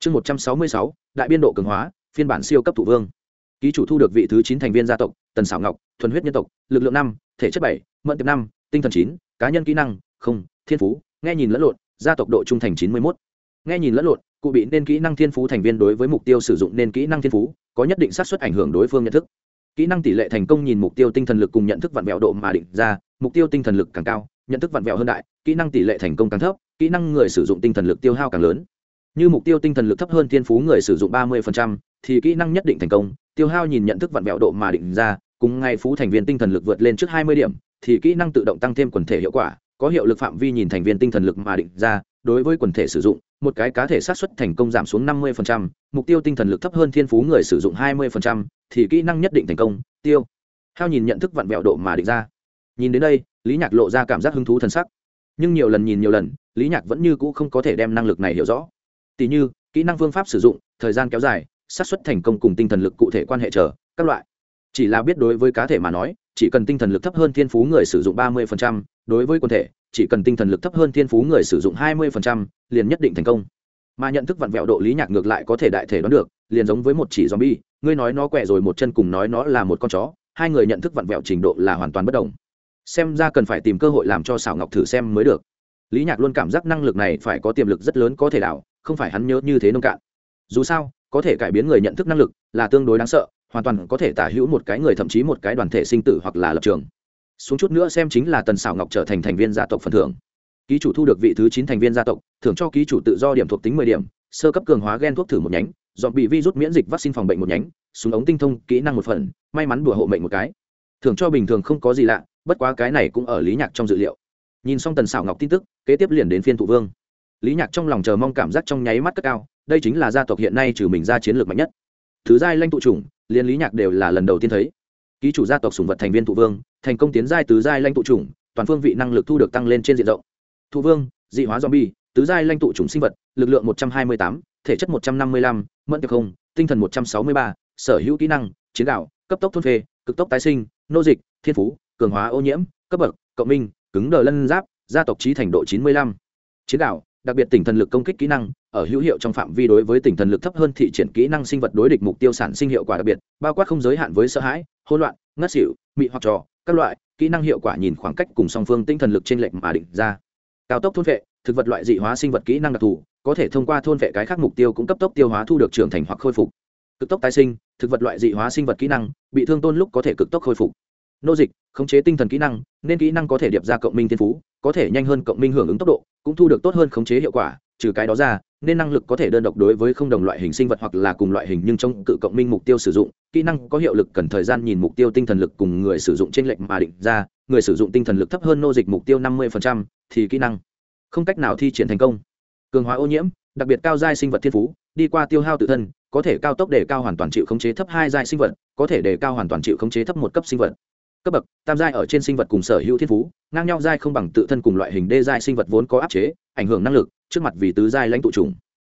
chương một trăm sáu mươi sáu, đại biên độ cường hóa, phiên bản siêu cấp thủ vương. Ký chủ thu được vị thứ chín thành viên gia tộc, tần xảo ngọc, thuần huyết nhân tộc, lực lượng năm, thể chất bảy, mận tiệp năm, tinh thần chín, cá nhân kỹ năng, không, thiên phú. Nghe nhìn lẫn lộn, gia tộc độ trung thành chín mươi một nghe nhìn lẫn lộn, cụ bị nên kỹ năng thiên phú thành viên đối với mục tiêu sử dụng nên kỹ năng thiên phú, có nhất định xác suất ảnh hưởng đối phương nhận thức. Kỹ năng tỷ lệ thành công nhìn mục tiêu tinh thần lực cùng nhận thức vặn vẹo độ mà định ra, mục tiêu tinh thần lực càng cao, nhận thức vặn vẹo hơn đại, kỹ năng tỷ lệ thành công càng thấp, kỹ năng người sử dụng tinh thần lực tiêu hao càng lớn như mục tiêu tinh thần lực thấp hơn thiên phú người sử dụng ba mươi thì kỹ năng nhất định thành công. Tiêu hao nhìn nhận thức vặn vẹo độ mà định ra cùng ngay phú thành viên tinh thần lực vượt lên trước hai mươi điểm thì kỹ năng tự động tăng thêm quần thể hiệu quả có hiệu lực phạm vi nhìn thành viên tinh thần lực mà định ra đối với quần thể sử dụng một cái cá thể sát xuất thành công giảm xuống 50%, mục tiêu tinh thần lực thấp hơn thiên phú người sử dụng 20%, thì kỹ năng nhất định thành công. Tiêu hao nhìn nhận thức vặn vẹo độ mà định ra. Nhìn đến đây lý nhạc lộ ra cảm giác hứng thú thân sắc. Nhưng nhiều lần nhìn nhiều lần lý nhạc vẫn như cũ không có thể đem năng lực này hiểu rõ tỷ như kỹ năng phương pháp sử dụng thời gian kéo dài xác suất thành công cùng tinh thần lực cụ thể quan hệ trở các loại. Chỉ là biết đối với cá thể mà nói chỉ cần tinh thần lực thấp hơn thiên phú người sử dụng 30%, đối với quần thể chỉ cần tinh thần lực thấp hơn thiên phú người sử dụng 20%, liền nhất định thành công. Mà nhận thức vặn vẹo độ lý nhạc ngược lại có thể đại thể đoán được liền giống với một chỉ zombie ngươi nói nó quẹ rồi một chân cùng nói nó là một con chó hai người nhận thức vặn vẹo trình độ là hoàn toàn bất đồng. Xem ra cần phải tìm cơ hội làm cho xảo ngọc thử xem mới được. Lý nhạc luôn cảm giác năng lực này phải có tiềm lực rất lớn có thể đảo không phải hắn nhớ như thế nông cạn. Dù sao, có thể cải biến người nhận thức năng lực là tương đối đáng sợ, hoàn toàn có thể tả hữu một cái người thậm chí một cái đoàn thể sinh tử hoặc là lập trường. Xuống chút nữa xem chính là tần xảo ngọc trở thành thành viên gia tộc phần thưởng. Ký chủ thu được vị thứ chín thành viên gia tộc, thưởng cho ký chủ tự do điểm thuộc tính mười điểm, sơ cấp cường hóa gen thuốc thử một nhánh, dọn bị virus miễn dịch vaccine phòng bệnh một nhánh, súng ống tinh thông, kỹ năng một phần, may mắn đùa hộ mệnh một cái. Thưởng cho bình thường không có gì lạ, bất quá cái này cũng ở lý nhạc trong dự liệu. Nhìn xong tần xảo ngọc tin tức, kế tiếp liền đến phiên thụ vương lý nhạc trong lòng chờ mong cảm giác trong nháy mắt cất cao, đây chính là gia tộc hiện nay trừ mình ra chiến lược mạnh nhất. Thứ giai lanh tụ chủng liên lý nhạc đều là lần đầu tiên thấy. Ký chủ gia tộc sùng vật thành viên thụ vương, thành công tiến giai tứ giai lanh tụ chủng, toàn phương vị năng lực thu được tăng lên trên diện rộng. Thụ vương, dị hóa zombie, tứ giai lanh tụ chủng sinh vật, lực lượng một trăm hai mươi tám, thể chất một trăm năm mươi lăm, mẫn tiệc không, tinh thần một trăm sáu mươi ba, sở hữu kỹ năng, chiến đạo cấp tốc thôn phê, cực tốc tái sinh, nô dịch, thiên phú, cường hóa ô nhiễm, cấp bậc, cộng minh, cứng đờ lân giáp, gia tộc trí thành độ chín mươi lăm. Chiến đạo đặc biệt tỉnh thần lực công kích kỹ năng, ở hữu hiệu trong phạm vi đối với tỉnh thần lực thấp hơn thị triển kỹ năng sinh vật đối địch mục tiêu sản sinh hiệu quả đặc biệt, bao quát không giới hạn với sợ hãi, hỗn loạn, ngất xỉu, mị hoặc trò, các loại, kỹ năng hiệu quả nhìn khoảng cách cùng song phương tinh thần lực trên lệnh mà định ra. Cao tốc thôn vệ, thực vật loại dị hóa sinh vật kỹ năng đặc thù, có thể thông qua thôn vệ cái khác mục tiêu cũng cấp tốc tiêu hóa thu được trưởng thành hoặc khôi phục. Cực tốc tái sinh, thực vật loại dị hóa sinh vật kỹ năng, bị thương tôn lúc có thể cực tốc khôi phục nô dịch, khống chế tinh thần kỹ năng, nên kỹ năng có thể điệp ra cộng minh thiên phú, có thể nhanh hơn cộng minh hưởng ứng tốc độ, cũng thu được tốt hơn khống chế hiệu quả, trừ cái đó ra, nên năng lực có thể đơn độc đối với không đồng loại hình sinh vật hoặc là cùng loại hình nhưng trong cự cộng minh mục tiêu sử dụng, kỹ năng có hiệu lực cần thời gian nhìn mục tiêu tinh thần lực cùng người sử dụng trên lệnh mà định ra, người sử dụng tinh thần lực thấp hơn nô dịch mục tiêu năm mươi thì kỹ năng không cách nào thi triển thành công. Cường hóa ô nhiễm, đặc biệt cao giai sinh vật thiên phú, đi qua tiêu hao tự thân, có thể cao tốc để cao hoàn toàn chịu khống chế thấp hai giai sinh vật, có thể để cao hoàn toàn chịu khống chế thấp một cấp sinh vật cấp bậc, tam giai ở trên sinh vật cùng sở hữu thiên phú, ngang nhau giai không bằng tự thân cùng loại hình đê giai sinh vật vốn có áp chế, ảnh hưởng năng lực, trước mặt vì tứ giai lãnh tụ trùng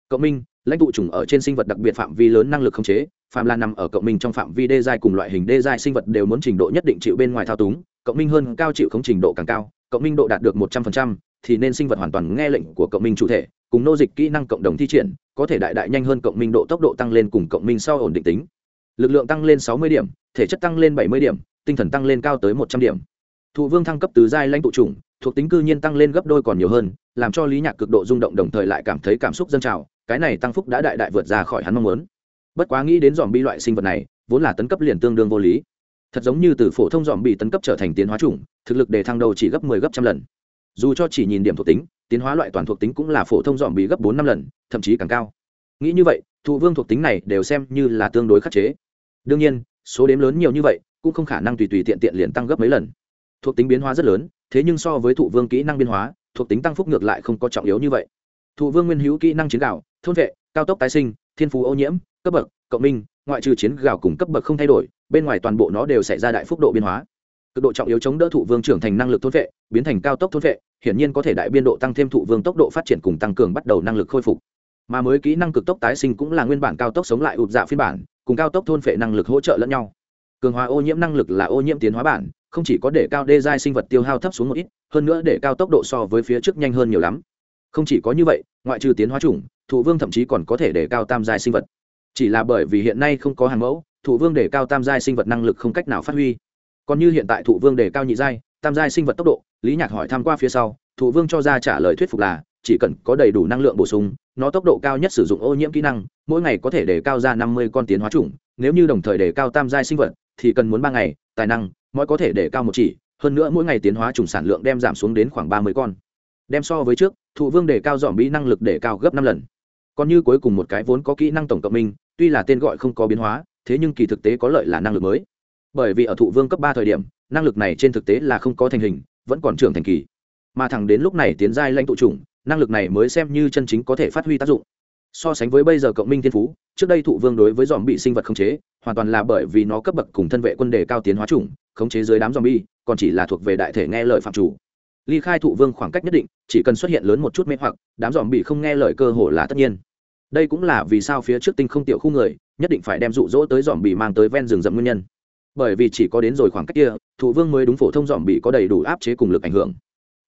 cộng minh, lãnh tụ trùng ở trên sinh vật đặc biệt phạm vi lớn năng lực khống chế, phạm là nằm ở cộng minh trong phạm vi đê giai cùng loại hình đê giai sinh vật đều muốn trình độ nhất định chịu bên ngoài thao túng, cộng minh hơn cao chịu không trình độ càng cao, cộng minh độ đạt được một trăm phần trăm, thì nên sinh vật hoàn toàn nghe lệnh của cộng minh chủ thể, cùng nô dịch kỹ năng cộng đồng thi triển, có thể đại đại nhanh hơn cộng minh độ tốc độ tăng lên cùng cộng minh sau ổn định tính. Lực lượng tăng lên sáu mươi điểm, thể chất tăng lên bảy mươi điểm tinh thần tăng lên cao tới một trăm điểm. Thụ vương thăng cấp từ giai lãnh tụ chủng, thuộc tính cư nhiên tăng lên gấp đôi còn nhiều hơn, làm cho lý nhạc cực độ rung động đồng thời lại cảm thấy cảm xúc dân trào, cái này tăng phúc đã đại đại vượt ra khỏi hắn mong muốn. Bất quá nghĩ đến dòm bi loại sinh vật này, vốn là tấn cấp liền tương đương vô lý. Thật giống như từ phổ thông dòm bị tấn cấp trở thành tiến hóa chủng, thực lực để thăng đầu chỉ gấp mười 10 gấp trăm lần. Dù cho chỉ nhìn điểm thuộc tính, tiến hóa loại toàn thuộc tính cũng là phổ thông dòm bị gấp bốn năm lần, thậm chí càng cao. Nghĩ như vậy, thụ vương thuộc tính này đều xem như là tương đối khắc chế. Đương nhiên, số đếm lớn nhiều như vậy cũng không khả năng tùy tùy tiện tiện liền tăng gấp mấy lần. Thuộc tính biến hóa rất lớn, thế nhưng so với thụ vương kỹ năng biến hóa, thuộc tính tăng phúc ngược lại không có trọng yếu như vậy. Thụ vương nguyên hữu kỹ năng chiến gạo, thôn vệ, cao tốc tái sinh, thiên phú ô nhiễm, cấp bậc, cộng minh, ngoại trừ chiến gạo cùng cấp bậc không thay đổi, bên ngoài toàn bộ nó đều xảy ra đại phúc độ biến hóa. Cực độ trọng yếu chống đỡ thụ vương trưởng thành năng lực thôn vệ, biến thành cao tốc thôn vệ, hiển nhiên có thể đại biên độ tăng thêm thụ vương tốc độ phát triển cùng tăng cường bắt đầu năng lực khôi phục. Mà mới kỹ năng cực tốc tái sinh cũng là nguyên bản cao tốc sống lại ụt dạ phiên bản, cùng cao tốc thôn vệ năng lực hỗ trợ lẫn nhau cường hóa ô nhiễm năng lực là ô nhiễm tiến hóa bản, không chỉ có để cao đê giai sinh vật tiêu hao thấp xuống một ít, hơn nữa để cao tốc độ so với phía trước nhanh hơn nhiều lắm. Không chỉ có như vậy, ngoại trừ tiến hóa chủng, thụ vương thậm chí còn có thể để cao tam giai sinh vật. Chỉ là bởi vì hiện nay không có hàng mẫu, thụ vương để cao tam giai sinh vật năng lực không cách nào phát huy. Còn như hiện tại thụ vương để cao nhị giai, tam giai sinh vật tốc độ, lý nhạc hỏi tham q u a phía sau, thụ vương cho ra trả lời thuyết phục là, chỉ cần có đầy đủ năng lượng bổ sung, nó tốc độ cao nhất sử dụng ô nhiễm kỹ năng, mỗi ngày có thể để cao ra năm mươi con tiến hóa chủng, nếu như đồng thời để cao tam giai sinh vật thì cần muốn ba ngày, tài năng, mỗi có thể để cao một chỉ, hơn nữa mỗi ngày tiến hóa trùng sản lượng đem giảm xuống đến khoảng ba mươi con. Đem so với trước, thụ vương để cao dòm bi năng lực để cao gấp năm lần. Còn như cuối cùng một cái vốn có kỹ năng tổng cộng minh, tuy là tên gọi không có biến hóa, thế nhưng kỳ thực tế có lợi là năng lực mới. Bởi vì ở thụ vương cấp ba thời điểm, năng lực này trên thực tế là không có thành hình, vẫn còn trưởng thành kỳ. Mà thẳng đến lúc này tiến giai lãnh tụ chủng năng lực này mới xem như chân chính có thể phát huy tác dụng so sánh với bây giờ cộng minh thiên phú, trước đây thụ vương đối với dòm bị sinh vật khống chế, hoàn toàn là bởi vì nó cấp bậc cùng thân vệ quân đề cao tiến hóa chủng, khống chế dưới đám dòm bi còn chỉ là thuộc về đại thể nghe lời phạm chủ. Ly khai thụ vương khoảng cách nhất định, chỉ cần xuất hiện lớn một chút mê hoặc, đám dòm bị không nghe lời cơ hồ là tất nhiên. Đây cũng là vì sao phía trước tinh không tiểu khu người, nhất định phải đem rụ rỗ tới dòm bị mang tới ven rừng rậm nguyên nhân. Bởi vì chỉ có đến rồi khoảng cách kia, thụ vương mới đúng phổ thông dòm bị có đầy đủ áp chế cùng lực ảnh hưởng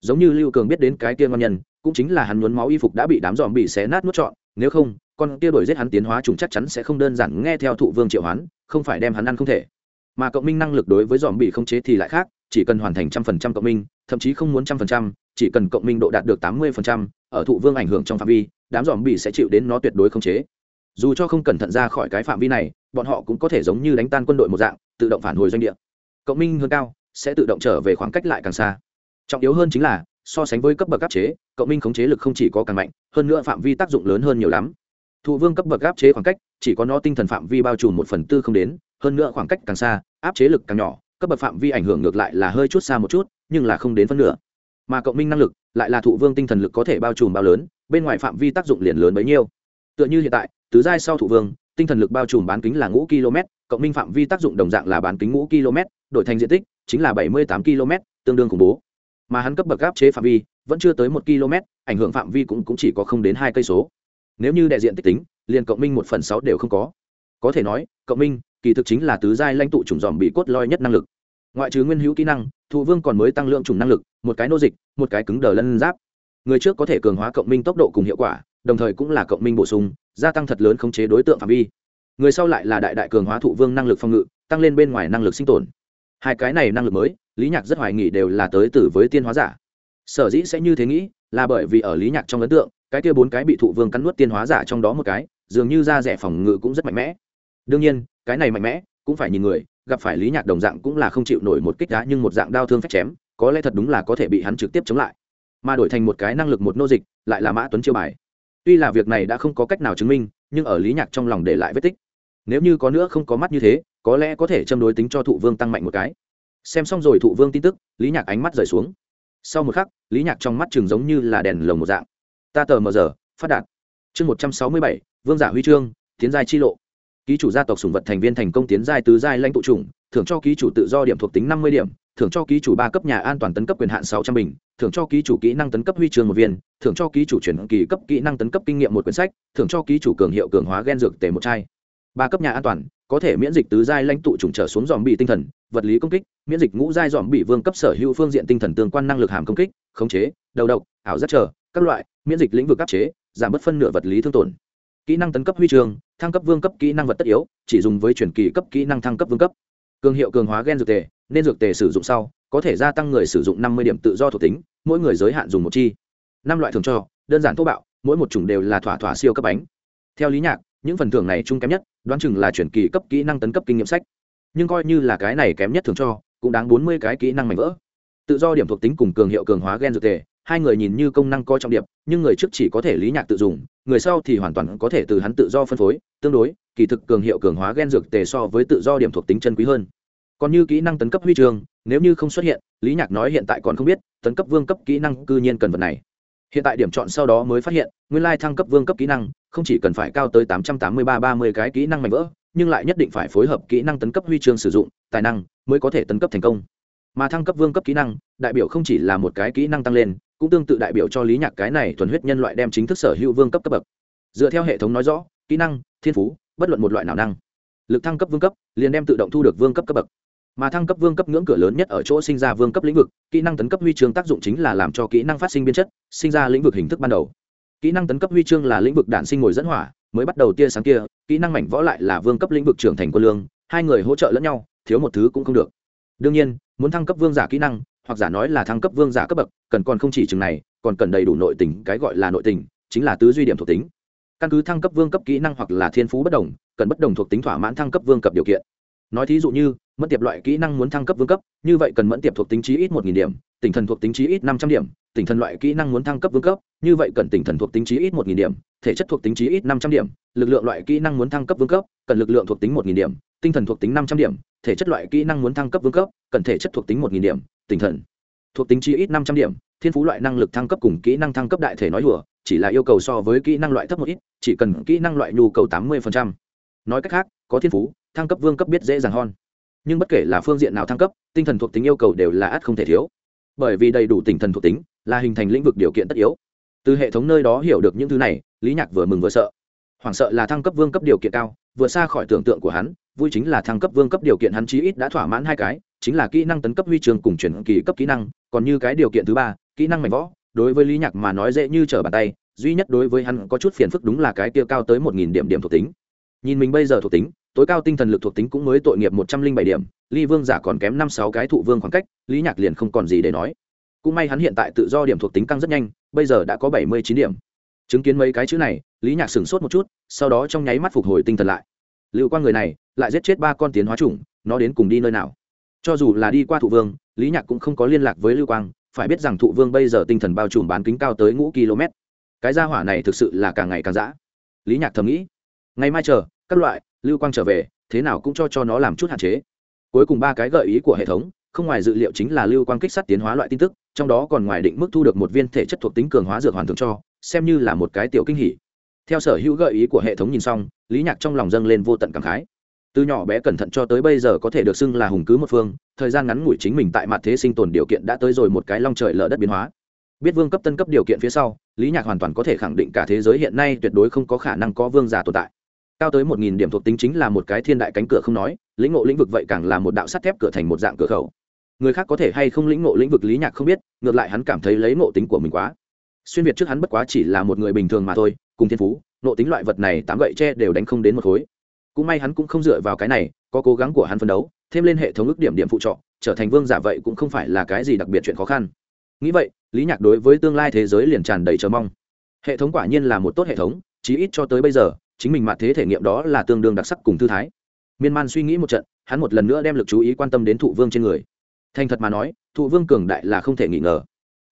giống như lưu cường biết đến cái kia ngon nhân, cũng chính là hắn nhuốm máu y phục đã bị đám dòm bị xé nát nuốt trọn, nếu không, con kia đổi giết hắn tiến hóa trùng chắc chắn sẽ không đơn giản nghe theo thụ vương triệu hoán, không phải đem hắn ăn không thể. Mà cộng minh năng lực đối với dòm bị không chế thì lại khác, chỉ cần hoàn thành trăm phần trăm cộng minh, thậm chí không muốn trăm phần trăm, chỉ cần cộng minh độ đạt được tám mươi phần trăm, ở thụ vương ảnh hưởng trong phạm vi, đám dòm bị sẽ chịu đến nó tuyệt đối không chế. Dù cho không cẩn thận ra khỏi cái phạm vi này, bọn họ cũng có thể giống như đánh tan quân đội một dạng, tự động phản hồi doanh địa. Cộng minh hơn cao, sẽ tự động trở về khoảng cách lại càng xa trọng yếu hơn chính là, so sánh với cấp bậc áp chế, cộng minh khống chế lực không chỉ có càng mạnh, hơn nữa phạm vi tác dụng lớn hơn nhiều lắm. Thụ vương cấp bậc áp chế khoảng cách, chỉ có nó tinh thần phạm vi bao trùm một phần tư không đến, hơn nữa khoảng cách càng xa, áp chế lực càng nhỏ, cấp bậc phạm vi ảnh hưởng ngược lại là hơi chút xa một chút, nhưng là không đến phân nửa. Mà cộng minh năng lực, lại là thụ vương tinh thần lực có thể bao trùm bao lớn, bên ngoài phạm vi tác dụng liền lớn bấy nhiêu. Tựa như hiện tại, tứ giai sau thụ vương, tinh thần lực bao trùm bán kính là ngũ km, cộng minh phạm vi tác dụng đồng dạng là bán kính ngũ km, đổi thành diện tích chính là bảy mươi tám km, tương đương khủng bố mà hắn cấp bậc áp chế phạm vi vẫn chưa tới một km ảnh hưởng phạm vi cũng, cũng chỉ có không đến hai cây số. Nếu như đại diện tích tính liền cộng minh một phần sáu đều không có. Có thể nói cộng minh kỳ thực chính là tứ giai lãnh tụ chủng dòm bị cốt loi nhất năng lực. Ngoại trừ nguyên hữu kỹ năng thụ vương còn mới tăng lượng chủng năng lực một cái nô dịch một cái cứng đờ lân giáp. Người trước có thể cường hóa cộng minh tốc độ cùng hiệu quả đồng thời cũng là cộng minh bổ sung gia tăng thật lớn khống chế đối tượng phạm vi. Người sau lại là đại đại cường hóa thụ vương năng lực phòng ngự tăng lên bên ngoài năng lực sinh tồn. Hai cái này năng lực mới lý nhạc rất hoài nghi đều là tới từ với tiên hóa giả. Sở dĩ sẽ như thế nghĩ, là bởi vì ở lý nhạc trong ấn tượng, cái kia bốn cái bị thụ vương cắn nuốt tiên hóa giả trong đó một cái, dường như da rẻ phòng ngự cũng rất mạnh mẽ. Đương nhiên, cái này mạnh mẽ, cũng phải nhìn người, gặp phải lý nhạc đồng dạng cũng là không chịu nổi một kích đá nhưng một dạng đau thương phép chém, có lẽ thật đúng là có thể bị hắn trực tiếp chống lại. Mà đổi thành một cái năng lực một nô dịch, lại là mã tuấn chiêu bài. Tuy là việc này đã không có cách nào chứng minh, nhưng ở lý nhạc trong lòng để lại vết tích. Nếu như có nữa không có mắt như thế, có lẽ có thể châm đối tính cho thụ vương tăng mạnh một cái xem xong rồi thụ vương tin tức, lý nhạc ánh mắt rời xuống. Sau một khắc, lý nhạc trong mắt chừng giống như là đèn lồng một dạng. Ta tờ mờ giờ, phát đạt. Chương một trăm sáu mươi bảy, vương giả huy chương, tiến giai chi lộ. Ký chủ gia tộc sùng vật thành viên thành công tiến giai tứ giai lãnh tụ chủng thưởng cho ký chủ tự do điểm thuộc tính năm mươi điểm, thưởng cho ký chủ ba cấp nhà an toàn tấn cấp quyền hạn sáu trăm bình, thưởng cho ký chủ kỹ năng tấn cấp huy chương một viên, thưởng cho ký chủ chuyển kỳ cấp kỹ năng tấn cấp kinh nghiệm một quyển sách, thưởng cho ký chủ cường hiệu cường hóa gen dược tề một chai. Ba cấp nhà an toàn có thể miễn dịch tứ giai lãnh tụ trùng trở xuống dòm bị tinh thần, vật lý công kích, miễn dịch ngũ giai dòm bị vương cấp sở hữu phương diện tinh thần tương quan năng lực hàm công kích, khống chế, đầu độc, ảo giác trở các loại, miễn dịch lĩnh vực áp chế, giảm bớt phân nửa vật lý thương tổn. Kỹ năng tấn cấp huy trường thăng cấp vương cấp kỹ năng vật tất yếu, chỉ dùng với chuyển kỳ cấp kỹ năng thăng cấp vương cấp. Cường hiệu cường hóa gen dược tề, nên dược tề sử dụng sau, có thể gia tăng người sử dụng năm mươi điểm tự do thuộc tính, mỗi người giới hạn dùng một chi. Năm loại thường cho, đơn giản thô bạo, mỗi một chủng đều là thỏa thỏa siêu cấp bánh. Theo lý nhạc những phần thưởng này chung kém nhất, đoán chừng là chuyển kỳ cấp kỹ năng tấn cấp kinh nghiệm sách. Nhưng coi như là cái này kém nhất thường cho, cũng đáng bốn mươi cái kỹ năng mảnh vỡ. Tự do điểm thuộc tính cùng cường hiệu cường hóa gen dược tề, hai người nhìn như công năng coi trọng điệp nhưng người trước chỉ có thể lý nhạc tự dùng, người sau thì hoàn toàn có thể từ hắn tự do phân phối, tương đối, kỳ thực cường hiệu cường hóa gen dược tề so với tự do điểm thuộc tính chân quý hơn. Còn như kỹ năng tấn cấp huy chương, nếu như không xuất hiện, lý nhạc nói hiện tại còn không biết, tấn cấp vương cấp kỹ năng cư nhiên cần vật này hiện tại điểm chọn sau đó mới phát hiện, nguyên lai thăng cấp vương cấp kỹ năng không chỉ cần phải cao tới tám trăm tám mươi ba ba mươi cái kỹ năng mạnh vỡ, nhưng lại nhất định phải phối hợp kỹ năng tấn cấp huy chương sử dụng, tài năng mới có thể tấn cấp thành công. Mà thăng cấp vương cấp kỹ năng, đại biểu không chỉ là một cái kỹ năng tăng lên, cũng tương tự đại biểu cho lý nhạc cái này thuần huyết nhân loại đem chính thức sở hữu vương cấp cấp bậc. Dựa theo hệ thống nói rõ, kỹ năng, thiên phú, bất luận một loại nào năng, lực thăng cấp vương cấp, liền đem tự động thu được vương cấp cấp bậc mà thăng cấp vương cấp ngưỡng cửa lớn nhất ở chỗ sinh ra vương cấp lĩnh vực, kỹ năng tấn cấp huy chương tác dụng chính là làm cho kỹ năng phát sinh biến chất, sinh ra lĩnh vực hình thức ban đầu. Kỹ năng tấn cấp huy chương là lĩnh vực đạn sinh ngồi dẫn hỏa, mới bắt đầu tia sáng kia, kỹ năng mảnh võ lại là vương cấp lĩnh vực trưởng thành quân lương, hai người hỗ trợ lẫn nhau, thiếu một thứ cũng không được. Đương nhiên, muốn thăng cấp vương giả kỹ năng, hoặc giả nói là thăng cấp vương giả cấp bậc, cần còn không chỉ chừng này, còn cần đầy đủ nội tình, cái gọi là nội tình, chính là tứ duy điểm thuộc tính. Căn cứ thăng cấp vương cấp kỹ năng hoặc là thiên phú bất đồng, cần bất đồng thuộc tính thỏa mãn thăng cấp vương cấp điều kiện. Nói thí dụ như mẫn tiệp loại kỹ năng muốn thăng cấp vương cấp, như vậy cần mẫn tiệp thuộc tính trí ít một nghìn điểm, tỉnh thần thuộc tính trí ít năm trăm điểm, tỉnh thần loại kỹ năng muốn thăng cấp vương cấp, như vậy cần tỉnh thần thuộc tính trí ít một nghìn điểm, thể chất thuộc tính trí ít năm trăm điểm, lực lượng loại kỹ năng muốn thăng cấp vương cấp, cần lực lượng thuộc tính một nghìn điểm, tinh thần thuộc tính năm trăm điểm, thể chất loại kỹ năng muốn thăng cấp vương cấp, cần thể chất thuộc tính một nghìn điểm tinh thần thuộc tính trí ít năm trăm điểm, thiên phú loại năng lực thăng cấp cùng kỹ năng thăng cấp đại thể nói đùa, chỉ là yêu cầu so với kỹ năng loại thấp một ít, chỉ cần kỹ năng loại nhu cầu tám mươi nói cách khác, có thiên phú, thăng cấp vương cấp biết dễ dàng hơn nhưng bất kể là phương diện nào thăng cấp, tinh thần thuộc tính yêu cầu đều là ắt không thể thiếu. Bởi vì đầy đủ tinh thần thuộc tính là hình thành lĩnh vực điều kiện tất yếu. Từ hệ thống nơi đó hiểu được những thứ này, lý nhạc vừa mừng vừa sợ. Hoảng sợ là thăng cấp vương cấp điều kiện cao vừa xa khỏi tưởng tượng của hắn, vui chính là thăng cấp vương cấp điều kiện hắn chí ít đã thỏa mãn hai cái, chính là kỹ năng tấn cấp huy trường cùng chuyển kỳ cấp kỹ năng, còn như cái điều kiện thứ ba, kỹ năng mạnh võ, đối với lý nhạc mà nói dễ như trở bàn tay, duy nhất đối với hắn có chút phiền phức đúng là cái kia cao tới một nghìn điểm điểm thuộc tính. Nhìn mình bây giờ thuộc tính tối cao tinh thần lực thuộc tính cũng mới tội nghiệp một trăm linh bảy điểm, ly vương giả còn kém năm sáu cái thụ vương khoảng cách, lý nhạc liền không còn gì để nói. Cũng may hắn hiện tại tự do điểm thuộc tính căng rất nhanh, bây giờ đã có bảy mươi chín điểm. Chứng kiến mấy cái chữ này, lý nhạc sửng sốt một chút, sau đó trong nháy mắt phục hồi tinh thần lại. Lưu Quang người này, lại giết chết ba con tiến hóa chủng, nó đến cùng đi nơi nào? Cho dù là đi qua thụ vương, lý nhạc cũng không có liên lạc với lưu quang, phải biết rằng thụ vương bây giờ tinh thần bao trùm bán kính cao tới ngũ km. Cái gia hỏa này thực sự là càng ngày càng dã. Lý nhạc thầm nghĩ. Ngày mai chờ, các loại lưu quang trở về, thế nào cũng cho cho nó làm chút hạn chế. Cuối cùng ba cái gợi ý của hệ thống, không ngoài dự liệu chính là lưu quang kích sát tiến hóa loại tin tức, trong đó còn ngoài định mức thu được một viên thể chất thuộc tính cường hóa dược hoàn thường cho, xem như là một cái tiểu kinh hỉ. Theo sở hữu gợi ý của hệ thống nhìn xong, lý nhạc trong lòng dâng lên vô tận cảm khái. Từ nhỏ bé cẩn thận cho tới bây giờ có thể được xưng là hùng cứ một phương, thời gian ngắn ngủi chính mình tại mặt thế sinh tồn điều kiện đã tới rồi một cái long trời lở đất biến hóa. Biết vương cấp tân cấp điều kiện phía sau, lý nhạc hoàn toàn có thể khẳng định cả thế giới hiện nay tuyệt đối không có khả năng có vương giả tồn tại cao tới một nghìn điểm thuộc tính chính là một cái thiên đại cánh cửa không nói, lĩnh ngộ lĩnh vực vậy càng là một đạo sắt thép cửa thành một dạng cửa khẩu. Người khác có thể hay không lĩnh ngộ lĩnh vực lý nhạc không biết, ngược lại hắn cảm thấy lấy ngộ tính của mình quá. Xuyên việt trước hắn bất quá chỉ là một người bình thường mà thôi, cùng thiên phú, ngộ tính loại vật này tám gậy tre đều đánh không đến một khối. Cũng may hắn cũng không dựa vào cái này, có cố gắng của hắn phấn đấu, thêm lên hệ thống ước điểm điểm phụ trọ, trở thành vương giả vậy cũng không phải là cái gì đặc biệt chuyện khó khăn. Nghĩ vậy, lý nhạc đối với tương lai thế giới liền tràn đầy chờ mong. Hệ thống quả nhiên là một tốt hệ thống, chí ít cho tới bây giờ chính mình mạn thế thể nghiệm đó là tương đương đặc sắc cùng thư thái. Miên man suy nghĩ một trận, hắn một lần nữa đem lực chú ý quan tâm đến thụ vương trên người. Thành thật mà nói, thụ vương cường đại là không thể nghi ngờ.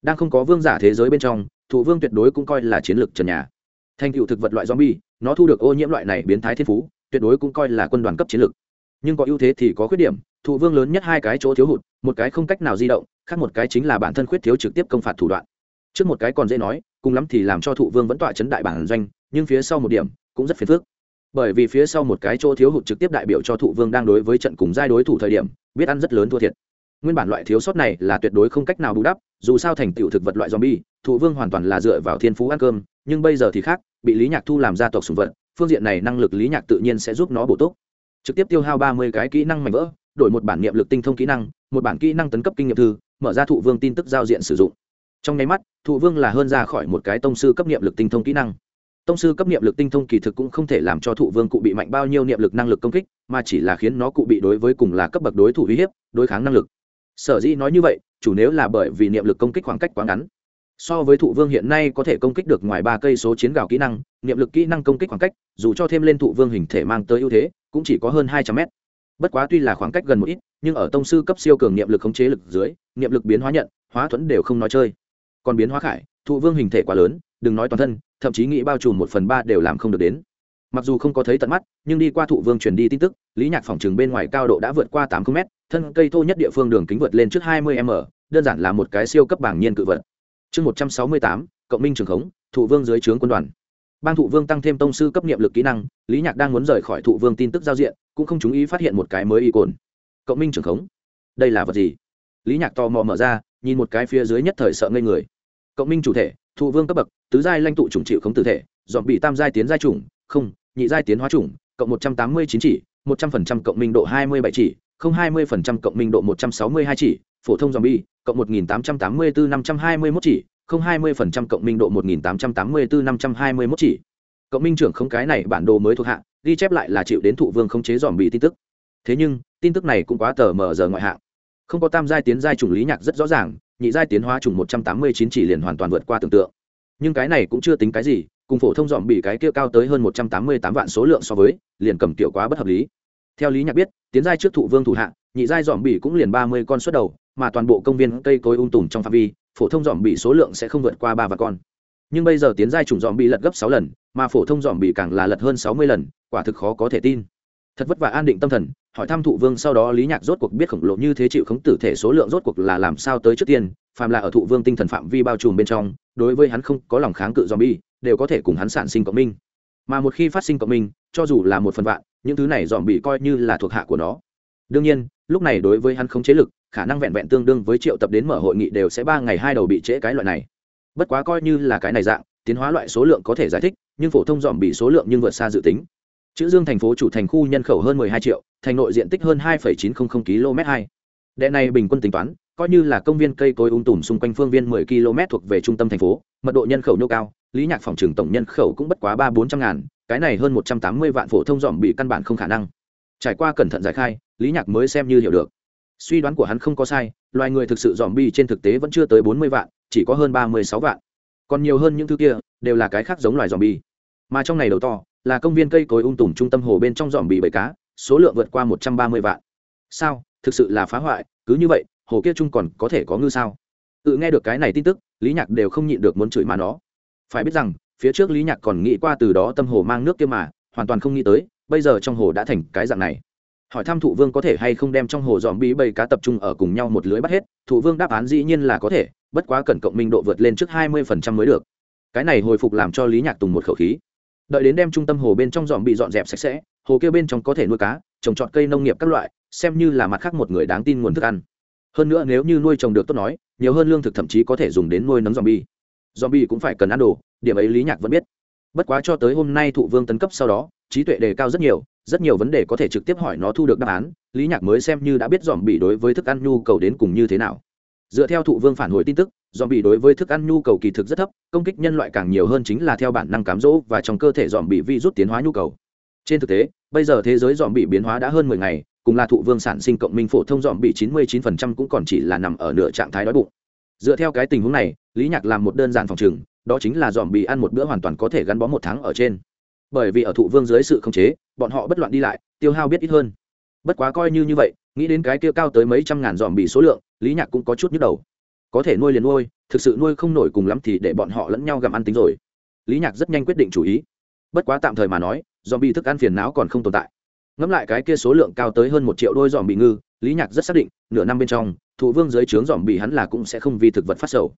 Đang không có vương giả thế giới bên trong, thụ vương tuyệt đối cũng coi là chiến lược trần nhà. Thành cựu thực vật loại zombie, nó thu được ô nhiễm loại này biến thái thiên phú, tuyệt đối cũng coi là quân đoàn cấp chiến lược. Nhưng có ưu thế thì có khuyết điểm, thụ vương lớn nhất hai cái chỗ thiếu hụt, một cái không cách nào di động, khác một cái chính là bản thân khuyết thiếu trực tiếp công phạt thủ đoạn. Trước một cái còn dễ nói, cùng lắm thì làm cho thụ vương vẫn tọa chấn đại bản doanh, nhưng phía sau một điểm cũng rất phiền phức. Bởi vì phía sau một cái chỗ thiếu hụt trực tiếp đại biểu cho thụ vương đang đối với trận cùng giai đối thủ thời điểm, biết ăn rất lớn thua thiệt. Nguyên bản loại thiếu sót này là tuyệt đối không cách nào bù đắp, dù sao thành tựu thực vật loại zombie, thụ vương hoàn toàn là dựa vào thiên phú ăn cơm, nhưng bây giờ thì khác, bị lý nhạc thu làm gia tộc sùng vật, phương diện này năng lực lý nhạc tự nhiên sẽ giúp nó bổ túc. Trực tiếp tiêu hao ba mươi cái kỹ năng mạnh vỡ, đổi một bản niệm lực tinh thông kỹ năng, một bản kỹ năng tấn cấp kinh nghiệm thư, mở ra thụ vương tin tức giao diện sử dụng. Trong nháy mắt, thụ vương là hơn ra khỏi một cái tông sư cấp niệm lực tinh thông kỹ năng tông sư cấp niệm lực tinh thông kỳ thực cũng không thể làm cho thụ vương cụ bị mạnh bao nhiêu niệm lực năng lực công kích, mà chỉ là khiến nó cụ bị đối với cùng là cấp bậc đối thủ uy hiếp, đối kháng năng lực. Sở dĩ nói như vậy, chủ nếu là bởi vì niệm lực công kích khoảng cách quá ngắn. So với thụ vương hiện nay có thể công kích được ngoài ba cây số chiến gạo kỹ năng, niệm lực kỹ năng công kích khoảng cách, dù cho thêm lên thụ vương hình thể mang tới ưu thế, cũng chỉ có hơn hai trăm mét. Bất quá tuy là khoảng cách gần một ít, nhưng ở tông sư cấp siêu cường niệm lực khống chế lực dưới, niệm lực biến hóa nhận, hóa thuẫn đều không nói chơi. Còn biến hóa khải thụ vương hình thể quá lớn, đừng nói toàn thân, thậm chí nghĩ bao trùm một phần ba đều làm không được đến. Mặc dù không có thấy tận mắt, nhưng đi qua thụ vương truyền đi tin tức, lý nhạc phòng trường bên ngoài cao độ đã vượt qua tám km thân cây thô nhất địa phương đường kính vượt lên trước hai mươi m, đơn giản là một cái siêu cấp bảng nhiên cự vật. Chương một trăm sáu mươi tám, cộng minh trường khống, thụ vương dưới trướng quân đoàn. Bang thụ vương tăng thêm tông sư cấp nghiệm lực kỹ năng, lý nhạc đang muốn rời khỏi thụ vương tin tức giao diện, cũng không chú ý phát hiện một cái mới y cồn. Cộng minh trường khống. Đây là vật gì? Lý nhạc tò mò mở ra, nhìn một cái phía dưới nhất thời sợ ngây người cộng minh chủ thể, thụ vương cấp bậc, tứ giai lãnh tụ chủng chịu khống tử thể dọn bị tam giai tiến giai chủng, không, nhị giai tiến hóa chủng, cộng một trăm tám mươi chín chỉ, một trăm phần trăm cộng minh độ hai mươi bảy chỉ, không hai mươi phần trăm cộng minh độ một trăm sáu mươi hai chỉ, phổ thông dòm bi cộng một nghìn tám trăm tám mươi bốn năm trăm hai mươi mốt chỉ, không hai mươi phần trăm cộng minh độ một nghìn tám trăm tám mươi bốn năm trăm hai mươi mốt chỉ. Cộng minh trưởng không cái này bản đồ mới thuộc hạ, ghi chép lại là chịu đến thụ vương không chế dòm bị tin tức. Thế nhưng, tin tức này cũng quá tờ mờ giờ ngoại hạng. Không có tam giai tiến giai chủng lý nhạc rất rõ ràng nhị giai tiến hóa trùng một trăm tám mươi chín chỉ liền hoàn toàn vượt qua tưởng tượng. Nhưng cái này cũng chưa tính cái gì, cùng phổ thông dòm bị cái kia cao tới hơn một trăm tám mươi tám vạn số lượng so với, liền cầm tiểu quá bất hợp lý. Theo lý nhạc biết, tiến giai trước thụ vương thủ hạ, nhị giai dòm bị cũng liền ba mươi con xuất đầu, mà toàn bộ công viên cây cối ung tùm trong phạm vi, phổ thông dòm bị số lượng sẽ không vượt qua ba vạn con. Nhưng bây giờ tiến giai chủng dòm bị lật gấp sáu lần, mà phổ thông dòm bị càng là lật hơn sáu mươi lần, quả thực khó có thể tin thật vất vả an định tâm thần, hỏi thăm thụ vương sau đó lý nhạc rốt cuộc biết khổng lồ như thế chịu khống tử thể số lượng rốt cuộc là làm sao tới trước tiên, phàm là ở thụ vương tinh thần phạm vi bao trùm bên trong, đối với hắn không có lòng kháng cự zombie, đều có thể cùng hắn sản sinh cộng minh. Mà một khi phát sinh cộng minh, cho dù là một phần vạn, những thứ này dòm bị coi như là thuộc hạ của nó. Đương nhiên, lúc này đối với hắn không chế lực, khả năng vẹn vẹn tương đương với triệu tập đến mở hội nghị đều sẽ ba ngày hai đầu bị trễ cái loại này. Bất quá coi như là cái này dạng, tiến hóa loại số lượng có thể giải thích, nhưng phổ thông dòm bị số lượng nhưng vượt xa dự tính chữ dương thành phố chủ thành khu nhân khẩu hơn 12 triệu thành nội diện tích hơn 2,900 km 2 đệ này bình quân tính toán coi như là công viên cây cối ung tùm xung quanh phương viên 10 km thuộc về trung tâm thành phố mật độ nhân khẩu nhô cao lý nhạc phòng trường tổng nhân khẩu cũng bất quá ba bốn trăm ngàn cái này hơn một trăm tám mươi vạn phổ thông dòm bị căn bản không khả năng. Trải qua cẩn thận giải khai lý nhạc mới xem như hiểu được. Suy đoán của hắn không có sai loài người thực sự dòm bi trên thực tế vẫn chưa tới bốn mươi vạn chỉ có hơn ba mươi sáu vạn. Còn nhiều hơn những thứ kia đều là cái khác giống loài dòm bi mà trong này đầu to là công viên cây cối ung tùm trung tâm hồ bên trong dòm bị bầy cá, số lượng vượt qua một trăm ba mươi vạn. Sao? Thực sự là phá hoại, cứ như vậy, hồ kia trung còn có thể có ngư sao? Tự nghe được cái này tin tức, lý nhạc đều không nhịn được muốn chửi mà nó. Phải biết rằng, phía trước lý nhạc còn nghĩ qua từ đó tâm hồ mang nước kia mà, hoàn toàn không nghĩ tới, bây giờ trong hồ đã thành cái dạng này. Hỏi thăm thụ vương có thể hay không đem trong hồ dòm bí bầy cá tập trung ở cùng nhau một lưới bắt hết, thụ vương đáp án dĩ nhiên là có thể, bất quá cần cộng minh độ vượt lên trước hai mươi phần trăm mới được. Cái này hồi phục làm cho lý nhạc tùng một khẩu khí đợi đến đem trung tâm hồ bên trong dọn bị dọn dẹp sạch sẽ, hồ kia bên trong có thể nuôi cá, trồng trọt cây nông nghiệp các loại, xem như là mặt khác một người đáng tin nguồn thức ăn. Hơn nữa nếu như nuôi trồng được tốt nói, nhiều hơn lương thực thậm chí có thể dùng đến nuôi nấm dòm bi dòm bi cũng phải cần ăn đồ, điểm ấy lý nhạc vẫn biết. Bất quá cho tới hôm nay thụ vương tấn cấp sau đó, trí tuệ đề cao rất nhiều rất nhiều vấn đề có thể trực tiếp hỏi nó thu được đáp án, lý nhạc mới xem như đã biết dòm bị đối với thức ăn nhu cầu đến cùng như thế nào. Dựa theo thụ vương phản hồi tin tức dòm bị đối với thức ăn nhu cầu kỳ thực rất thấp, công kích nhân loại càng nhiều hơn chính là theo bản năng cám dỗ và trong cơ thể dòm bị vi rút tiến hóa nhu cầu. Trên thực tế, bây giờ thế giới dòm bị biến hóa đã hơn mười ngày, cùng là thụ vương sản sinh cộng minh phổ thông dòm bị chín mươi chín phần trăm cũng còn chỉ là nằm ở nửa trạng thái đói bụng. Dựa theo cái tình huống này, lý nhạc làm một đơn giản phòng trừng, đó chính là dòm bị ăn một bữa hoàn toàn có thể gắn bó một tháng ở trên. Bởi vì ở thụ vương dưới sự khống chế, bọn họ bất loạn đi lại, tiêu hao biết ít hơn. Bất quá coi như như vậy, nghĩ đến cái kia cao tới mấy trăm ngàn dòm bị số lượng, lý nhạc cũng có chút nhức đầu có thể nuôi liền nuôi, thực sự nuôi không nổi cùng lắm thì để bọn họ lẫn nhau gặm ăn tính rồi. Lý nhạc rất nhanh quyết định chủ ý. Bất quá tạm thời mà nói dòm bị thức ăn phiền não còn không tồn tại. Ngẫm lại cái kia số lượng cao tới hơn một triệu đôi dòm bị ngư, lý nhạc rất xác định, nửa năm bên trong, thụ vương dưới trướng dòm bị hắn là cũng sẽ không vì thực vật phát sầu.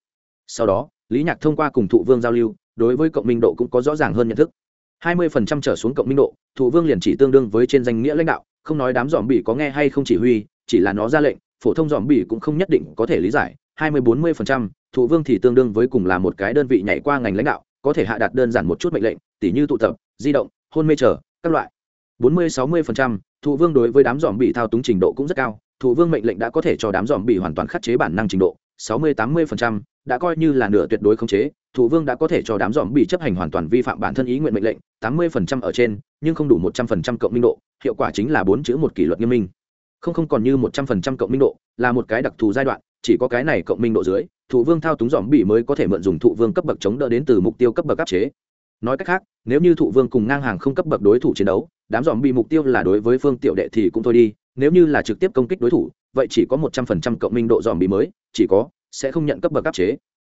Sau đó, lý nhạc thông qua cùng thụ vương giao lưu, đối với cộng minh độ cũng có rõ ràng hơn nhận thức. Hai mươi phần trăm trở xuống cộng minh độ, thụ vương liền chỉ tương đương với trên danh nghĩa lãnh đạo, không nói đám dòm bị có nghe hay không chỉ huy, chỉ là nó ra lệnh, phổ thông dòm bị cũng không nhất định có thể lý giải hai mươi bốn mươi phần trăm, thụ vương thì tương đương với cùng là một cái đơn vị nhảy qua ngành lãnh đạo, có thể hạ đặt đơn giản một chút mệnh lệnh, tỉ như tụ tập, di động, hôn mê trở các loại. bốn mươi sáu mươi phần trăm, thụ vương đối với đám dòm bị thao túng trình độ cũng rất cao, thụ vương mệnh lệnh đã có thể cho đám dòm bị hoàn toàn khắc chế bản năng trình độ, sáu mươi tám mươi phần trăm đã coi như là nửa tuyệt đối khống chế thủ vương đã có thể cho đám dòm bị chấp hành hoàn toàn vi phạm bản thân ý nguyện mệnh lệnh, tám mươi phần trăm ở trên, nhưng không đủ một trăm phần trăm cộng minh độ, hiệu quả chính là bốn chữ một kỷ luật nghiêm minh. Không không còn như một trăm phần trăm cộng minh độ, là một cái đặc thù giai đoạn chỉ có cái này cộng minh độ dưới, thụ vương thao túng dòm bị mới có thể mượn dùng thụ vương cấp bậc chống đỡ đến từ mục tiêu cấp bậc áp chế. Nói cách khác, nếu như thụ vương cùng ngang hàng không cấp bậc đối thủ chiến đấu, đám dòm bị mục tiêu là đối với phương tiểu đệ thì cũng thôi đi, nếu như là trực tiếp công kích đối thủ, vậy chỉ có một trăm phần trăm cộng minh độ dòm bị mới, chỉ có, sẽ không nhận cấp bậc áp chế.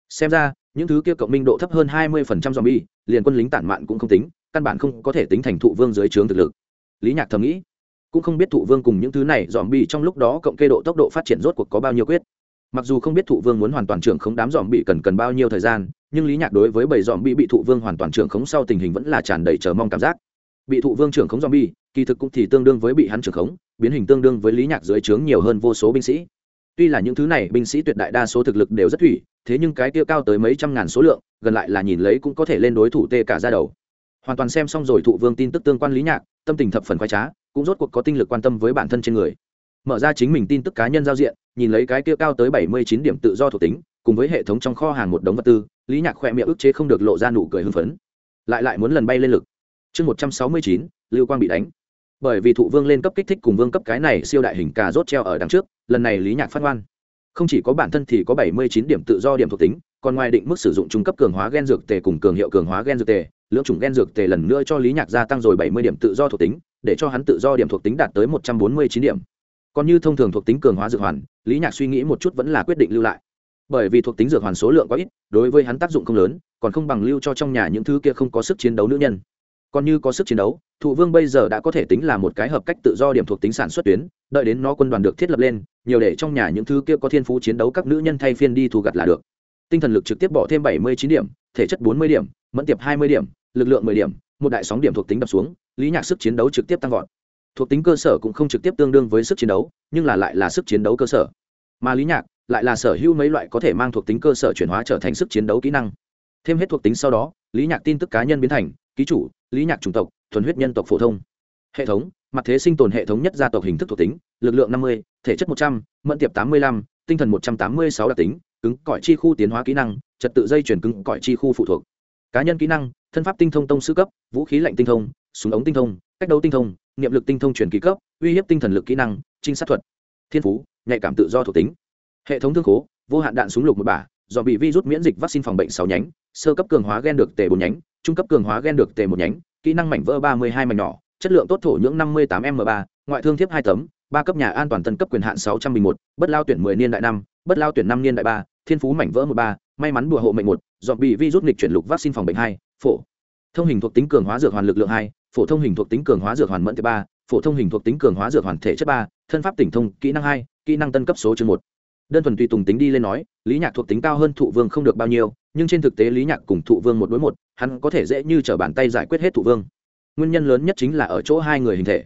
Xem ra, những thứ kia cộng minh độ thấp hơn hai mươi phần trăm dòm bi liền quân lính tản mạn cũng không tính, căn bản không có thể tính thành thụ vương dưới trướng thực lực. Lý nhạc thầm nghĩ, cũng không biết thụ vương cùng những thứ này dòm bi trong lúc đó cộng kê độ tốc độ phát triển rốt cuộc có bao nhiêu quyết mặc dù không biết thụ vương muốn hoàn toàn trưởng khống đám dòm bị cần cần bao nhiêu thời gian, nhưng lý nhạc đối với bảy dòm bị bị thụ vương hoàn toàn trưởng khống sau tình hình vẫn là tràn đầy chờ mong cảm giác. Bị thụ vương trưởng khống dòm bi kỳ thực cũng thì tương đương với bị hắn trưởng khống, biến hình tương đương với lý nhạc dưới trướng nhiều hơn vô số binh sĩ. Tuy là những thứ này binh sĩ tuyệt đại đa số thực lực đều rất thủy, thế nhưng cái tiêu cao tới mấy trăm ngàn số lượng, gần lại là nhìn lấy cũng có thể lên đối thủ tê cả ra đầu. Hoàn toàn xem xong rồi thụ vương tin tức tương quan lý nhạc, tâm tình thập phần khoái trá, cũng rốt cuộc có tinh lực quan tâm với bản thân trên người mở ra chính mình tin tức cá nhân giao diện, nhìn lấy cái kia cao tới bảy mươi chín điểm tự do thuộc tính, cùng với hệ thống trong kho hàng một đống vật tư, lý nhạc khoe miệng ức chế không được lộ ra nụ cười hưng phấn. Lại lại muốn lần bay lên lực. Chương một trăm sáu mươi chín, lưu quang bị đánh. Bởi vì thụ vương lên cấp kích thích cùng vương cấp cái này siêu đại hình cà rốt treo ở đằng trước, lần này lý nhạc phát ngoan. Không chỉ có bản thân thì có bảy mươi chín điểm tự do điểm thuộc tính, còn ngoài định mức sử dụng trung cấp cường hóa gen dược tề cùng cường hiệu cường hóa gen dược tề lượng chủng gen dược tề lần nữa cho lý nhạc gia tăng rồi bảy mươi điểm tự do thuộc tính, để cho hắn tự do điểm thuộc tính đạt tới một trăm bốn mươi chín điểm còn như thông thường thuộc tính cường hóa dược hoàn, lý nhạc suy nghĩ một chút vẫn là quyết định lưu lại. Bởi vì thuộc tính dược hoàn số lượng quá ít, đối với hắn tác dụng không lớn, còn không bằng lưu cho trong nhà những thứ kia không có sức chiến đấu nữ nhân. Còn như có sức chiến đấu, thụ vương bây giờ đã có thể tính là một cái hợp cách tự do điểm thuộc tính sản xuất tuyến, đợi đến nó quân đoàn được thiết lập lên, nhiều để trong nhà những thứ kia có thiên phú chiến đấu các nữ nhân thay phiên đi thu gặt là được. Tinh thần lực trực tiếp bỏ thêm bảy mươi chín điểm, thể chất bốn mươi điểm, mẫn tiệp hai mươi điểm, lực lượng mười điểm, một đại sóng điểm thuộc tính đập xuống, lý nhạc sức chiến đấu trực tiếp tăng vọt thuộc tính cơ sở cũng không trực tiếp tương đương với sức chiến đấu, nhưng là lại là sức chiến đấu cơ sở. Mà lý nhạc lại là sở hữu mấy loại có thể mang thuộc tính cơ sở chuyển hóa trở thành sức chiến đấu kỹ năng. Thêm hết thuộc tính sau đó, lý nhạc tin tức cá nhân biến thành ký chủ, lý nhạc chủng tộc, thuần huyết nhân tộc phổ thông. Hệ thống, mặt thế sinh tồn hệ thống nhất gia tộc hình thức thuộc tính, lực lượng năm mươi, thể chất một trăm, mẫn tiệp tám mươi lăm, tinh thần một trăm tám mươi sáu đặc tính, cứng cõi chi khu tiến hóa kỹ năng, trật tự dây chuyển cứng cõi chi khu phụ thuộc. Cá nhân kỹ năng, thân pháp tinh thông tông sư cấp, vũ khí lạnh tinh thông súng ống tinh thông, cách đấu tinh thông, niệm lực tinh thông truyền ký cấp, uy hiếp tinh thần lực kỹ năng, trinh sát thuật, thiên phú, nhạy cảm tự do thuộc tính. Hệ thống thương khố, vô hạn đạn súng lục một bả, do bị virus miễn dịch vaccine phòng bệnh sáu nhánh, sơ cấp cường hóa gen được tề bốn nhánh, trung cấp cường hóa gen được tề một nhánh, kỹ năng mảnh vỡ ba mươi hai mảnh nhỏ, chất lượng tốt thổ nhưỡng năm mươi tám m ba, ngoại thương thiếp hai tấm, ba cấp nhà an toàn tân cấp quyền hạn sáu trăm bình một, bất lao tuyển mười niên đại năm, bất lao tuyển năm niên đại ba, thiên phú mảnh vỡ một ba, may mắn bùa hộ mệnh một dọn bị virus nghịch chuyển lục vaccine phòng bệnh hai, phổ. Thông hình thuộc tính cường hóa dược hoàn lực lượng hai phổ thông hình thuộc tính cường hóa dược hoàn mẫn thứ ba, phổ thông hình thuộc tính cường hóa dược hoàn thể chất ba, thân pháp tỉnh thông, kỹ năng hai, kỹ năng tân cấp số chương một. Đơn thuần tùy tùng tính đi lên nói, lý nhạc thuộc tính cao hơn thụ vương không được bao nhiêu, nhưng trên thực tế lý nhạc cùng thụ vương một đối một, hắn có thể dễ như t r ở bàn tay giải quyết hết thụ vương. Nguyên nhân lớn nhất chính là ở chỗ hai người hình thể.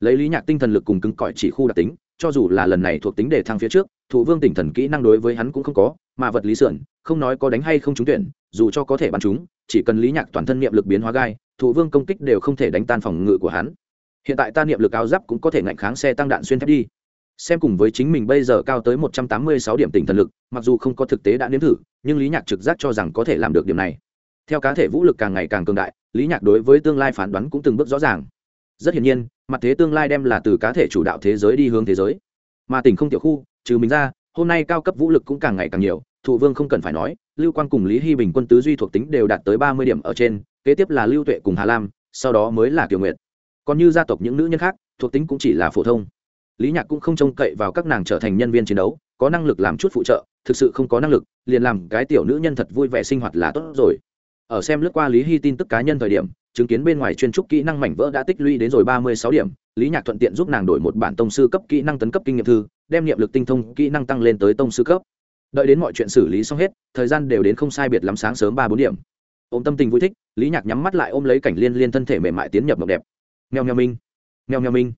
Lấy lý nhạc tinh thần lực cùng cứng cỏi chỉ khu đặc tính, cho dù là lần này thuộc tính đề thăng phía trước, thụ vương tỉnh thần kỹ năng đối với hắn cũng không có, mà vật lý sườn, không nói có đánh hay không trúng tuyển, dù cho có thể bắn chúng, chỉ cần lý nhạc toàn thân niệm lực biến hóa gai thụ vương công kích đều không thể đánh tan phòng ngự của hắn. Hiện tại ta niệm lực áo giáp cũng có thể ngạnh kháng xe tăng đạn xuyên thép đi. Xem cùng với chính mình bây giờ cao tới một trăm tám mươi sáu điểm tỉnh thần lực, mặc dù không có thực tế đã nếm thử, nhưng lý nhạc trực giác cho rằng có thể làm được điểm này. Theo cá thể vũ lực càng ngày càng cường đại, lý nhạc đối với tương lai phán đoán cũng từng bước rõ ràng. Rất hiển nhiên, mặt thế tương lai đem là từ cá thể chủ đạo thế giới đi hướng thế giới. Mà tỉnh không tiểu khu, trừ mình ra, hôm nay cao cấp vũ lực cũng càng ngày càng nhiều, thụ vương không cần phải nói, lưu quang cùng lý hy bình quân tứ duy thuộc tính đều đạt tới ba mươi điểm ở trên kế tiếp là lưu tuệ cùng hà lam, sau đó mới là kiều Nguyệt. còn như gia tộc những nữ nhân khác, thuộc tính cũng chỉ là phổ thông. Lý nhạc cũng không trông cậy vào các nàng trở thành nhân viên chiến đấu, có năng lực làm chút phụ trợ, thực sự không có năng lực, liền làm cái tiểu nữ nhân thật vui vẻ sinh hoạt là tốt rồi. Ở xem lướt qua lý hy tin tức cá nhân thời điểm, chứng kiến bên ngoài chuyên trúc kỹ năng mảnh vỡ đã tích lũy đến rồi ba mươi sáu điểm, lý nhạc thuận tiện giúp nàng đổi một bản tông sư cấp kỹ năng tấn cấp kinh nghiệm thư, đem niệm lực tinh thông kỹ năng tăng lên tới tông sư cấp. Đợi đến mọi chuyện xử lý xong hết, thời gian đều đến không sai biệt lắm sáng sớm ba bốn điểm ôm tâm tình vui thích, lý nhạc nhắm mắt lại ôm lấy cảnh liên liên thân thể mềm mại tiến nhập mộng đẹp. Mèo mèo minh mèo mèo minh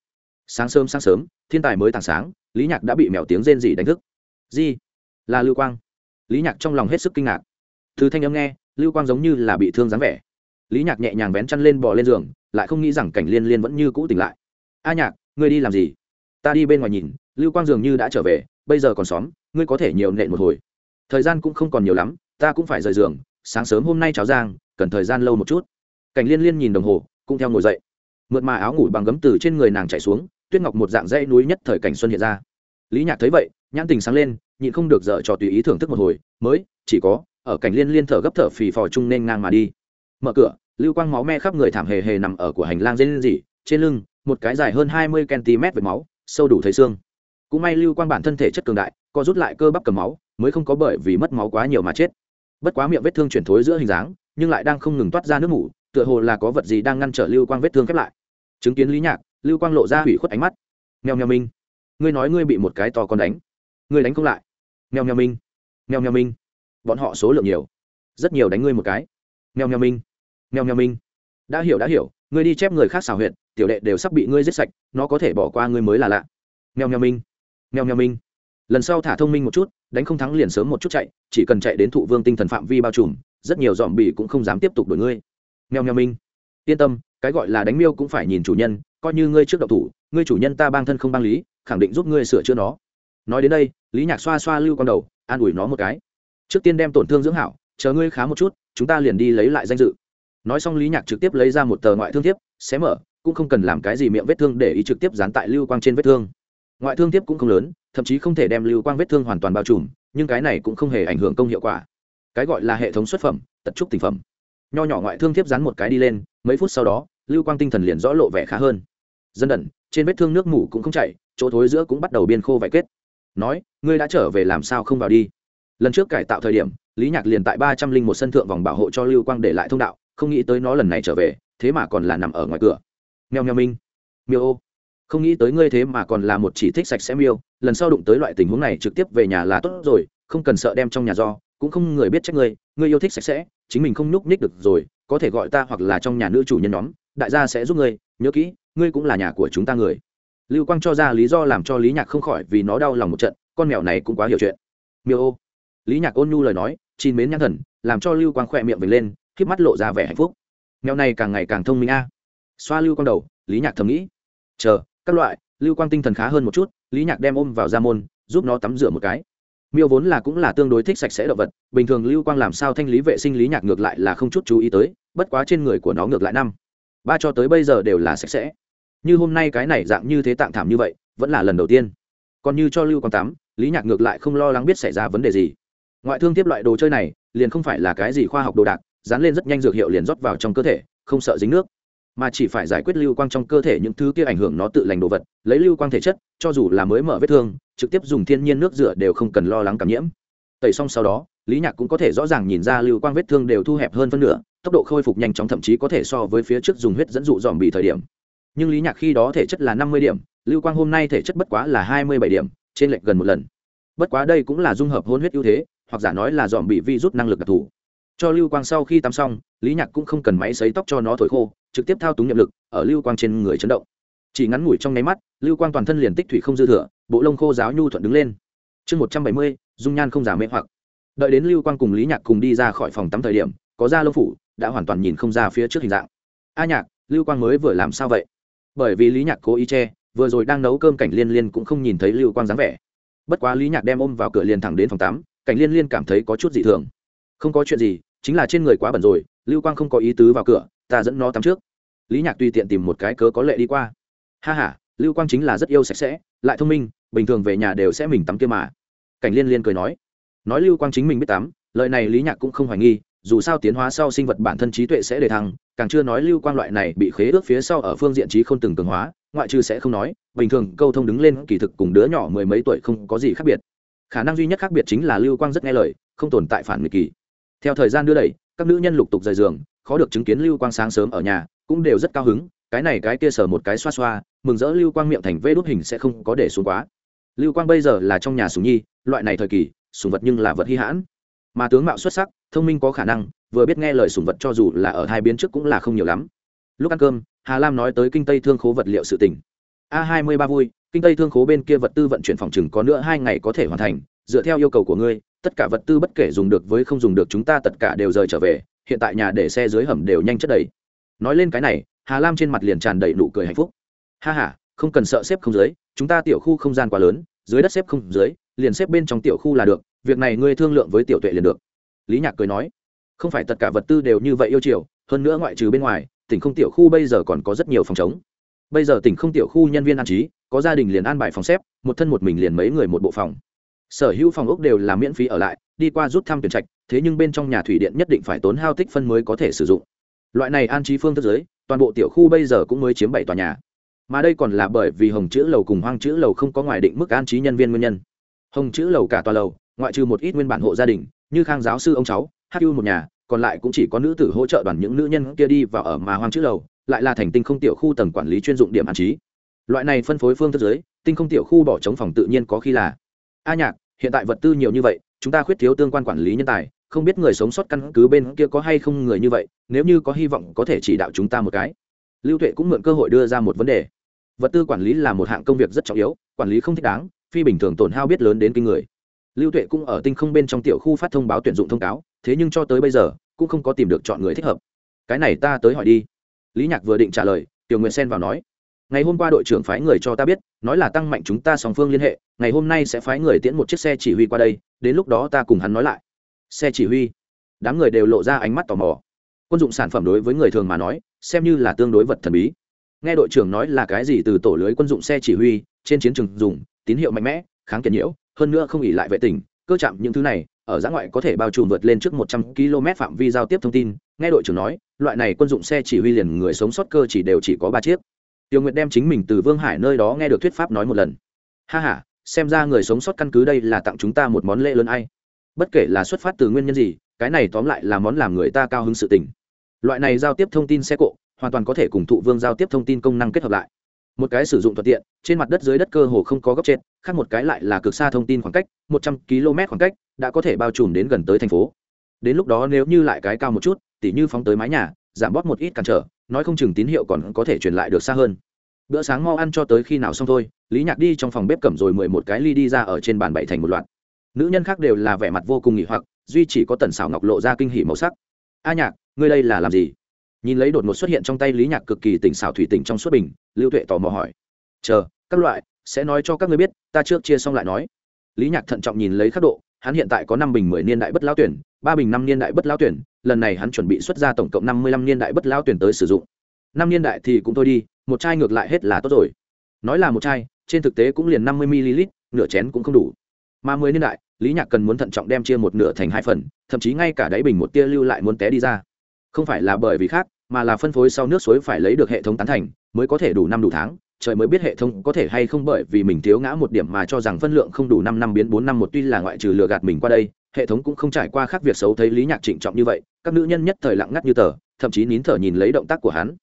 sáng sớm sáng sớm, thiên tài mới tảng sáng, lý nhạc đã bị mèo tiếng rên rỉ đánh thức. Di là lưu quang. Lý nhạc trong lòng hết sức kinh ngạc. Từ thanh âm nghe, lưu quang giống như là bị thương dáng vẻ. Lý nhạc nhẹ nhàng vén chăn lên bò lên giường, lại không nghĩ rằng cảnh liên liên vẫn như cũ tỉnh lại. A nhạc, ngươi đi làm gì? Ta đi bên ngoài nhìn, lưu quang dường như đã trở về, bây giờ còn xóm, ngươi có thể nhiều nện một hồi. Thời gian cũng không còn nhiều lắm, ta cũng phải rời giường sáng sớm hôm nay cháo giang cần thời gian lâu một chút. Cảnh liên liên nhìn đồng hồ, cũng theo ngồi dậy. Mượt mà áo ngủ bằng gấm từ trên người nàng chạy xuống, tuyết ngọc một dạng dãy núi nhất thời cảnh xuân hiện ra. Lý nhạc thấy vậy, nhãn tình sáng lên, nhịn không được dở trò tùy ý thưởng thức một hồi, mới, chỉ có, ở cảnh liên liên thở gấp thở phì phò chung nên ngang mà đi. Mở cửa, lưu quang máu me khắp người thảm hề hề nằm ở của hành lang dây lên dỉ, trên lưng, một cái dài hơn hai mươi cm với máu, sâu đủ thấy xương. Cũng may lưu quang bản thân thể chất cường đại, co rút lại cơ bắp cầm máu, mới không có bởi vì mất máu quá nhiều mà chết bất quá miệng vết thương chuyển thối giữa hình dáng, nhưng lại đang không ngừng toát ra nước mủ, tựa hồ là có vật gì đang ngăn trở lưu quang vết thương khép lại. Chứng kiến lý nhạc, lưu quang lộ ra hủy khuất ánh mắt. Mèo mèo minh ngươi nói ngươi bị một cái to con đánh. Ngươi đánh không lại. Mèo mèo minh mèo mèo minh bọn họ số lượng nhiều. Rất nhiều đánh ngươi một cái. Mèo mèo minh mèo mèo minh đã hiểu đã hiểu. Ngươi đi chép người khác xào huyện tiểu đệ đều sắp bị ngươi giết sạch, nó có thể bỏ qua ngươi mới là lạ. Mèo mèo minh mèo mèo minh lần sau thả thông minh một chút đánh không thắng liền sớm một chút chạy, chỉ cần chạy đến thụ vương tinh thần phạm vi bao trùm, rất nhiều dòm bỉ cũng không dám tiếp tục đuổi ngươi. Nghèo nghèo minh. Yên tâm, cái gọi là đánh miêu cũng phải nhìn chủ nhân, coi như ngươi trước độc thủ, ngươi chủ nhân ta bang thân không bang lý, khẳng định giúp ngươi sửa chữa nó. Nói đến đây, lý nhạc xoa xoa lưu con đầu, an ủi nó một cái. Trước tiên đem tổn thương dưỡng hảo, chờ ngươi khá một chút, chúng ta liền đi lấy lại danh dự. Nói xong lý nhạc trực tiếp lấy ra một tờ ngoại thương thiếp, xé mở, cũng không cần làm cái gì miệng vết thương để ý trực tiếp dán tại lưu quang trên vết thương ngoại thương tiếp cũng không lớn, thậm chí không thể đem lưu quang vết thương hoàn toàn bao trùm, nhưng cái này cũng không hề ảnh hưởng công hiệu quả. Cái gọi là hệ thống xuất phẩm, tật trúc tình phẩm. Nho nhỏ ngoại thương tiếp dán một cái đi lên, mấy phút sau đó, lưu quang tinh thần liền rõ lộ vẻ khá hơn. Dân đẩn trên vết thương nước mủ cũng không chảy, chỗ thối giữa cũng bắt đầu biên khô vải kết. Nói, ngươi đã trở về làm sao không vào đi? Lần trước cải tạo thời điểm, lý nhạc liền tại ba trăm linh một sân thượng vòng bảo hộ cho lưu quang để lại thông đạo, không nghĩ tới nó lần này trở về, thế mà còn là nằm ở ngoài cửa. Mèo mèo minh. Miêu ô không nghĩ tới ngươi thế mà còn là một chỉ thích sạch sẽ miêu, lần sau đụng tới loại tình huống này trực tiếp về nhà là tốt rồi, không cần sợ đem trong nhà do, cũng không người biết trách ngươi ngươi yêu thích sạch sẽ, chính mình không nhúc nhích được rồi, có thể gọi ta hoặc là trong nhà nữ chủ nhân nhóm, đại gia sẽ giúp ngươi, nhớ kỹ, ngươi cũng là nhà của chúng ta người. Lưu quang cho ra lý do làm cho lý nhạc không khỏi vì nó đau lòng một trận, con mèo này cũng quá hiểu chuyện. Miêu ô. Lý nhạc ôn nhu lời nói, chín mến nhãn thần, làm cho lưu quang khỏe miệng vệt lên k mắt lộ ra vẻ hạnh phúc. Mèo này càng ngày càng thông minh a. Xoa lưu quang đầu, lý nhạc thầm nghĩ. Chờ các loại, lưu quang tinh thần khá hơn một chút, lý nhạc đem ôm vào ra môn, giúp nó tắm rửa một cái. Miêu vốn là cũng là tương đối thích sạch sẽ động vật, bình thường lưu quang làm sao thanh lý vệ sinh lý nhạc ngược lại là không chút chú ý tới, bất quá trên người của nó ngược lại năm. Ba cho tới bây giờ đều là sạch sẽ. Như hôm nay cái này dạng như thế tạm thảm như vậy, vẫn là lần đầu tiên. Còn như cho lưu quang tắm, lý nhạc ngược lại không lo lắng biết xảy ra vấn đề gì. Ngoại thương tiếp loại đồ chơi này, liền không phải là cái gì khoa học đồ đạc, dán lên rất nhanh dược hiệu liền rót vào trong cơ thể, không sợ dính nước mà chỉ phải giải quyết lưu quang trong cơ thể những thứ kia ảnh hưởng nó tự lành đồ vật, lấy lưu quang thể chất, cho dù là mới mở vết thương, trực tiếp dùng thiên nhiên nước rửa đều không cần lo lắng cảm nhiễm. Tẩy xong sau đó, lý nhạc cũng có thể rõ ràng nhìn ra lưu quang vết thương đều thu hẹp hơn phân nửa, tốc độ khôi phục nhanh chóng thậm chí có thể so với phía trước dùng huyết dẫn dụ dòm bị thời điểm. Nhưng lý nhạc khi đó thể chất là năm mươi điểm, lưu quang hôm nay thể chất bất quá là hai mươi bảy điểm, trên lệch gần một lần. Bất quá đây cũng là dung hợp hôn huyết ưu thế, hoặc giả nói là dòm bị vi rút năng lực đặc thù cho lưu quang sau khi tắm xong, lý nhạc cũng không cần máy xấy tóc cho nó thổi khô, trực tiếp thao túng nhiệm lực ở lưu quang trên người chấn động. Chỉ ngắn ngủi trong nháy mắt, lưu quang toàn thân liền tích thủy không dư thừa, bộ lông khô giáo nhu thuận đứng lên. Chương một trăm bảy mươi, dung nhan không giả mê hoặc. Đợi đến lưu quang cùng lý nhạc cùng đi ra khỏi phòng tắm thời điểm, có da lông phủ, đã hoàn toàn nhìn không ra phía trước hình dạng. A nhạc, lưu quang mới vừa làm sao vậy? Bởi vì lý nhạc cố ý che, vừa rồi đang nấu cơm cảnh liên liên cũng không nhìn thấy lưu quang dáng vẻ. Bất quá lý nhạc đem ôm vào cửa liền thẳng đến phòng tắm, cảnh liên liên cảm thấy có chút dị thường. Không có chuyện gì chính là trên người quá bẩn rồi, lưu quang không có ý tứ vào cửa, ta dẫn nó tắm trước. Lý nhạc tùy tiện tìm một cái cớ có lệ đi qua. Ha h a lưu quang chính là rất yêu sạch sẽ, lại thông minh, bình thường về nhà đều sẽ mình tắm kia mà. Cảnh liên liên cười nói. Nói lưu quang chính mình biết tắm lợi này lý nhạc cũng không hoài nghi, dù sao tiến hóa sau sinh vật bản thân trí tuệ sẽ đề thăng, càng chưa nói lưu quang loại này bị khế ước phía sau ở phương diện trí không từng cường hóa, ngoại trừ sẽ không nói, bình thường câu thông đứng lên kỳ thực cùng đứa nhỏ mười mấy tuổi không có gì khác biệt. Khả năng duy nhất khác biệt chính là lưu quang rất nghe lời, không tồn tại phản nghịch kỳ theo thời gian đưa đẩy, các nữ nhân lục tục rời giường, khó được chứng kiến lưu quang sáng sớm ở nhà, cũng đều rất cao hứng, cái này cái kia sở một cái xoa xoa, mừng rỡ lưu quang miệng thành vê đốt hình sẽ không có để xuống quá. Lưu quang bây giờ là trong nhà sùng nhi, loại này thời kỳ sùng vật nhưng là vật hy hãn. Mà tướng mạo xuất sắc, thông minh có khả năng, vừa biết nghe lời sùng vật cho dù là ở hai biến trước cũng là không nhiều lắm. Lúc ăn cơm, hà lam nói tới kinh tây thương khố vật liệu sự tỉnh a hai mươi ba vui, kinh tây thương khố bên kia vật tư vận chuyển phòng chừng có nữa hai ngày có thể hoàn thành, dựa theo yêu cầu của ngươi tất cả vật tư bất kể dùng được với không dùng được chúng ta tất cả đều rời trở về, hiện tại nhà để xe dưới hầm đều nhanh chất đầy. Nói lên cái này, hà lam trên mặt liền tràn đầy nụ cười hạnh phúc. Ha h a không cần sợ xếp không dưới, chúng ta tiểu khu không gian quá lớn, dưới đất xếp không dưới, liền xếp bên trong tiểu khu là được, việc này ngươi thương lượng với tiểu tuệ liền được. Lý nhạc cười nói. Không phải tất cả vật tư đều như vậy yêu chiều, hơn nữa ngoại trừ bên ngoài, tỉnh không tiểu khu bây giờ còn có rất nhiều phòng chống bây giờ tỉnh không tiểu khu nhân viên an trí, có gia đình liền an bài phòng xếp, một thân một mình liền mấy người một bộ phòng sở hữu phòng ốc đều là miễn phí ở lại, đi qua rút thăm tuyển trạch, thế nhưng bên trong nhà thủy điện nhất định phải tốn hao tích phân mới có thể sử dụng. Loại này an trí phương thức giới, toàn bộ tiểu khu bây giờ cũng mới chiếm bảy tòa nhà. Mà đây còn là bởi vì hồng chữ lầu cùng hoang chữ lầu không có ngoài định mức an trí nhân viên nguyên nhân. Hồng chữ lầu cả tòa lầu, ngoại trừ một ít nguyên bản hộ gia đình, như khang giáo sư ông cháu hưu một nhà, còn lại cũng chỉ có nữ tử hỗ trợ đoàn những nữ nhân kia đi vào ở mà hoang chữ lầu, lại là thành tinh không tiểu khu tầng quản lý chuyên dụng điểm an trí. Loại này phân phối phương thức giới, tinh không tiểu khu bỏ trống phòng tự nhiên có khi là a nhạc, hiện tại vật tư nhiều như vậy, chúng ta khuyết thiếu tương quan quản lý nhân tài, không biết người sống sót căn cứ bên kia có hay không người như vậy, nếu như có hy vọng có thể chỉ đạo chúng ta một cái. Lưu tuệ cũng mượn cơ hội đưa ra một vấn đề. Vật tư quản lý là một hạng công việc rất trọng yếu, quản lý không thích đáng, phi bình thường tổn hao biết lớn đến kinh người. Lưu tuệ cũng ở tinh không bên trong tiểu khu phát thông báo tuyển dụng thông cáo, thế nhưng cho tới bây giờ, cũng không có tìm được chọn người thích hợp. Cái này ta tới hỏi đi. Lý nhạc vừa định trả lời, tiểu nguyện xen vào nói ngày hôm qua đội trưởng phái người cho ta biết, nói là tăng mạnh chúng ta song phương liên hệ, ngày hôm nay sẽ phái người tiễn một chiếc xe chỉ huy qua đây, đến lúc đó ta cùng hắn nói lại. Xe chỉ huy? Đám người đều lộ ra ánh mắt tò mò. Quân dụng sản phẩm đối với người thường mà nói, xem như là tương đối vật thần bí. Nghe đội trưởng nói là cái gì từ tổ lưới quân dụng xe chỉ huy, trên chiến trường dùng, tín hiệu mạnh mẽ, kháng kiệt nhiễu, hơn nữa không ỉ lại vệ tình, cơ chạm những thứ này, ở giã ngoại có thể bao trùm vượt lên trước một trăm km phạm vi giao tiếp thông tin. Nghe đội trưởng nói, loại này quân dụng xe chỉ huy liền người sống sót cơ chỉ đều chỉ có ba chiếc tiêu nguyệt đem chính mình từ vương hải nơi đó nghe được thuyết pháp nói một lần. Ha h a xem ra người sống sót căn cứ đây là tặng chúng ta một món lễ lớn ai. Bất kể là xuất phát từ nguyên nhân gì, cái này tóm lại là món làm người ta cao hứng sự tình. Loại này giao tiếp thông tin xe cộ, hoàn toàn có thể cùng thụ vương giao tiếp thông tin công năng kết hợp lại. Một cái sử dụng thuận tiện, trên mặt đất dưới đất cơ hồ không có góc trên khác một cái lại là cực xa thông tin khoảng cách, một trăm km khoảng cách, đã có thể bao trùm đến gần tới thành phố. Đến lúc đó nếu như lại cái cao một chút, tỉ như phóng tới mái nhà, giảm bóp một ít cản trở nói không chừng tín hiệu còn có thể truyền lại được xa hơn. Bữa sáng mau ăn cho tới khi nào xong thôi, lý nhạc đi trong phòng bếp cầm rồi mười một cái ly đi ra ở trên bàn bày thành một loạt. Nữ nhân khác đều là vẻ mặt vô cùng nghỉ hoặc, duy chỉ có tần xảo ngọc lộ ra kinh hỉ màu sắc. A nhạc, ngươi đây là làm gì? Nhìn lấy đột ngột xuất hiện trong tay lý nhạc cực kỳ tỉnh xảo thủy tỉnh trong suốt bình, lưu tuệ tò mò hỏi. Chờ, các loại, sẽ nói cho các ngươi biết, ta trước chia xong lại nói. Lý nhạc thận trọng nhìn lấy khắc độ, hắn hiện tại có năm bình mười niên đại bất lao tuyển, ba bình năm niên đại bất lao tuyển lần này hắn chuẩn bị xuất ra tổng cộng năm mươi lăm niên đại bất lao tuyển tới sử dụng. Năm niên đại thì cũng thôi đi, một chai ngược lại hết là tốt rồi. Nói là một chai, trên thực tế cũng liền năm mươi ml nửa chén cũng không đủ. Mà mười niên đại, lý nhạc cần muốn thận trọng đem chia một nửa thành hai phần, thậm chí ngay cả đáy bình một tia lưu lại muốn té đi ra. Không phải là bởi vì khác, mà là phân phối sau nước suối phải lấy được hệ thống tán thành, mới có thể đủ năm đủ tháng, trời mới biết hệ thống có thể hay không bởi vì mình thiếu ngã một điểm mà cho rằng phân lượng không đủ năm năm biến bốn năm một tuy là ngoại trừ lừa gạt mình qua đây hệ thống cũng không trải qua khác việc xấu thấy lý nhạc trịnh trọng như vậy, các nữ nhân nhất thời lặng ngắt như tờ, thậm chí nín thở nhìn lấy động tác của hắn.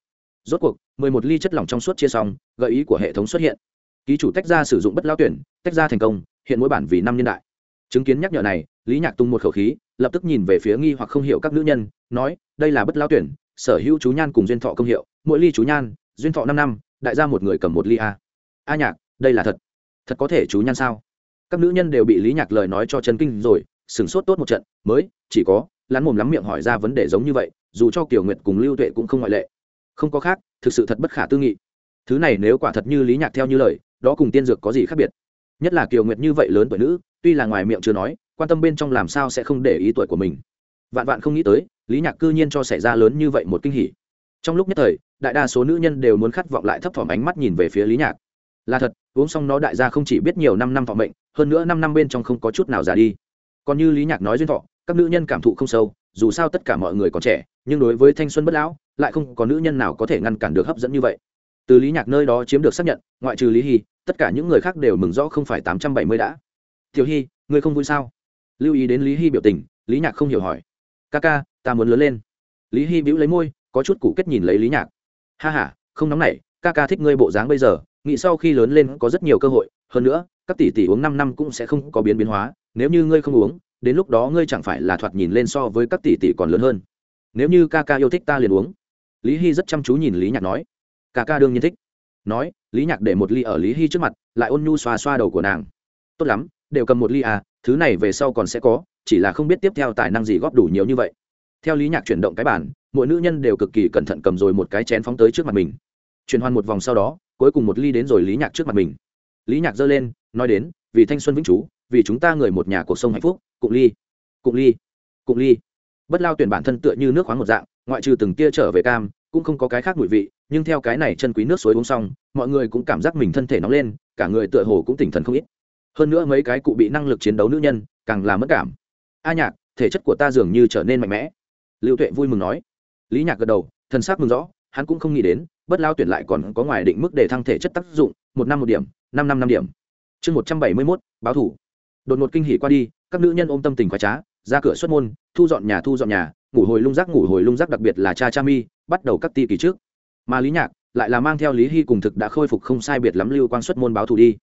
Rốt cuộc, mười một ly chất lỏng trong suốt chia xong, gợi ý của hệ thống xuất hiện. Ký chủ tách ra sử dụng bất lao tuyển, tách ra thành công, hiện mỗi bản vì năm niên đại. Chứng kiến nhắc nhở này, lý nhạc tung một khẩu khí, lập tức nhìn về phía nghi hoặc không hiểu các nữ nhân, nói, đây là bất lao tuyển, sở hữu chú nhan cùng duyên thọ công hiệu, mỗi ly chú nhan, duyên thọ năm năm, đại gia một người cầm một ly a. A nhạc, đây là thật. Thật có thể chú nhan sao? Các nữ nhân đều bị lý nhạc lời nói cho chân kinh rồi sửng sốt tốt một trận, mới, chỉ có lắn mồm lắm miệng hỏi ra vấn đề giống như vậy, dù cho kiều nguyệt cùng lưu tuệ cũng không ngoại lệ. Không có khác, thực sự thật bất khả tư nghị. Thứ này nếu quả thật như lý nhạc theo như lời, đó cùng tiên dược có gì khác biệt? Nhất là kiều nguyệt như vậy lớn tuổi nữ, tuy là ngoài miệng chưa nói, quan tâm bên trong làm sao sẽ không để ý tuổi của mình. Vạn vạn không nghĩ tới, lý nhạc cư nhiên cho xảy ra lớn như vậy một kinh hỉ. Trong lúc nhất thời, đại đa số nữ nhân đều muốn khát vọng lại thấp thỏm ánh mắt nhìn về phía lý nhạc. Là thật, uống xong nó đại gia không chỉ biết nhiều năm năm thọ mệnh, hơn nữa năm năm bên trong không có chút nào già đi còn như lý nhạc nói duyên thọ, các nữ nhân cảm thụ không sâu, dù sao tất cả mọi người còn trẻ, nhưng đối với thanh xuân bất lão, lại không có nữ nhân nào có thể ngăn cản được hấp dẫn như vậy. Từ lý nhạc nơi đó chiếm được xác nhận, ngoại trừ lý hy tất cả những người khác đều mừng rõ không phải tám trăm bảy mươi đã. Tiểu hy ngươi không vui sao? Lưu ý đến lý hy biểu tình, lý nhạc không hiểu hỏi. Ca ca, ta muốn lớn lên. Lý hy bĩu lấy môi, có chút củ kết nhìn lấy lý nhạc. Ha h a không nóng nảy, ca ca thích ngươi bộ dáng bây giờ, nghĩ sau khi lớn lên có rất nhiều cơ hội, hơn nữa, các tỷ tỷ uống năm năm cũng sẽ không có biến biến hóa nếu như ngươi không uống, đến lúc đó ngươi chẳng phải là thoạt nhìn lên so với các tỷ tỷ còn lớn hơn. Nếu như ca ca yêu thích ta liền uống. Lý hy rất chăm chú nhìn lý nhạc nói. Ca ca đương nhiên thích. Nói, lý nhạc để một ly ở lý hy trước mặt, lại ôn nhu xoa xoa đầu của nàng. Tốt lắm, đều cầm một ly à thứ này về sau còn sẽ có, chỉ là không biết tiếp theo tài năng gì góp đủ nhiều như vậy. Theo lý nhạc chuyển động cái bản mỗi nữ nhân đều cực kỳ cẩn thận cầm rồi một cái chén phóng tới trước mặt mình. Chuyển hoàn một vòng sau đó, cuối cùng một ly đến rồi lý nhạc trước mặt mình. Lý nhạc giơ lên, nói đến, vì thanh xuân vĩnh chú vì chúng ta người một nhà cuộc sông hạnh phúc cụng ly cụng ly cụng ly. Bất lao tuyển bản thân tựa như nước khoáng một dạng, ngoại trừ từng tia trở về cam, cũng không có cái khác mùi vị, nhưng theo cái này chân quý nước suối uống xong, mọi người cũng cảm giác mình thân thể nóng lên, cả người tựa hồ cũng tỉnh thần không ít. Hơn nữa mấy cái cụ bị năng lực chiến đấu nữ nhân, càng là mất cảm. A nhạc, thể chất của ta dường như trở nên mạnh mẽ. Lưu tuệ vui mừng nói. Lý nhạc gật đầu thân xác mừng rõ, hắn cũng không nghĩ đến, bất lao tuyển lại còn có ngoài định mức để thăng thể chất tác dụng, một năm một điểm, năm năm năm điểm. Chương một trăm bảy mươi mốt, báo thủ đột ngột kinh hỉ qua đi, các nữ nhân ôm tâm tình khoái trá, ra cửa xuất môn, thu dọn nhà thu dọn nhà, ngủ hồi lung rác ngủ hồi lung rác đặc biệt là cha cha mi, bắt đầu các ti kỳ trước. Mà lý nhạc lại là mang theo lý hy cùng thực đã khôi phục không sai biệt lắm lưu quang xuất môn báo thù đi.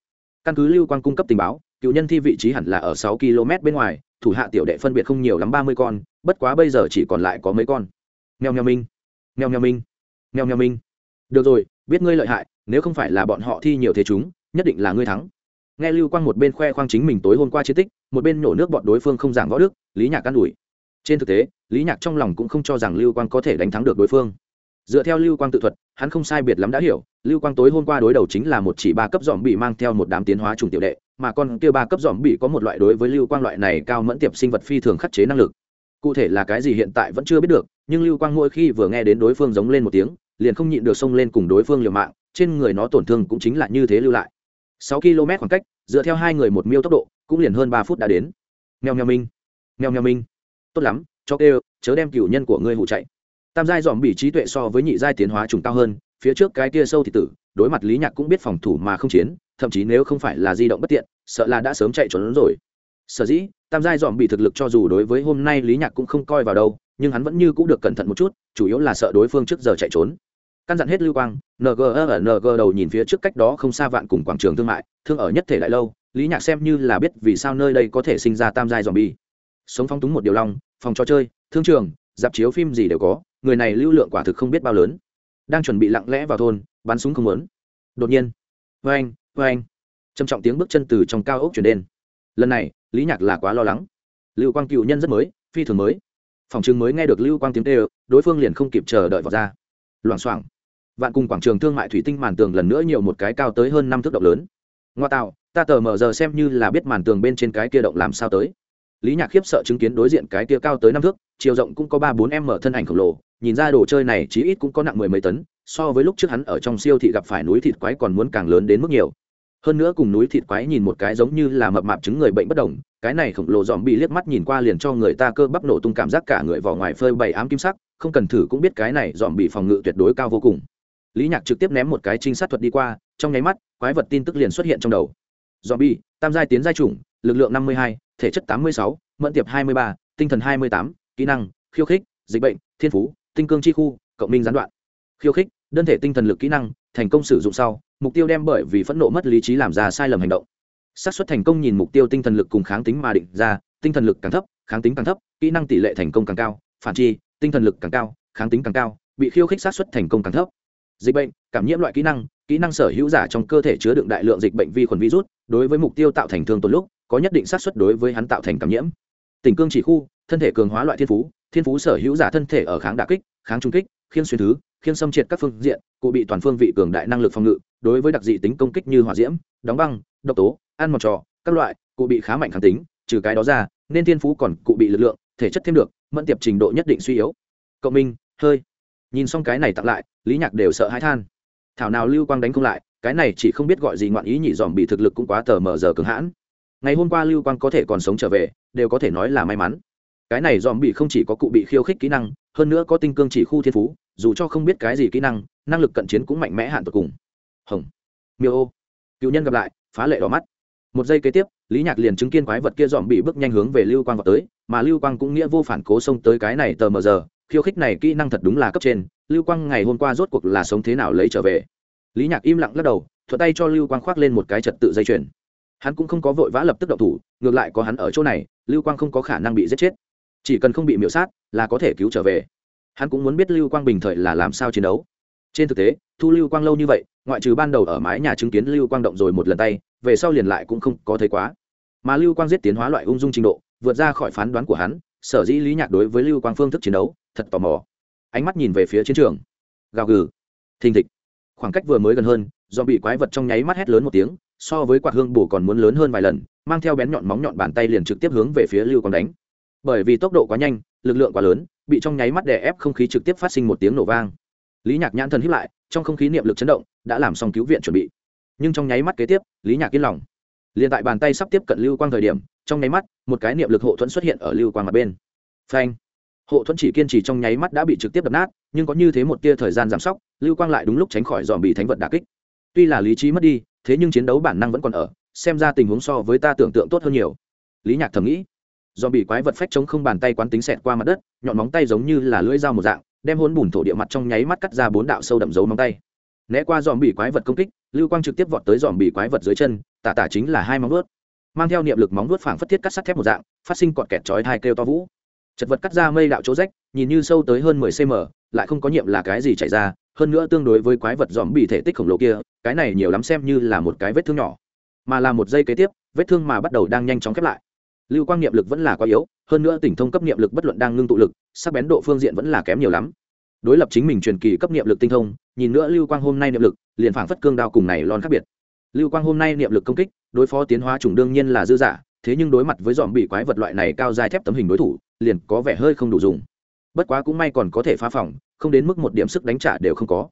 Căn cứ lưu quang cung cấp tình báo, cựu nhân thi vị trí hẳn là ở sáu km bên ngoài, thủ hạ tiểu đệ phân biệt không nhiều lắm ba mươi con, bất quá bây giờ chỉ còn lại có mấy con. Mèo mèo minh mèo mèo minh mèo mèo minh được rồi, biết ngươi lợi hại, nếu không phải là bọn họ thi nhiều thế chúng, nhất định là ngươi thắng nghe lưu quang một bên khoe khoang chính mình tối hôm qua chiến tích, một bên nổ nước bọn đối phương không giảng võ đức, lý nhạc can đủi trên thực tế, lý nhạc trong lòng cũng không cho rằng lưu quang có thể đánh thắng được đối phương. Dựa theo lưu quang tự thuật, hắn không sai biệt lắm đã hiểu, lưu quang tối hôm qua đối đầu chính là một chỉ ba cấp dòm bị mang theo một đám tiến hóa trùng tiểu đệ, mà con kia ba cấp dòm bị có một loại đối với lưu quang loại này cao mẫn tiệp sinh vật phi thường khắc chế năng lực. Cụ thể là cái gì hiện tại vẫn chưa biết được, nhưng lưu quang mỗi khi vừa nghe đến đối phương giống lên một tiếng, liền không nhịn được xông lên cùng đối phương liều mạng, trên người nó tổn thương cũng chính là như thế lưu lại sáu km khoảng cách, dựa theo hai người một miêu tốc độ, cũng liền hơn ba phút đã đến. Mèo mèo minh mèo mèo minh tốt lắm, cho kêu, chớ đem cựu nhân của ngươi hụ chạy. Tam giai dòm bị trí tuệ so với nhị giai tiến hóa trùng cao hơn, phía trước cái kia sâu thì tử, đối mặt lý nhạc cũng biết phòng thủ mà không chiến, thậm chí nếu không phải là di động bất tiện, sợ là đã sớm chạy trốn rồi. Sở dĩ, tam giai dòm bị thực lực cho dù đối với hôm nay lý nhạc cũng không coi vào đâu, nhưng hắn vẫn như cũng được cẩn thận một chút, chủ yếu là sợ đối phương trước giờ chạy trốn căn dặn hết lưu quang ng ở ng đầu nhìn phía trước cách đó không xa vạn cùng quảng trường thương mại, thương ở nhất thể đại lâu, lý nhạc xem như là biết vì sao nơi đây có thể sinh ra tam giai dòm bi sống phong túng một điều long, phòng trò chơi, thương trường, dạp chiếu phim gì đều có, người này lưu lượng quả thực không biết bao lớn. Đang chuẩn bị lặng lẽ vào thôn, bắn súng không lớn đột nhiên vê anh vê anh trầm trọng tiếng bước chân từ trong cao ốc chuyển đến. Lần này, lý nhạc là quá lo lắng. Lưu quang cựu nhân rất mới, phi thường mới. Phòng chứng mới nghe được lưu quang tiếng tê đối phương liền không kịp chờ đợi vào ra. Loảng xoảng vạn cùng quảng trường thương mại thủy tinh màn tường lần nữa nhiều một cái cao tới hơn năm thước động lớn. Ngoa tạo, ta tờ mờ giờ xem như là biết màn tường bên trên cái kia động làm sao tới. Lý nhạc khiếp sợ chứng kiến đối diện cái kia cao tới năm thước, chiều rộng cũng có ba bốn em mở thân ảnh khổng lồ, nhìn ra đồ chơi này chí ít cũng có nặng mười mấy tấn, so với lúc trước hắn ở trong siêu thị gặp phải núi thịt quái còn muốn càng lớn đến mức nhiều. Hơn nữa cùng núi thịt quái nhìn một cái giống như là mập mạp chứng người bệnh bất đồng, cái này khổng lồ dòm bị liếc mắt nhìn qua liền cho người ta cơ bắp nổ tung cảm giác cả người vỏ ngoài phơi bày ám kim sắc, không cần thử cũng biết cái này dòm bị phòng ngự tuyệt đối cao vô cùng lý nhạc trực tiếp ném một cái trinh sát thuật đi qua, trong nháy mắt, quái vật tin tức liền xuất hiện trong đầu. Dòm bị tam giai tiến giai chủng, lực lượng năm mươi hai, thể chất tám mươi sáu, mẫn tiệp hai mươi ba, tinh thần hai mươi tám, kỹ năng, khiêu khích, dịch bệnh, thiên phú, tinh cương chi khu, cộng minh gián đoạn. Khiêu khích, đơn thể tinh thần lực kỹ năng, thành công sử dụng sau, mục tiêu đem bởi vì phẫn nộ mất lý trí làm ra sai lầm hành động. Xác suất thành công nhìn mục tiêu tinh thần lực cùng kháng tính mà định ra, tinh thần lực càng thấp, kháng tính càng thấp, kỹ năng tỷ lệ thành công càng cao, phản chi, tinh thần lực càng cao, kháng tính càng cao, bị khiêu khích xác suất thành công càng thấp dịch bệnh, cảm nhiễm loại kỹ năng kỹ năng sở hữu giả trong cơ thể chứa đựng đại lượng dịch bệnh vi khuẩn virus, đối với mục tiêu tạo thành thương tổn lúc, có nhất định xác suất đối với hắn tạo thành cảm nhiễm. Tình cương chỉ khu, thân thể cường hóa loại thiên phú thiên phú sở hữu giả thân thể ở kháng đả kích, kháng trung kích, khiên xuyên thứ, khiên xâm triệt các phương diện, cụ bị toàn phương vị cường đại năng lực phòng ngự, đối với đặc dị tính công kích như hỏa diễm, đóng băng, độc tố, ăn mọt trò, các loại, cụ bị khá mạnh kháng tính, trừ cái đó ra, nên thiên phú còn cụ bị lực lượng, thể chất thêm được, mẫn tiệp trình độ nhất định suy yếu. Cộng minh, hơi nhìn xong cái này tặng lại, lý nhạc đều sợ hãi than. Thảo nào lưu quang đánh không lại, cái này chỉ không biết gọi gì ngoạn ý nhị dòm bị thực lực cũng quá tờ mờ giờ cứng hãn. Ngày hôm qua lưu quang có thể còn sống trở về, đều có thể nói là may mắn. Cái này dòm bị không chỉ có cụ bị khiêu khích kỹ năng, hơn nữa có tinh cương chỉ khu thiên phú, dù cho không biết cái gì kỹ năng năng lực cận chiến cũng mạnh mẽ hạn tột cùng. Hồng. Miêu ô. Cựu nhân gặp lại, phá lệ đỏ mắt. Một giây kế tiếp, lý nhạc liền chứng kiến quái vật kia dòm bị bước nhanh hướng về lưu quang vào tới, mà lưu quang cũng nghĩa vô phản cố xông tới cái này tờ mờ giờ khiêu khích này kỹ năng thật đúng là cấp trên, lưu quang ngày hôm qua rốt cuộc là sống thế nào lấy trở về. Lý nhạc im lặng lắc đầu, thuận tay cho lưu quang khoác lên một cái trật tự dây chuyền. Hắn cũng không có vội vã lập tức động thủ, ngược lại có hắn ở chỗ này, lưu quang không có khả năng bị giết chết. Chỉ cần không bị miễu sát, là có thể cứu trở về. Hắn cũng muốn biết lưu quang bình thời là làm sao chiến đấu. Trên thực tế, thu lưu quang lâu như vậy, ngoại trừ ban đầu ở mái nhà chứng kiến lưu quang động rồi một lần tay, về sau liền lại cũng không có thấy quá. Mà lưu quang giết tiến hóa loại ung dung trình độ, vượt ra khỏi phán đoán của hắn sở dĩ lý nhạc đối với lưu quang phương thức chiến đấu thật tò mò ánh mắt nhìn về phía chiến trường gào gừ thình thịch khoảng cách vừa mới gần hơn do bị quái vật trong nháy mắt hét lớn một tiếng so với quạt hương bù còn muốn lớn hơn vài lần mang theo bén nhọn móng nhọn bàn tay liền trực tiếp hướng về phía lưu quang đánh bởi vì tốc độ quá nhanh lực lượng quá lớn bị trong nháy mắt đè ép không khí trực tiếp phát sinh một tiếng nổ vang lý nhạc nhãn thần hiếp lại trong không khí niệm lực chấn động đã làm xong cứu viện chuẩn bị nhưng trong nháy mắt kế tiếp lý nhạc yên lòng liền tại bàn tay sắp tiếp cận lưu quang thời điểm, trong nháy mắt, một cái niệm lực hộ thuẫn xuất hiện ở lưu quang mặt bên. Phanh! Hộ thuẫn chỉ kiên trì trong nháy mắt đã bị trực tiếp đập nát, nhưng có như thế một tia thời gian giảm sóc, lưu quang lại đúng lúc tránh khỏi dòm bị thánh vật đà kích. Tuy là lý trí mất đi, thế nhưng chiến đấu bản năng vẫn còn ở, xem ra tình huống so với ta tưởng tượng tốt hơn nhiều. Lý nhạc thầm nghĩ. Dòm bị quái vật phách chống không bàn tay quán tính xẹt qua mặt đất, nhọn móng tay giống như là lưỡi dao một dạng, đem hôn bùn thổ địa mặt trong nháy mắt cắt ra bốn đạo sâu đậm dấu móng tay. Né qua dòm bị quái vật công kích, lưu quang trực tiếp vọt tới dòm bị quái vật dưới chân tả tả chính là hai móng vuốt. Mang theo niệm lực móng vuốt phảng phất thiết cắt sắt thép một dạng, phát sinh cọt kẹt chói hai kêu to vũ. Chật vật cắt ra mây đạo chỗ rách, nhìn như sâu tới hơn mười cm lại không có nhiệm là cái gì chảy ra, hơn nữa tương đối với quái vật dòm bị thể tích khổng lồ kia, cái này nhiều lắm xem như là một cái vết thương nhỏ. Mà là một giây kế tiếp, vết thương mà bắt đầu đang nhanh chóng khép lại. Lưu quang niệm lực vẫn là quá yếu, hơn nữa tỉnh thông cấp niệm lực bất luận đang ngưng tụ lực, sắc bén độ phương diện vẫn là kém nhiều lắm. Đối lập chính mình truyền kỳ cấp niệm lực tinh thông, nhìn nữa lưu quang hôm nay niệm lực, liền phảng phất cương đao cùng này lon khác biệt lưu quang hôm nay niệm lực công kích, đối phó tiến hóa chủng đương nhiên là dư giả, thế nhưng đối mặt với dòm bị quái vật loại này cao dài thép tấm hình đối thủ, liền có vẻ hơi không đủ dùng. Bất quá cũng may còn có thể phá phòng, không đến mức một điểm sức đánh trả đều không có.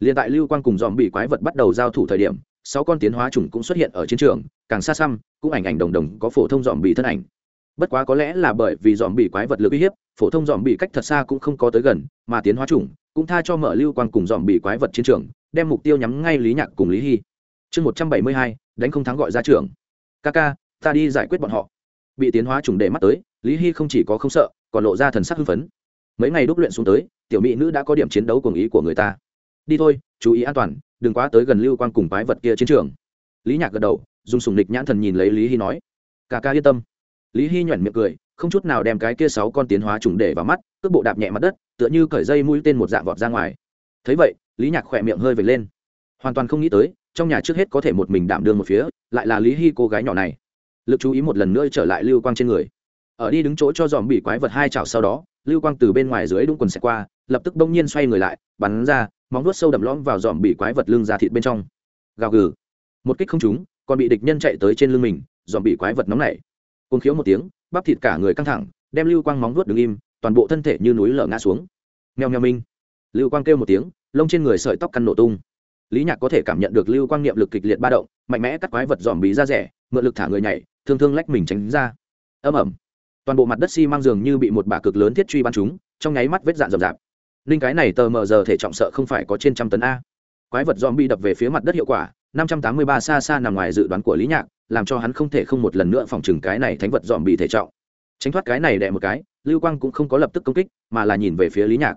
Liền tại lưu quang cùng dòm bị quái vật bắt đầu giao thủ thời điểm, sáu con tiến hóa chủng cũng xuất hiện ở chiến trường, càng xa xăm, cũng ảnh ảnh đồng đồng có phổ thông dòm bị thân ảnh. Bất quá có lẽ là bởi vì dòm bị quái vật lực uy hiếp, phổ thông dòm bị cách thật xa cũng không có tới gần, mà tiến hóa chủng cũng tha cho mở lưu quang cùng dòm bị quái vật chiến trường, đem mục tiêu nhắm ngay lý nhạc cùng lý hy chương một trăm bảy mươi hai, đánh không thắng gọi ra trường. Ca ca, ta đi giải quyết bọn họ. Bị tiến hóa trùng để mắt tới, lý hy không chỉ có không sợ, còn lộ ra thần sắc hưng phấn. Mấy ngày đúc luyện xuống tới, tiểu mỹ nữ đã có điểm chiến đấu cùng ý của người ta. Đi thôi, chú ý an toàn, đừng quá tới gần lưu quan cùng quái vật kia chiến trường. Lý nhạc gật đầu, dùng sùng nịch nhãn thần nhìn lấy lý hy nói, ca ca yên tâm. Lý hy nhoẻn miệng cười, không chút nào đem cái kia sáu con tiến hóa trùng để vào mắt, cước bộ đạp nhẹ mặt đất, tựa như cởi dây mũi tên một dạng vọt ra ngoài. Thấy vậy, lý nhạc khỏe miệng hơi vệt lên. Hoàn toàn không nghĩ tới trong nhà trước hết có thể một mình đảm đương một phía, lại là lý hy cô gái nhỏ này. Lực chú ý một lần nữa trở lại lưu quang trên người. Ở đi đứng chỗ cho dòm bị quái vật hai chảo sau đó, lưu quang từ bên ngoài dưới đúng quần xẹt qua, lập tức bỗng nhiên xoay người lại, bắn ra, móng vuốt sâu đậm lõm vào dòm bị quái vật lưng ra thịt bên trong. Gào gừ. Một kích không trúng, còn bị địch nhân chạy tới trên lưng mình, dòm bị quái vật nóng nảy. Cuồng khiếu một tiếng, bắp thịt cả người căng thẳng, đem lưu quang móng vuốt đứng im, toàn bộ thân thể như núi lở ngã xuống. Mèo mèo minh. Lưu quang kêu một tiếng, lông trên người sợi tóc căn nổ tung lý nhạc có thể cảm nhận được lưu quang niệm lực kịch liệt ba động, mạnh mẽ cắt quái vật dòm bí ra rẻ, mượn lực thả người nhảy, thương thương lách mình tránh ra. Âm ẩm toàn bộ mặt đất xi、si、mang dường như bị một bả cực lớn thiết truy bắn chúng trong nháy mắt vết dạn rậm rạp. Linh cái này tờ mờ giờ thể trọng sợ không phải có trên trăm tấn a. Quái vật dòm bị đập về phía mặt đất hiệu quả, năm trăm tám mươi ba xa xa nằm ngoài dự đoán của lý nhạc, làm cho hắn không thể không một lần nữa phòng chừng cái này thánh vật dòm bị thể trọng. Tránh thoát cái này đẹ một cái, lưu quang cũng không có lập tức công kích, mà là nhìn về phía lý nhạc.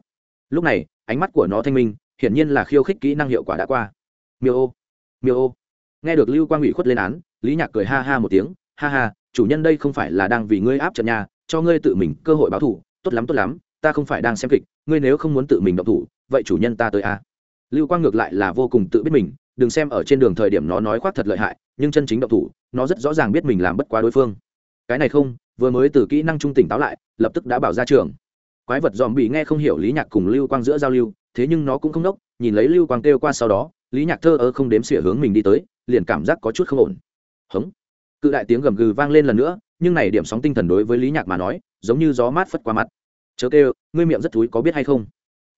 Lúc này, ánh mắt của nó thanh minh hiển nhiên là khiêu khích kỹ năng hiệu quả đã qua. Miêu ô miêu ô. Nghe được lưu quang ủy khuất lên án, lý nhạc cười ha ha một tiếng, ha ha, chủ nhân đây không phải là đang vì ngươi áp trận nhà cho ngươi tự mình cơ hội báo thủ tốt lắm tốt lắm, ta không phải đang xem kịch, ngươi nếu không muốn tự mình động thủ, vậy chủ nhân ta tới a. À. lưu quang ngược lại là vô cùng tự biết mình, đừng xem ở trên đường thời điểm nó nói khoác thật lợi hại, nhưng chân chính động thủ, nó rất rõ ràng biết mình làm bất quá đối phương. Cái này không, vừa mới từ kỹ năng trung tỉnh táo lại, lập tức đã bảo ra trường quái vật dòm bị nghe không hiểu lý nhạc cùng lưu quang giữa giao lưu, thế nhưng nó cũng không đốc nhìn lấy lưu quang kêu qua sau đó, lý nhạc thơ ơ không đếm xỉa hướng mình đi tới, liền cảm giác có chút không ổn. Hống. Cự đại tiếng gầm gừ vang lên lần nữa, nhưng này điểm sóng tinh thần đối với lý nhạc mà nói, giống như gió mát phất qua mặt. Chớ kêu, ngươi miệng rất thúi có biết hay không?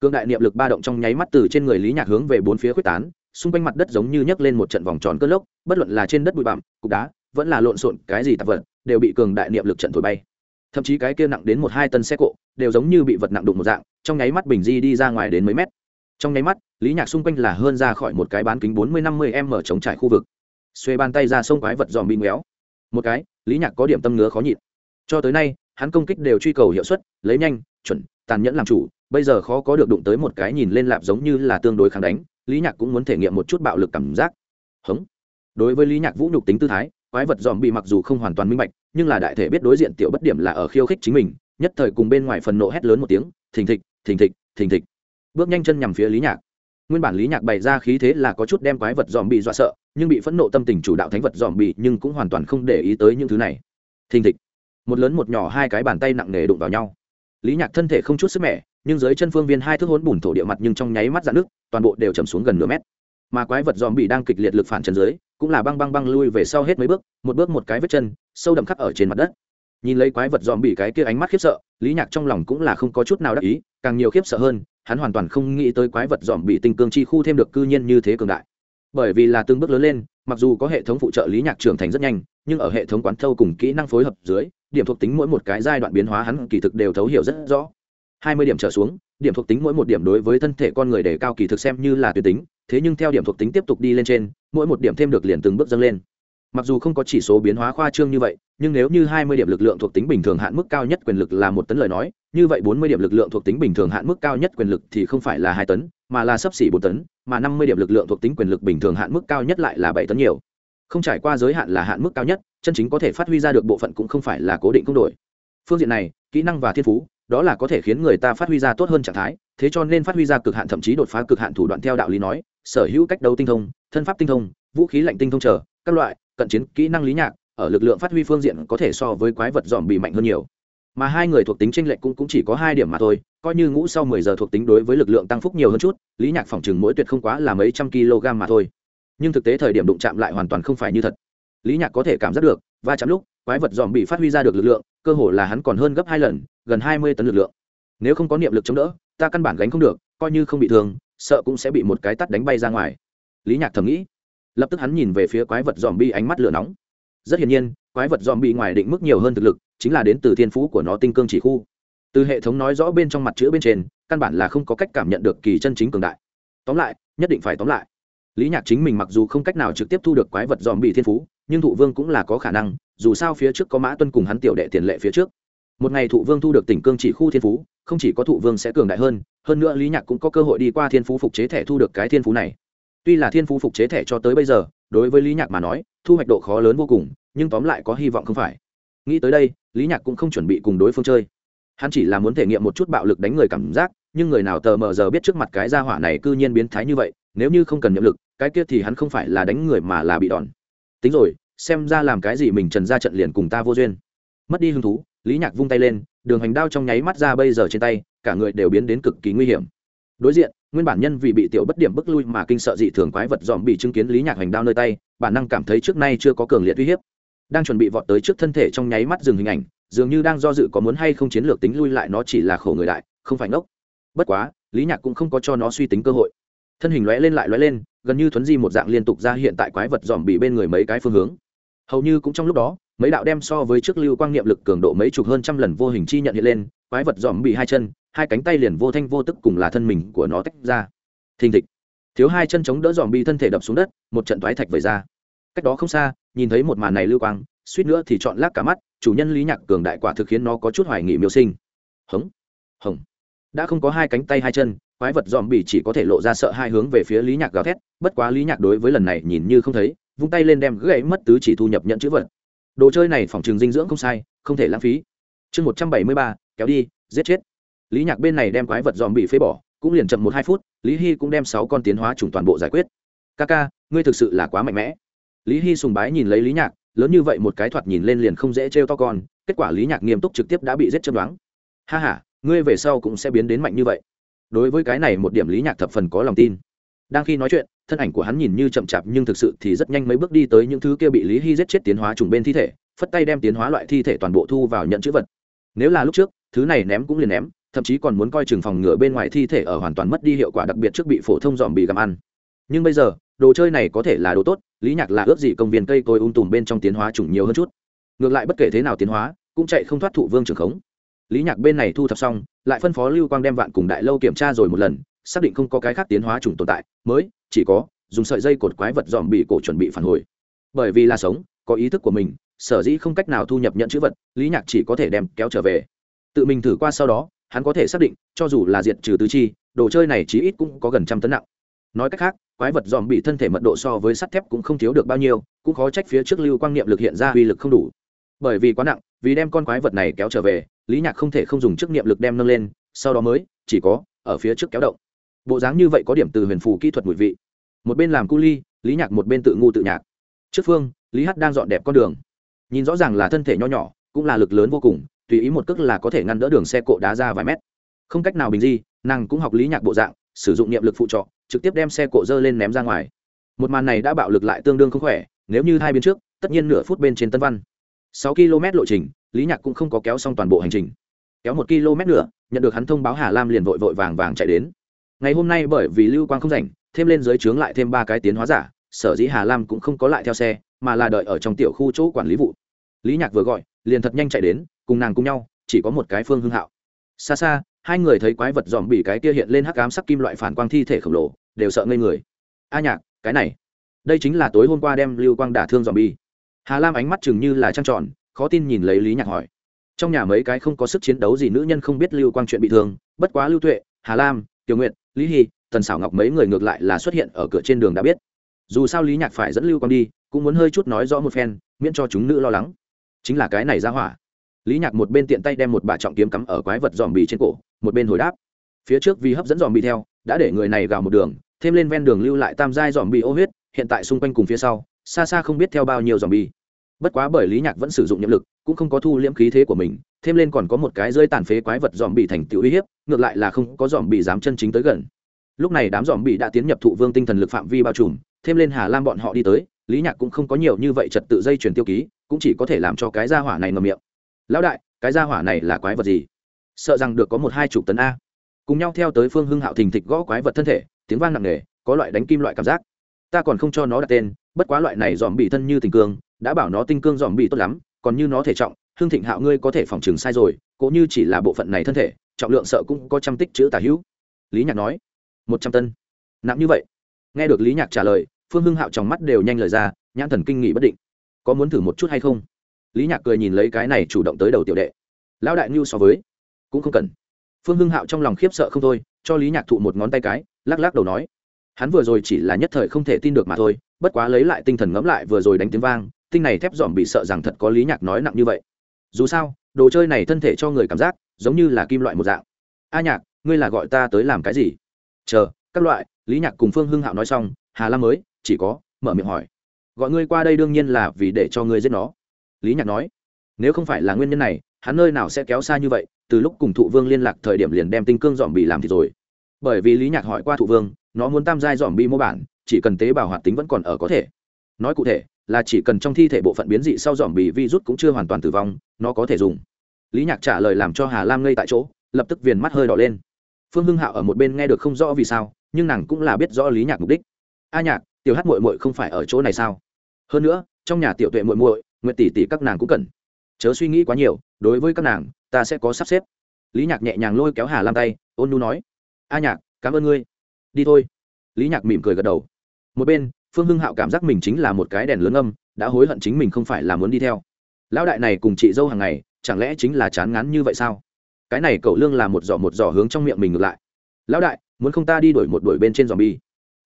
Cương đại niệm lực ba động trong nháy mắt từ trên người lý nhạc hướng về bốn phía quyết tán, xung quanh mặt đất giống như nhấc lên một trận vòng tròn cơn lốc, bất luận là trên đất bụi bặm, cục đá, vẫn là lộn xộn cái gì tạp vật, đều bị cường đại niệm lực trận thổi bay thậm chí cái kia nặng đến một hai tân xe cộ đều giống như bị vật nặng đụng một dạng, trong nháy mắt bình di đi ra ngoài đến mấy mét. Trong nháy mắt, lý nhạc xung quanh là hơn ra khỏi một cái bán kính bốn mươi năm mươi m chống trải khu vực. Xuê bàn tay ra sông quái vật dòm bị ngéo. Một cái, lý nhạc có điểm tâm ngứa khó nhịn. Cho tới nay, hắn công kích đều truy cầu hiệu suất, lấy nhanh, chuẩn, tàn nhẫn làm chủ, bây giờ khó có được đụng tới một cái nhìn lên lạp giống như là tương đối kháng đánh, lý nhạc cũng muốn thể nghiệm một chút bạo lực cảm giác. Hống. Đối với lý nhạc vũ nhục tính tư thái quái vật dòm bị mặc dù không hoàn toàn minh bạch, nhưng là đại thể biết đối diện tiểu bất điểm là ở khiêu khích chính mình, nhất thời cùng bên ngoài phần nộ hét lớn một tiếng, thình thịch thình thịch thình thịch. Bước nhanh chân nhằm phía lý nhạc. Nguyên bản lý nhạc bày ra khí thế là có chút đem quái vật dòm bị dọa sợ, nhưng bị phẫn nộ tâm tình chủ đạo thánh vật dòm bị nhưng cũng hoàn toàn không để ý tới những thứ này. Thình thịch. Một lớn một nhỏ hai cái bàn tay nặng nề đụng vào nhau. Lý nhạc thân thể không chút sức mẻ, nhưng dưới chân phương viên hai thước hốn bùn thổ địa mặt nhưng trong nháy mắt dạn nước toàn bộ đều chầm xuống gần nửa mét. Mà quái vật dòm bị đang kịch liệt lực phản chân dưới cũng là băng băng băng lui về sau hết mấy bước, một bước một cái vết chân, sâu đậm khắc ở trên mặt đất. Nhìn lấy quái vật dòm bị cái kia ánh mắt khiếp sợ, lý nhạc trong lòng cũng là không có chút nào đắc ý, càng nhiều khiếp sợ hơn, hắn hoàn toàn không nghĩ tới quái vật dòm bị tinh cương chi khu thêm được cư nhiên như thế cường đại. Bởi vì là từng bước lớn lên, mặc dù có hệ thống phụ trợ lý nhạc trưởng thành rất nhanh, nhưng ở hệ thống quán thâu cùng kỹ năng phối hợp dưới, điểm thuộc tính mỗi một cái giai đoạn biến hóa hắn kỳ thực đều thấu hiểu rất rõ. Hai mươi điểm trở xuống, điểm thuộc tính mỗi một điểm đối với thân thể con người để cao kỳ thực xem như là tuyệt tính thế nhưng theo điểm thuộc tính tiếp tục đi lên trên, mỗi một điểm thêm được liền từng bước dâng lên. Mặc dù không có chỉ số biến hóa khoa trương như vậy, nhưng nếu như hai mươi điểm lực lượng thuộc tính bình thường hạn mức cao nhất quyền lực là một tấn lời nói, như vậy bốn mươi điểm lực lượng thuộc tính bình thường hạn mức cao nhất quyền lực thì không phải là hai tấn, mà là sấp xỉ bốn tấn, mà năm mươi điểm lực lượng thuộc tính quyền lực bình thường hạn mức cao nhất lại là bảy tấn nhiều. Không trải qua giới hạn là hạn mức cao nhất, chân chính có thể phát huy ra được bộ phận cũng không phải là cố định không đổi. Phương diện này, kỹ năng và thiên phú đó là có thể khiến người ta phát huy ra tốt hơn trạng thái thế cho nên phát huy ra cực hạn thậm chí đột phá cực hạn thủ đoạn theo đạo lý nói sở hữu cách đấu tinh thông thân pháp tinh thông vũ khí lạnh tinh thông chờ các loại cận chiến kỹ năng lý nhạc ở lực lượng phát huy phương diện có thể so với quái vật dòm bị mạnh hơn nhiều. Mà hai người thuộc tính tranh lệch cũng, cũng chỉ có hai điểm mà thôi coi như ngũ sau mười giờ thuộc tính đối với lực lượng tăng phúc nhiều hơn chút lý nhạc phòng chừng mỗi tuyệt không quá là mấy trăm kg mà thôi. Nhưng thực tế thời điểm đụng chạm lại hoàn toàn không phải như thật. Lý nhạc có thể cảm giác được va chạm lúc quái vật dòm bị phát huy ra được lực lượng cơ hồ là hắn còn hơn gấp hai lần gần hai mươi tấn lực lượng. Nếu không có niệm lực chống đỡ, ta căn bản gánh không được, coi như không bị thương, sợ cũng sẽ bị một cái tắt đánh bay ra ngoài. Lý nhạc thầm nghĩ. Lập tức hắn nhìn về phía quái vật dòm bi ánh mắt lửa nóng. Rất hiển nhiên, quái vật dòm bi ngoài định mức nhiều hơn thực lực, chính là đến từ thiên phú của nó tinh cương chỉ khu. Từ hệ thống nói rõ bên trong mặt chữ bên trên, căn bản là không có cách cảm nhận được kỳ chân chính cường đại. Tóm lại, nhất định phải tóm lại. Lý nhạc chính mình mặc dù không cách nào trực tiếp thu được quái vật dòm bị thiên phú, nhưng thụ vương cũng là có khả năng, dù sao phía trước có mã tuân cùng hắn tiểu đệ tiền lệ phía trước một ngày thụ vương thu được tỉnh cương chỉ khu thiên phú, không chỉ có thụ vương sẽ cường đại hơn hơn nữa lý nhạc cũng có cơ hội đi qua thiên phú phục chế thẻ thu được cái thiên phú này. Tuy là thiên phú phục chế thẻ cho tới bây giờ, đối với lý nhạc mà nói, thu hoạch độ khó lớn vô cùng, nhưng tóm lại có hy vọng không phải. Nghĩ tới đây, lý nhạc cũng không chuẩn bị cùng đối phương chơi. Hắn chỉ là muốn thể nghiệm một chút bạo lực đánh người cảm giác, nhưng người nào tờ mờ giờ biết trước mặt cái gia hỏa này cư nhiên biến thái như vậy, nếu như không cần nhiệm lực, cái kia thì hắn không phải là đánh người mà là bị đòn. Tính rồi, xem ra làm cái gì mình trần ra trận liền cùng ta vô duyên. Mất đi hứng thú lý nhạc vung tay lên, đường hành đao trong nháy mắt ra bây giờ trên tay, cả người đều biến đến cực kỳ nguy hiểm. Đối diện, nguyên bản nhân vì bị tiểu bất điểm bức lui mà kinh sợ dị thường quái vật dòm bị chứng kiến lý nhạc hành đao nơi tay, bản năng cảm thấy trước nay chưa có cường liệt uy hiếp. Đang chuẩn bị vọt tới trước thân thể trong nháy mắt dừng hình ảnh, dường như đang do dự có muốn hay không chiến lược tính lui lại nó chỉ là khổ người đại, không phải ngốc. Bất quá, lý nhạc cũng không có cho nó suy tính cơ hội. Thân hình lóe lên lại lóe lên, gần như thuấn di một dạng liên tục ra hiện tại quái vật dòm bị bên người mấy cái phương hướng. Hầu như cũng trong lúc đó mấy đạo đem so với trước lưu quang niệm lực cường độ mấy chục hơn trăm lần vô hình chi nhận hiện lên, quái vật dòm bị hai chân, hai cánh tay liền vô thanh vô tức cùng là thân mình của nó tách ra. Thình thịch. Thiếu hai chân chống đỡ dòm bị thân thể đập xuống đất, một trận toái thạch vẩy ra. Cách đó không xa, nhìn thấy một màn này lưu quang, suýt nữa thì chọn lác cả mắt, chủ nhân lý nhạc cường đại quả thực khiến nó có chút hoài nghị miêu sinh. Hống hống đã không có hai cánh tay hai chân, quái vật dòm bị chỉ có thể lộ ra sợ hai hướng về phía lý nhạc gào thét, bất quá lý nhạc đối với lần này nhìn như không thấy, vung tay lên đem gãy mất tứ chỉ thu nhập nhận chữ vật đồ chơi này phòng trường dinh dưỡng không sai, không thể lãng phí. Chương một trăm bảy mươi ba, kéo đi, giết chết. Lý nhạc bên này đem quái vật dòm bị phế bỏ, cũng liền chậm một hai phút, lý hy cũng đem sáu con tiến hóa chủng toàn bộ giải quyết. Ca ca, ngươi thực sự là quá mạnh mẽ. Lý hy sùng bái nhìn lấy lý nhạc, lớn như vậy một cái thoạt nhìn lên liền không dễ trêu to con, kết quả lý nhạc nghiêm túc trực tiếp đã bị giết châm đoán. Ha h a ngươi về sau cũng sẽ biến đến mạnh như vậy. Đối với cái này một điểm lý nhạc thập phần có lòng tin. Đang khi nói chuyện thân ảnh của hắn nhìn như chậm chạp nhưng thực sự thì rất nhanh mấy bước đi tới những thứ kia bị lý hy giết chết tiến hóa trùng bên thi thể, phất tay đem tiến hóa loại thi thể toàn bộ thu vào nhận chữ vật. Nếu là lúc trước, thứ này ném cũng liền ném, thậm chí còn muốn coi chừng phòng ngựa bên ngoài thi thể ở hoàn toàn mất đi hiệu quả đặc biệt trước bị phổ thông dòm bị gặm ăn. Nhưng bây giờ, đồ chơi này có thể là đồ tốt, lý nhạc là ước gì công viên cây cối ung tùm bên trong tiến hóa chủng nhiều hơn chút. Ngược lại bất kể thế nào tiến hóa, cũng chạy không thoát thụ vương trường khống. Lý nhạc bên này thu thập xong, lại phân phó lưu quang đem vạn cùng đại lâu kiểm tra rồi một lần, xác định không có cái khác tiến hóa chủng tồn tại, mới chỉ có dùng sợi dây cột quái vật dòm bị cổ chuẩn bị phản hồi. Bởi vì là sống, có ý thức của mình, sở dĩ không cách nào thu nhập nhận chữ vật, lý nhạc chỉ có thể đem kéo trở về. Tự mình thử qua sau đó, hắn có thể xác định, cho dù là diệt trừ tứ chi, đồ chơi này chí ít cũng có gần trăm tấn nặng. Nói cách khác, quái vật dòm bị thân thể mật độ so với sắt thép cũng không thiếu được bao nhiêu, cũng khó trách phía trước lưu quang niệm lực hiện ra uy lực không đủ. Bởi vì quá nặng, vì đem con quái vật này kéo trở về, lý nhạc không thể không dùng chức niệm lực đem nâng lên, sau đó mới, chỉ có, ở phía trước kéo động bộ dáng như vậy có điểm từ huyền phù kỹ thuật mùi vị. Một bên làm cu ly, lý nhạc một bên tự ngu tự nhạc. Trước phương, lý hát đang dọn đẹp con đường. Nhìn rõ ràng là thân thể nho nhỏ, cũng là lực lớn vô cùng, tùy ý một cước là có thể ngăn đỡ đường xe cộ đá ra vài mét. Không cách nào bình di, nàng cũng học lý nhạc bộ dạng, sử dụng niệm lực phụ trọ, trực tiếp đem xe cộ dơ lên ném ra ngoài. Một màn này đã bạo lực lại tương đương không khỏe, nếu như hai biến trước, tất nhiên nửa phút bên trên tân văn. Sáu km lộ trình, lý nhạc cũng không có kéo xong toàn bộ hành trình. Kéo một km nữa, nhận được hắn thông báo hà lam liền vội vội vàng vàng chạy đến ngày hôm nay bởi vì lưu quang không rảnh, thêm lên dưới trướng lại thêm ba cái tiến hóa giả, sở dĩ hà lam cũng không có lại theo xe, mà là đợi ở trong tiểu khu chỗ quản lý vụ. Lý nhạc vừa gọi, liền thật nhanh chạy đến, cùng nàng cùng nhau, chỉ có một cái phương hưng hạo. Xa xa, hai người thấy quái vật dòm bị cái kia hiện lên hắc ám sắc kim loại phản quang thi thể khổng lồ, đều sợ ngây người. A nhạc, cái này, đây chính là tối hôm qua đem lưu quang đả thương dòm bi hà lam ánh mắt chừng như là trăng tròn, khó tin nhìn lấy lý nhạc hỏi. Trong nhà mấy cái không có sức chiến đấu gì nữ nhân không biết lưu quang chuyện bị thương, bất quá lưu tuệ, hà lam tiểu nguyện lý hy, tần xảo ngọc mấy người ngược lại là xuất hiện ở cửa trên đường đã biết. Dù sao lý nhạc phải dẫn lưu quang đi, cũng muốn hơi chút nói rõ một phen, miễn cho chúng nữ lo lắng. Chính là cái này ra hỏa. Lý nhạc một bên tiện tay đem một bà trọng kiếm cắm ở quái vật dòm bì trên cổ, một bên hồi đáp. Phía trước vì hấp dẫn dòm bì theo, đã để người này gào một đường, thêm lên ven đường lưu lại tam giai dòm bì ô huyết, hiện tại xung quanh cùng phía sau, xa xa không biết theo bao nhiêu dòm bì. Bất quá bởi lý nhạc vẫn sử dụng nhiệm lực, cũng không có thu liễm khí thế của mình thêm lên còn có một cái rơi tàn phế quái vật dòm bị thành tựu uy hiếp, ngược lại là không có dòm bị dám chân chính tới gần. Lúc này đám dòm bị đã tiến nhập thụ vương tinh thần lực phạm vi bao trùm, thêm lên hà lam bọn họ đi tới, lý nhạc cũng không có nhiều như vậy trật tự dây chuyển tiêu ký, cũng chỉ có thể làm cho cái gia hỏa này ngầm miệng. Lão đại, cái gia hỏa này là quái vật gì? Sợ rằng được có một hai chục tấn a. Cùng nhau theo tới phương hưng hạo thình thịch gõ quái vật thân thể, tiếng vang nặng nề, có loại đánh kim loại cảm giác. Ta còn không cho nó đặt tên, bất quá loại này dòm bị thân như tình cương, đã bảo nó tinh cương dòm bị tốt lắm, còn như nó thể trọng hương thịnh hạo ngươi có thể phòng chừng sai rồi cỗ như chỉ là bộ phận này thân thể, trọng lượng sợ cũng có trăm tích chữ tả hữu. Lý nhạc nói. Một trăm tân. Nặng như vậy. Nghe được lý nhạc trả lời, phương hưng hạo trong mắt đều nhanh lời ra, nhãn thần kinh nghị bất định. Có muốn thử một chút hay không? Lý nhạc cười nhìn lấy cái này chủ động tới đầu tiểu đệ. Lão đại ngưu so với, cũng không cần. Phương hưng hạo trong lòng khiếp sợ không thôi, cho lý nhạc thụ một ngón tay cái, lắc lắc đầu nói. Hắn vừa rồi chỉ là nhất thời không thể tin được mà thôi, bất quá lấy lại tinh thần ngẫm lại vừa rồi đánh tiếng vang, tinh này thép dòm bị sợ rằng thật có lý nhạc nói nặng như vậy dù sao, đồ chơi này thân thể cho người cảm giác, giống như là kim loại một dạng. A nhạc, ngươi là gọi ta tới làm cái gì? Chờ, các loại, lý nhạc cùng phương hưng hạo nói xong, hà lam mới, chỉ có, mở miệng hỏi. Gọi ngươi qua đây đương nhiên là vì để cho ngươi giết nó. Lý nhạc nói, nếu không phải là nguyên nhân này, hắn nơi nào sẽ kéo xa như vậy, từ lúc cùng thụ vương liên lạc thời điểm liền đem tinh cương dòm bị làm thì rồi. Bởi vì lý nhạc hỏi qua thụ vương, nó muốn tam giai dòm bị mô bản, chỉ cần tế bào hoạt tính vẫn còn ở có thể. Nói cụ thể là chỉ cần trong thi thể bộ phận biến dị sau dòm bị virus cũng chưa hoàn toàn tử vong, nó có thể dùng. Lý nhạc trả lời làm cho hà lam ngây tại chỗ, lập tức viền mắt hơi đỏ lên. Phương hưng hạo ở một bên nghe được không rõ vì sao, nhưng nàng cũng là biết rõ lý nhạc mục đích. A nhạc, tiểu hát mội mội không phải ở chỗ này sao? Hơn nữa, trong nhà tiểu tuệ mội mội nguyện tỷ tỷ các nàng cũng cần. Chớ suy nghĩ quá nhiều, đối với các nàng, ta sẽ có sắp xếp. Lý nhạc nhẹ nhàng lôi kéo hà lam tay, ôn nu nói, a nhạc, cảm ơn ngươi. Đi thôi. Lý nhạc mỉm cười gật đầu. Một bên phương hưng hạo cảm giác mình chính là một cái đèn lớn âm, đã hối hận chính mình không phải là muốn đi theo. Lão đại này cùng chị dâu hàng ngày, chẳng lẽ chính là chán ngán như vậy sao? Cái này cậu lương là một giỏ một giỏ hướng trong miệng mình ngược lại. Lão đại, muốn không ta đi đuổi một đuổi bên trên dòm bi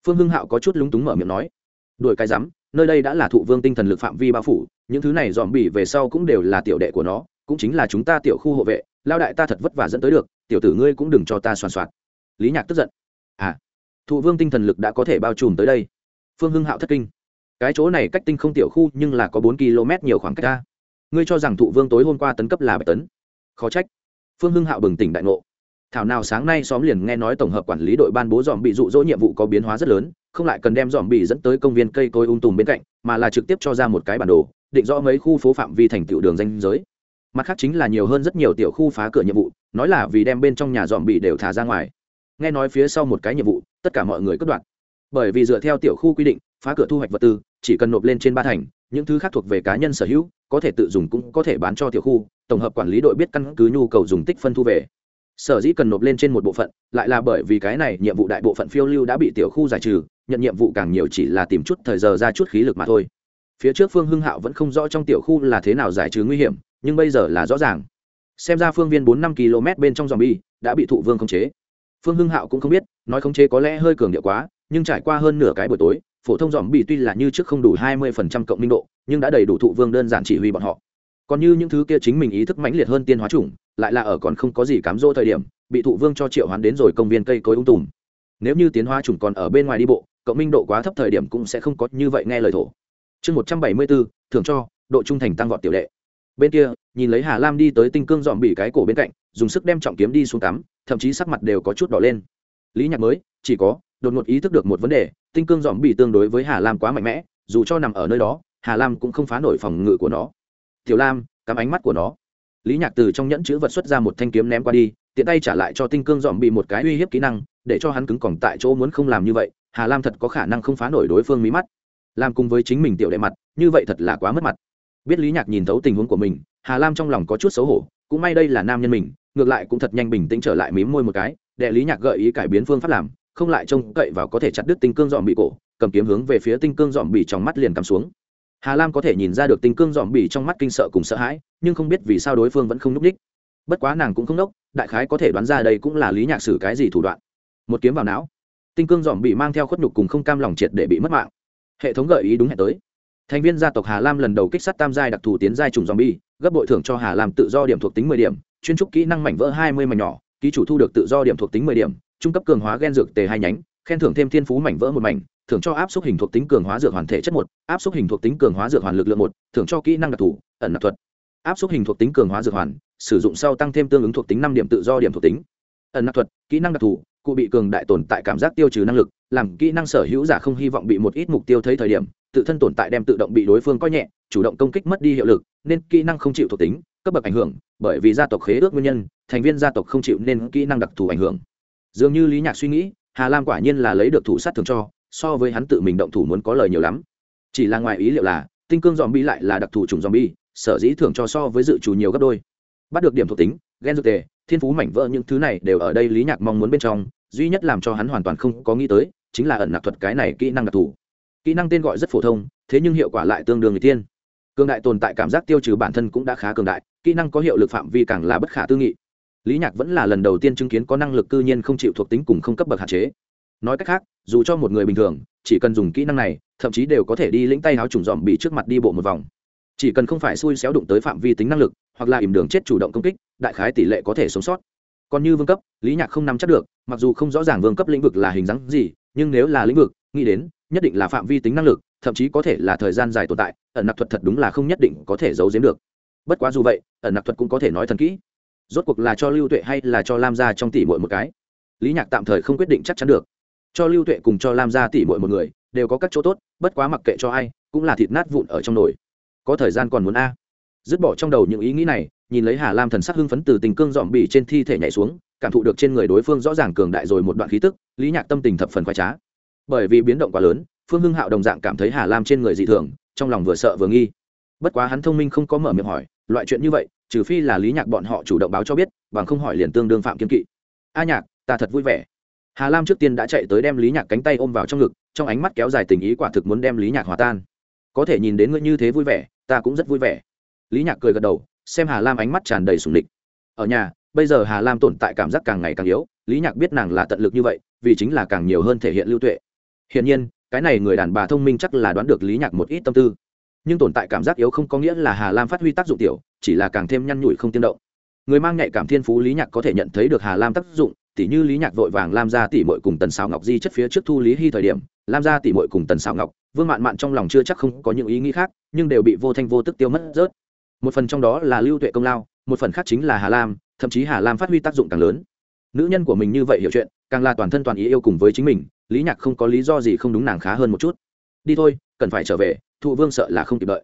phương hưng hạo có chút lúng túng mở miệng nói. Đuổi cái rắm, nơi đây đã là thụ vương tinh thần lực phạm vi bao phủ, những thứ này dòm bỉ về sau cũng đều là tiểu đệ của nó, cũng chính là chúng ta tiểu khu hộ vệ. Lao đại ta thật vất vả dẫn tới được, tiểu tử ngươi cũng đừng cho ta soàn soạt lý nhạc tức giận. À thụ vương tinh thần lực đã có thể bao trùm tới đây phương hưng hạo thất kinh. Cái chỗ này cách tinh không tiểu khu nhưng là có bốn km nhiều khoảng cách ta. Ngươi cho rằng thụ vương tối hôm qua tấn cấp là bảy tấn. Khó trách. Phương hưng hạo bừng tỉnh đại ngộ. Thảo nào sáng nay xóm liền nghe nói tổng hợp quản lý đội ban bố dòm bị rụ rỗ nhiệm vụ có biến hóa rất lớn, không lại cần đem dòm bị dẫn tới công viên cây cối ung tùm bên cạnh, mà là trực tiếp cho ra một cái bản đồ, định rõ mấy khu phố phạm vi thành tiểu đường danh giới. Mặt khác chính là nhiều hơn rất nhiều tiểu khu phá cửa nhiệm vụ, nói là vì đem bên trong nhà dòm bị đều thả ra ngoài. Nghe nói phía sau một cái nhiệm vụ, tất cả mọi người cất đoạn bởi vì dựa theo tiểu khu quy định, phá cửa thu hoạch vật tư, chỉ cần nộp lên trên ba thành, những thứ khác thuộc về cá nhân sở hữu, có thể tự dùng cũng có thể bán cho tiểu khu, tổng hợp quản lý đội biết căn cứ nhu cầu dùng tích phân thu về. Sở dĩ cần nộp lên trên một bộ phận, lại là bởi vì cái này nhiệm vụ đại bộ phận phiêu lưu đã bị tiểu khu giải trừ, nhận nhiệm vụ càng nhiều chỉ là tìm chút thời giờ ra chút khí lực mà thôi. Phía trước phương hưng hạo vẫn không rõ trong tiểu khu là thế nào giải trừ nguy hiểm, nhưng bây giờ là rõ ràng. Xem ra phương viên bốn năm km bên trong dòng bi đã bị thụ vương khống chế. Phương hưng hạo cũng không biết, nói khống chế có lẽ hơi cường điệu quá nhưng trải qua hơn nửa cái buổi tối phổ thông dòm bị tuy là như trước không đủ hai mươi phần trăm cộng minh độ nhưng đã đầy đủ thụ vương đơn giản chỉ huy bọn họ. Còn như những thứ kia chính mình ý thức mãnh liệt hơn tiên hóa chủng lại là ở còn không có gì cám dỗ thời điểm bị thụ vương cho triệu hoán đến rồi công viên cây cối ung tùm. Nếu như tiến hóa chủng còn ở bên ngoài đi bộ cộng minh độ quá thấp thời điểm cũng sẽ không có như vậy nghe lời thổ. Chương một trăm bảy mươi bốn thường cho độ trung thành tăng vọt tiểu đệ. Bên kia nhìn lấy hà lam đi tới tinh cương dọn bị cái cổ bên cạnh dùng sức đem trọng kiếm đi xuống tắm, thậm chí sắc mặt đều có chút đỏ lên. Lý nhạc mới chỉ có đột ngột ý thức được một vấn đề, tinh cương dọn bị tương đối với hà lam quá mạnh mẽ, dù cho nằm ở nơi đó, hà lam cũng không phá nổi phòng ngự của nó. Tiểu lam, cắm ánh mắt của nó. Lý nhạc từ trong nhẫn chữ vật xuất ra một thanh kiếm ném qua đi, tiện tay trả lại cho tinh cương dọn bị một cái uy hiếp kỹ năng, để cho hắn cứng còn tại chỗ muốn không làm như vậy, hà lam thật có khả năng không phá nổi đối phương mí mắt. Làm cùng với chính mình tiểu đệ mặt, như vậy thật là quá mất mặt. Biết lý nhạc nhìn thấu tình huống của mình, hà lam trong lòng có chút xấu hổ, cũng may đây là nam nhân mình, ngược lại cũng thật nhanh bình tĩnh trở lại mím môi một cái đệ lý nhạc gợi ý cải biến phương pháp làm không lại trông cậy vào có thể chặt đứt tinh cương dòm bị cổ, cầm kiếm hướng về phía tinh cương dòm bị trong mắt liền cắm xuống. Hà lam có thể nhìn ra được tinh cương dòm bị trong mắt kinh sợ cùng sợ hãi, nhưng không biết vì sao đối phương vẫn không n ú c đích bất quá nàng cũng không đốc đại khái có thể đoán ra đây cũng là lý nhạc sử cái gì thủ đoạn. Một kiếm vào não, tinh cương dòm bị mang theo khuất nhục cùng không cam lòng triệt để bị mất mạng. Hệ thống gợi ý đúng hẹn tới. Thành viên gia tộc hà lam lần đầu kích sát tam giai đặc thù tiến giai trùng dòm bi gấp bội thưởng cho hà lam tự do điểm thuộc tính mười điểm, chuyên trúc kỹ năng mảnh vỡ hai mươi mảnh nhỏ, ký chủ thu được tự do điểm thuộc tính mười điểm trung cấp cường hóa gen dược tề hai nhánh, khen thưởng thêm thiên phú mảnh vỡ một mảnh, thưởng cho áp suất hình thuộc tính cường hóa dược hoàn thể chất một, áp suất hình thuộc tính cường hóa dược hoàn lực lượng một, thưởng cho kỹ năng đặc thù, ẩn nạp thuật. Áp suất hình thuộc tính cường hóa dược hoàn, sử dụng sau tăng thêm tương ứng thuộc tính năm điểm tự do điểm thuộc tính. Ẩn nạp thuật, kỹ năng đặc thù, cụ bị cường đại tồn tại cảm giác tiêu trừ năng lực, làm kỹ năng sở hữu giả không hy vọng bị một ít mục tiêu thấy thời điểm, tự thân tồn tại đem tự động bị đối phương coi nhẹ, chủ động công kích mất đi hiệu lực, nên kỹ năng không chịu thuộc tính, cấp bậc ảnh hưởng, bởi vì gia tộc khế ước nguyên nhân, thành viên gia tộc không chịu nên kỹ năng đặc thù ảnh hưởng dường như lý nhạc suy nghĩ, hà lam quả nhiên là lấy được thủ sát thường cho, so với hắn tự mình động thủ muốn có lời nhiều lắm. Chỉ là ngoài ý liệu là, tinh cương dòm bi lại là đặc thù chủng dòm bi sở dĩ thường cho so với dự trù nhiều gấp đôi. Bắt được điểm thuộc tính ghen dược tề, thiên phú mảnh vỡ những thứ này đều ở đây lý nhạc mong muốn bên trong, duy nhất làm cho hắn hoàn toàn không có nghĩ tới, chính là ẩn nạp thuật cái này kỹ năng đặc thù. Kỹ năng tên gọi rất phổ thông, thế nhưng hiệu quả lại tương đương người tiên cường đại tồn tại cảm giác tiêu trừ bản thân cũng đã khá cường đại, kỹ năng có hiệu lực phạm vi càng là bất khả tư nghị lý nhạc vẫn là lần đầu tiên chứng kiến có năng lực cư nhiên không chịu thuộc tính cùng không cấp bậc hạn chế. Nói cách khác, dù cho một người bình thường, chỉ cần dùng kỹ năng này, thậm chí đều có thể đi lĩnh tay áo trùng dòm bị trước mặt đi bộ một vòng. Chỉ cần không phải xui xéo đụng tới phạm vi tính năng lực, hoặc là ìm đường chết chủ động công kích, đại khái tỷ lệ có thể sống sót. Còn như vương cấp, lý nhạc không nắm chắc được, mặc dù không rõ ràng vương cấp lĩnh vực là hình dáng gì, nhưng nếu là lĩnh vực, nghĩ đến, nhất định là phạm vi tính năng lực, thậm chí có thể là thời gian dài tồn tại, ẩn nặc thuật thật đúng là không nhất định có thể giấu giếm được. Bất quá dù vậy, ẩn nặc thuật cũng có thể nói thần kỹ rốt cuộc là cho lưu tuệ hay là cho lam gia trong tỷ muội một cái? Lý nhạc tạm thời không quyết định chắc chắn được. Cho lưu tuệ cùng cho lam gia tỷ muội một người, đều có các chỗ tốt, bất quá mặc kệ cho ai, cũng là thịt nát vụn ở trong nồi. Có thời gian còn muốn a. Dứt bỏ trong đầu những ý nghĩ này, nhìn lấy hà lam thần sắc hưng phấn từ tình cương dòm bỉ trên thi thể nhảy xuống, cảm thụ được trên người đối phương rõ ràng cường đại rồi một đoạn khí tức, lý nhạc tâm tình thập phần khoái trá. Bởi vì biến động quá lớn, phương hưng hạo đồng dạng cảm thấy hà lam trên người dị thường, trong lòng vừa sợ vừa nghi. Bất quá hắn thông minh không có mở miệng hỏi, loại chuyện như vậy trừ phi là lý nhạc bọn họ chủ động báo cho biết, bằng không hỏi liền tương đương phạm kiếm kỵ. A nhạc, ta thật vui vẻ. Hà lam trước tiên đã chạy tới đem lý nhạc cánh tay ôm vào trong ngực, trong ánh mắt kéo dài tình ý quả thực muốn đem lý nhạc hòa tan. Có thể nhìn đến ngươi như thế vui vẻ, ta cũng rất vui vẻ. Lý nhạc cười gật đầu, xem hà lam ánh mắt tràn đầy sùng địch ở nhà, bây giờ hà lam tồn tại cảm giác càng ngày càng yếu, lý nhạc biết nàng là tận lực như vậy, vì chính là càng nhiều hơn thể hiện lưu tuệ. Hiển nhiên, cái này người đàn bà thông minh chắc là đoán được lý nhạc một ít tâm tư. Nhưng tồn tại cảm giác yếu không có nghĩa là hà lam phát huy tác dụng tiểu chỉ là càng thêm nhăn nhủi không tiên động. Người mang nhạy cảm thiên phú lý nhạc có thể nhận thấy được hà lam tác dụng, tỉ như lý nhạc vội vàng lam gia tỉ mội cùng tần xào ngọc di chất phía trước thu lý hy thời điểm, lam gia tỉ mội cùng tần xào ngọc, vương mạn mạn trong lòng chưa chắc không có những ý nghĩ khác, nhưng đều bị vô thanh vô tức tiêu mất rớt. Một phần trong đó là lưu tuệ công lao, một phần khác chính là hà lam, thậm chí hà lam phát huy tác dụng càng lớn. Nữ nhân của mình như vậy hiểu chuyện, càng là toàn thân toàn ý yêu cùng với chính mình, lý nhạc không có lý do gì không đúng nàng khá hơn một chút. Đi thôi, cần phải trở về, thụ vương sợ là không kịp đợi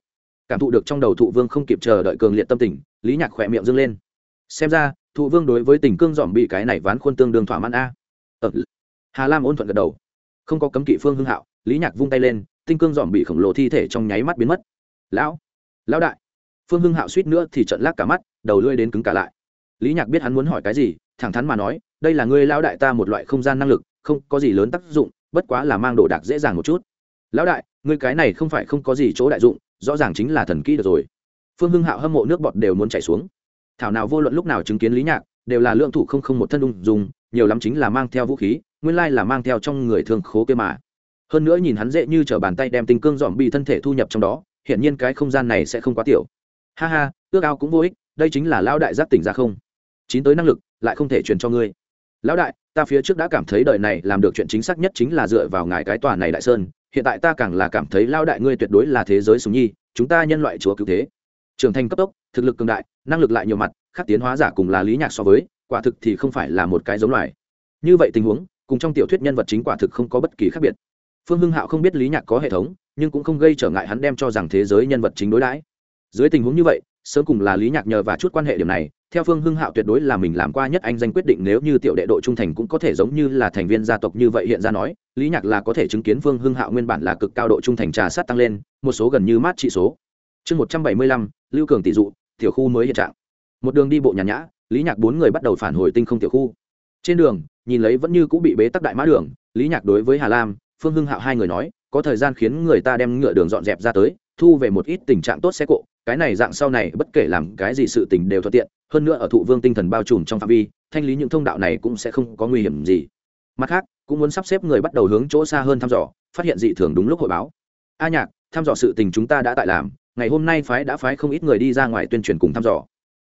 cảm thụ được trong đầu thụ vương không kịp chờ đợi cường liệt tâm tình lý nhạc khỏe miệng dâng lên. Xem ra thụ vương đối với tình cương dòm bị cái này ván khuôn tương đương thỏa mãn a. Ờ, hà lam ôn thuận gật đầu. Không có cấm kỵ phương hưng hạo lý nhạc vung tay lên tinh cương dòm bị khổng lồ thi thể trong nháy mắt biến mất. Lão lão đại. Phương hưng hạo suýt nữa thì trận lác cả mắt đầu lưỡi đến cứng cả lại. Lý nhạc biết hắn muốn hỏi cái gì thẳng thắn mà nói đây là ngươi lão đại ta một loại không gian năng lực không có gì lớn tác dụng bất quá là mang đồ đạc dễ dàng một chút. Lão đại ngươi cái này không phải không có gì chỗ đại dụng rõ ràng chính là thần kỹ được rồi. Phương hưng hạo hâm mộ nước bọt đều muốn chảy xuống. Thảo nào vô luận lúc nào chứng kiến lý nhạc, đều là lượng thủ không không một thân ung dùng nhiều lắm chính là mang theo vũ khí, nguyên lai là mang theo trong người thương khố kia mà. Hơn nữa nhìn hắn dễ như t bàn tay đem tinh cương dòm bị thân thể thu nhập trong đó, hiển nhiên cái không gian này sẽ không quá tiểu. Ha ha, ước ao cũng vô ích, đây chính là lão đại giác tỉnh ra không? Chín tới năng lực, lại không thể truyền cho ngươi. Lão đại, ta phía trước đã cảm thấy đời này làm được chuyện chính xác nhất chính là dựa vào ngài cái tòa này đại sơn hiện tại ta càng là cảm thấy lao đại ngươi tuyệt đối là thế giới súng nhi, chúng ta nhân loại chúa cứu thế. Trưởng thành cấp tốc, thực lực cường đại, năng lực lại nhiều mặt khác tiến hóa giả cùng là lý nhạc so với, quả thực thì không phải là một cái giống loài. Như vậy tình huống, cùng trong tiểu thuyết nhân vật chính quả thực không có bất kỳ khác biệt. Phương hưng hạo không biết lý nhạc có hệ thống, nhưng cũng không gây trở ngại hắn đem cho rằng thế giới nhân vật chính đối đãi. Dưới tình huống như vậy sớm cùng là lý nhạc nhờ và chút quan hệ điểm này, theo phương hưng hạo tuyệt đối là mình làm qua nhất anh danh quyết định nếu như tiểu đệ độ trung thành cũng có thể giống như là thành viên gia tộc như vậy hiện ra nói, lý nhạc là có thể chứng kiến phương hưng hạo nguyên bản là cực cao độ trung thành trà sát tăng lên, một số gần như mát trị số. Chương một trăm bảy mươi lăm, lưu cường tỷ dụ, tiểu khu mới hiện trạng. Một đường đi bộ nhàn nhã, lý nhạc bốn người bắt đầu phản hồi tinh không tiểu khu. Trên đường, nhìn lấy vẫn như cũng bị bế tắc đại mã đường, lý nhạc đối với hà lam, phương hưng hạo hai người nói, có thời gian khiến người ta đem ngựa đường dọn dẹp ra tới, thu về một ít tình trạng tốt xe cộ cái này dạng sau này bất kể làm cái gì sự tình đều thuận tiện, hơn nữa ở thụ vương tinh thần bao trùm trong phạm vi, thanh lý những thông đạo này cũng sẽ không có nguy hiểm gì. Mặt khác, cũng muốn sắp xếp người bắt đầu hướng chỗ xa hơn thăm dò, phát hiện dị thường đúng lúc hội báo. A nhạc, thăm dò sự tình chúng ta đã tại làm, ngày hôm nay phái đã phái không ít người đi ra ngoài tuyên truyền cùng thăm dò.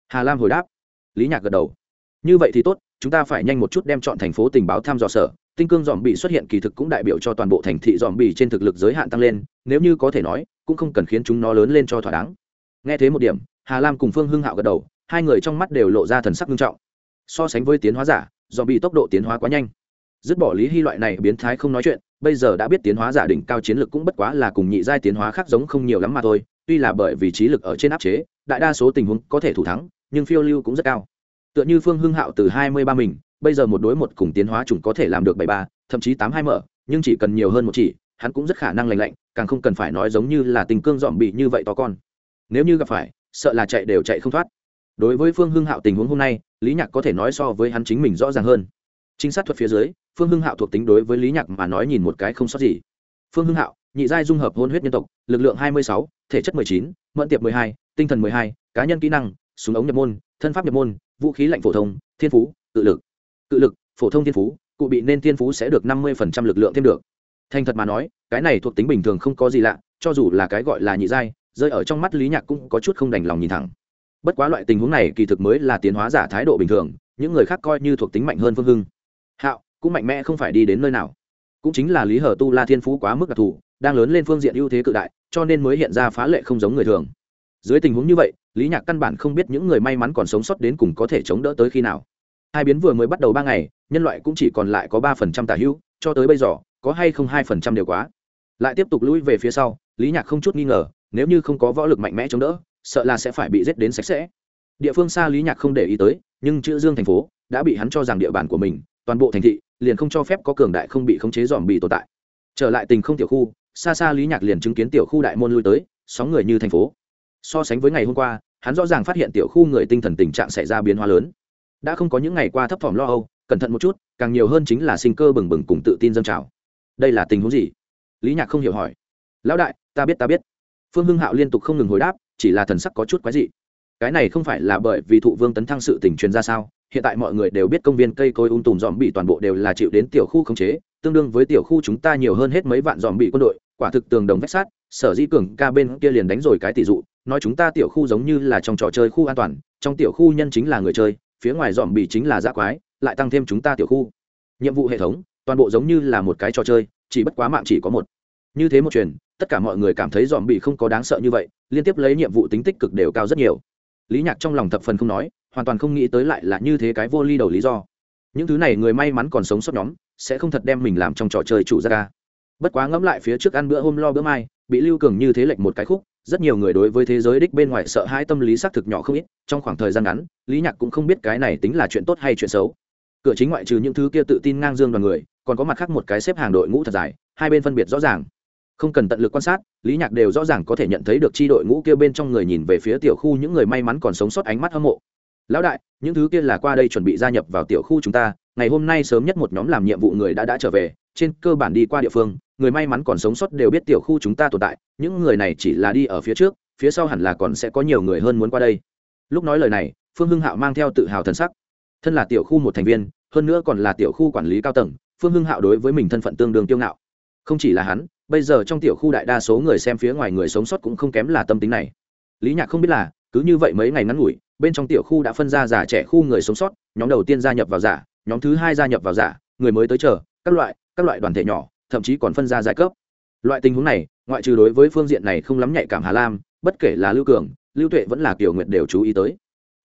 Hà lam hồi đáp. Lý nhạc gật đầu. Như vậy thì tốt, chúng ta phải nhanh một chút đem chọn thành phố tình báo thăm dò sở. Tinh cương dòm bị xuất hiện kỳ thực cũng đại biểu cho toàn bộ thành thị dòm bị trên thực lực giới hạn tăng lên, nếu như có thể nói, cũng không cần khiến chúng nó lớn lên cho thỏa đáng nghe thế một điểm, hà lam cùng phương hưng hạo gật đầu, hai người trong mắt đều lộ ra thần sắc nghiêm trọng. So sánh với tiến hóa giả, do bị tốc độ tiến hóa quá nhanh. Dứt bỏ lý hy loại này biến thái không nói chuyện, bây giờ đã biết tiến hóa giả đỉnh cao chiến lực cũng bất quá là cùng nhị giai tiến hóa khác giống không nhiều lắm mà thôi, tuy là bởi vì trí lực ở trên áp chế, đại đa số tình huống có thể thủ thắng, nhưng phiêu lưu cũng rất cao. Tựa như phương hưng hạo từ hai mươi ba mình, bây giờ một đối một cùng tiến hóa chủng có thể làm được bảy ba, thậm chí tám hai mở, nhưng chỉ cần nhiều hơn một chỉ, hắn cũng rất khả năng lành lạnh, càng không cần phải nói giống như là tình cương dọn bị như vậy to con nếu như gặp phải, sợ là chạy đều chạy không thoát. Đối với phương hưng hạo tình huống hôm nay, lý nhạc có thể nói so với hắn chính mình rõ ràng hơn. Trinh sát thuật phía dưới, phương hưng hạo thuộc tính đối với lý nhạc mà nói nhìn một cái không sót gì. Phương hưng hạo, nhị giai dung hợp hôn huyết nhân tộc, lực lượng hai mươi sáu, thể chất chín, mẫn tiệp hai, tinh thần hai, cá nhân kỹ năng, súng ống nhập môn, thân pháp nhập môn, vũ khí lạnh phổ thông, thiên phú, tự lực. Tự lực, phổ thông thiên phú, cụ bị nên thiên phú sẽ được năm mươi lực lượng thêm được. Thành thật mà nói, cái này thuộc tính bình thường không có gì lạ, cho dù là cái gọi là nhị giai rơi ở trong mắt lý nhạc cũng có chút không đành lòng nhìn thẳng. Bất quá loại tình huống này kỳ thực mới là tiến hóa giả thái độ bình thường, những người khác coi như thuộc tính mạnh hơn phương hưng. Hạo, cũng mạnh mẽ không phải đi đến nơi nào. Cũng chính là lý hờ tu la thiên phú quá mức đặc thù, đang lớn lên phương diện ưu thế cự đại, cho nên mới hiện ra phá lệ không giống người thường. Dưới tình huống như vậy, lý nhạc căn bản không biết những người may mắn còn sống sót đến cùng có thể chống đỡ tới khi nào. Hai biến vừa mới bắt đầu ba ngày, nhân loại cũng chỉ còn lại có ba phần trăm tả hữu, cho tới bây giờ, có hay không hai phần trăm đều quá. Lại tiếp tục lũi về phía sau, lý nhạc không chút nghi ngờ nếu như không có võ lực mạnh mẽ chống đỡ, sợ là sẽ phải bị giết đến sạch sẽ. Địa phương xa lý nhạc không để ý tới, nhưng chữ dương thành phố đã bị hắn cho rằng địa bàn của mình, toàn bộ thành thị liền không cho phép có cường đại không bị khống chế dòm bị tồn tại. Trở lại tình không tiểu khu, xa xa lý nhạc liền chứng kiến tiểu khu đại môn lui tới, sóng người như thành phố. So sánh với ngày hôm qua, hắn rõ ràng phát hiện tiểu khu người tinh thần tình trạng xảy ra biến hóa lớn. Đã không có những ngày qua thấp thỏm lo âu, cẩn thận một chút, càng nhiều hơn chính là sinh cơ bừng bừng cùng tự tin dâng trào. Đây là tình huống gì? Lý nhạc không hiểu hỏi. Lão đại, ta biết ta biết phương hưng hạo liên tục không ngừng hồi đáp, chỉ là thần sắc có chút quái dị. Cái này không phải là bởi vì thụ vương tấn thăng sự tình truyền ra sao? Hiện tại mọi người đều biết công viên cây cối ung tùm dòm bị toàn bộ đều là chịu đến tiểu khu khống chế, tương đương với tiểu khu chúng ta nhiều hơn hết mấy vạn dòm bị quân đội, quả thực tường đồng vách sát sở di cường ca bên kia liền đánh rồi cái tỷ dụ, nói chúng ta tiểu khu giống như là trong trò chơi khu an toàn, trong tiểu khu nhân chính là người chơi, phía ngoài dòm bị chính là dã quái, lại tăng thêm chúng ta tiểu khu. Nhiệm vụ hệ thống, toàn bộ giống như là một cái trò chơi, chỉ bất quá mạng chỉ có một. Như thế một truyền tất cả mọi người cảm thấy dòm bị không có đáng sợ như vậy, liên tiếp lấy nhiệm vụ tính tích cực đều cao rất nhiều. Lý nhạc trong lòng thập phần không nói, hoàn toàn không nghĩ tới lại là như thế cái vô ly đầu lý do. Những thứ này người may mắn còn sống sót nhóm, sẽ không thật đem mình làm trong trò chơi chủ ra ca. Bất quá ngẫm lại phía trước ăn bữa hôm lo bữa mai, bị lưu cường như thế lệnh một cái khúc, rất nhiều người đối với thế giới đích bên ngoài sợ hãi tâm lý xác thực nhỏ không ít, trong khoảng thời gian ngắn, lý nhạc cũng không biết cái này tính là chuyện tốt hay chuyện xấu. Cửa chính ngoại trừ những thứ kia tự tin ngang dương đoàn người, còn có mặt khác một cái xếp hàng đội ngũ thật dài, hai bên phân biệt rõ ràng không cần tận lực quan sát, lý nhạc đều rõ ràng có thể nhận thấy được chi đội ngũ kia bên trong người nhìn về phía tiểu khu những người may mắn còn sống sót ánh mắt hâm mộ. Lão đại, những thứ kia là qua đây chuẩn bị gia nhập vào tiểu khu chúng ta, ngày hôm nay sớm nhất một nhóm làm nhiệm vụ người đã đã trở về, trên cơ bản đi qua địa phương, người may mắn còn sống sót đều biết tiểu khu chúng ta tồn tại, những người này chỉ là đi ở phía trước, phía sau hẳn là còn sẽ có nhiều người hơn muốn qua đây. Lúc nói lời này, phương hưng hạo mang theo tự hào thân sắc. Thân là tiểu khu một thành viên, hơn nữa còn là tiểu khu quản lý cao tầng, phương hưng hạo đối với mình thân phận tương đương kiêu ngạo. Không chỉ là hắn bây giờ trong tiểu khu đại đa số người xem phía ngoài người sống sót cũng không kém là tâm tính này. Lý nhạc không biết là, cứ như vậy mấy ngày ngắn ngủi, bên trong tiểu khu đã phân ra giả trẻ khu người sống sót, nhóm đầu tiên gia nhập vào giả, nhóm thứ hai gia nhập vào giả, người mới tới chờ, các loại các loại đoàn thể nhỏ, thậm chí còn phân ra giai cấp. Loại tình huống này, ngoại trừ đối với phương diện này không lắm nhạy cảm hà lam, bất kể là lưu cường, lưu tuệ vẫn là kiểu nguyệt đều chú ý tới.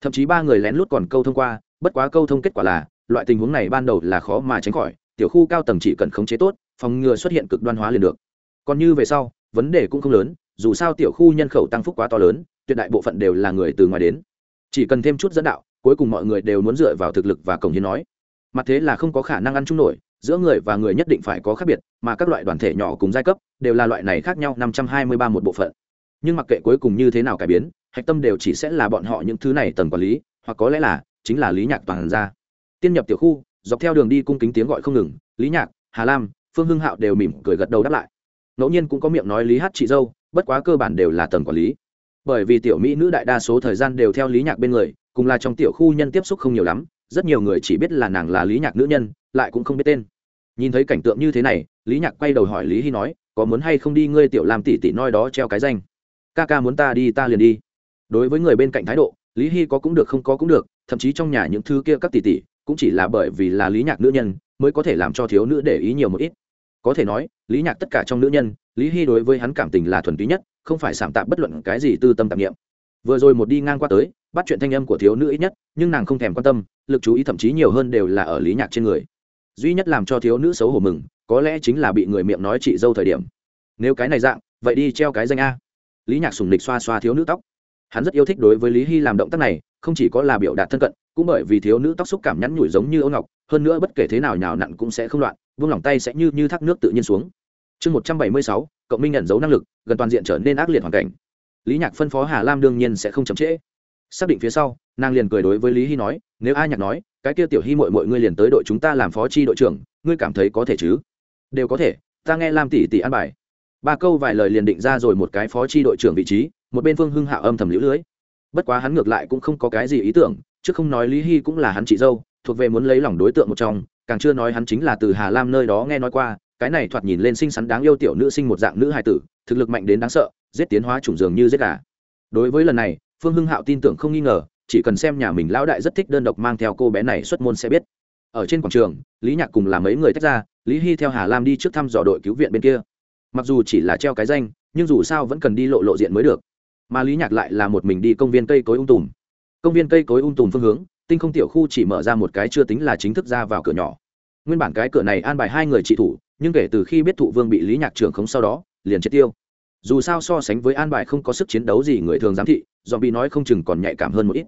Thậm chí ba người lén lút còn câu thông qua, bất quá câu thông kết quả là, loại tình huống này ban đầu là khó mà tránh khỏi, tiểu khu cao tầng chỉ cần khống chế tốt, phòng ngừa xuất hiện cực đoan hóa liền được còn như về sau, vấn đề cũng không lớn, dù sao tiểu khu nhân khẩu tăng phúc quá to lớn, tuyệt đại bộ phận đều là người từ ngoài đến. Chỉ cần thêm chút dẫn đạo, cuối cùng mọi người đều muốn dựa vào thực lực và cổng hiến nói. Mặt thế là không có khả năng ăn chung nổi, giữa người và người nhất định phải có khác biệt, mà các loại đoàn thể nhỏ cùng giai cấp đều là loại này khác nhau năm trăm hai mươi ba một bộ phận. Nhưng mặc kệ cuối cùng như thế nào cải biến, hạch tâm đều chỉ sẽ là bọn họ những thứ này tầng quản lý, hoặc có lẽ là chính là lý nhạc toàn ra. Tiên nhập tiểu khu, dọc theo đường đi cung kính tiếng gọi không ngừng, lý nhạc, hà lam, phương hưng hạo đều mỉm cười gật đầu đáp lại ngẫu nhiên cũng có miệng nói lý hát chị dâu, bất quá cơ bản đều là tầng quản lý. Bởi vì tiểu mỹ nữ đại đa số thời gian đều theo lý nhạc bên người, cùng là trong tiểu khu nhân tiếp xúc không nhiều lắm, rất nhiều người chỉ biết là nàng là lý nhạc nữ nhân, lại cũng không biết tên. Nhìn thấy cảnh tượng như thế này, lý nhạc quay đầu hỏi lý hy nói, có muốn hay không đi ngươi tiểu làm tỷ tỷ nói đó treo cái danh? Ca ca muốn ta đi, ta liền đi. Đối với người bên cạnh thái độ, lý hy có cũng được không có cũng được, thậm chí trong nhà những thứ kia các tỷ tỷ, cũng chỉ là bởi vì là lý nhạc nữ nhân, mới có thể làm cho thiếu nữ để ý nhiều một ít có thể nói, lý nhạc tất cả trong nữ nhân, lý hy đối với hắn cảm tình là thuần túy nhất, không phải sảm tạp bất luận cái gì tư tâm tạp nghiệm vừa rồi một đi ngang qua tới, bắt chuyện thanh âm của thiếu nữ ít nhất, nhưng nàng không thèm quan tâm, lực chú ý thậm chí nhiều hơn đều là ở lý nhạc trên người. Duy nhất làm cho thiếu nữ xấu hổ mừng, có lẽ chính là bị người miệng nói chị dâu thời điểm. Nếu cái này dạng, vậy đi treo cái danh a. Lý nhạc sùng lịch xoa xoa thiếu nữ tóc. Hắn rất yêu thích đối với lý hy làm động tác này, không chỉ có là biểu đạt thân cận, cũng bởi vì thiếu nữ tóc xúc cảm nhắn nhủi giống như âu ngọc, hơn nữa bất kể thế nào nhào nặn cũng sẽ không loạn vung lòng tay sẽ như như thác nước tự nhiên xuống. Chương một trăm bảy mươi sáu, cộng minh nhận dấu năng lực, gần toàn diện trở nên ác liệt hoàn cảnh. Lý nhạc phân phó hà lam đương nhiên sẽ không chậm trễ. Xác định phía sau, nàng liền cười đối với lý hy nói, nếu ai nhạc nói, cái kia tiểu hy mội mọi ngươi liền tới đội chúng ta làm phó chi đội trưởng, ngươi cảm thấy có thể chứ? Đều có thể, ta nghe lam tỷ tỷ an bài. Ba câu vài lời liền định ra rồi một cái phó chi đội trưởng vị trí, một bên phương hưng hạ âm thầm lũ lưới. Bất quá hắn ngược lại cũng không có cái gì ý tưởng, chứ không nói lý hy cũng là hắn chị dâu, thuộc về muốn lấy lòng đối tượng một trong càng chưa nói hắn chính là từ hà lam nơi đó nghe nói qua, cái này thoạt nhìn lên xinh xắn đáng yêu tiểu nữ sinh một dạng nữ hài tử, thực lực mạnh đến đáng sợ, giết tiến hóa chủng dường như giết gà. Đối với lần này, phương hưng hạo tin tưởng không nghi ngờ, chỉ cần xem nhà mình lão đại rất thích đơn độc mang theo cô bé này xuất môn sẽ biết. Ở trên quảng trường, lý nhạc cùng là mấy người tách ra, lý hy theo hà lam đi trước thăm dò đội cứu viện bên kia. Mặc dù chỉ là treo cái danh, nhưng dù sao vẫn cần đi lộ lộ diện mới được. Mà lý nhạc lại là một mình đi công viên cây cối ung tùm. Công viên cây cối ung tùm phương hướng, tinh không tiểu khu chỉ mở ra một cái chưa tính là chính thức ra vào cửa nhỏ nguyên bản cái cửa này an bài hai người trị thủ, nhưng kể từ khi biết thụ vương bị lý nhạc trưởng khống sau đó, liền triệt tiêu. Dù sao so sánh với an bài không có sức chiến đấu gì người thường giám thị dòm bị nói không chừng còn nhạy cảm hơn một ít.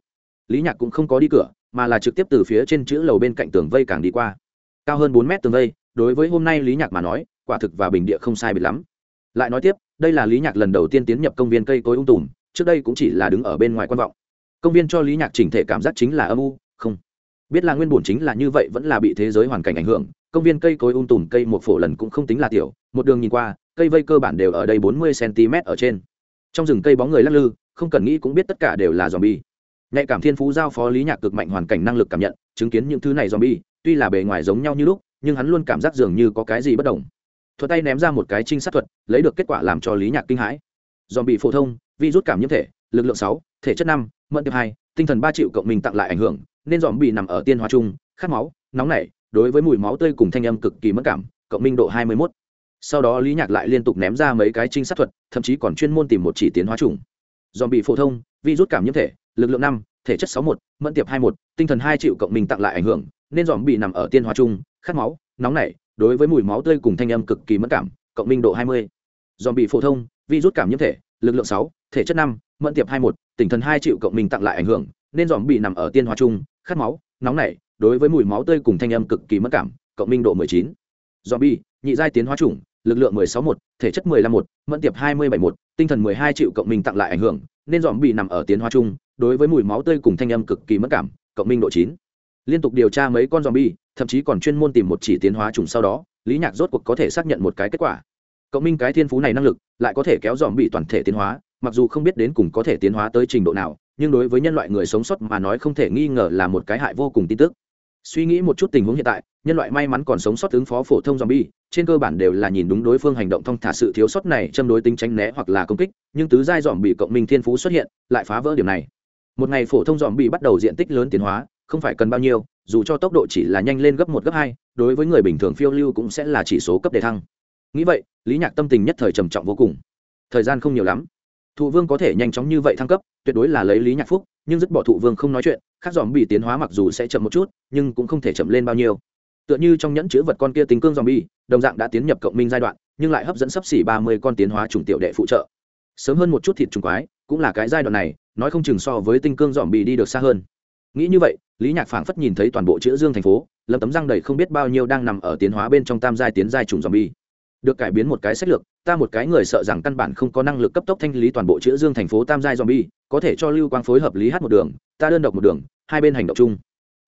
Lý nhạc cũng không có đi cửa, mà là trực tiếp từ phía trên chữ lầu bên cạnh tường vây càng đi qua. Cao hơn bốn mét tường vây, đối với hôm nay lý nhạc mà nói, quả thực và bình địa không sai biệt lắm. Lại nói tiếp, đây là lý nhạc lần đầu tiên tiến nhập công viên cây cối ung tùm, trước đây cũng chỉ là đứng ở bên ngoài quan vọng. Công viên cho lý nhạc chỉnh thể cảm giác chính là âm u, không biết là nguyên bổn chính là như vậy vẫn là bị thế giới hoàn cảnh ảnh hưởng, công viên cây cối un tùm, cây một phổ lần cũng không tính là tiểu, một đường nhìn qua, cây vây cơ bản đều ở đây bốn mươi cm ở trên. Trong rừng cây bóng người lắc lư, không cần nghĩ cũng biết tất cả đều là dòm bi nhạy cảm thiên phú giao phó lý nhạc cực mạnh hoàn cảnh năng lực cảm nhận, chứng kiến những thứ này dòm bi tuy là bề ngoài giống nhau như lúc, nhưng hắn luôn cảm giác dường như có cái gì bất đồng. Thuật tay ném ra một cái trinh sát thuật, lấy được kết quả làm cho lý nhạc kinh hãi. Dòm bị phổ thông virus cảm nhiễm thể, lực lượng sáu, thể chất năm, mẫn tiệp hai, tinh thần ba triệu cộng mình tặng lại ảnh hưởng nên dòm bị nằm ở tiên hóa chung khát máu, nóng nảy, đối với mùi máu tươi cùng thanh âm cực kỳ mất cảm, cộng minh độ hai mươi mốt. Sau đó lý nhạc lại liên tục ném ra mấy cái trinh sát thuật, thậm chí còn chuyên môn tìm một chỉ tiến hóa trùng. Dòm bị phổ thông virus cảm nhiễm thể, lực lượng năm, thể chất sáu một mẫn tiệp hai một tinh thần hai triệu cộng mình tặng lại ảnh hưởng, nên dòm bị nằm ở tiên hóa chung khát máu, nóng nảy, đối với mùi máu tươi cùng thanh âm cực kỳ mất cảm, cộng minh độ hai mươi. Dòm bị phổ thông virus cảm nhiễm thể, lực lượng sáu, thể chất năm, mẫn tiệp hai một tinh thần hai triệu cộng mình tặng lại ảnh hưởng, nên dòm bị nằm ở tiên hóa chung khát máu nóng nảy đối với mùi máu tươi cùng thanh âm cực kỳ mất cảm cộng minh độ mười chín dòm bi nhị giai tiến hóa chủng lực lượng mười sáu một thể chất mười lăm một mẫn tiệp hai mươi bảy một tinh thần mười hai triệu cộng minh tặng lại ảnh hưởng nên dòm bị nằm ở tiến hóa chung đối với mùi máu tươi cùng thanh âm cực kỳ mất cảm cộng minh độ 9. liên tục điều tra mấy con zombie, bi thậm chí còn chuyên môn tìm một chỉ tiến hóa trùng sau đó lý nhạc rốt cuộc có thể xác nhận một cái kết quả cộng minh cái thiên phú này năng lực lại có thể kéo dòm bị toàn thể tiến hóa mặc dù không biết đến cùng có thể tiến hóa tới trình độ nào nhưng đối với nhân loại người sống sót mà nói không thể nghi ngờ là một cái hại vô cùng tin tức. Suy nghĩ một chút tình huống hiện tại, nhân loại may mắn còn sống sót ứng phó phổ thông zombie, trên cơ bản đều là nhìn đúng đối phương hành động thông thả sự thiếu sót này châm đối tính tránh né hoặc là công kích, nhưng tứ giai dòm bị cộng minh thiên phú xuất hiện, lại phá vỡ điểm này. Một ngày phổ thông dòm bị bắt đầu diện tích lớn tiến hóa, không phải cần bao nhiêu, dù cho tốc độ chỉ là nhanh lên gấp một, gấp hai, đối với người bình thường phiêu lưu cũng sẽ là chỉ số cấp đề thăng. Nghĩ vậy, lý nhạc tâm tình nhất thời trầm trọng vô cùng. Thời gian không nhiều lắm thụ vương có thể nhanh chóng như vậy thăng cấp, tuyệt đối là lấy lý nhạc phúc, nhưng dứt bỏ thụ vương không nói chuyện, khác dòm bị tiến hóa mặc dù sẽ chậm một chút, nhưng cũng không thể chậm lên bao nhiêu. Tựa như trong nhẫn chữ vật con kia tính cương dòm bi đồng dạng đã tiến nhập cộng minh giai đoạn, nhưng lại hấp dẫn sấp xỉ ba mươi con tiến hóa chủng tiểu đệ phụ trợ. Sớm hơn một chút thịt trùng quái, cũng là cái giai đoạn này, nói không chừng so với tinh cương dòm bị đi được xa hơn. Nghĩ như vậy, lý nhạc phảng phất nhìn thấy toàn bộ chữ dương thành phố, lâm tấm răng đầy không biết bao nhiêu đang nằm ở tiến hóa bên trong tam giai tiến giai trùng dòm bi được cải biến một cái sách lược ta một cái người sợ rằng căn bản không có năng lực cấp tốc thanh lý toàn bộ chữ dương thành phố tam giai zombie, có thể cho lưu quang phối hợp lý hát một đường, ta đơn độc một đường, hai bên hành động chung.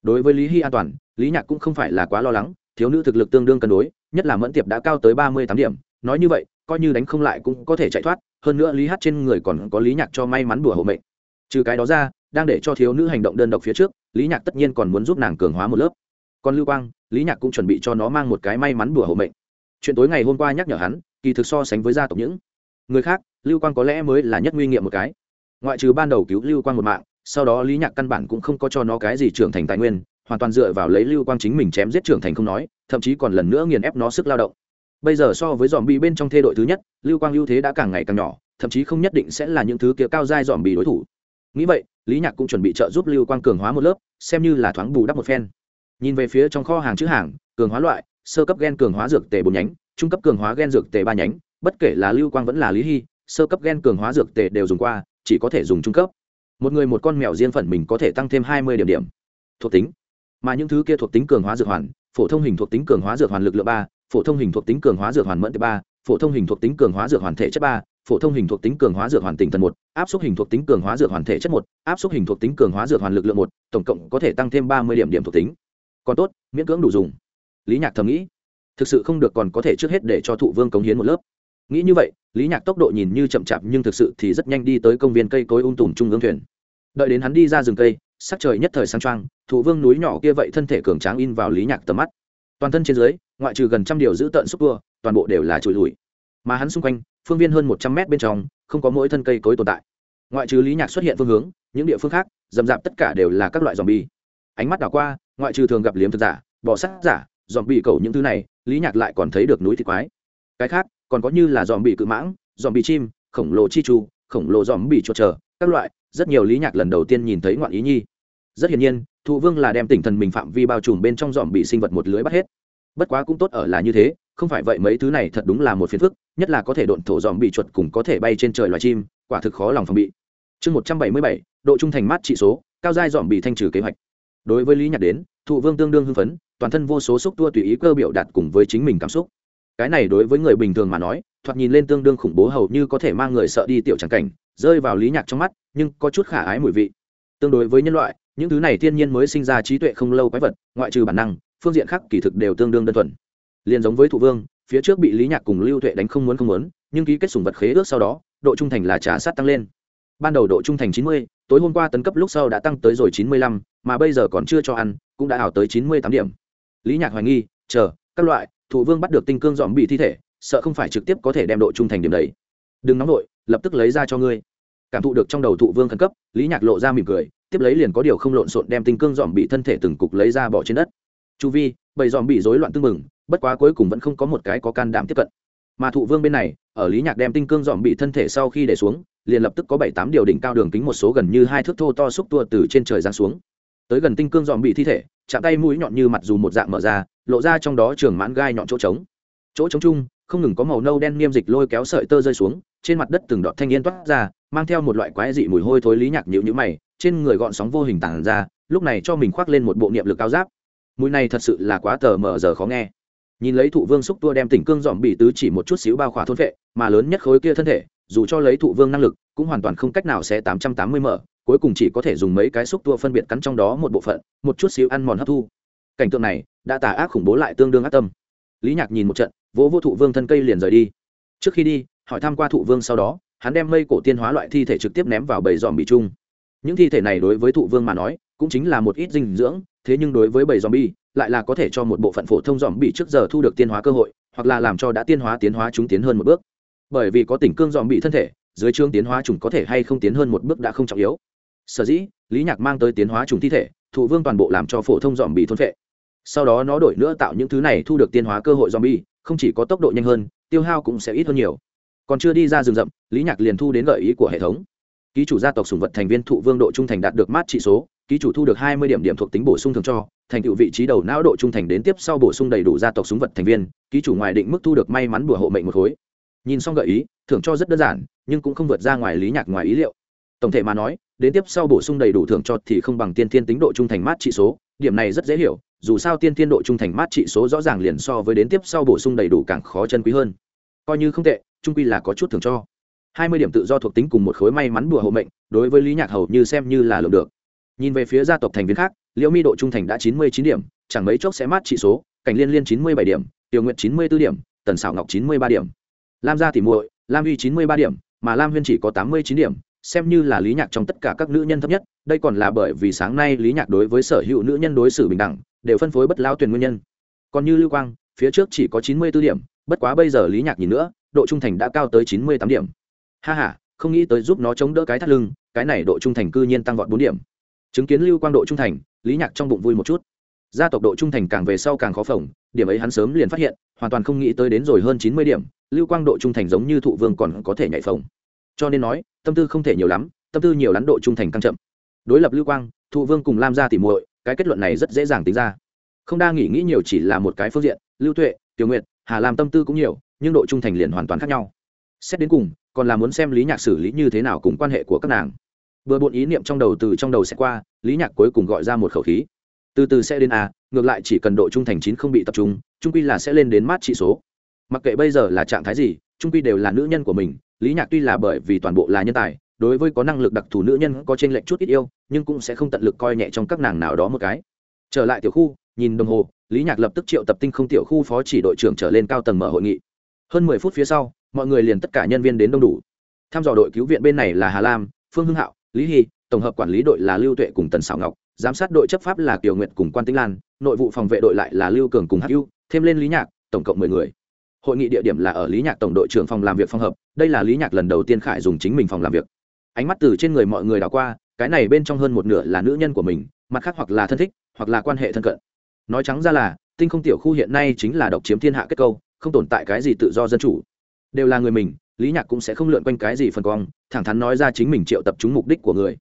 Đối với lý hy an toàn, lý nhạc cũng không phải là quá lo lắng, thiếu nữ thực lực tương đương cân đối, nhất là mẫn tiệp đã cao tới ba mươi tám điểm, nói như vậy, coi như đánh không lại cũng có thể chạy thoát, hơn nữa lý hát trên người còn có lý nhạc cho may mắn bùa hộ mệnh. Trừ cái đó ra, đang để cho thiếu nữ hành động đơn độc phía trước, lý nhạc tất nhiên còn muốn giúp nàng cường hóa một lớp. Còn lưu quang, lý nhạc cũng chuẩn bị cho nó mang một cái may mắn bùa hộ mệnh. Chuyện tối ngày hôm qua nhắc nhở hắn kỳ thực so sánh với gia tộc những người khác, lưu quang có lẽ mới là nhất nguy nghiệm một cái. Ngoại trừ ban đầu cứu lưu quang một mạng, sau đó lý nhạc căn bản cũng không có cho nó cái gì trưởng thành tài nguyên, hoàn toàn dựa vào lấy lưu quang chính mình chém giết trưởng thành không nói, thậm chí còn lần nữa nghiền ép nó sức lao động. Bây giờ so với dòm bị bên trong thê đội thứ nhất, lưu quang ưu thế đã càng ngày càng nhỏ, thậm chí không nhất định sẽ là những thứ kia cao dai dòm bị đối thủ. Nghĩ vậy, lý nhạc cũng chuẩn bị trợ giúp lưu quang cường hóa một lớp, xem như là thoáng bù đắp một phen. Nhìn về phía trong kho hàng chữ hàng, cường hóa loại, sơ cấp gen cường hóa dược tề bốn nhánh trung cấp cường hóa gen dược tề ba nhánh, bất kể là lưu quang vẫn là lý hy, sơ cấp gen cường hóa dược tề đều dùng qua, chỉ có thể dùng trung cấp. Một người một con mèo riêng phần mình có thể tăng thêm hai mươi điểm điểm. Thuộc tính. Mà những thứ kia thuộc tính cường hóa dược hoàn, phổ thông hình thuộc tính cường hóa dược hoàn lực lượng ba, phổ thông hình thuộc tính cường hóa dược hoàn mẫn ba, phổ thông hình thuộc tính cường hóa dược hoàn thể chất ba, phổ thông hình thuộc tính cường hóa dược hoàn tinh thần một, áp suất hình thuộc tính cường hóa dược hoàn thể chất một, áp suất hình thuộc tính cường hóa dược hoàn lực lượng một, tổng cộng có thể tăng thêm ba mươi điểm điểm thuộc tính. Còn tốt, miễn cưỡng đủ dùng. Lý nhạc thầm nghĩ thực sự không được còn có thể trước hết để cho thụ vương cống hiến một lớp. Nghĩ như vậy, lý nhạc tốc độ nhìn như chậm chạp nhưng thực sự thì rất nhanh đi tới công viên cây cối ung tùm trung ương thuyền. Đợi đến hắn đi ra rừng cây, sắc trời nhất thời sang trang thụ vương núi nhỏ kia vậy thân thể cường tráng in vào lý nhạc tầm mắt. Toàn thân trên dưới, ngoại trừ gần trăm điều giữ tợn xúc cua toàn bộ đều là trụi lùi. Mà hắn xung quanh, phương viên hơn một trăm mét bên trong, không có mỗi thân cây cối tồn tại. Ngoại trừ lý nhạc xuất hiện phương hướng, những địa phương khác dầm dạp tất cả đều là các loại dòm bi ánh mắt đảo qua, ngoại trừ thường gặp liếm thực giả bò sát giả dòm bị cầu những thứ này lý nhạc lại còn thấy được núi thịt quái. Cái khác, còn có như là dòm bị cự mãng dòm bị chim, khổng lồ chi chu, khổng lồ dòm bị chuột trở, các loại, rất nhiều lý nhạc lần đầu tiên nhìn thấy ngoạn ý nhi. Rất hiển nhiên, thụ vương là đem tỉnh thần mình phạm vi bao trùm bên trong dòm bị sinh vật một lưới bắt hết. Bất quá cũng tốt ở là như thế, không phải vậy mấy thứ này thật đúng là một phiền phức, nhất là có thể độn thổ dòm bị chuột cùng có thể bay trên trời loài chim, quả thực khó lòng phòng bị. Chương một trăm bảy mươi bảy, độ trung thành mát trị số, cao giai dòm bị thanh trừ kế hoạch. Đối với lý nhạc đến, thụ vương tương đương hưng phấn toàn thân vô số xúc tua tùy ý cơ biểu đạt cùng với chính mình cảm xúc. Cái này đối với người bình thường mà nói, thoạt nhìn lên tương đương khủng bố hầu như có thể mang người sợ đi tiểu tràng cảnh, rơi vào lý nhạc trong mắt, nhưng có chút khả ái mùi vị. Tương đối với nhân loại, những thứ này thiên nhiên mới sinh ra trí tuệ không lâu quái vật, ngoại trừ bản năng, phương diện khác kỳ thực đều tương đương đơn thuần. Liền giống với thụ vương, phía trước bị lý nhạc cùng lưu tuệ đánh không muốn không muốn, nhưng ký kết sùng vật khế ước sau đó, độ trung thành là trả sát tăng lên. Ban đầu độ trung thành chín mươi, tối hôm qua tấn cấp lúc sau đã tăng tới rồi chín mươi lăm, mà bây giờ còn chưa cho ăn, cũng đã ảo tới chín mươi tám điểm lý nhạc hoài nghi chờ các loại thụ vương bắt được tinh cương dòm bị thi thể sợ không phải trực tiếp có thể đem độ trung thành điểm đấy. Đừng nóng đội, lập tức lấy ra cho ngươi. Cảm thụ được trong đầu thụ vương khẩn cấp lý nhạc lộ ra mỉm cười tiếp lấy liền có điều không lộn xộn đem tinh cương dòm bị thân thể từng cục lấy ra bỏ trên đất. Chu vi bầy dòm bị rối loạn tưng mừng bất quá cuối cùng vẫn không có một cái có can đảm tiếp cận. Mà thụ vương bên này ở lý nhạc đem tinh cương dòm bị thân thể sau khi để xuống liền lập tức có bảy tám điều đỉnh cao đường kính một số gần như hai thước thô to xúc tua từ trên trời giáng xuống. Tới gần tinh cương dòm bị thi thể chạm tay mũi nhọn như mặt dù một dạng mở ra, lộ ra trong đó trường mãn gai nhọn chỗ trống. Chỗ trống chung, không ngừng có màu nâu đen niêm dịch lôi kéo sợi tơ rơi xuống, trên mặt đất từng đọt thanh niên toát ra, mang theo một loại quái dị mùi hôi thối lý nhạc nhịu nhữ mày, trên người gọn sóng vô hình tản ra, lúc này cho mình khoác lên một bộ niệm lực cao giáp. Mùi này thật sự là quá tờ mờ giờ khó nghe. Nhìn lấy thụ vương xúc tua đem tỉnh cương dòm bị tứ chỉ một chút xíu bao khỏa thôn vệ, mà lớn nhất khối kia thân thể, dù cho lấy thụ vương năng lực, cũng hoàn toàn không cách nào sẽ tám trăm tám mươi mở cuối cùng chỉ có thể dùng mấy cái xúc tua phân biệt cắn trong đó một bộ phận, một chút xíu ăn mòn hấp thu. Cảnh tượng này, đã tà ác khủng bố lại tương đương ác tâm. Lý nhạc nhìn một trận, vỗ vô thụ vương thân cây liền rời đi. Trước khi đi, hỏi tham q u a thụ vương sau đó, hắn đem mây cổ tiên hóa loại thi thể trực tiếp ném vào bầy dòm bị chung. Những thi thể này đối với thụ vương mà nói, cũng chính là một ít dinh dưỡng, thế nhưng đối với bầy dòm bi lại là có thể cho một bộ phận phổ thông dòm bị trước giờ thu được tiên hóa cơ hội, hoặc là làm cho đã tiên hóa tiến hóa chúng tiến hơn một bước. Bởi vì có tỉnh cương dòm bị thân thể, dưới chương tiến hóa trùng có thể hay không tiến hơn một bước đã không trọng yếu sở dĩ, lý nhạc mang tới tiến hóa trùng thi thể, thụ vương toàn bộ làm cho phổ thông dòm bị thôn vệ sau đó nó đổi nữa tạo những thứ này thu được tiên hóa cơ hội dòm bi không chỉ có tốc độ nhanh hơn, tiêu hao cũng sẽ ít hơn nhiều. Còn chưa đi ra rừng rậm, lý nhạc liền thu đến gợi ý của hệ thống. Ký chủ gia tộc sùng vật thành viên thụ vương độ trung thành đạt được mát trị số, ký chủ thu được hai mươi điểm điểm thuộc tính bổ sung thường cho, thành tựu vị trí đầu não độ trung thành đến tiếp sau bổ sung đầy đủ gia tộc súng vật thành viên, ký chủ ngoài định mức thu được may mắn bùa hộ mệnh một khối. Nhìn xong gợi ý, thưởng cho rất đơn giản, nhưng cũng không vượt ra ngoài lý nhạc ngoài ý liệu. Tổng thể mà nói đến tiếp sau bổ sung đầy đủ thưởng cho thì không bằng tiên thiên tính độ trung thành mát trị số. Điểm này rất dễ hiểu, dù sao tiên thiên độ trung thành mát trị số rõ ràng liền so với đến tiếp sau bổ sung đầy đủ càng khó chân quý hơn. Coi như không tệ, trung quy là có chút thưởng cho. Hai mươi điểm tự do thuộc tính cùng một khối may mắn bùa hộ mệnh, đối với lý nhạc hầu như xem như là lượng được. Nhìn về phía gia tộc thành viên khác, liễu mi độ trung thành đã chín mươi chín điểm, chẳng mấy chốc sẽ mát trị số, cảnh liên liên chín mươi bảy điểm, tiểu nguyện chín mươi b ố điểm, tần xảo ngọc chín mươi ba điểm. Lam gia thì muội, lam uy chín mươi ba điểm, mà lam huyên chỉ có tám mươi chín điểm xem như là lý nhạc trong tất cả các nữ nhân thấp nhất, đây còn là bởi vì sáng nay lý nhạc đối với sở hữu nữ nhân đối xử bình đẳng, đều phân phối bất lao tuyển nguyên nhân. Còn như lưu quang, phía trước chỉ có chín mươi b ố điểm, bất quá bây giờ lý nhạc nhìn nữa, độ trung thành đã cao tới chín mươi tám điểm. Ha h a không nghĩ tới giúp nó chống đỡ cái thắt lưng, cái này độ trung thành cư nhiên tăng vọt bốn điểm. Chứng kiến lưu quang độ trung thành, lý nhạc trong bụng vui một chút. Gia tộc độ trung thành càng về sau càng khó phỏng điểm ấy hắn sớm liền phát hiện, hoàn toàn không nghĩ tới đến rồi hơn chín mươi điểm, lưu quang độ trung thành giống như thụ vương còn có thể nhảy phồng. Cho nên nói tâm tư không thể nhiều lắm, tâm tư nhiều lắm độ trung thành căng chậm. Đối lập lưu quang, thụ vương cùng lam gia tỉ muội, cái kết luận này rất dễ dàng tính ra. Không đa nghĩ nghĩ nhiều chỉ là một cái phương diện, lưu tuệ, tiểu nguyệt, hà làm tâm tư cũng nhiều, nhưng độ trung thành liền hoàn toàn khác nhau. Xét đến cùng, còn là muốn xem lý nhạc xử lý như thế nào cùng quan hệ của các nàng. Vừa bộn ý niệm trong đầu từ trong đầu sẽ qua, lý nhạc cuối cùng gọi ra một khẩu khí. Từ từ sẽ đến a, ngược lại chỉ cần độ trung thành chín không bị tập trung trung quy là sẽ lên đến mát trị số. Mặc kệ bây giờ là trạng thái gì, trung quy đều là nữ nhân của mình lý nhạc tuy là bởi vì toàn bộ là nhân tài, đối với có năng lực đặc thù nữ nhân có trên lệnh chút ít yêu, nhưng cũng sẽ không tận lực coi nhẹ trong các nàng nào đó một cái. Trở lại tiểu khu, nhìn đồng hồ, lý nhạc lập tức triệu tập tinh không tiểu khu phó chỉ đội trưởng trở lên cao tầng mở hội nghị. Hơn mười phút phía sau, mọi người liền tất cả nhân viên đến đông đủ. Tham dò đội cứu viện bên này là hà lam, phương hưng hạo, lý hy tổng hợp quản lý đội là lưu tuệ cùng tần xảo ngọc, giám sát đội chấp pháp là kiều nguyệt cùng quan tĩnh lan, nội vụ phòng vệ đội lại là lưu cường cùng hữu thêm lên lý nhạc, tổng cộng mười người hội nghị địa điểm là ở lý nhạc tổng đội trưởng phòng làm việc phòng hợp, đây là lý nhạc lần đầu tiên khải dùng chính mình phòng làm việc. Ánh mắt từ trên người mọi người đảo qua, cái này bên trong hơn một nửa là nữ nhân của mình, mặt khác hoặc là thân thích, hoặc là quan hệ thân cận. Nói trắng ra là, tinh không tiểu khu hiện nay chính là độc chiếm thiên hạ kết câu, không tồn tại cái gì tự do dân chủ. Đều là người mình, lý nhạc cũng sẽ không lượn quanh cái gì phần cong, thẳng thắn nói ra chính mình triệu tập chúng mục đích của người.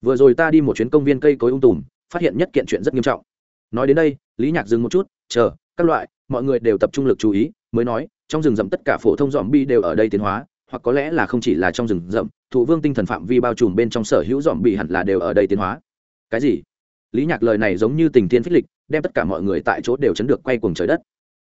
Vừa rồi ta đi một chuyến công viên cây cối ung tùm, phát hiện nhất kiện chuyện rất nghiêm trọng. Nói đến đây, lý nhạc dừng một chút, chờ, các loại, mọi người đều tập trung lực chú ý mới nói, trong rừng rậm tất cả phổ thông dòm bi đều ở đây tiến hóa, hoặc có lẽ là không chỉ là trong rừng rậm, thụ vương tinh thần phạm vi bao trùm bên trong sở hữu dòm bi hẳn là đều ở đây tiến hóa. Cái gì? Lý nhạc lời này giống như tình thiên phích lịch, đem tất cả mọi người tại chỗ đều chấn được quay cuồng trời đất.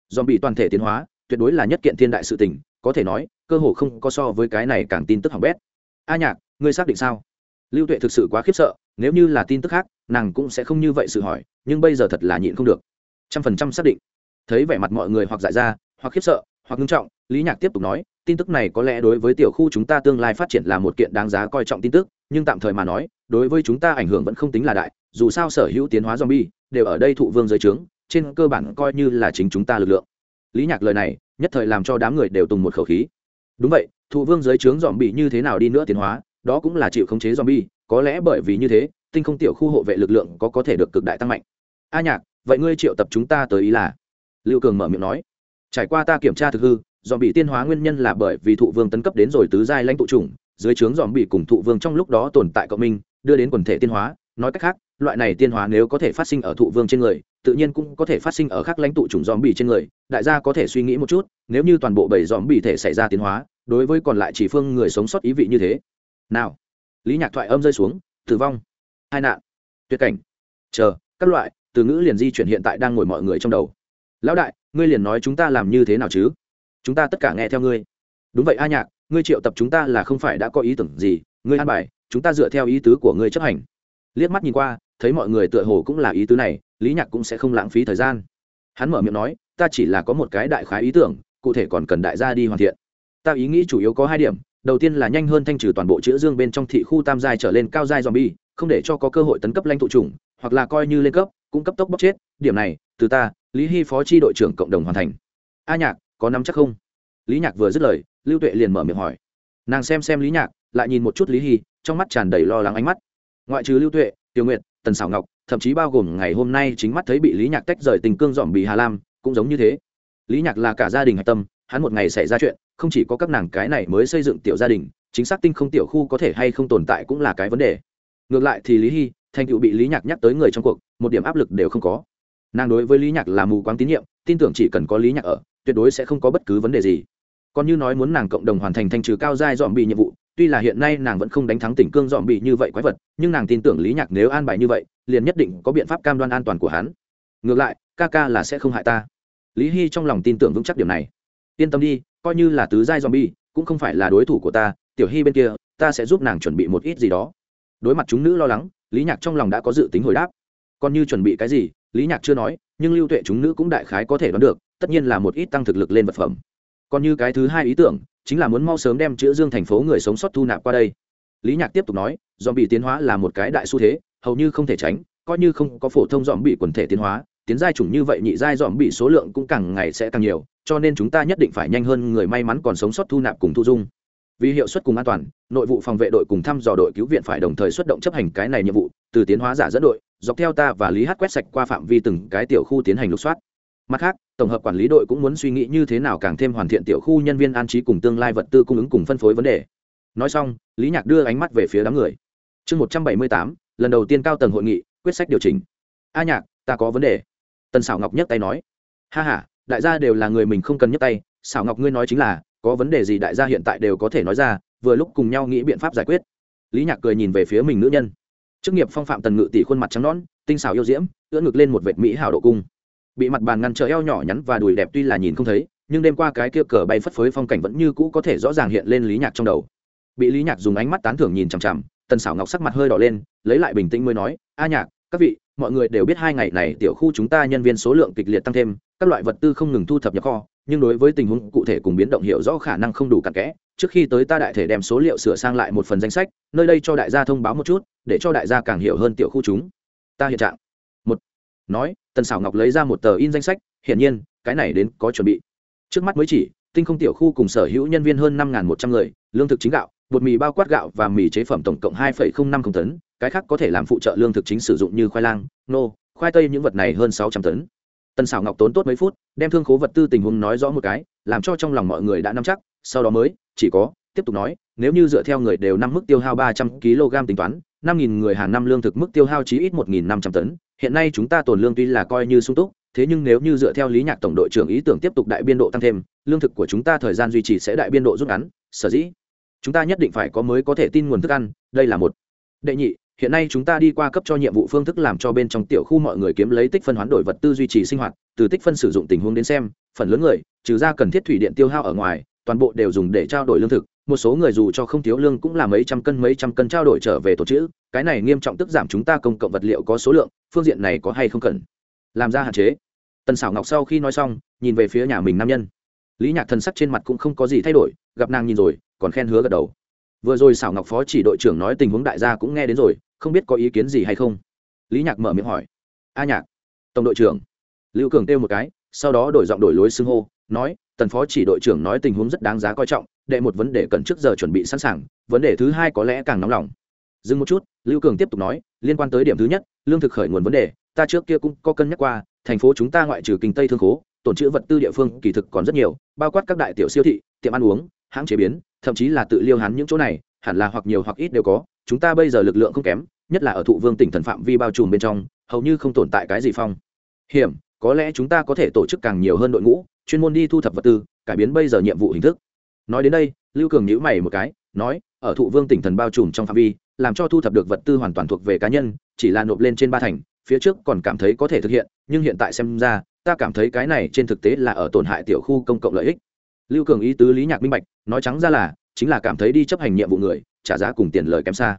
Dòm bị toàn thể tiến hóa, tuyệt đối là nhất kiện thiên đại sự tình, có thể nói, cơ hồ không có so với cái này càng tin tức hỏng bét. A nhạc, ngươi xác định sao? Lưu tuệ thực sự quá khiếp sợ, nếu như là tin tức khác, nàng cũng sẽ không như vậy sự hỏi, nhưng bây giờ thật là nhịn không được. Trăm phần trăm xác định. Thấy vẻ mặt mọi người hoặc dại ra hoặc khiếp sợ, hoặc ngưng trọng, lý nhạc tiếp tục nói, tin tức này có lẽ đối với tiểu khu chúng ta tương lai phát triển là một kiện đáng giá coi trọng tin tức, nhưng tạm thời mà nói, đối với chúng ta ảnh hưởng vẫn không tính là đại, dù sao sở hữu tiến hóa zombie đều ở đây thụ vương giới trướng, trên cơ bản coi như là chính chúng ta lực lượng. Lý nhạc lời này, nhất thời làm cho đám người đều tùng một khẩu khí. Đúng vậy, thụ vương giới trướng dòm bị như thế nào đi nữa tiến hóa, đó cũng là chịu khống chế zombie, có lẽ bởi vì như thế, tinh không tiểu khu hộ vệ lực lượng có có thể được cực đại tăng mạnh. A nhạc, vậy ngươi triệu tập chúng ta tới ý là? Lưu cường mở miệng nói trải qua ta kiểm tra thực hư dòm bị tiên hóa nguyên nhân là bởi vì thụ vương tấn cấp đến rồi tứ giai lãnh tụ chủng, dưới trướng dòm bị cùng thụ vương trong lúc đó tồn tại cộng minh, đưa đến quần thể tiên hóa. Nói cách khác, loại này tiên hóa nếu có thể phát sinh ở thụ vương trên người, tự nhiên cũng có thể phát sinh ở các lãnh tụ chủng dòm bị trên người. Đại gia có thể suy nghĩ một chút, nếu như toàn bộ bảy dòm bị thể xảy ra tiến hóa, đối với còn lại chỉ phương người sống sót ý vị như thế. Nào. Lý nhạc thoại âm rơi xuống, tử vong. Hai nạn. Tuyệt cảnh. Chờ, các loại, từ ngữ liền di chuyển hiện tại đang ngồi mọi người trong đầu. Lão đại ngươi liền nói chúng ta làm như thế nào chứ? Chúng ta tất cả nghe theo ngươi. Đúng vậy, a nhạc, ngươi triệu tập chúng ta là không phải đã có ý tưởng gì, ngươi an bài, chúng ta dựa theo ý tứ của ngươi chấp hành. Liếc mắt nhìn qua, thấy mọi người tựa hồ cũng là ý tứ này, lý nhạc cũng sẽ không lãng phí thời gian. Hắn mở miệng nói, ta chỉ là có một cái đại khái ý tưởng, cụ thể còn cần đại gia đi hoàn thiện. Ta ý nghĩ chủ yếu có hai điểm, đầu tiên là nhanh hơn thanh trừ toàn bộ chữ dương bên trong thị khu tam giai trở lên cao giai zombie, không để cho có cơ hội tấn cấp lãnh tụ chủng, hoặc là coi như lên cấp, cũng cấp tốc bóc chết điểm này, từ ta, lý hy phó chi đội trưởng cộng đồng hoàn thành. A nhạc, có nắm chắc không? Lý nhạc vừa dứt lời, lưu tuệ liền mở miệng hỏi. Nàng xem xem lý nhạc, lại nhìn một chút lý hy, trong mắt tràn đầy lo lắng ánh mắt. Ngoại trừ lưu tuệ tiêu nguyện tần xảo ngọc, thậm chí bao gồm ngày hôm nay chính mắt thấy bị lý nhạc tách rời tình cương dòm bị hà lam, cũng giống như thế. Lý nhạc là cả gia đình hạch tâm, hắn một ngày xảy ra chuyện, không chỉ có các nàng cái này mới xây dựng tiểu gia đình, chính xác tinh không tiểu khu có thể hay không tồn tại cũng là cái vấn đề. Ngược lại thì lý hy, thành tựu bị lý nhạc nhắc tới người trong cuộc, một điểm áp lực đều không có nàng đối với lý nhạc là mù quáng tín nhiệm, tin tưởng chỉ cần có lý nhạc ở, tuyệt đối sẽ không có bất cứ vấn đề gì. Còn như nói muốn nàng cộng đồng hoàn thành thanh trừ cao giai dòm bị nhiệm vụ, tuy là hiện nay nàng vẫn không đánh thắng tỉnh cương dòm bị như vậy quái vật, nhưng nàng tin tưởng lý nhạc nếu an bài như vậy, liền nhất định có biện pháp cam đoan an toàn của hắn. Ngược lại, ca ca là sẽ không hại ta. Lý hy trong lòng tin tưởng vững chắc điểm này. Yên tâm đi, coi như là tứ giai dòm bi cũng không phải là đối thủ của ta, tiểu hy bên kia, ta sẽ giúp nàng chuẩn bị một ít gì đó. Đối mặt chúng nữ lo lắng, lý nhạc trong lòng đã có dự tính hồi đáp. Còn như chuẩn bị cái gì lý nhạc chưa nói, nhưng lưu tuệ chúng nữ cũng đại khái có thể đoán được, tất nhiên là một ít tăng thực lực lên vật phẩm. Còn như cái thứ hai ý tưởng, chính là muốn mau sớm đem chữa dương thành phố người sống sót thu nạp qua đây. Lý nhạc tiếp tục nói dòm bị tiến hóa là một cái đại xu thế, hầu như không thể tránh, coi như không có phổ thông dòm bị quần thể tiến hóa, tiến giai chủng như vậy nhị giai dòm bị số lượng cũng càng ngày sẽ càng nhiều, cho nên chúng ta nhất định phải nhanh hơn người may mắn còn sống sót thu nạp cùng thu dung vì hiệu suất cùng an toàn, nội vụ phòng vệ đội cùng thăm dò đội cứu viện phải đồng thời xuất động chấp hành cái này nhiệm vụ, từ tiến hóa giả dẫn đội, dọc theo ta và lý hát quét sạch qua phạm vi từng cái tiểu khu tiến hành lục soát. Mặt khác, tổng hợp quản lý đội cũng muốn suy nghĩ như thế nào càng thêm hoàn thiện tiểu khu nhân viên an trí cùng tương lai vật tư cung ứng cùng phân phối vấn đề. Nói xong, lý nhạc đưa ánh mắt về phía đám người. Chương một trăm bảy mươi tám, lần đầu tiên cao tầng hội nghị, quyết sách điều chỉnh. A nhạc, ta có vấn đề. Tần xảo ngọc nhấc tay nói. Ha h a đại gia đều là người mình không cần nhấc tay xảo ngọc ngươi nói chính là có vấn đề gì đại gia hiện tại đều có thể nói ra, vừa lúc cùng nhau nghĩ biện pháp giải quyết. Lý nhạc cười nhìn về phía mình nữ nhân. Chức nghiệp phong phạm tần ngự tỷ khuôn mặt trắng nón tinh xảo yêu diễm, ưỡn ngực lên một vệt mỹ hảo độ cung. Bị mặt bàn ngăn trở eo nhỏ nhắn và đùi đẹp tuy là nhìn không thấy, nhưng đêm qua cái kia cờ bay phất phới phong cảnh vẫn như cũ có thể rõ ràng hiện lên lý nhạc trong đầu. Bị lý nhạc dùng ánh mắt tán thưởng nhìn chằm chằm, tần xảo ngọc sắc mặt hơi đỏ lên, lấy lại bình tĩnh mới nói, a nhạc, các vị, mọi người đều biết hai ngày này tiểu khu chúng ta nhân viên số lượng kịch liệt tăng thêm, các loại vật tư không ngừng thu thập nhập kho nhưng đối với tình huống cụ thể cùng biến động hiệu rõ khả năng không đủ cặn kẽ, trước khi tới ta đại thể đem số liệu sửa sang lại một phần danh sách, nơi đây cho đại gia thông báo một chút, để cho đại gia càng hiểu hơn tiểu khu chúng. Ta hiện trạng. Một. Nói, tần xảo ngọc lấy ra một tờ in danh sách, hiển nhiên, cái này đến có chuẩn bị. Trước mắt mới chỉ, tinh không tiểu khu cùng sở hữu nhân viên hơn năm một trăm người, lương thực chính gạo, bột mì bao quát gạo và mì chế phẩm tổng cộng hai năm không tấn, cái khác có thể làm phụ trợ lương thực chính sử dụng như khoai lang, nô, khoai tây những vật này hơn sáu trăm tấn. Tần xảo ngọc tốn tốt mấy phút đem thương khố vật tư tình huống nói rõ một cái, làm cho trong lòng mọi người đã nắm chắc, sau đó mới, chỉ có, tiếp tục nói, nếu như dựa theo người đều năm mức tiêu hao ba trăm kg tính toán, năm nghìn người hàng năm lương thực mức tiêu hao chí ít một nghìn năm trăm tấn, hiện nay chúng ta tồn lương tuy là coi như sung túc, thế nhưng nếu như dựa theo lý nhạc tổng đội trưởng ý tưởng tiếp tục đại biên độ tăng thêm, lương thực của chúng ta thời gian duy trì sẽ đại biên độ rút ngắn, sở dĩ, chúng ta nhất định phải có mới có thể tin nguồn thức ăn, đây là một. Đệ nhị hiện nay chúng ta đi qua cấp cho nhiệm vụ phương thức làm cho bên trong tiểu khu mọi người kiếm lấy tích phân hoán đổi vật tư duy trì sinh hoạt, từ tích phân sử dụng tình huống đến xem, phần lớn người, trừ ra cần thiết thủy điện tiêu hao ở ngoài, toàn bộ đều dùng để trao đổi lương thực. Một số người dù cho không thiếu lương cũng là mấy trăm cân, mấy trăm cân trao đổi trở về tổ chữ. Cái này nghiêm trọng tức giảm chúng ta công cộng vật liệu có số lượng, phương diện này có hay không cần? Làm ra hạn chế. Tần xảo ngọc sau khi nói xong, nhìn về phía nhà mình nam nhân. Lý nhạc thần sắc trên mặt cũng không có gì thay đổi, gặp nàng nhìn rồi, còn khen hứa gật đầu. Vừa rồi xảo ngọc phó chỉ đội trưởng nói tình huống đại gia cũng nghe đến rồi không biết có ý kiến gì hay không? Lý nhạc mở miệng hỏi. A nhạc, tổng đội trưởng. Lưu cường kêu một cái, sau đó đổi giọng đổi lối xưng hô, nói, tần phó chỉ đội trưởng nói tình huống rất đáng giá coi trọng, đệ một vấn đề cần trước giờ chuẩn bị sẵn sàng, vấn đề thứ hai có lẽ càng nóng lòng. Dừng một chút, lưu cường tiếp tục nói, liên quan tới điểm thứ nhất, lương thực khởi nguồn vấn đề, ta trước kia cũng có cân nhắc qua, thành phố chúng ta ngoại trừ kinh tây thương khố, tổn trữ vật tư địa phương kỳ thực còn rất nhiều, bao quát các đại tiểu siêu thị, tiệm ăn uống, hãng chế biến, thậm chí là tự liêu hắn những chỗ này, hẳn là hoặc nhiều hoặc ít đều có chúng ta bây giờ lực lượng không kém, nhất là ở thụ vương tỉnh thần phạm vi bao trùm bên trong, hầu như không tồn tại cái gì phong. Hiểm, có lẽ chúng ta có thể tổ chức càng nhiều hơn đội ngũ, chuyên môn đi thu thập vật tư, cải biến bây giờ nhiệm vụ hình thức. Nói đến đây, lưu cường nhữ mày một cái, nói, ở thụ vương tỉnh thần bao trùm trong phạm vi, làm cho thu thập được vật tư hoàn toàn thuộc về cá nhân, chỉ là nộp lên trên ba thành, phía trước còn cảm thấy có thể thực hiện, nhưng hiện tại xem ra, ta cảm thấy cái này trên thực tế là ở tổn hại tiểu khu công cộng lợi ích. Lưu cường ý tứ lý nhạc minh bạch, nói trắng ra là, chính là cảm thấy đi chấp hành nhiệm vụ người trả giá cùng tiền lời kém xa.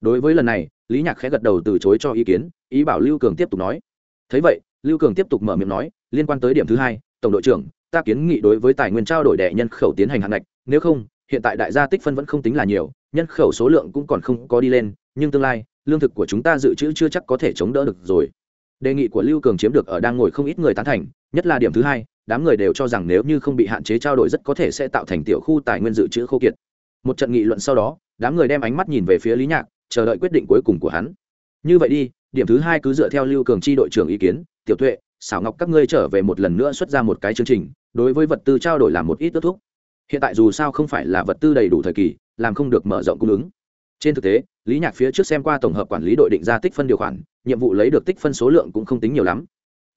Đối với lần này, lý nhạc khẽ gật đầu từ chối cho ý kiến, ý bảo lưu cường tiếp tục nói. Thấy vậy, lưu cường tiếp tục mở miệng nói, liên quan tới điểm thứ hai, tổng đội trưởng, ta kiến nghị đối với tài nguyên trao đổi đệ nhân khẩu tiến hành hạn ngạch, nếu không, hiện tại đại gia tích phân vẫn không tính là nhiều, nhân khẩu số lượng cũng còn không có đi lên, nhưng tương lai, lương thực của chúng ta dự trữ chưa chắc có thể chống đỡ được rồi. Đề nghị của lưu cường chiếm được ở đang ngồi không ít người tán thành, nhất là điểm thứ hai, đám người đều cho rằng nếu như không bị hạn chế trao đổi rất có thể sẽ tạo thành tiểu khu tài nguyên dự trữ khô kiệt. Một trận nghị luận sau đó đám người đem ánh mắt nhìn về phía lý nhạc, chờ đợi quyết định cuối cùng của hắn. Như vậy đi, điểm thứ hai cứ dựa theo lưu cường chi đội trưởng ý kiến. Tiểu tuệ xảo ngọc các ngươi trở về một lần nữa xuất ra một cái chương trình, đối với vật tư trao đổi làm một ít ước thúc. Hiện tại dù sao không phải là vật tư đầy đủ thời kỳ, làm không được mở rộng cung ứng. Trên thực tế, lý nhạc phía trước xem qua tổng hợp quản lý đội định ra tích phân điều khoản, nhiệm vụ lấy được tích phân số lượng cũng không tính nhiều lắm.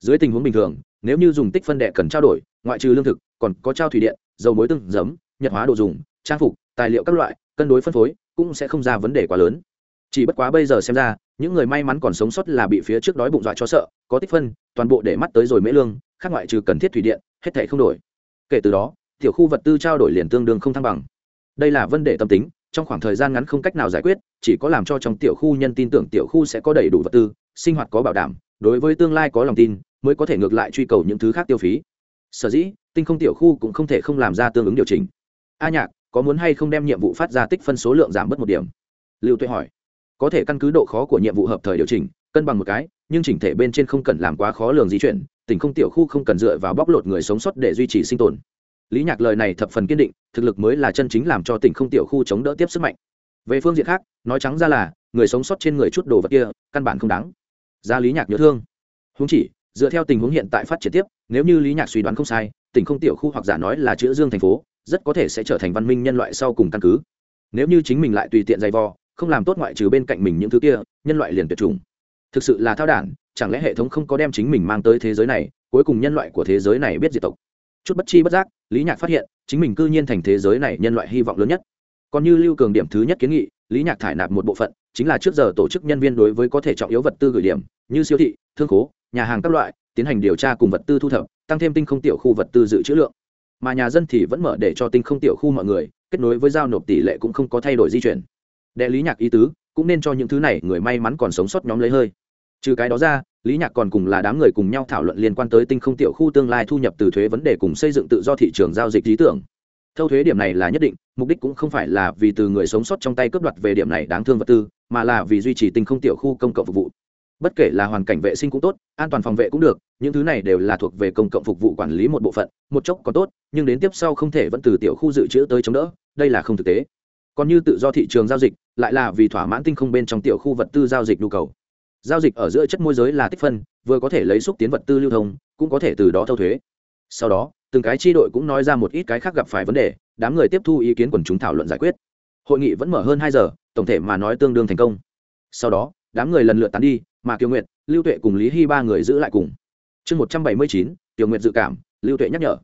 Dưới tình huống bình thường, nếu như dùng tích phân đệ cần trao đổi, ngoại trừ lương thực, còn có trao thủy điện, dầu mối tương giấm, nhật hóa đồ dùng, trang phục, tài liệu các loại cân đối phân phối cũng sẽ không ra vấn đề quá lớn. Chỉ bất quá bây giờ xem ra, những người may mắn còn sống sót là bị phía trước đói bụng dọa cho sợ, có tích phân, toàn bộ để mắt tới rồi mễ lương, khác ngoại trừ cần thiết thủy điện, hết thể không đổi. Kể từ đó, tiểu khu vật tư trao đổi liền tương đương không thăng bằng. Đây là vấn đề tâm tính, trong khoảng thời gian ngắn không cách nào giải quyết, chỉ có làm cho trong tiểu khu nhân tin tưởng tiểu khu sẽ có đầy đủ vật tư, sinh hoạt có bảo đảm, đối với tương lai có lòng tin, mới có thể ngược lại truy cầu những thứ khác tiêu phí. Sở dĩ, tinh không tiểu khu cũng không thể không làm ra tương ứng điều chỉnh. A nhạc có muốn hay không đem nhiệm vụ phát ra tích phân số lượng giảm bớt một điểm? Lưu tuệ hỏi. Có thể căn cứ độ khó của nhiệm vụ hợp thời điều chỉnh, cân bằng một cái, nhưng chỉnh thể bên trên không cần làm quá khó lường di chuyển tỉnh không tiểu khu không cần dựa vào bóc lột người sống sót để duy trì sinh tồn. Lý nhạc lời này thập phần kiên định, thực lực mới là chân chính làm cho tỉnh không tiểu khu chống đỡ tiếp sức mạnh. Về phương diện khác, nói trắng ra là, người sống sót trên người chút đồ vật kia, căn bản không đáng. Ra lý nhạc nhớ thương. Húng chỉ, dựa theo tình huống hiện tại phát triển tiếp, nếu như lý nhạc suy đoán không sai tỉnh không tiểu khu hoặc giả nói là chữ dương thành phố rất có thể sẽ trở thành văn minh nhân loại sau cùng căn cứ. Nếu như chính mình lại tùy tiện dày vò, không làm tốt ngoại trừ bên cạnh mình những thứ kia, nhân loại liền tuyệt chủng. Thực sự là thao đản, chẳng lẽ hệ thống không có đem chính mình mang tới thế giới này, cuối cùng nhân loại của thế giới này biết diệt tộc? Chút bất chi bất giác, lý nhạc phát hiện, chính mình cư nhiên thành thế giới này nhân loại hy vọng lớn nhất. Còn như lưu cường điểm thứ nhất kiến nghị, lý nhạc thải nạp một bộ phận, chính là trước giờ tổ chức nhân viên đối với có thể trọng yếu vật tư gửi điểm, như siêu thị, thương khố, nhà hàng các loại, tiến hành điều tra cùng vật tư thu thập, tăng thêm tinh không tiểu khu vật tư dự trữ lượng mà nhà dân thì vẫn mở để cho tinh không tiểu khu mọi người, kết nối với giao nộp tỷ lệ cũng không có thay đổi di chuyển. Đệ lý nhạc ý tứ, cũng nên cho những thứ này người may mắn còn sống sót nhóm lấy hơi. Trừ cái đó ra, lý nhạc còn cùng là đám người cùng nhau thảo luận liên quan tới tinh không tiểu khu tương lai thu nhập từ thuế vấn đề cùng xây dựng tự do thị trường giao dịch lý tưởng. Thâu thuế điểm này là nhất định, mục đích cũng không phải là vì từ người sống sót trong tay cướp đoạt về điểm này đáng thương vật tư, mà là vì duy trì tinh không tiểu khu công cộng phục vụ bất kể là hoàn cảnh vệ sinh cũng tốt, an toàn phòng vệ cũng được, những thứ này đều là thuộc về công cộng phục vụ quản lý một bộ phận, một chốc còn tốt, nhưng đến tiếp sau không thể vẫn từ tiểu khu dự trữ tới chống đỡ, đây là không thực tế. Còn như tự do thị trường giao dịch, lại là vì thỏa mãn tinh không bên trong tiểu khu vật tư giao dịch nhu cầu. Giao dịch ở giữa chất môi giới là tích phân, vừa có thể lấy xúc tiến vật tư lưu thông, cũng có thể từ đó thâu thuế. Sau đó, từng cái tri đội cũng nói ra một ít cái khác gặp phải vấn đề, đám người tiếp thu ý kiến quần chúng thảo luận giải quyết. Hội nghị vẫn mở hơn hai giờ, tổng thể mà nói tương đương thành công. Sau đó, đám người lần lượt tán đi mà kiều nguyệt, lưu tuệ cùng lý hy ba người giữ lại cùng. Chương một trăm bảy mươi chín, kiều nguyệt dự cảm, lưu tuệ nhắc nhở.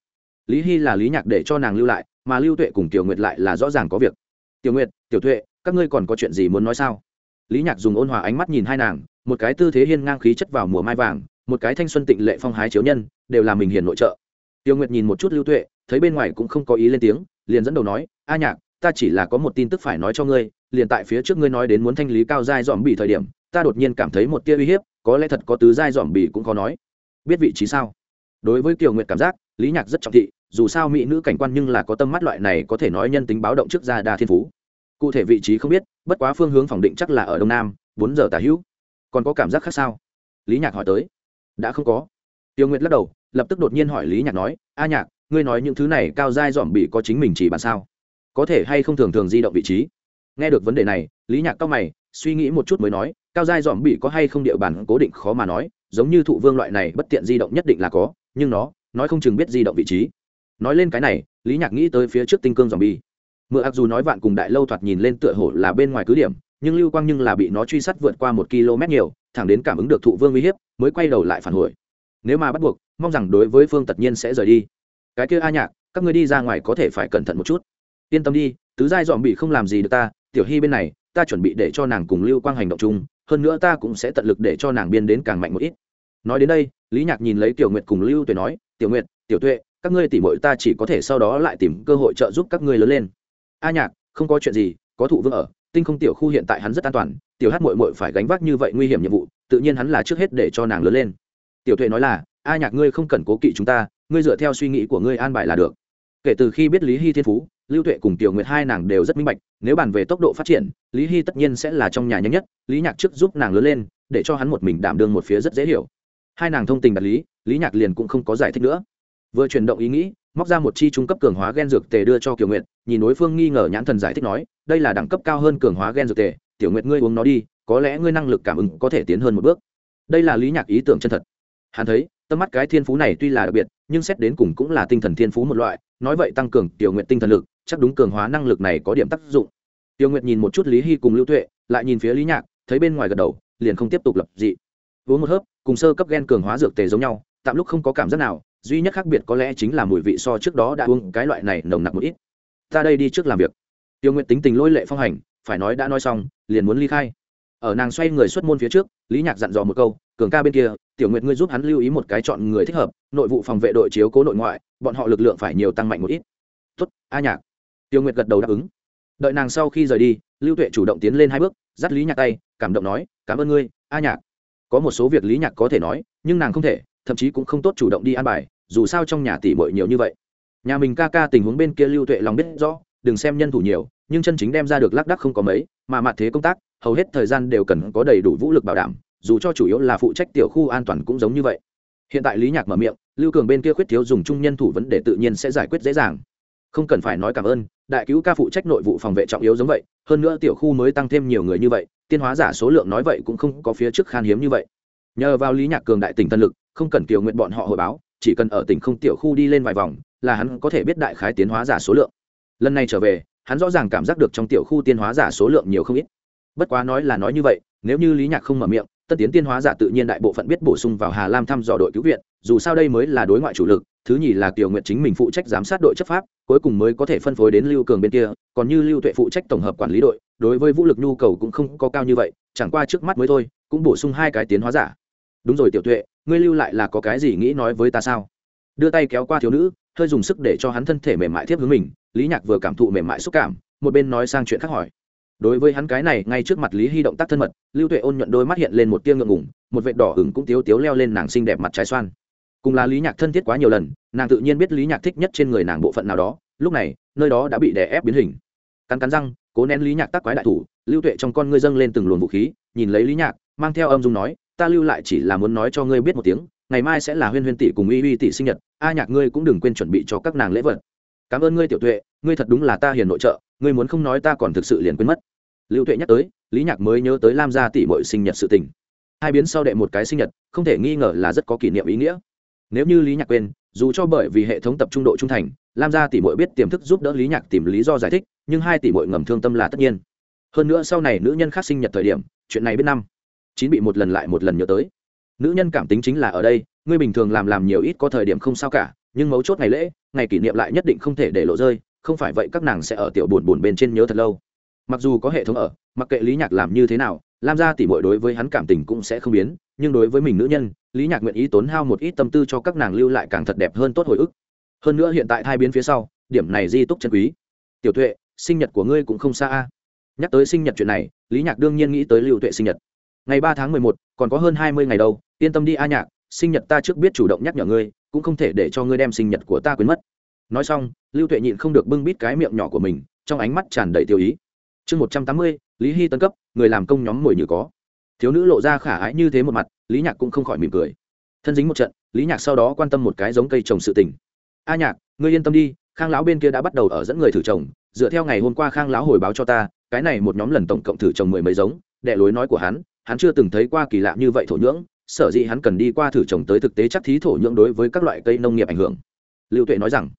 Lý hy là lý nhạc để cho nàng lưu lại, mà lưu tuệ cùng tiểu nguyệt lại là rõ ràng có việc. Tiểu nguyệt, tiểu tuệ, các ngươi còn có chuyện gì muốn nói sao? Lý nhạc dùng ôn hòa ánh mắt nhìn hai nàng, một cái tư thế hiên ngang khí chất vào mùa mai vàng, một cái thanh xuân tịnh lệ phong hái chiếu nhân, đều là mình hiền nội trợ. Tiêu nguyệt nhìn một chút lưu tuệ, thấy bên ngoài cũng không có ý lên tiếng, liền dẫn đầu nói, a nhạc, ta chỉ là có một tin tức phải nói cho ngươi, liền tại phía trước ngươi nói đến muốn thanh lý cao giai dòm bị thời điểm ta đột nhiên cảm thấy một tia uy hiếp, có lẽ thật có tứ giai dòm bì cũng khó nói. Biết vị trí sao? Đối với kiều nguyệt cảm giác, lý nhạc rất trọng thị, dù sao mỹ nữ cảnh quan nhưng là có tâm mắt loại này có thể nói nhân tính báo động trước gia đa thiên phú. Cụ thể vị trí không biết, bất quá phương hướng phỏng định chắc là ở đông nam, bốn giờ tả hữu. Còn có cảm giác khác sao? Lý nhạc hỏi tới. Đã không có. Tiêu nguyệt lắc đầu, lập tức đột nhiên hỏi lý nhạc nói, a nhạc, ngươi nói những thứ này cao dai dòm bị có chính mình chỉ bàn sao? Có thể hay không thường thường di động vị trí? Nghe được vấn đề này, lý nhạc cao mày, suy nghĩ một chút mới nói cao giai dòm bị có hay không địa bàn cố định khó mà nói, giống như thụ vương loại này bất tiện di động nhất định là có, nhưng nó, nói không chừng biết di động vị trí. Nói lên cái này, lý nhạc nghĩ tới phía trước tinh cương dòm bi mượn ặc dù nói vạn cùng đại lâu thoạt nhìn lên tựa hồ là bên ngoài cứ điểm, nhưng lưu quang nhưng là bị nó truy sát vượt qua một km nhiều, thẳng đến cảm ứng được thụ vương uy hiếp, mới quay đầu lại phản hồi. Nếu mà bắt buộc, mong rằng đối với phương tất nhiên sẽ rời đi. Cái kia a nhạc, các ngươi đi ra ngoài có thể phải cẩn thận một chút. Yên tâm đi, tứ giai dòm bị không làm gì được ta, tiểu hy bên này, ta chuẩn bị để cho nàng cùng lưu quang hành động chung hơn nữa ta cũng sẽ tận lực để cho nàng biên đến càng mạnh một ít. Nói đến đây, lý nhạc nhìn lấy tiểu nguyệt cùng lưu tuệ nói, tiểu nguyệt, tiểu tuệ, các ngươi tỉ mội ta chỉ có thể sau đó lại tìm cơ hội trợ giúp các ngươi lớn lên. A nhạc, không có chuyện gì, có thụ vương ở, tinh không tiểu khu hiện tại hắn rất an toàn, tiểu hát mội mội phải gánh vác như vậy nguy hiểm nhiệm vụ, tự nhiên hắn là trước hết để cho nàng lớn lên. Tiểu tuệ nói là, a nhạc ngươi không cần cố kỵ chúng ta, ngươi dựa theo suy nghĩ của ngươi an bài là được. Kể từ khi biết lý hy thiên phú lưu tuệ cùng tiểu nguyệt hai nàng đều rất minh bạch, nếu bàn về tốc độ phát triển, lý hy tất nhiên sẽ là trong nhà nhanh nhất, lý nhạc trước giúp nàng lớn lên, để cho hắn một mình đảm đương một phía rất dễ hiểu. Hai nàng thông tình đạt lý lý nhạc liền cũng không có giải thích nữa. Vừa chuyển động ý nghĩ, móc ra một chi trung cấp cường hóa gen dược tề đưa cho kiều nguyệt, nhìn đối phương nghi ngờ nhãn thần giải thích nói, đây là đẳng cấp cao hơn cường hóa gen dược tề, tiểu nguyệt ngươi uống nó đi, có lẽ ngươi năng lực cảm ứng có thể tiến hơn một bước. Đây là lý nhạc ý tưởng chân thật. Hắn thấy tâm mắt cái thiên phú này tuy là đặc biệt, nhưng xét đến cùng cũng là tinh thần thiên phú một loại nói vậy tăng cường tiểu nguyện tinh thần lực, chắc đúng cường hóa năng lực này có điểm tác dụng. Tiểu nguyện nhìn một chút lý hy cùng lưu tuệ, lại nhìn phía lý nhạc, thấy bên ngoài gật đầu, liền không tiếp tục lập dị. Uống một hớp, cùng sơ cấp gen cường hóa dược tề giống nhau, tạm lúc không có cảm giác nào, duy nhất khác biệt có lẽ chính là mùi vị so trước đó đã uống cái loại này nồng nặc một ít. Ta đây đi trước làm việc. Tiêu nguyện tính tình lôi lệ phong hành, phải nói đã nói xong, liền muốn ly khai. Ở nàng xoay người xuất môn phía trước, lý nhạc dặn dò một câu, cường ca bên kia, tiểu nguyện ngươi giúp hắn lưu ý một cái chọn người thích hợp, nội vụ phòng vệ đội chiếu cố nội ngoại bọn họ lực lượng phải nhiều tăng mạnh một ít. Tuất a nhạc. Tiêu nguyệt gật đầu đáp ứng. Đợi nàng sau khi rời đi, lưu tuệ chủ động tiến lên hai bước, dắt lý nhạc tay, cảm động nói, cảm ơn ngươi, a nhạc. Có một số việc lý nhạc có thể nói, nhưng nàng không thể, thậm chí cũng không tốt chủ động đi an bài, dù sao trong nhà tỷ bội nhiều như vậy. Nhà mình ca ca tình huống bên kia lưu tuệ lòng biết rõ, đừng xem nhân thủ nhiều, nhưng chân chính đem ra được lác đắc không có mấy, mà mặt thế công tác, hầu hết thời gian đều cần có đầy đủ vũ lực bảo đảm, dù cho chủ yếu là phụ trách tiểu khu an toàn cũng giống như vậy. Hiện tại lý nhạc mở miệng lưu cường bên kia khuyết thiếu dùng chung nhân thủ vấn đề tự nhiên sẽ giải quyết dễ dàng. Không cần phải nói cảm ơn, đại cứu ca phụ trách nội vụ phòng vệ trọng yếu giống vậy, hơn nữa tiểu khu mới tăng thêm nhiều người như vậy, tiên hóa giả số lượng nói vậy cũng không có phía trước khan hiếm như vậy. Nhờ vào lý nhạc cường đại tỉnh tân lực, không cần tiểu nguyện bọn họ hồi báo, chỉ cần ở tỉnh không tiểu khu đi lên vài vòng, là hắn có thể biết đại khái tiến hóa giả số lượng. Lần này trở về, hắn rõ ràng cảm giác được trong tiểu khu tiên hóa giả số lượng nhiều không ít. Bất quá nói là nói như vậy, nếu như lý nhạc không mở miệng tân tiến tiên hóa giả tự nhiên đại bộ phận biết bổ sung vào hà lam thăm dò đội cứu viện, dù sao đây mới là đối ngoại chủ lực, thứ nhì là kiều nguyện chính mình phụ trách giám sát đội chấp pháp, cuối cùng mới có thể phân phối đến lưu cường bên kia, còn như lưu tuệ phụ trách tổng hợp quản lý đội, đối với vũ lực nhu cầu cũng không có cao như vậy, chẳng qua trước mắt mới thôi, cũng bổ sung hai cái tiến hóa giả. Đúng rồi tiểu tuệ, ngươi lưu lại là có cái gì nghĩ nói với ta sao? Đưa tay kéo qua thiếu nữ, hơi dùng sức để cho hắn thân thể mềm mại tiếp hướng mình, lý nhạc vừa cảm thụ mềm mại xúc cảm, một bên nói sang chuyện khác hỏi đối với hắn cái này, ngay trước mặt lý hy động tác thân mật, lưu tuệ ôn nhuận đôi mắt hiện lên một tia ngượng ngủng một vệt đỏ hừng cũng tiếu tiếu leo lên nàng xinh đẹp mặt trái xoan. Cùng là lý nhạc thân thiết quá nhiều lần, nàng tự nhiên biết lý nhạc thích nhất trên người nàng bộ phận nào đó, lúc này, nơi đó đã bị đè ép biến hình. Cắn cắn răng, cố nén lý nhạc tắc quái đại thủ, lưu tuệ trong con ngươi dâng lên từng luồng vũ khí, nhìn lấy lý nhạc, mang theo âm dung nói, ta lưu lại chỉ là muốn nói cho ngươi biết một tiếng, ngày mai sẽ là huyên huyên tỷ cùng uy uy tỷ sinh nhật, a nhạc ngươi cũng đừng quên chuẩn bị cho các nàng lễ vật cảm ơn ngươi tiểu tuệ, ngươi thật đúng là ta hiền nội trợ, ngươi muốn không nói ta còn thực sự liền quên mất. Lưu tuệ nhắc tới, lý nhạc mới nhớ tới lam gia tỷ mội sinh nhật sự tình. Hai biến sau đệ một cái sinh nhật, không thể nghi ngờ là rất có kỷ niệm ý nghĩa. Nếu như lý nhạc quên, dù cho bởi vì hệ thống tập trung độ trung thành, lam gia tỷ mội biết tiềm thức giúp đỡ lý nhạc tìm lý do giải thích, nhưng hai tỷ mội ngầm thương tâm là tất nhiên. Hơn nữa sau này nữ nhân khác sinh nhật thời điểm, chuyện này biết năm. Chín bị một lần lại một lần nhớ tới. Nữ nhân cảm tính chính là ở đây, ngươi bình thường làm làm nhiều ít có thời điểm không sao cả nhưng mấu chốt ngày lễ, ngày kỷ niệm lại nhất định không thể để lộ rơi, không phải vậy các nàng sẽ ở tiểu buồn buồn bên trên nhớ thật lâu. Mặc dù có hệ thống ở, mặc kệ lý nhạc làm như thế nào, lam gia tỉ mội đối với hắn cảm tình cũng sẽ không biến, nhưng đối với mình nữ nhân, lý nhạc nguyện ý tốn hao một ít tâm tư cho các nàng lưu lại càng thật đẹp hơn tốt hồi ức. Hơn nữa hiện tại hai biến phía sau, điểm này di túc chân quý. Tiểu tuệ, sinh nhật của ngươi cũng không xa a. Nhắc tới sinh nhật chuyện này, lý nhạc đương nhiên nghĩ tới lưu tuệ sinh nhật. Ngày ba tháng mười một, còn có hơn hai mươi ngày đâu, yên tâm đi a nhạc sinh nhật ta trước biết chủ động nhắc nhở ngươi, cũng không thể để cho ngươi đem sinh nhật của ta quên mất. Nói xong, lưu tuệ nhịn không được bưng bít cái miệng nhỏ của mình, trong ánh mắt tràn đầy tiêu ý. Chương một trăm tám mươi, lý hy tân cấp, người làm công nhóm mồi như có. Thiếu nữ lộ ra khả ái như thế một mặt, lý nhạc cũng không khỏi mỉm cười. Thân dính một trận, lý nhạc sau đó quan tâm một cái giống cây trồng sự tình. A nhạc, ngươi yên tâm đi, khang lão bên kia đã bắt đầu ở dẫn người thử trồng, dựa theo ngày hôm qua khang lão hồi báo cho ta, cái này một nhóm lần tổng cộng thử trồng mười mấy giống, đệ lối nói của hắn hắn chưa từng thấy qua kỳ lạ như vậy thổ nhưỡng sở dĩ hắn cần đi qua thử trồng tới thực tế chắc thí thổ nhưỡng đối với các loại cây nông nghiệp ảnh hưởng. Lưu tuệ nói rằng,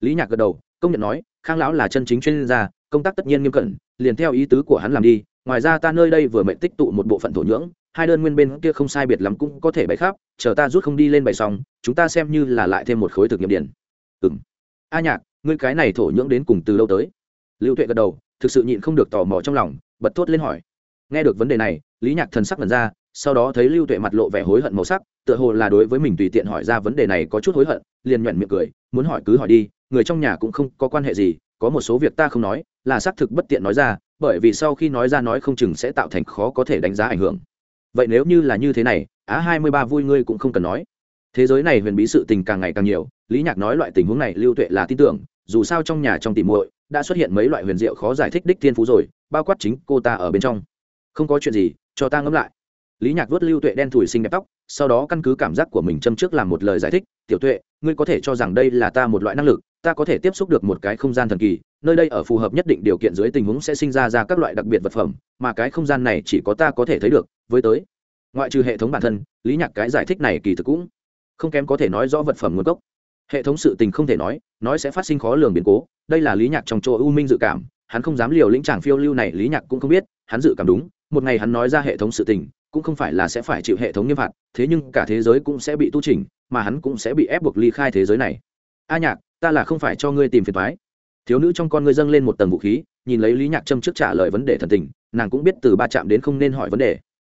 lý nhạc gật đầu, công nhận nói, khang lão là chân chính chuyên gia, công tác tất nhiên nghiêm cẩn, liền theo ý tứ của hắn làm đi, ngoài ra ta nơi đây vừa mệnh tích tụ một bộ phận thổ nhưỡng, hai đơn nguyên bên kia không sai biệt lắm cũng có thể bày khắp, chờ ta rút không đi lên bày xong, chúng ta xem như là lại thêm một khối thực nghiệm điển ừ m a nhạc, ngươi cái này thổ nhưỡng đến cùng từ lâu tới? Lưu tuệ gật đầu, thực sự nhịn không được tò mò trong lòng, bật thốt lên hỏi. Nghe được vấn đề này, lý nhạc thần sắc lần ra sau đó thấy lưu tuệ mặt lộ vẻ hối hận màu sắc, tựa hồ là đối với mình tùy tiện hỏi ra vấn đề này có chút hối hận, liền nhoẹn miệng cười, muốn hỏi cứ hỏi đi, người trong nhà cũng không có quan hệ gì, có một số việc ta không nói, là xác thực bất tiện nói ra, bởi vì sau khi nói ra nói không chừng sẽ tạo thành khó có thể đánh giá ảnh hưởng. Vậy nếu như là như thế này, á hai mươi ba vui ngươi cũng không cần nói. Thế giới này huyền bí sự tình càng ngày càng nhiều, lý nhạc nói loại tình huống này lưu tuệ là tin tưởng, dù sao trong nhà trong tìm muội đã xuất hiện mấy loại huyền diệu khó giải thích đích thiên phú rồi, bao quát chính cô ta ở bên trong. Không có chuyện gì, cho ta ngẫm lại lý nhạc vớt lưu tuệ đen thùi xinh đẹp tóc, sau đó căn cứ cảm giác của mình châm trước làm một lời giải thích, tiểu tuệ, ngươi có thể cho rằng đây là ta một loại năng lực, ta có thể tiếp xúc được một cái không gian thần kỳ, nơi đây ở phù hợp nhất định điều kiện dưới tình huống sẽ sinh ra ra các loại đặc biệt vật phẩm, mà cái không gian này chỉ có ta có thể thấy được, với tới. Ngoại trừ hệ thống bản thân, lý nhạc cái giải thích này kỳ thực cũng không kém có thể nói rõ vật phẩm nguồn gốc. Hệ thống sự tình không thể nói nói sẽ phát sinh khó lường biến cố, đây là lý nhạc trong chỗ ưu minh dự cảm, hắn không dám liều lĩnh tràng phiêu lưu này, lý nhạc cũng không biết, hắn dự cảm đúng, một ngày hắn nói ra hệ thống sự tình cũng không phải là sẽ phải chịu hệ thống nghiêm phạt, thế nhưng cả thế giới cũng sẽ bị tu trình mà hắn cũng sẽ bị ép buộc ly khai thế giới này. A nhạc, ta là không phải cho ngươi tìm phiền thoái thiếu nữ trong con ngươi dâng lên một tầng vũ khí, nhìn lấy lý nhạc châm trước trả lời vấn đề thần tình, nàng cũng biết từ ba chạm đến không nên hỏi vấn đề.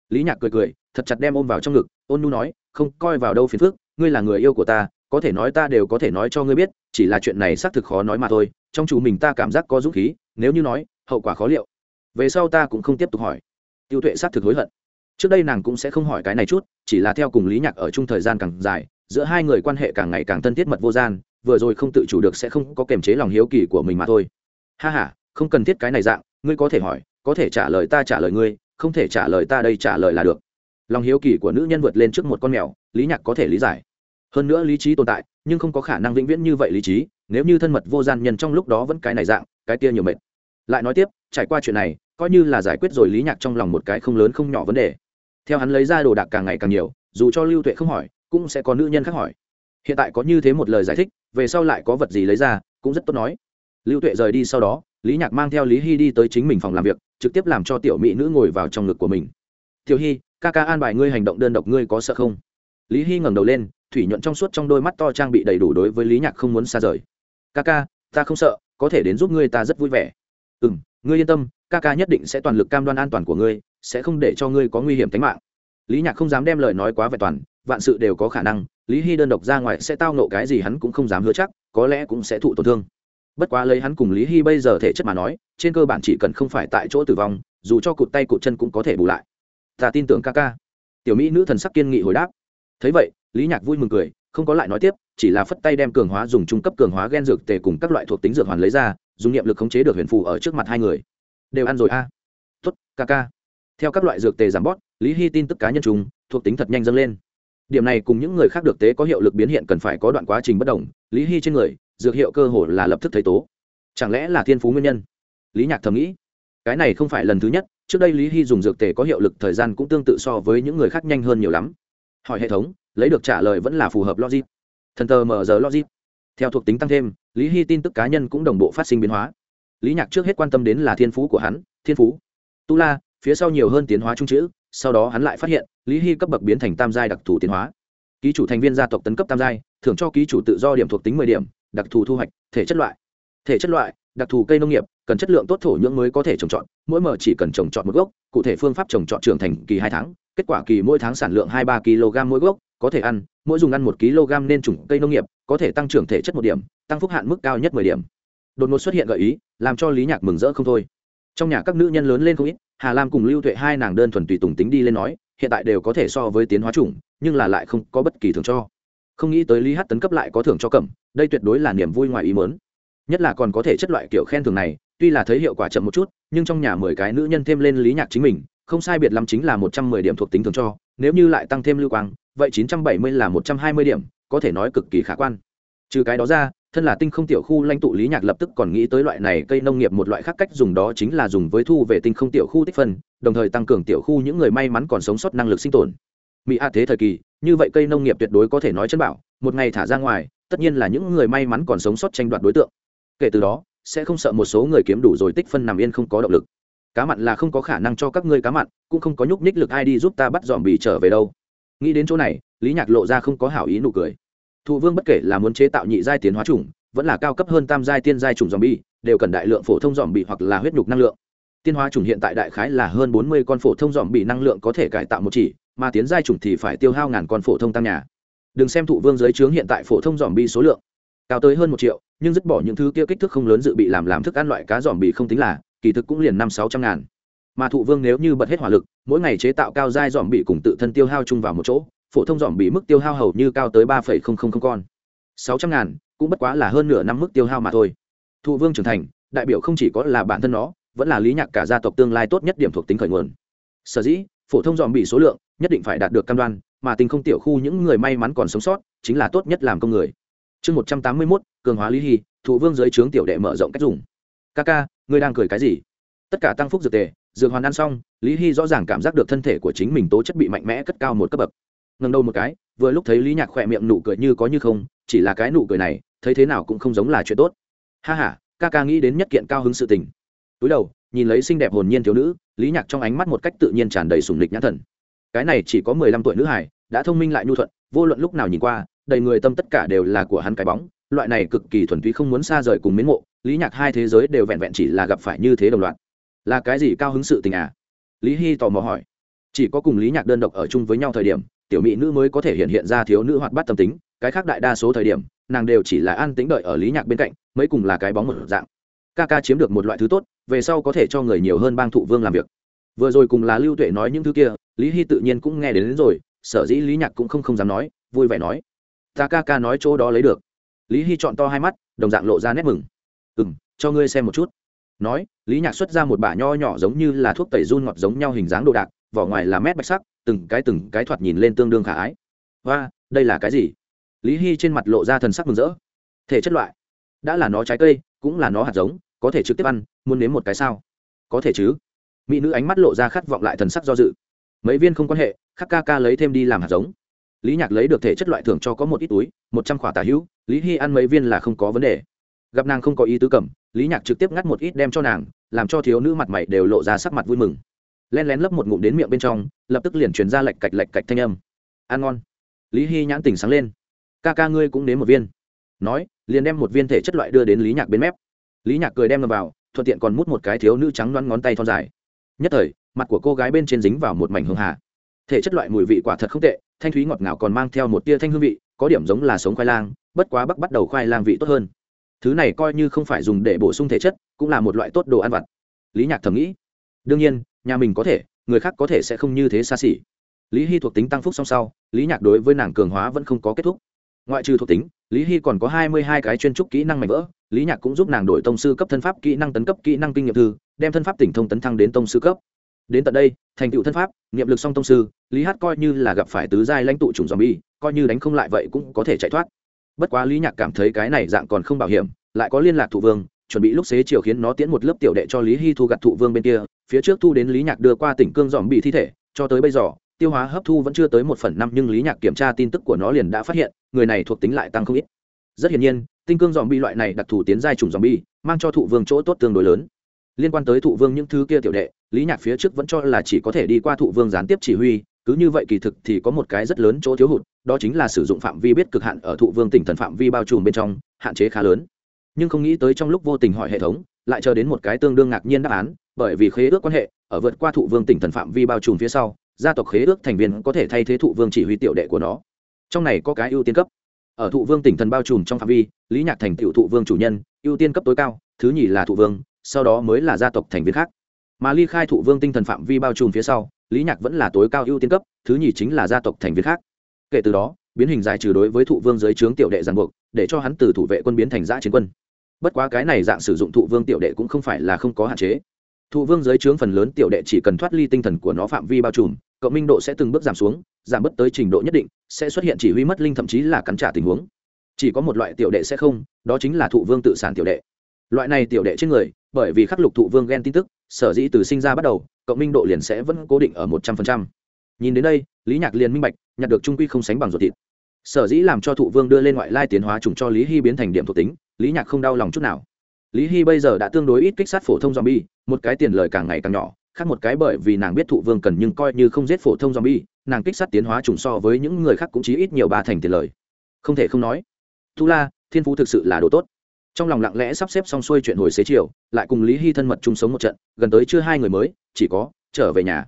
Lý nhạc cười cười, thật chặt đem ôm vào trong ngực, ôn nu nói, không, coi vào đâu phiền phức, ngươi là người yêu của ta, có thể nói ta đều có thể nói cho ngươi biết, chỉ là chuyện này xác thực khó nói mà thôi, trong chủ mình ta cảm giác có dũng khí, nếu như nói, hậu quả khó liệu. Về sau ta cũng không tiếp tục hỏi. Tiêu tuệ xác thực hối hận trước đây nàng cũng sẽ không hỏi cái này chút, chỉ là theo cùng lý nhạc ở chung thời gian càng dài, giữa hai người quan hệ càng ngày càng thân thiết mật vô gian, vừa rồi không tự chủ được sẽ không có kềm chế lòng hiếu kỳ của mình mà thôi. Ha h a không cần thiết cái này dạng, ngươi có thể hỏi, có thể trả lời ta trả lời ngươi, không thể trả lời ta đây trả lời là được. Lòng hiếu kỳ của nữ nhân vượt lên trước một con mèo, lý nhạc có thể lý giải. Hơn nữa lý trí tồn tại, nhưng không có khả năng vĩnh viễn như vậy lý trí, nếu như thân mật vô gian nhân trong lúc đó vẫn cái này dạng, cái kia nhiều mệt. Lại nói tiếp, trải qua chuyện này, coi như là giải quyết rồi lý nhạc trong lòng một cái không lớn không nhỏ vấn đề theo hắn lấy ra đồ đạc càng ngày càng nhiều, dù cho lưu tuệ không hỏi, cũng sẽ có nữ nhân khác hỏi. Hiện tại có như thế một lời giải thích, về sau lại có vật gì lấy ra, cũng rất tốt nói. Lưu tuệ rời đi sau đó, lý nhạc mang theo lý hy đi tới chính mình phòng làm việc, trực tiếp làm cho tiểu mỹ nữ ngồi vào trong ngực của mình. Tiểu hy, ca ca an bài ngươi hành động đơn độc ngươi có sợ không? Lý hy ngẩng đầu lên, thủy nhuận trong suốt trong đôi mắt to trang bị đầy đủ đối với lý nhạc không muốn xa rời. Ca ca, ta không sợ, có thể đến giúp ngươi ta rất vui vẻ. Ừ m ngươi yên tâm, ca ca nhất định sẽ toàn lực cam đoan an toàn của ngươi sẽ không để cho ngươi có nguy hiểm tính mạng. Lý nhạc không dám đem lời nói quá vẹn toàn, vạn sự đều có khả năng, lý hy đơn độc ra ngoài sẽ tao nộ cái gì hắn cũng không dám hứa chắc, có lẽ cũng sẽ thụ tổn thương. Bất quá lấy hắn cùng lý hy bây giờ thể chất mà nói, trên cơ bản chỉ cần không phải tại chỗ tử vong, dù cho cụt tay cụt chân cũng có thể bù lại. Ta tin tưởng ca ca. Tiểu mỹ nữ thần sắc kiên nghị hồi đáp. Thấy vậy, lý nhạc vui mừng cười, không có lại nói tiếp, chỉ là phất tay đem cường hóa dùng trung cấp cường hóa gen dược tề cùng các loại thuộc tính dược hoàn lấy ra, dùng niệm lực khống chế được huyền phù ở trước mặt hai người. Đều ăn rồi a. À. tuất ca ca theo các loại dược tề giảm bót, lý hy tin tức cá nhân chúng thuộc tính thật nhanh dâng lên. Điểm này cùng những người khác được tế có hiệu lực biến hiện cần phải có đoạn quá trình bất đồng, lý hy trên người, dược hiệu cơ hồ là lập tức thấy tố. Chẳng lẽ là thiên phú nguyên nhân? Lý nhạc thầm nghĩ. Cái này không phải lần thứ nhất, trước đây lý hy dùng dược tề có hiệu lực thời gian cũng tương tự so với những người khác nhanh hơn nhiều lắm. Hỏi hệ thống, lấy được trả lời vẫn là phù hợp logic. Thần tờ mở giờ logic. Theo thuộc tính tăng thêm, lý hy tin tức cá nhân cũng đồng bộ phát sinh biến hóa. Lý nhạc trước hết quan tâm đến là thiên phú của hắn, thiên phú. Tu la phía sau nhiều hơn tiến hóa trung chữ, sau đó hắn lại phát hiện, lý hy cấp bậc biến thành tam giai đặc thù tiến hóa. Ký chủ thành viên gia tộc tấn cấp tam giai, thưởng cho ký chủ tự do điểm thuộc tính mười điểm, đặc thù thu hoạch, thể chất loại. Thể chất loại, đặc thù cây nông nghiệp, cần chất lượng tốt thổ nhưỡng mới có thể trồng trọt, mỗi mở chỉ cần trồng trọt một gốc, cụ thể phương pháp trồng trọt trưởng thành kỳ hai tháng, kết quả kỳ mỗi tháng sản lượng hai ba kg mỗi gốc, có thể ăn, mỗi dùng ăn một kg nên trùng cây nông nghiệp, có thể tăng trưởng thể chất một điểm, tăng phúc hạn mức cao nhất mười điểm. Đột ngột xuất hiện gợi ý, làm cho lý nhạc mừng rỡ không thôi trong nhà các nữ nhân lớn lên không ít, hà lam cùng lưu tuệ hai nàng đơn thuần tùy tùng tính đi lên nói, hiện tại đều có thể so với tiến hóa chủng, nhưng là lại không có bất kỳ thưởng cho. Không nghĩ tới lý hát tấn cấp lại có thưởng cho cẩm, đây tuyệt đối là niềm vui ngoài ý mớn nhất là còn có thể chất loại kiểu khen thưởng này, tuy là thấy hiệu quả chậm một chút, nhưng trong nhà mười cái nữ nhân thêm lên lý nhạc chính mình, không sai biệt lắm chính là một trăm mười điểm thuộc tính thường cho, nếu như lại tăng thêm lưu quang, vậy chín trăm bảy mươi là một trăm hai mươi điểm, có thể nói cực kỳ khả quan. Trừ cái đó ra thân là tinh không tiểu khu lãnh tụ lý nhạc lập tức còn nghĩ tới loại này cây nông nghiệp một loại khác cách dùng đó chính là dùng với thu về tinh không tiểu khu tích phân, đồng thời tăng cường tiểu khu những người may mắn còn sống sót năng lực sinh tồn. Mỹ hạ thế thời kỳ, như vậy cây nông nghiệp tuyệt đối có thể nói chân bảo, một ngày thả ra ngoài, tất nhiên là những người may mắn còn sống sót tranh đoạt đối tượng. Kể từ đó, sẽ không sợ một số người kiếm đủ rồi tích phân nằm yên không có động lực. Cá mặn là không có khả năng cho các ngươi cá mặn, cũng không có nhúc nhích lực ai đi giúp ta bắt dòm bị trở về đâu. Nghĩ đến chỗ này, lý nhạc lộ ra không có hảo ý nụ cười thụ vương bất kể là muốn chế tạo nhị giai tiến hóa chủng, vẫn là cao cấp hơn tam giai tiên giai chủng dòm bi đều cần đại lượng phổ thông dòm bị hoặc là huyết nhục năng lượng. Tiên hóa chủng hiện tại đại khái là hơn bốn mươi con phổ thông dòm bị năng lượng có thể cải tạo một chỉ, mà tiến giai chủng thì phải tiêu hao ngàn con phổ thông tăng nhà. Đừng xem thụ vương giới trướng hiện tại phổ thông dòm bi số lượng. Cao tới hơn một triệu, nhưng dứt bỏ những thứ kia kích thước không lớn dự bị làm làm thức ăn loại cá dòm bị không tính là, kỳ thực cũng liền năm sáu trăm ngàn. Mà thụ vương nếu như bật hết hỏa lực, mỗi ngày chế tạo cao giai dòm bị cùng tự thân tiêu hao chung vào một chỗ phổ thông dòm bị mức tiêu hao hầu như cao tới ba phẩy không không không con. Sáu trăm ngàn cũng bất quá là hơn nửa năm mức tiêu hao mà thôi. Thụ vương trưởng thành, đại biểu không chỉ có là bản thân nó, vẫn là lý nhạc cả gia tộc tương lai tốt nhất điểm thuộc tính khởi nguồn. Sở dĩ, phổ thông dòm bị số lượng nhất định phải đạt được cam đoan, mà tình không tiểu khu những người may mắn còn sống sót, chính là tốt nhất làm công người. Chương một trăm tám mươi mốt, cường hóa lý hy, thụ vương dưới trướng tiểu đệ mở rộng cách dùng. Ca ca, ngươi đang cười cái gì? Tất cả tăng phúc dược tề, dược hoàn ăn xong, lý hy rõ ràng cảm giác được thân thể của chính mình tố chất bị mạnh mẽ cất cao một cấp bậc ngần đầu một cái, vừa lúc thấy lý nhạc khỏe miệng nụ cười như có như không, chỉ là cái nụ cười này, thấy thế nào cũng không giống là chuyện tốt. Ha h a ca ca nghĩ đến nhất kiện cao hứng sự tình. Túi đầu, nhìn lấy xinh đẹp hồn nhiên thiếu nữ, lý nhạc trong ánh mắt một cách tự nhiên tràn đầy sùng lịch nhãn thần. Cái này chỉ có mười lăm tuổi nữ hải đã thông minh lại nhu thuận, vô luận lúc nào nhìn qua, đầy người tâm tất cả đều là của hắn cái bóng, loại này cực kỳ thuần túy không muốn xa rời cùng mến mộ, lý nhạc hai thế giới đều vẹn vẹn chỉ là gặp phải như thế đồng loạt. Là cái gì cao hứng sự tình à? Lý hy tò mò hỏi. Chỉ có cùng lý nhạc đơn độc ở chung với nhau thời điểm tiểu mỹ nữ mới có thể hiện hiện ra thiếu nữ hoạt bát tâm tính cái khác đại đa số thời điểm nàng đều chỉ là an tính đợi ở lý nhạc bên cạnh mấy cùng là cái bóng một dạng. Ca ca chiếm được một loại thứ tốt về sau có thể cho người nhiều hơn bang thụ vương làm việc. Vừa rồi cùng là lưu tuệ nói những thứ kia lý hy tự nhiên cũng nghe đến, đến rồi sở dĩ lý nhạc cũng không không dám nói vui vẻ nói ta ca ca nói chỗ đó lấy được. Lý hy chọn to hai mắt đồng dạng lộ ra nét mừng. Ừ m cho ngươi xem một chút. Nói lý nhạc xuất ra một bả nho nhỏ giống như là thuốc tẩy run ngọt giống nhau hình dáng đồ đạc vỏ ngoài là mét bạch sắc, từng cái từng cái thoạt nhìn lên tương đương khả ái. Và đây là cái gì? Lý hy trên mặt lộ ra thần sắc mừng rỡ. Thể chất loại. Đã là nó trái cây, cũng là nó hạt giống, có thể trực tiếp ăn, muốn nếm một cái sao? Có thể chứ. Mỹ nữ ánh mắt lộ ra khát vọng lại thần sắc do dự. Mấy viên không quan hệ, khắc ca ca lấy thêm đi làm hạt giống. Lý nhạc lấy được thể chất loại thưởng cho có một ít túi, một trăm khỏa tà hữu, lý hy ăn mấy viên là không có vấn đề. Gặp nàng không có ý tứ cầm, lý nhạc trực tiếp ngắt một ít đem cho nàng, làm cho thiếu nữ mặt mày đều lộ ra sắc mặt vui mừng len lén lấp một ngụm đến miệng bên trong, lập tức liền truyền ra lạch cạch lạch cạch thanh âm. Ăn ngon. Lý hy nhãn tỉnh sáng lên. Ca ca ngươi cũng đến một viên. Nói, liền đem một viên thể chất loại đưa đến lý nhạc bên mép. Lý nhạc cười đem ngầm vào, thuận tiện còn mút một cái thiếu nữ trắng loăn ngón tay thon dài. Nhất thời, mặt của cô gái bên trên dính vào một mảnh hương hà. Thể chất loại mùi vị quả thật không tệ, thanh thúy ngọt ngào còn mang theo một tia thanh hương vị, có điểm giống là sống khoai lang, bất quá bắc bắt đầu khoai lang vị tốt hơn. Thứ này coi như không phải dùng để bổ sung thể chất, cũng là một loại tốt đồ ăn vặt. Lý nhạc thầm nghĩ. Đương nhiên nhà mình có thể, người khác có thể sẽ không như thế xa xỉ. Lý hy thuộc tính tăng phúc song sau, lý nhạc đối với nàng cường hóa vẫn không có kết thúc. Ngoại trừ thuộc tính, lý hy còn có hai mươi hai cái chuyên trúc kỹ năng mạnh vỡ, lý nhạc cũng giúp nàng đổi tông sư cấp thân pháp kỹ năng tấn cấp kỹ năng kinh nghiệm thư, đem thân pháp tỉnh thông tấn thăng đến tông sư cấp. Đến tận đây, thành tựu thân pháp, niệm lực song tông sư, lý hát coi như là gặp phải tứ giai lãnh tụ chủng dòm bi coi như đánh không lại vậy cũng có thể chạy thoát. Bất quá lý nhạc cảm thấy cái này dạng còn không bảo hiểm, lại có liên lạc thụ vương chuẩn bị lúc xế chiều khiến nó tiến một lớp tiểu đệ cho lý hy thu gặt thụ vương bên kia, phía trước thu đến lý nhạc đưa qua tỉnh cương dòm bị thi thể, cho tới bây giờ, tiêu hóa hấp thu vẫn chưa tới một phần năm nhưng lý nhạc kiểm tra tin tức của nó liền đã phát hiện, người này thuộc tính lại tăng không ít. Rất hiển nhiên, tinh cương dòm bi loại này đặc thù tiến giai trùng dòm bi mang cho thụ vương chỗ tốt tương đối lớn. Liên quan tới thụ vương những thứ kia tiểu đệ, lý nhạc phía trước vẫn cho là chỉ có thể đi qua thụ vương gián tiếp chỉ huy, cứ như vậy kỳ thực thì có một cái rất lớn chỗ thiếu hụt, đó chính là sử dụng phạm vi biết cực hạn ở thụ vương tỉnh thần phạm vi bao trùm bên trong, hạn chế khá lớn nhưng không nghĩ tới trong lúc vô tình hỏi hệ thống, lại chờ đến một cái tương đương ngạc nhiên đáp án, bởi vì khế ước quan hệ, ở vượt qua thụ vương tỉnh thần phạm vi bao trùm phía sau, gia tộc khế ước thành viên có thể thay thế thụ vương chỉ huy tiểu đệ của nó. Trong này có cái ưu tiên cấp. Ở thụ vương tỉnh thần bao trùm trong phạm vi, lý nhạc thành tiểu thụ vương chủ nhân, ưu tiên cấp tối cao, thứ nhì là thụ vương, sau đó mới là gia tộc thành viên khác. Mà ly khai thụ vương tinh thần phạm vi bao trùm phía sau, lý nhạc vẫn là tối cao ưu tiên cấp, thứ nhì chính là gia tộc thành viên khác. Kể từ đó, biến hình giải trừ đối với thụ vương dưới trướng tiểu đệ giàn buộc, để cho hắn từ thủ vệ quân biến thành giã chiến quân bất quá cái này dạng sử dụng thụ vương tiểu đệ cũng không phải là không có hạn chế. Thụ vương dưới trướng phần lớn tiểu đệ chỉ cần thoát ly tinh thần của nó phạm vi bao trùm, cộng minh độ sẽ từng bước giảm xuống, giảm bớt tới trình độ nhất định, sẽ xuất hiện chỉ huy mất linh thậm chí là cắn trả tình huống. Chỉ có một loại tiểu đệ sẽ không, đó chính là thụ vương tự sản tiểu đệ. Loại này tiểu đệ trên người, bởi vì khắc lục thụ vương ghen tin tức, sở dĩ từ sinh ra bắt đầu, cộng minh độ liền sẽ vẫn cố định ở một trăm phần trăm. Nhìn đến đây, lý nhạc liền minh bạch, nhặt được trung quy không sánh bằng ruột thịt. Sở dĩ làm cho thụ vương đưa lên ngoại lai tiến hóa trùng cho lý hy biến thành điểm thuộc tính lý nhạc không đau lòng chút nào. Lý hy bây giờ đã tương đối ít kích sát phổ thông zombie, một cái tiền lời càng ngày càng nhỏ, khác một cái bởi vì nàng biết thụ vương cần nhưng coi như không giết phổ thông zombie, nàng kích sát tiến hóa trùng so với những người khác cũng chỉ ít nhiều ba thành tiền lời. Không thể không nói tu la, thiên phú thực sự là đồ tốt. Trong lòng lặng lẽ sắp xếp xong xuôi chuyện hồi xế chiều, lại cùng lý hy thân mật chung sống một trận, gần tới chưa hai người mới, chỉ có trở về nhà.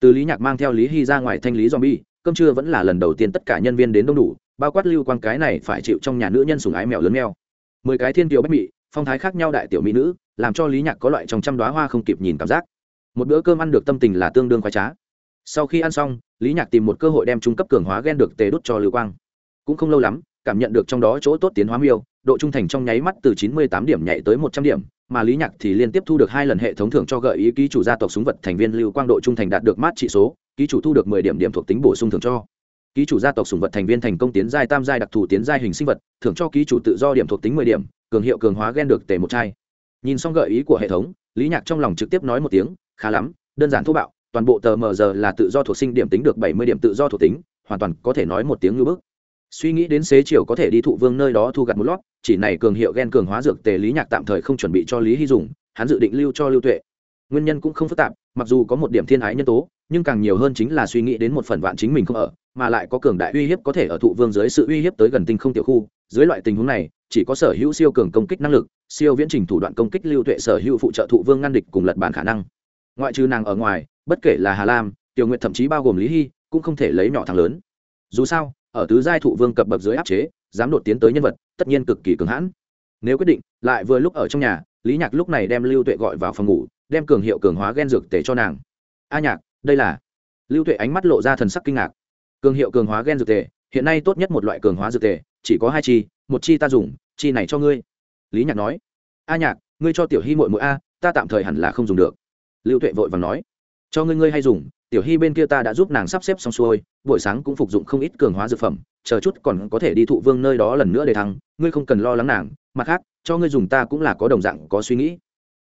Từ lý nhạc mang theo lý hy ra ngoài thanh lý zombie, cơm trưa vẫn là lần đầu tiên tất cả nhân viên đến đông đủ, bao quát lưu quan cái này phải chịu trong nhà nữ nhân sùng ái mèo lớn mèo mười cái thiên kiều bách mị, phong thái khác nhau đại tiểu mỹ nữ, làm cho lý nhạc có loại trong trăm đoá hoa không kịp nhìn cảm giác. Một bữa cơm ăn được tâm tình là tương đương khoái trá. Sau khi ăn xong, lý nhạc tìm một cơ hội đem trung cấp cường hóa ghen được tề đốt cho lưu quang. Cũng không lâu lắm, cảm nhận được trong đó chỗ tốt tiến hóa miêu, độ trung thành trong nháy mắt từ chín mươi tám điểm nhảy tới một trăm điểm, mà lý nhạc thì liên tiếp thu được hai lần hệ thống thưởng cho gợi ý ký chủ gia tộc súng vật thành viên lưu quang độ trung thành đạt được mát trị số, ký chủ thu được mười điểm điểm thuộc tính bổ sung thưởng cho ký chủ gia tộc sùng vật thành viên thành công tiến giai tam giai đặc thù tiến giai hình sinh vật, thưởng cho ký chủ tự do điểm thuộc tính mười điểm, cường hiệu cường hóa ghen được tề một chai. Nhìn xong gợi ý của hệ thống, lý nhạc trong lòng trực tiếp nói một tiếng, khá lắm, đơn giản thô bạo, toàn bộ tờ mờ giờ là tự do thuộc sinh điểm tính được bảy mươi điểm tự do thuộc tính, hoàn toàn có thể nói một tiếng ngưỡng bức. Suy nghĩ đến xế chiều có thể đi thụ vương nơi đó thu gặt một lót, chỉ này cường hiệu ghen cường hóa dược tề lý nhạc tạm thời không chuẩn bị cho lý hy dùng, hắn dự định lưu cho lưu tuệ. Nguyên nhân cũng không phức tạp, mặc dù có một điểm thiên ái nhân tố, nhưng càng nhiều hơn chính là suy nghĩ đến một phần vạn chính mình không ở mà lại có cường đại uy hiếp có thể ở thụ vương dưới sự uy hiếp tới gần tinh không tiểu khu. Dưới loại tình huống này, chỉ có sở hữu siêu cường công kích năng lực, siêu viễn trình thủ đoạn công kích lưu tuệ sở hữu phụ trợ thụ vương ngăn địch cùng lật bản khả năng. Ngoại trừ nàng ở ngoài, bất kể là hà lam, tiểu nguyện thậm chí bao gồm lý hy, cũng không thể lấy nhỏ thằng lớn. Dù sao, ở tứ giai thụ vương cập bậc dưới áp chế, dám đột tiến tới nhân vật, tất nhiên cực kỳ cường hãn. Nếu quyết định, lại vừa lúc ở trong nhà, lý nhạc lúc này đem lưu tuệ gọi vào phòng ngủ, đem cường hiệu cường hóa ghen dược tể cho nàng. A nhạc, đây là lưu tuệ ánh mắt lộ ra thần sắc kinh ngạc cường hiệu cường hóa gen dược tề, hiện nay tốt nhất một loại cường hóa dược tề, chỉ có hai chi, một chi ta dùng, chi này cho ngươi. Lý nhạc nói. A nhạc, ngươi cho tiểu hy mội mỗi a, ta tạm thời hẳn là không dùng được. Lưu tuệ vội và nói. Cho ngươi ngươi hay dùng, tiểu hy bên kia ta đã giúp nàng sắp xếp xong xuôi, buổi sáng cũng phục dụng không ít cường hóa dược phẩm, chờ chút còn có thể đi thụ vương nơi đó lần nữa để thăng, ngươi không cần lo lắng nàng, mặt khác, cho ngươi dùng ta cũng là có đồng dạng, có suy nghĩ.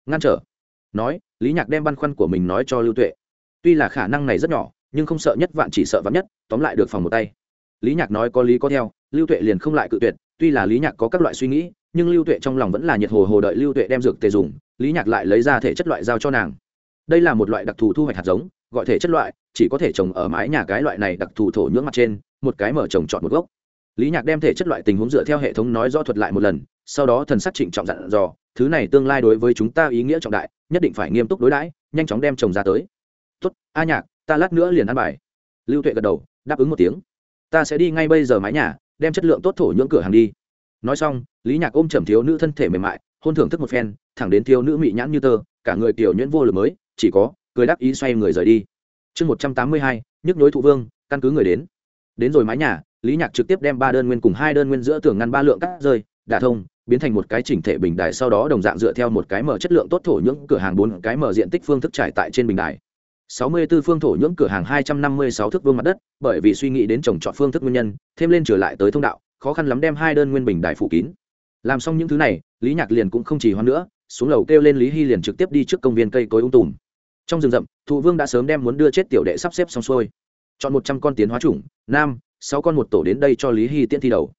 Ngăn trở. Nói, lý nhạc đem băn khoăn của mình nói cho lưu tuệ. Tuy là khả năng này rất nhỏ nhưng không sợ nhất vạn chỉ sợ vạn nhất, tóm lại được phòng một tay. Lý nhạc nói có lý có theo, lưu tuệ liền không lại cự tuyệt, tuy là lý nhạc có các loại suy nghĩ, nhưng lưu tuệ trong lòng vẫn là nhiệt hồ hồ đợi lưu tuệ đem dược tề dùng, lý nhạc lại lấy ra thể chất loại giao cho nàng. Đây là một loại đặc thù thu hoạch hạt giống, gọi thể chất loại, chỉ có thể trồng ở mái nhà cái loại này đặc thù thổ nhưỡng mặt trên, một cái mở trồng chọn một gốc. Lý nhạc đem thể chất loại tình huống dựa theo hệ thống nói rõ thuật lại một lần, sau đó thần sắc trịnh trọng dặn dò, thứ này tương lai đối với chúng ta ý nghĩa trọng đại, nhất định phải nghiêm túc đối đãi, nhanh chóng đem trồng ra tới. Tốt, a nhạc ta lát nữa liền ăn bài. Lưu tuệ gật đầu, đáp ứng một tiếng. Ta sẽ đi ngay bây giờ mái nhà, đem chất lượng tốt thổ nhưỡng cửa hàng đi. Nói xong, lý nhạc ôm chầm thiếu nữ thân thể mềm mại, hôn thưởng thức một phen, thẳng đến thiếu nữ mị nhãn như tơ, cả người kiểu nhuyễn vô lực mới, chỉ có, cười đắc ý xoay người rời đi. Chương một trăm tám mươi hai, nhức nhối thụ vương, căn cứ người đến. Đến rồi mái nhà, lý nhạc trực tiếp đem ba đơn nguyên cùng hai đơn nguyên giữa tường ngăn ba lượng cắt rơi, đả thông, biến thành một cái chỉnh thể bình đài sau đó đồng dạng dựa theo một cái mở chất lượng tốt thổ nhưỡng cửa hàng bốn cái mở diện tích phương thức trải tại trên bình đài. 64 phương thổ nhưỡng cửa hàng 256 thước vuông mặt đất, bởi vì suy nghĩ đến trồng trọt phương thức nguyên nhân, thêm lên trở lại tới thông đạo, khó khăn lắm đem hai đơn nguyên bình đại phủ kín. Làm xong những thứ này, Lý Nhạc liền cũng không trì hoãn nữa, xuống lầu kêu lên Lý Hy liền trực tiếp đi trước công viên cây cối ung tùm. Trong rừng rậm, Thụ Vương đã sớm đem muốn đưa chết tiểu đệ sắp xếp xong xuôi. Chọn 100 con tiến hóa chủng, nam, 6 con một tổ đến đây cho Lý Hy tiễn thi đầu.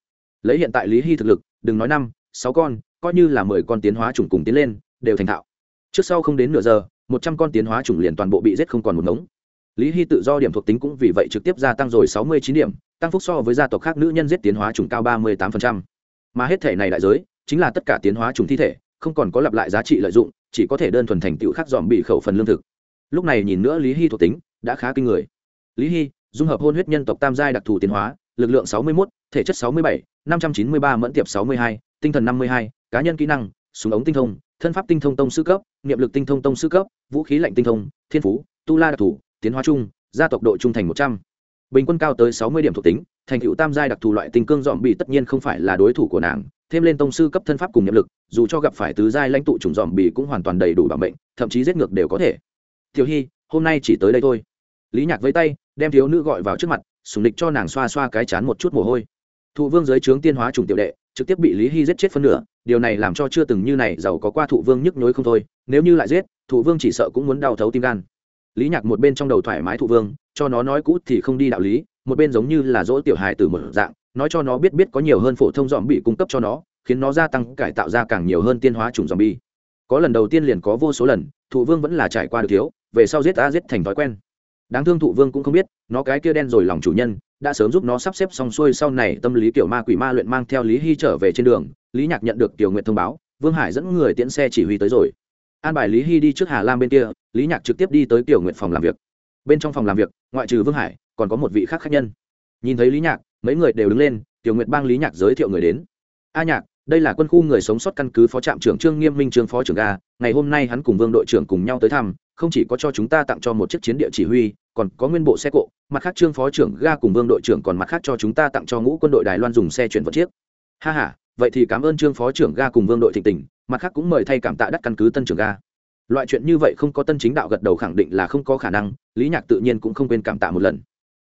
Lấy hiện tại Lý Hy thực lực, đừng nói năm, 6 con, coi như là 10 con tiến hóa chủng cùng tiến lên, đều thành thạo. Trước sau không đến nửa giờ, một trăm con tiến hóa chủng liền toàn bộ bị giết không còn một ngống. Lý hy tự do điểm thuộc tính cũng vì vậy trực tiếp gia tăng rồi sáu mươi chín điểm, tăng phúc so với gia tộc khác nữ nhân giết tiến hóa chủng cao ba mươi tám mà hết thể này đại giới, chính là tất cả tiến hóa chủng thi thể, không còn có lặp lại giá trị lợi dụng, chỉ có thể đơn thuần thành tựu khắc dòm bị khẩu phần lương thực. Lúc này nhìn nữa lý hy thuộc tính, đã khá kinh người. Lý hy, dung hợp hôn huyết nhân tộc tam giai đặc thù tiến hóa, lực lượng sáu mươi một thể chất sáu mươi bảy, năm trăm chín mươi ba mẫn tiệp sáu mươi hai, tinh thần năm mươi hai, cá nhân kỹ năng, súng ống tinh thông thân pháp tinh thông tông sư cấp, niệm lực tinh thông tông sư cấp, vũ khí lạnh tinh thông, thiên phú, tu la đặc thù, tiến hóa chung, gia tộc độ trung thành một trăm. Bình quân cao tới sáu mươi điểm thuộc tính, thành cựu tam giai đặc thù loại tình cương dòm bị tất nhiên không phải là đối thủ của nàng, thêm lên tông sư cấp thân pháp cùng niệm lực, dù cho gặp phải tứ giai lãnh tụ chủng dòm bị cũng hoàn toàn đầy đủ bảo mệnh, thậm chí giết ngược đều có thể. Thiếu hy, hôm nay chỉ tới đây thôi. Lý nhạc với tay, đem thiếu nữ gọi vào trước mặt, sùng địch cho nàng xoa xoa cái chán một chút mồ hôi. Thụ vương giới trướng tiên hóa trùng tiểu đệ trực tiếp bị lý hy giết chết phân nửa, điều này làm cho chưa từng như này giàu có qua thụ vương nhức nhối không thôi, nếu như lại giết, thụ vương chỉ sợ cũng muốn đau thấu tim gan. Lý nhạc một bên trong đầu thoải mái thụ vương, cho nó nói cũ thì không đi đạo lý, một bên giống như là dỗ tiểu hài từ một dạng, nói cho nó biết biết có nhiều hơn phổ thông dòm bị cung cấp cho nó, khiến nó gia tăng cải tạo ra càng nhiều hơn tiên hóa chủng dòm bi có lần đầu tiên liền có vô số lần, thụ vương vẫn là trải qua được thiếu, về sau giết ta giết thành thói quen. Đáng thương thụ vương cũng không biết, nó cái kia đen rồi lòng chủ nhân đã sớm giúp nó sắp xếp xong xuôi sau này tâm lý kiểu ma quỷ ma luyện mang theo lý hy trở về trên đường, lý nhạc nhận được tiểu nguyện thông báo, vương hải dẫn người tiễn xe chỉ huy tới rồi. An bài lý hy đi trước hà lam bên kia, lý nhạc trực tiếp đi tới tiểu nguyện phòng làm việc. Bên trong phòng làm việc, ngoại trừ vương hải, còn có một vị khác khách nhân. Nhìn thấy lý nhạc, mấy người đều đứng lên, tiểu nguyện bang lý nhạc giới thiệu người đến. A nhạc đây là quân khu người sống sót căn cứ phó trạm trưởng trương nghiêm minh, trương phó trưởng ga ngày hôm nay hắn cùng vương đội trưởng cùng nhau tới thăm, không chỉ có cho chúng ta tặng cho một chiếc chiến địa chỉ huy, còn có nguyên bộ xe cộ. Mặt khác trương phó trưởng ga cùng vương đội trưởng còn mặt khác cho chúng ta tặng cho ngũ quân đội đài loan dùng xe chuyển vật chiếc. Ha ha, vậy thì cảm ơn trương phó trưởng ga cùng vương đội thịnh tình. Mặt khác cũng mời thay cảm tạ đắt căn cứ tân trưởng ga. Loại chuyện như vậy không có tân chính đạo gật đầu khẳng định là không có khả năng, lý nhạc tự nhiên cũng không quên cảm tạ một lần.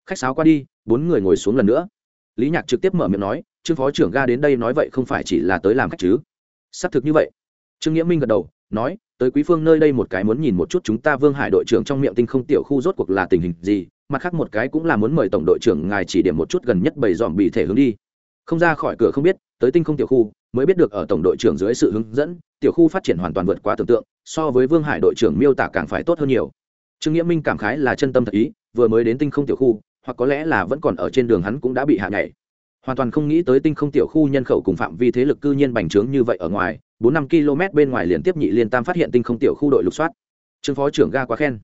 Khách sáo qua đi, bốn người ngồi xuống lần nữa. Lý nhạc trực tiếp mở miệng nói trương phó trưởng ga đến đây nói vậy không phải chỉ là tới làm khách chứ? Xác thực như vậy. Trương nghĩa minh gật đầu, nói, tới quý phương nơi đây một cái muốn nhìn một chút chúng ta vương hải đội trưởng trong miệng tinh không tiểu khu rốt cuộc là tình hình gì, mặt khác một cái cũng là muốn mời tổng đội trưởng ngài chỉ điểm một chút gần nhất bầy dòm bị thể hướng đi. Không ra khỏi cửa không biết, tới tinh không tiểu khu, mới biết được ở tổng đội trưởng dưới sự hướng dẫn, tiểu khu phát triển hoàn toàn vượt quá tưởng tượng, so với vương hải đội trưởng miêu tả càng phải tốt hơn nhiều. Trương nghĩa minh cảm khái là chân tâm thật ý, vừa mới đến tinh không tiểu khu, hoặc có lẽ là vẫn còn ở trên đường hắn cũng đã bị hạ nhảy hoàn toàn không nghĩ tới tinh không tiểu khu nhân khẩu cùng phạm vi thế lực cư nhiên bành trướng như vậy ở ngoài, bốn năm km bên ngoài liền tiếp nhị liên tam phát hiện tinh không tiểu khu đội lục soát. Trương phó trưởng ga quá khen.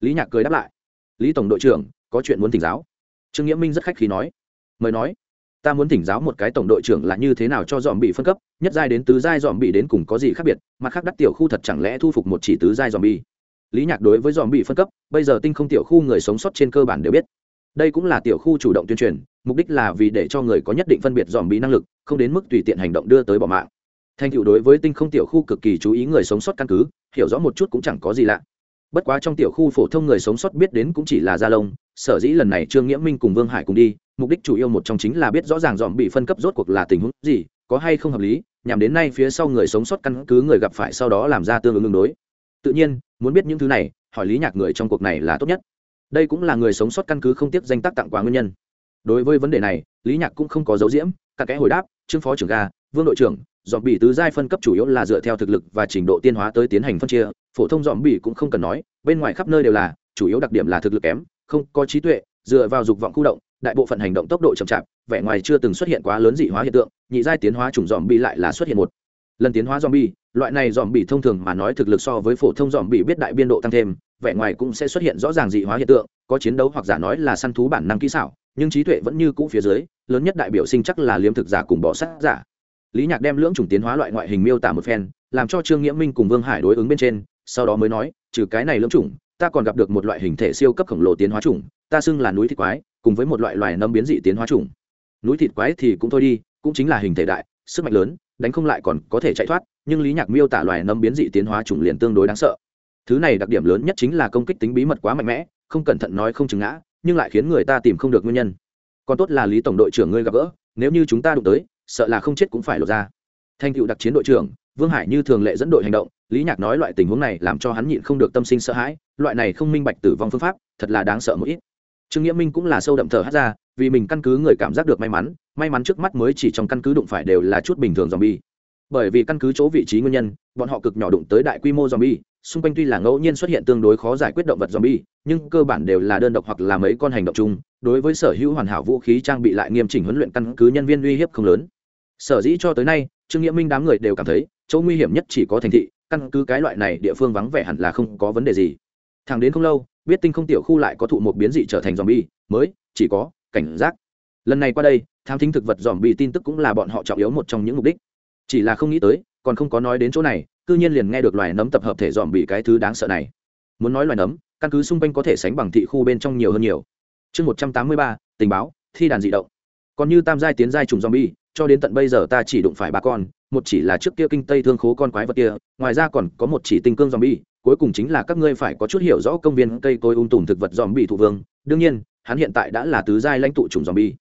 Lý nhạc cười đáp lại. Lý tổng đội trưởng, có chuyện muốn thỉnh giáo. Trương nghĩa minh rất khách khí nói. Mời nói. Ta muốn thỉnh giáo một cái tổng đội trưởng là như thế nào cho dòm bị phân cấp, nhất giai đến tứ giai dòm bị đến cùng có gì khác biệt, mặt khác đắt tiểu khu thật chẳng lẽ thu phục một chỉ tứ giai dòm bị. Lý nhạc đối với dòm bị phân cấp, bây giờ tinh không tiểu khu người sống sót trên cơ bản đều biết. Đây cũng là tiểu khu chủ động tuyên truyền mục đích là vì để cho người có nhất định phân biệt dòm bị năng lực, không đến mức tùy tiện hành động đưa tới bỏ mạng. Thành tựu đối với tinh không tiểu khu cực kỳ chú ý người sống sót căn cứ, hiểu rõ một chút cũng chẳng có gì lạ. Bất quá trong tiểu khu phổ thông người sống sót biết đến cũng chỉ là gia lông sở dĩ lần này trương nghĩa minh cùng vương hải cùng đi, mục đích chủ yếu một trong chính là biết rõ ràng dòm bị phân cấp rốt cuộc là tình huống gì, có hay không hợp lý, nhằm đến nay phía sau người sống sót căn cứ người gặp phải sau đó làm ra tương ứng ứng đối. Tự nhiên, muốn biết những thứ này, hỏi lý nhạc người trong cuộc này là tốt nhất. Đây cũng là người sống sót căn cứ không tiếc danh tác tặng quà nguyên nhân đối với vấn đề này, lý nhạc cũng không có dấu diễm các cái hồi đáp, trương phó trưởng ga, vương đội trưởng dòm bị tứ giai phân cấp chủ yếu là dựa theo thực lực và trình độ tiên hóa tới tiến hành phân chia, phổ thông dòm bị cũng không cần nói, bên ngoài khắp nơi đều là, chủ yếu đặc điểm là thực lực kém, không có trí tuệ, dựa vào dục vọng khu động, đại bộ phận hành động tốc độ chậm chạp, vẻ ngoài chưa từng xuất hiện quá lớn dị hóa hiện tượng, nhị giai tiến hóa chủng dòm bị lại là xuất hiện một lần tiến hóa dòm bị loại này dòm bị thông thường mà nói thực lực so với phổ thông dòm bị biết đại biên độ tăng thêm, vẻ ngoài cũng sẽ xuất hiện rõ ràng dị hóa hiện tượng, có chiến đấu hoặc giả nói là săn thú bản năng kỹ xảo nhưng trí tuệ vẫn như cũ phía dưới, lớn nhất đại biểu sinh chắc là liếm thực giả cùng bỏ sát giả. Lý nhạc đem lưỡng chủng tiến hóa loại ngoại hình miêu tả một phen, làm cho trương nghĩa minh cùng vương hải đối ứng bên trên, sau đó mới nói, trừ cái này lưỡng chủng, ta còn gặp được một loại hình thể siêu cấp khổng lồ tiến hóa chủng, ta xưng là núi thịt quái, cùng với một loại loài nấm biến dị tiến hóa chủng. Núi thịt quái thì cũng thôi đi, cũng chính là hình thể đại, sức mạnh lớn, đánh không lại còn có thể chạy thoát, nhưng lý nhạc miêu tả loài nấm biến dị tiến hóa chủng liền tương đối đáng sợ. Thứ này đặc điểm lớn nhất chính là công kích tính bí mật quá mạnh mẽ, không cẩn thận nói không chừng ngã nhưng lại khiến người ta tìm không được nguyên nhân. Còn tốt là lý tổng đội trưởng ngươi gặp gỡ, nếu như chúng ta đụng tới, sợ là không chết cũng phải lột ra. Thành cựu đặc chiến đội trưởng, vương hải như thường lệ dẫn đội hành động, lý nhạc nói loại tình huống này làm cho hắn nhịn không được tâm sinh sợ hãi, loại này không minh bạch tử vong phương pháp, thật là đáng sợ một ít. Trương nghĩa minh cũng là sâu đậm thở hát ra, vì mình căn cứ người cảm giác được may mắn may mắn trước mắt mới chỉ trong căn cứ đụng phải đều là chút bình thường dòm bi bởi vì căn cứ chỗ vị trí nguyên nhân, bọn họ cực nhỏ đụng tới đại quy mô dòm bi xung quanh tuy là ngẫu nhiên xuất hiện tương đối khó giải quyết động vật zombie, bi nhưng cơ bản đều là đơn độc hoặc là mấy con hành động chung đối với sở hữu hoàn hảo vũ khí trang bị lại nghiêm chỉnh huấn luyện căn cứ nhân viên uy hiếp không lớn. Sở dĩ cho tới nay trương nghĩa minh đám người đều cảm thấy chỗ nguy hiểm nhất chỉ có thành thị căn cứ cái loại này địa phương vắng vẻ hẳn là không có vấn đề gì. Thẳng đến không lâu biết tinh không tiểu khu lại có thụ một biến dị trở thành zombie, bi mới chỉ có cảnh giác. Lần này qua đây tham thính thực vật zombie tin tức cũng là bọn họ trọng yếu một trong những mục đích. Chỉ là không nghĩ tới còn không có nói đến chỗ này cư nhiên liền nghe được loài nấm tập hợp thể dòm bị cái thứ đáng sợ này. Muốn nói loài nấm, căn cứ xung quanh có thể sánh bằng thị khu bên trong nhiều hơn nhiều. Chương một trăm tám mươi ba, tình báo, thi đàn dị động. Còn như tam giai tiến giai trùng zombie, cho đến tận bây giờ ta chỉ đụng phải ba con, một chỉ là trước kia kinh tây thương khố con quái vật kia, ngoài ra còn có một chỉ tinh cương zombie, cuối cùng chính là các ngươi phải có chút hiểu rõ công viên cây cối ung tùm thực vật zombie thủ vương. Đương nhiên, hắn hiện tại đã là tứ giai lãnh tụ trùng zombie.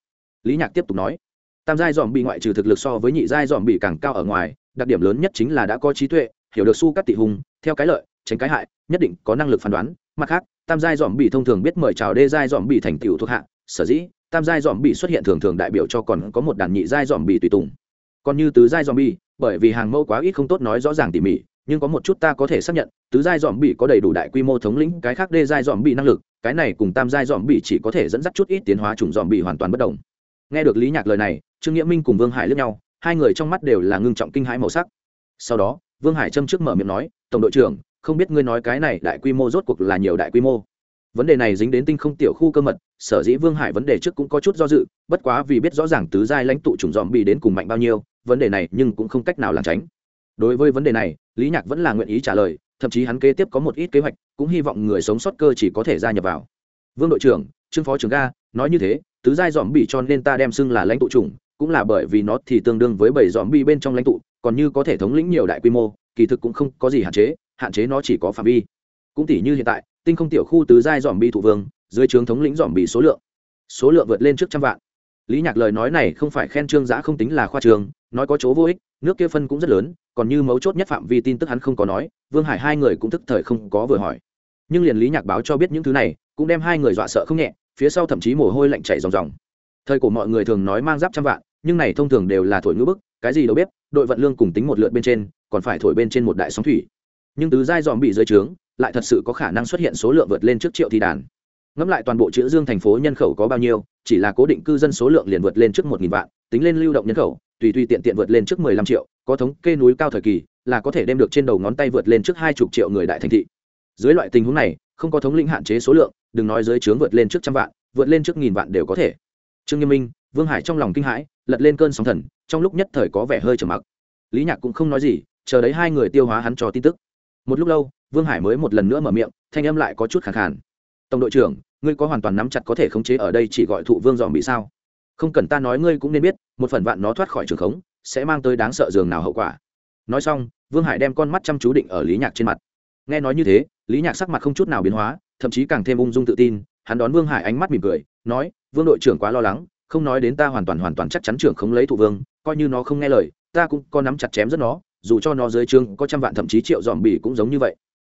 Lý nhạc tiếp tục nói tam giai dòm bị ngoại trừ thực lực so với nhị giai dòm bị càng cao ở ngoài đặc điểm lớn nhất chính là đã có trí tuệ hiểu được su cắt tị hùng theo cái lợi tránh cái hại nhất định có năng lực phán đoán mặt khác tam giai dòm bị thông thường biết mời chào đê giai dòm bị thành tựu thuộc hạ sở dĩ tam giai dòm bị xuất hiện thường thường đại biểu cho còn có một đàn nhị giai dòm bị tùy tùng còn như tứ giai dòm bị bởi vì hàng mẫu quá ít không tốt nói rõ ràng tỉ mỉ nhưng có một chút ta có thể xác nhận tứ giai dòm bị có đầy đủ đại quy mô thống lĩnh cái khác đê giai dòm bị năng lực cái này cùng tam giai dòm bị chỉ có thể dẫn dắt chút ít tiến hóa chủng dòm bị hoàn toàn bất đồng nghe được lý nhạc lời này trương nghĩa minh cùng vương hải lướt nhau, hai người trong mắt đều là ngưng trọng kinh hãi màu sắc. Sau đó, vương hải châm trước mở miệng nói, tổng đội trưởng, không biết ngươi nói cái này đại quy mô rốt cuộc là nhiều đại quy mô? Vấn đề này dính đến tinh không tiểu khu cơ mật, sở dĩ vương hải vấn đề trước cũng có chút do dự, bất quá vì biết rõ ràng tứ giai lãnh tụ chủng dòm bị đến cùng mạnh bao nhiêu, vấn đề này nhưng cũng không cách nào làm tránh. Đối với vấn đề này, lý nhạc vẫn là nguyện ý trả lời, thậm chí hắn kế tiếp có một ít kế hoạch, cũng hy vọng người sống sót cơ chỉ có thể gia nhập vào. Vương đội trưởng, trương phó trưởng ga, nói như thế, tứ giai dòm bị cho nên ta đem xưng là lãnh tụ chủng cũng là bởi vì nó thì tương đương với bảy dòm bi bên trong lãnh tụ, còn như có thể thống lĩnh nhiều đại quy mô, kỳ thực cũng không có gì hạn chế hạn chế nó chỉ có phạm vi. Cũng tỷ như hiện tại, tinh không tiểu khu tứ giai dòm bi thụ vương, dưới trướng thống lĩnh dòm bi số lượng. Số lượng vượt lên trước trăm vạn. Lý nhạc lời nói này không phải khen trương giã không tính là khoa trường, nói có chỗ vô ích, nước kia phân cũng rất lớn, còn như mấu chốt nhất phạm vi tin tức hắn không có nói, vương hải hai người cũng tức thời không có vừa hỏi. Nhưng liền lý nhạc báo cho biết những thứ này, cũng đem hai người dọa sợ không nhẹ, phía sau thậm chí mồ hôi lạnh chảy ròng ròng. Thời của mọi người thường nói mang giáp trăm vạn nhưng này thông thường đều là thổi ngữ bức, cái gì đâu biết, đội vận lương cùng tính một lượt bên trên, còn phải thổi bên trên một đại sóng thủy. Nhưng tứ giai dòm bị rơi trướng, lại thật sự có khả năng xuất hiện số lượng vượt lên trước triệu thi đàn. Ngẫm lại toàn bộ chữ dương thành phố nhân khẩu có bao nhiêu, chỉ là cố định cư dân số lượng liền vượt lên trước một nghìn vạn, tính lên lưu động nhân khẩu, tùy tùy tiện tiện vượt lên trước mười lăm triệu, có thống kê núi cao thời kỳ, là có thể đem được trên đầu ngón tay vượt lên trước hai chục triệu người đại thành thị. Dưới loại tình huống này, không có thống lĩnh hạn chế số lượng, đừng nói dưới trướng vượt lên trước trăm vạn, vượt lên trước nghìn vạn đều có thể. Trương nghiêm minh, vương hải trong lòng kinh hãi lật lên cơn sóng thần, trong lúc nhất thời có vẻ hơi trầm mặc. Lý nhạc cũng không nói gì, chờ đấy hai người tiêu hóa hắn cho tin tức. Một lúc lâu, vương hải mới một lần nữa mở miệng, thanh âm lại có chút khẳng khàn. Tổng đội trưởng, ngươi có hoàn toàn nắm chặt có thể khống chế ở đây chỉ gọi thụ vương dòm bị sao? Không cần ta nói ngươi cũng nên biết, một phần vạn nó thoát khỏi trường khống, sẽ mang tới đáng sợ dường nào hậu quả. Nói xong, vương hải đem con mắt chăm chú định ở lý nhạc trên mặt. Nghe nói như thế, lý nhạc sắc mặt không chút nào biến hóa, thậm chí càng thêm ung dung tự tin, hắn đón vương hải ánh mắt mỉm cười, nói, vương đội trưởng quá lo lắng không nói đến ta hoàn toàn hoàn toàn chắc chắn trưởng không lấy thụ vương coi như nó không nghe lời ta cũng có nắm chặt chém rất nó dù cho nó dưới trương có trăm vạn thậm chí triệu dòm bỉ cũng giống như vậy.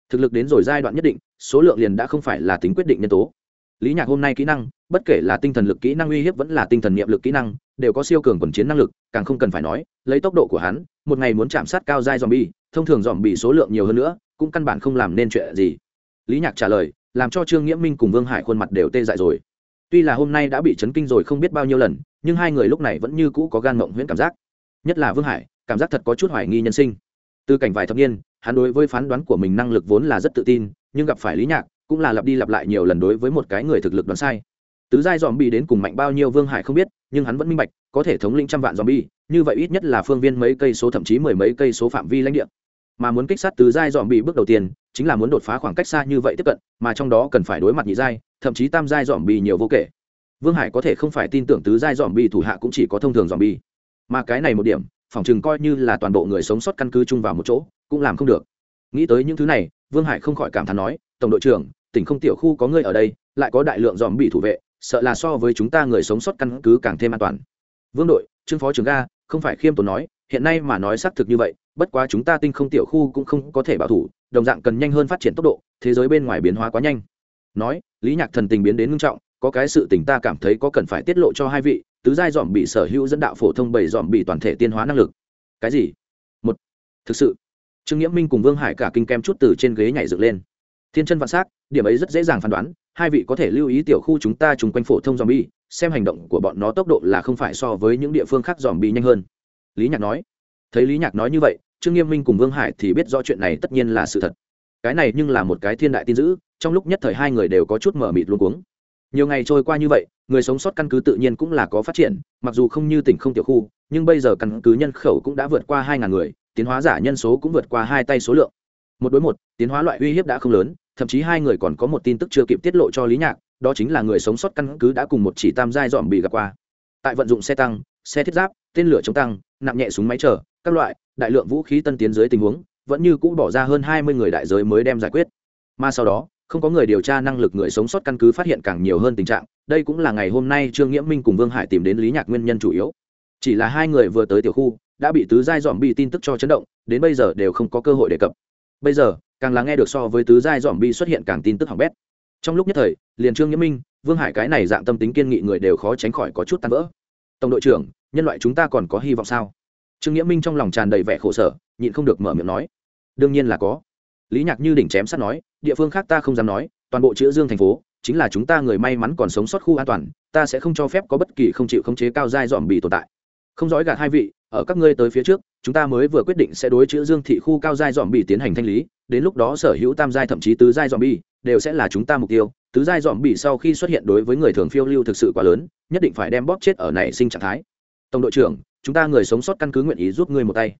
Thực lực đến rồi giai đoạn nhất định số lượng liền đã không phải là tính quyết định nhân tố. Lý nhạc hôm nay kỹ năng bất kể là tinh thần lực kỹ năng uy hiếp vẫn là tinh thần niệm lực kỹ năng đều có siêu cường quần chiến năng lực càng không cần phải nói lấy tốc độ của hắn một ngày muốn chạm sát cao giai dòm bỉ, thông thường dòm bỉ số lượng nhiều hơn nữa cũng căn bản không làm nên chuyện gì. Lý nhạc trả lời làm cho trương nghĩa minh cùng vương hải khuôn mặt đều tê dại rồi tuy là hôm nay đã bị chấn kinh rồi không biết bao nhiêu lần, nhưng hai người lúc này vẫn như cũ có gan mộng huyễn cảm giác. Nhất là vương hải, cảm giác thật có chút hoài nghi nhân sinh. Từ cảnh vài thập niên, hắn đối với phán đoán của mình năng lực vốn là rất tự tin, nhưng gặp phải lý nhạc, cũng là lặp đi lặp lại nhiều lần đối với một cái người thực lực đoán sai. Tứ giai dòm bi đến cùng mạnh bao nhiêu vương hải không biết, nhưng hắn vẫn minh bạch, có thể thống lĩnh trăm vạn dòm bi như vậy ít nhất là phương viên mấy cây số, thậm chí mười mấy cây số phạm vi lãnh địa. Mà muốn kích sát tứ giai dòm bi bước đầu tiên chính là muốn đột phá khoảng cách xa như vậy tiếp cận mà trong đó cần phải đối mặt nhị giai thậm chí tam giai dòm bì nhiều vô kể. Vương hải có thể không phải tin tưởng tứ giai dòm bì thủ hạ cũng chỉ có thông thường dòm bì, mà cái này một điểm phòng chừng coi như là toàn bộ người sống sót căn cứ chung vào một chỗ cũng làm không được. Nghĩ tới những thứ này vương hải không khỏi cảm thán nói tổng đội trưởng tỉnh không tiểu khu có người ở đây lại có đại lượng dòm bị thủ vệ sợ là so với chúng ta người sống sót căn cứ càng thêm an toàn. Vương đội trương phó trưởng ga không phải khiêm tốn nói hiện nay mà nói xác thực như vậy bất quá chúng ta tinh không tiểu khu cũng không có thể bảo thủ đồng dạng cần nhanh hơn phát triển tốc độ, thế giới bên ngoài biến hóa quá nhanh. Nói, lý nhạc thần tình biến đến ngưng trọng, có cái sự tình ta cảm thấy có cần phải tiết lộ cho hai vị, tứ giai dòm bị sở hữu dẫn đạo phổ thông bảy dòm bị toàn thể tiên hóa năng lực. Cái gì? Một, thực sự. Trương nghĩa minh cùng vương hải cả kinh kem chút từ trên ghế nhảy dựng lên. Thiên chân vạn s á c điểm ấy rất dễ dàng phán đoán, hai vị có thể lưu ý tiểu khu chúng ta chung quanh phổ thông dòm bi xem hành động của bọn nó tốc độ là không phải so với những địa phương khác dòm bi nhanh hơn. Lý nhạc nói. Thấy lý nhạc nói như vậy trương nghiêm minh cùng vương hải thì biết rõ chuyện này tất nhiên là sự thật. Cái này nhưng là một cái thiên đại tin dữ, trong lúc nhất thời hai người đều có chút mở mịt luôn cuống. Nhiều ngày trôi qua như vậy, người sống sót căn cứ tự nhiên cũng là có phát triển, mặc dù không như tỉnh không tiểu khu, nhưng bây giờ căn cứ nhân khẩu cũng đã vượt qua hai ngàn người, tiến hóa giả nhân số cũng vượt qua hai tay số lượng. Một đối một, tiến hóa loại uy hiếp đã không lớn, thậm chí hai người còn có một tin tức chưa kịp tiết lộ cho lý nhạc, đó chính là người sống sót căn cứ đã cùng một chỉ tam giai dọn bị gặp qua. Tại vận dụng xe tăng, xe thiết giáp, tên lửa chống tăng, nặng nhẹ súng máy chở các loại, đại lượng vũ khí tân tiến dưới tình huống, vẫn như cũ bỏ ra hơn hai mươi người đại giới mới đem giải quyết. Mà sau đó, không có người điều tra năng lực người sống sót căn cứ phát hiện càng nhiều hơn tình trạng, đây cũng là ngày hôm nay trương nghĩa minh cùng vương hải tìm đến lý nhạc nguyên nhân chủ yếu. Chỉ là hai người vừa tới tiểu khu, đã bị tứ giai dòm bi tin tức cho chấn động, đến bây giờ đều không có cơ hội đề cập. Bây giờ, càng là nghe được so với tứ giai dòm bi xuất hiện càng tin tức hỏng bét. Trong lúc nhất thời, liền trương nghĩa minh, vương hải cái này dạng tâm tính kiên nghị người đều khó tránh khỏi có chút tan vỡ. Tổng đội trưởng, nhân loại chúng ta còn có hy vọng sao? Trương nghĩa minh trong lòng tràn đầy vẻ khổ sở, nhịn không được mở miệng nói, đương nhiên là có. Lý nhạc như đỉnh chém sắt nói, địa phương khác ta không dám nói, toàn bộ chữ dương thành phố, chính là chúng ta người may mắn còn sống sót khu an toàn, ta sẽ không cho phép có bất kỳ không chịu khống chế cao dai dòm bị tồn tại. Không dõi gạt hai vị, ở các ngươi tới phía trước, chúng ta mới vừa quyết định sẽ đối chữ dương thị khu cao giai dòm bị tiến hành thanh lý, đến lúc đó sở hữu tam giai thậm chí tứ giai dòm bi đều sẽ là chúng ta mục tiêu. Tứ giai dòm bị sau khi xuất hiện đối với người thường phiêu lưu thực sự quá lớn, nhất định phải đem bóp chết ở nảy sinh trạng thái. Tổng đội trưởng chúng ta người sống sót căn cứ nguyện ý giúp ngươi một tay.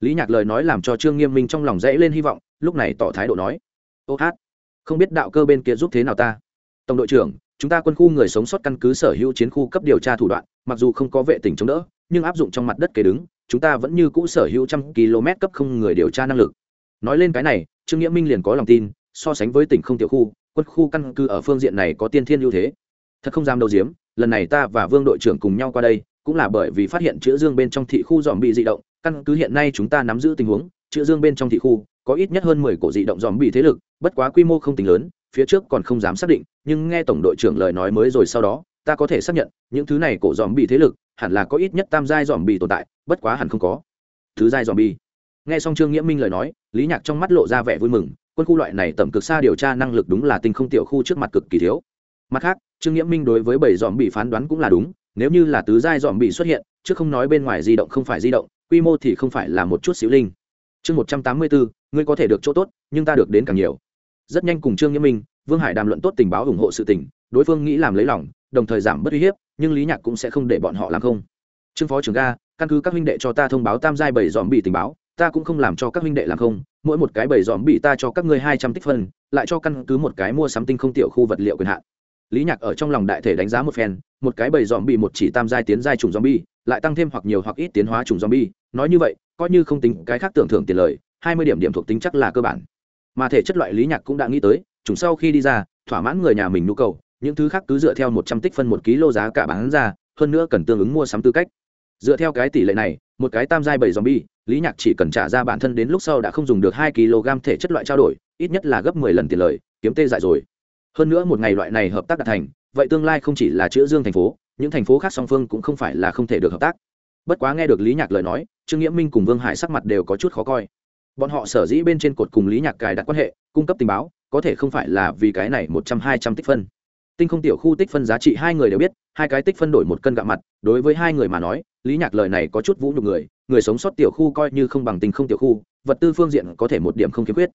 Lý nhạc lời nói làm cho trương nghiêm minh trong lòng dễ lên hy vọng, lúc này tỏ thái độ nói, ô hát, không biết đạo cơ bên kia giúp thế nào ta? Tổng đội trưởng, chúng ta quân khu người sống sót căn cứ sở hữu chiến khu cấp điều tra thủ đoạn, mặc dù không có vệ tỉnh chống đỡ, nhưng áp dụng trong mặt đất kế đứng, chúng ta vẫn như cũ sở hữu trăm km cấp không người điều tra năng lực. Nói lên cái này, trương nghĩa minh liền có lòng tin, so sánh với tỉnh không tiểu khu, quân khu căn cứ ở phương diện này có tiên thiên ưu thế. Thật không dám đầu diếm, lần này ta và vương đội trưởng cùng nhau qua đây cũng là bởi vì phát hiện chữ dương bên trong thị khu dòm bị dị động, căn cứ hiện nay chúng ta nắm giữ tình huống, chữ dương bên trong thị khu có ít nhất hơn mười cổ dị động dòm bị thế lực, bất quá quy mô không tính lớn, phía trước còn không dám xác định, nhưng nghe tổng đội trưởng lời nói mới rồi sau đó, ta có thể xác nhận, những thứ này cổ dòm bị thế lực hẳn là có ít nhất tam giai dòm bị tồn tại, bất quá hẳn không có. Thứ giai dòm bị nghe xong trương nghĩa minh lời nói, lý nhạc trong mắt lộ ra vẻ vui mừng, quân khu loại này tầm cực xa điều tra năng lực đúng là tinh không tiểu khu trước mặt cực kỳ thiếu. Mặt khác, trương nghĩa minh đối với bảy dòm bị phán đoán cũng là đúng nếu như là tứ giai dòm bị xuất hiện, chứ không nói bên ngoài di động không phải di động, quy mô thì không phải là một chút xíu linh. Chương một trăm tám mươi bốn ngươi có thể được chỗ tốt, nhưng ta được đến càng nhiều. Rất nhanh cùng trương nghĩa minh, vương hải đàm luận tốt tình báo ủng hộ sự tình, đối phương nghĩ làm lấy lòng, đồng thời giảm bất uy hiếp, nhưng lý nhạc cũng sẽ không để bọn họ làm không. Trương phó trưởng ga, căn cứ các huynh đệ cho ta thông báo tam giai bảy dòm bị tình báo, ta cũng không làm cho các huynh đệ làm không, mỗi một cái bảy dòm bị ta cho các ngươi hai trăm tích phân, lại cho căn cứ một cái mua sắm tinh không tiểu khu vật liệu quyền hạn lý nhạc ở trong lòng đại thể đánh giá một phen, một cái bầy dòm bị một chỉ tam giai tiến giai trùng dòm bi lại tăng thêm hoặc nhiều hoặc ít tiến hóa trùng dòm bi nói như vậy, coi như không tính cái khác tưởng thưởng tiền lời, hai mươi điểm điểm thuộc tính chắc là cơ bản. Mà thể chất loại lý nhạc cũng đã nghĩ tới chúng sau khi đi ra, thỏa mãn người nhà mình nhu cầu, những thứ khác cứ dựa theo một trăm tích phân một kg giá cả bán ra, hơn nữa cần tương ứng mua sắm tư cách. Dựa theo cái tỷ lệ này, một cái tam giai bảy zombie, lý nhạc chỉ cần trả ra bản thân đến lúc sau đã không dùng được hai kg thể chất loại trao đổi, ít nhất là gấp mười lần tiền lời, kiếm tê dại rồi hơn nữa một ngày loại này hợp tác đạt thành, vậy tương lai không chỉ là chữa dương thành phố, những thành phố khác song phương cũng không phải là không thể được hợp tác. Bất quá nghe được lý nhạc lời nói, trương nghĩa minh cùng vương hải sắc mặt đều có chút khó coi. Bọn họ sở dĩ bên trên cột cùng lý nhạc cài đặt quan hệ, cung cấp tình báo, có thể không phải là vì cái này một trăm, hai trăm tích phân. Tinh không tiểu khu tích phân giá trị hai người đều biết, hai cái tích phân đổi một cân gạo mặt, đối với hai người mà nói, lý nhạc lời này có chút vũ nhục người người sống sót tiểu khu coi như không bằng tinh không tiểu khu, vật tư phương diện có thể một điểm không khiếm khuyết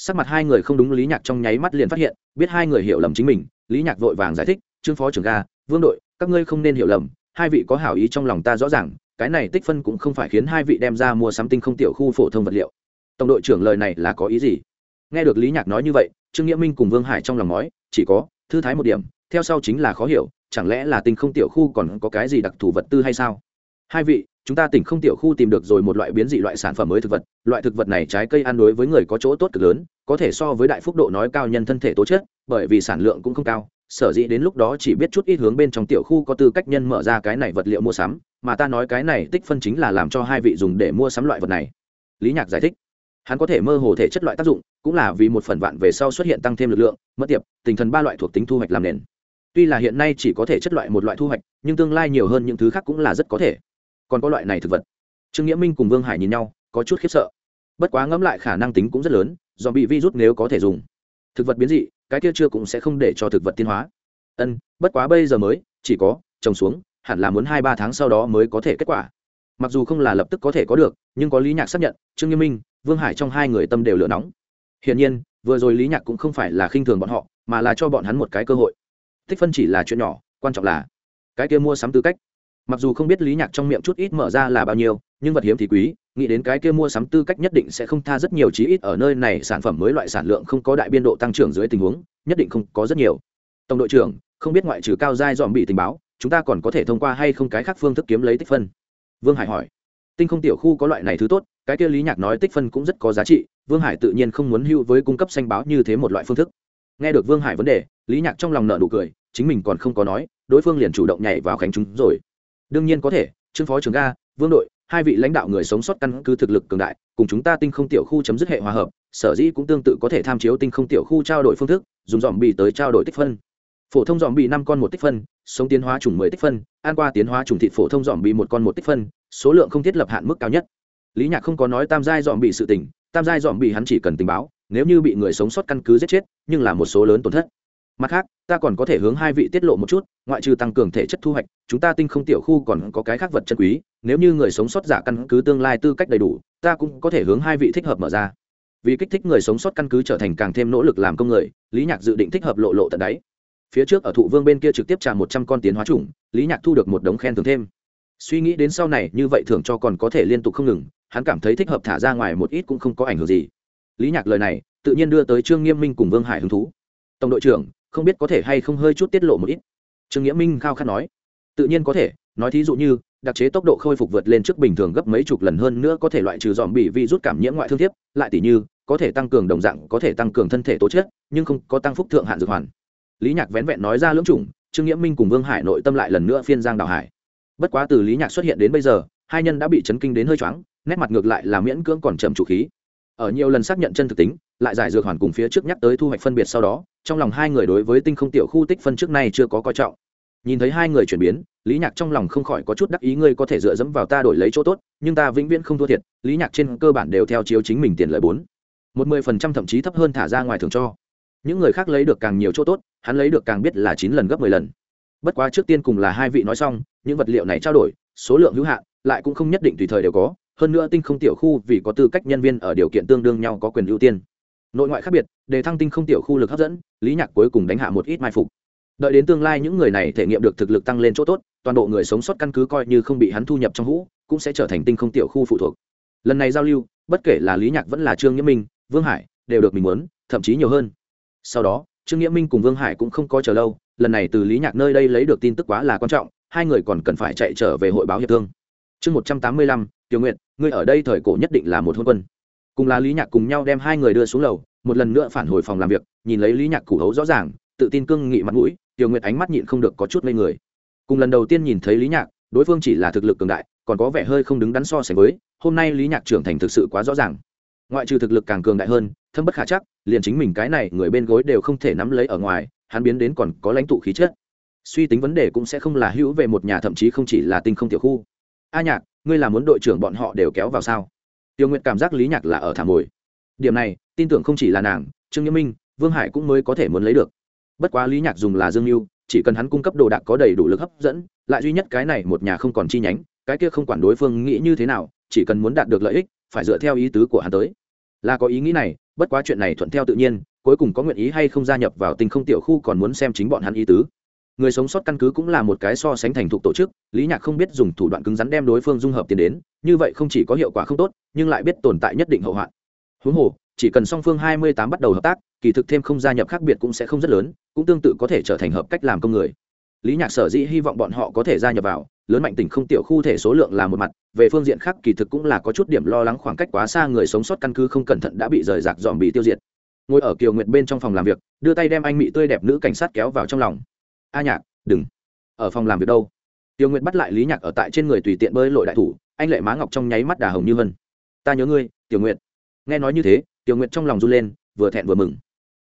sắc mặt hai người không đúng, lý nhạc trong nháy mắt liền phát hiện, biết hai người hiểu lầm chính mình, lý nhạc vội vàng giải thích, trương phó trưởng ga vương đội, các ngươi không nên hiểu lầm, hai vị có hảo ý trong lòng ta rõ ràng, cái này tích phân cũng không phải khiến hai vị đem ra mua sắm tinh không tiểu khu phổ thông vật liệu. Tổng đội trưởng lời này là có ý gì? Nghe được lý nhạc nói như vậy, trương nghĩa minh cùng vương hải trong lòng nói, chỉ có, thư thái một điểm, theo sau chính là khó hiểu, chẳng lẽ là tinh không tiểu khu còn có cái gì đặc thù vật tư hay sao? Hai vị chúng ta tỉnh không tiểu khu tìm được rồi một loại biến dị loại sản phẩm mới thực vật, loại thực vật này trái cây ăn đối với người có chỗ tốt cực lớn, có thể so với đại phúc độ nói cao nhân thân thể tố chất, bởi vì sản lượng cũng không cao, sở dĩ đến lúc đó chỉ biết chút ít hướng bên trong tiểu khu có tư cách nhân mở ra cái này vật liệu mua sắm, mà ta nói cái này tích phân chính là làm cho hai vị dùng để mua sắm loại vật này. Lý nhạc giải thích, hắn có thể mơ hồ thể chất loại tác dụng, cũng là vì một phần vạn về sau xuất hiện tăng thêm lực lượng, mất tiệp, tinh thần ba loại thuộc tính thu hoạch làm nền. Tuy là hiện nay chỉ có thể chất loại một loại thu hoạch, nhưng tương lai nhiều hơn những thứ khác cũng là rất có thể còn có loại này thực vật. Trương nghĩa minh cùng vương hải nhìn nhau, có chút khiếp sợ. Bất quá ngẫm lại khả năng tính cũng rất lớn do bị virus nếu có thể dùng thực vật biến dị, cái kia chưa cũng sẽ không để cho thực vật tiến hóa. Ân, bất quá bây giờ mới, chỉ có, trồng xuống, hẳn là muốn hai ba tháng sau đó mới có thể kết quả. Mặc dù không là lập tức có thể có được, nhưng có lý nhạc xác nhận, trương nghiêm minh, vương hải trong hai người tâm đều lửa nóng. Hiển nhiên, vừa rồi lý nhạc cũng không phải là khinh thường bọn họ, mà là cho bọn hắn một cái cơ hội. Tích phân chỉ là chuyện nhỏ, quan trọng là cái kia mua sắm tư cách mặc dù không biết lý nhạc trong miệng chút ít mở ra là bao nhiêu, nhưng vật hiếm thì quý, nghĩ đến cái kia mua sắm tư cách nhất định sẽ không tha rất nhiều chí ít ở nơi này sản phẩm mới loại sản lượng không có đại biên độ tăng trưởng dưới tình huống, nhất định không có rất nhiều. Tổng đội trưởng, không biết ngoại trừ cao giai dòm bị tình báo, chúng ta còn có thể thông qua hay không cái khác phương thức kiếm lấy tích phân? Vương hải hỏi. Tinh không tiểu khu có loại này thứ tốt, cái kia lý nhạc nói tích phân cũng rất có giá trị, vương hải tự nhiên không muốn hưu với cung cấp xanh báo như thế một loại phương thức. Nghe được vương hải vấn đề, lý nhạc trong lòng nợ nụ cười, chính mình còn không có nói, đối phương liền chủ động nhảy vào khánh chúng rồi đương nhiên có thể, trương phó trưởng ga, vương đội, hai vị lãnh đạo người sống sót căn cứ thực lực cường đại, cùng chúng ta tinh không tiểu khu chấm dứt hệ hòa hợp, sở dĩ cũng tương tự có thể tham chiếu tinh không tiểu khu trao đổi phương thức, dùng dòm bị tới trao đổi tích phân. Phổ thông dòm bị năm con một tích phân, sống tiến hóa chủng mười tích phân an qua tiến hóa chủng thịt phổ thông dòm bị một con một tích phân, số lượng không thiết lập hạn mức cao nhất. Lý nhạc không có nói tam giai dòm bị sự tình, tam giai dòm bị hắn chỉ cần tình báo, nếu như bị người sống sót căn cứ giết chết, nhưng là một số lớn tổn thất mặt khác, ta còn có thể hướng hai vị tiết lộ một chút, ngoại trừ tăng cường thể chất thu hoạch, chúng ta tinh không tiểu khu còn có cái khác vật chân quý, nếu như người sống sót giả căn cứ tương lai tư cách đầy đủ, ta cũng có thể hướng hai vị thích hợp mở ra. Vì kích thích người sống sót căn cứ trở thành càng thêm nỗ lực làm công người, lý nhạc dự định thích hợp lộ lộ tận đáy. Phía trước ở thụ vương bên kia trực tiếp trả một trăm con tiến hóa chủng, lý nhạc thu được một đống khen thưởng thêm. Suy nghĩ đến sau này, như vậy thưởng cho còn có thể liên tục không ngừng, hắn cảm thấy thích hợp thả ra ngoài một ít cũng không có ảnh hưởng gì. Lý nhạc lời này, tự nhiên đưa tới trương nghiêm minh cùng vương hải hứng thú. Tổng đội trưởng không biết có thể hay không hơi chút tiết lộ một ít. Trương nghĩa minh khao khát nói, tự nhiên có thể, nói thí dụ như, đặc chế tốc độ khôi phục vượt lên trước bình thường gấp mấy chục lần hơn nữa có thể loại trừ dòm bị vi rút cảm nhiễm ngoại thương thiếp, lại tỷ như, có thể tăng cường đồng dạng, có thể tăng cường thân thể tố chất, nhưng không có tăng phúc thượng hạn dược hoàn. Lý nhạc vén vẹn nói ra lưỡng chủng, trương nghĩa minh cùng vương hải nội tâm lại lần nữa phiên giang đào hải. Bất quá từ lý nhạc xuất hiện đến bây giờ, hai nhân đã bị chấn kinh đến hơi choáng, nét mặt ngược lại là miễn cưỡng còn trầm chủ khí. Ở nhiều lần xác nhận chân thực tính lại giải dược hoàn cùng phía trước nhắc tới thu hoạch phân biệt sau đó, trong lòng hai người đối với tinh không tiểu khu tích phân trước nay chưa có coi trọng. Nhìn thấy hai người chuyển biến, lý nhạc trong lòng không khỏi có chút đắc ý ngươi có thể dựa dẫm vào ta đổi lấy chỗ tốt, nhưng ta vĩnh viễn không thua thiệt, lý nhạc trên cơ bản đều theo chiếu chính mình tiền lợi bốn. Một mươi phần trăm thậm chí thấp hơn thả ra ngoài thường cho. Những người khác lấy được càng nhiều chỗ tốt, hắn lấy được càng biết là chín lần gấp mười lần. Bất quá trước tiên cùng là hai vị nói xong, những vật liệu này trao đổi, số lượng hữu hạn, lại cũng không nhất định tùy thời đều có, hơn nữa tinh không tiểu khu vì có tư cách nhân viên ở điều kiện tương đương nhau có quyền ưu tiên nội ngoại khác biệt để thăng tinh không tiểu khu lực hấp dẫn, lý nhạc cuối cùng đánh hạ một ít mai phục. Đợi đến tương lai những người này thể nghiệm được thực lực tăng lên chỗ tốt, toàn bộ người sống sót căn cứ coi như không bị hắn thu nhập trong hũ, cũng sẽ trở thành tinh không tiểu khu phụ thuộc. Lần này giao lưu, bất kể là lý nhạc vẫn là trương nghĩa minh, vương hải, đều được mình muốn, thậm chí nhiều hơn. Sau đó, trương nghĩa minh cùng vương hải cũng không có chờ lâu, lần này từ lý nhạc nơi đây lấy được tin tức quá là quan trọng, hai người còn cần phải chạy trở về hội báo hiệp thương. Chương một trăm tám mươi lăm, tiểu nguyện ngươi ở đây thời cổ nhất định là một hôn quân cùng là lý nhạc cùng nhau đem hai người đưa xuống lầu, một lần nữa phản hồi phòng làm việc, nhìn lấy lý nhạc củ hấu rõ ràng, tự tin cương nghị mặt mũi, tiểu nguyệt ánh mắt nhịn không được có chút ngây người. Cùng lần đầu tiên nhìn thấy lý nhạc, đối phương chỉ là thực lực cường đại, còn có vẻ hơi không đứng đắn so sánh với, hôm nay lý nhạc trưởng thành thực sự quá rõ ràng. Ngoại trừ thực lực càng cường đại hơn, thâm bất khả chắc, liền chính mình cái này người bên gối đều không thể nắm lấy ở ngoài, hắn biến đến còn có lãnh tụ khí chất. Suy tính vấn đề cũng sẽ không là hữu về một nhà, thậm chí không chỉ là tinh không tiểu khu. A nhạc, ngươi là muốn đội trưởng bọn họ đều kéo vào sao? Tiêu nguyện cảm giác lý nhạc là ở thả mồi. Điểm này, tin tưởng không chỉ là nàng, trương nghĩa minh, vương hải cũng mới có thể muốn lấy được. Bất quá lý nhạc dùng là dương mưu chỉ cần hắn cung cấp đồ đạc có đầy đủ lực hấp dẫn, lại duy nhất cái này một nhà không còn chi nhánh, cái kia không quản đối phương nghĩ như thế nào, chỉ cần muốn đạt được lợi ích, phải dựa theo ý tứ của hắn tới. Là có ý nghĩ này, bất quá chuyện này thuận theo tự nhiên, cuối cùng có nguyện ý hay không gia nhập vào tình không tiểu khu còn muốn xem chính bọn hắn ý tứ người sống sót căn cứ cũng là một cái so sánh thành thục tổ chức, lý nhạc không biết dùng thủ đoạn cứng rắn đem đối phương dung hợp tiền đến, như vậy không chỉ có hiệu quả không tốt, nhưng lại biết tồn tại nhất định hậu hoạn. Huống hồ, chỉ cần song phương hai mươi tám bắt đầu hợp tác, kỳ thực thêm không gia nhập khác biệt cũng sẽ không rất lớn, cũng tương tự có thể trở thành hợp cách làm công người. Lý nhạc sở dĩ hy vọng bọn họ có thể gia nhập vào, lớn mạnh tỉnh không tiểu khu thể số lượng là một mặt, về phương diện khác kỳ thực cũng là có chút điểm lo lắng khoảng cách quá xa người sống sót căn cứ không cẩn thận đã bị rời rạc dòm bị tiêu diệt. Ngồi ở kiều nguyệt bên trong phòng làm việc, đưa tay đem anh mỹ tươi đẹp nữ cảnh sát kéo vào trong lòng a nhạc, đừng. Ở phòng làm việc đâu? Tiêu nguyệt bắt lại lý nhạc ở tại trên người tùy tiện bơi lội đại thủ, anh lệ má ngọc trong nháy mắt đà hồng như vân ta nhớ ngươi, tiểu nguyệt. Nghe nói như thế, tiểu nguyệt trong lòng run lên, vừa thẹn vừa mừng.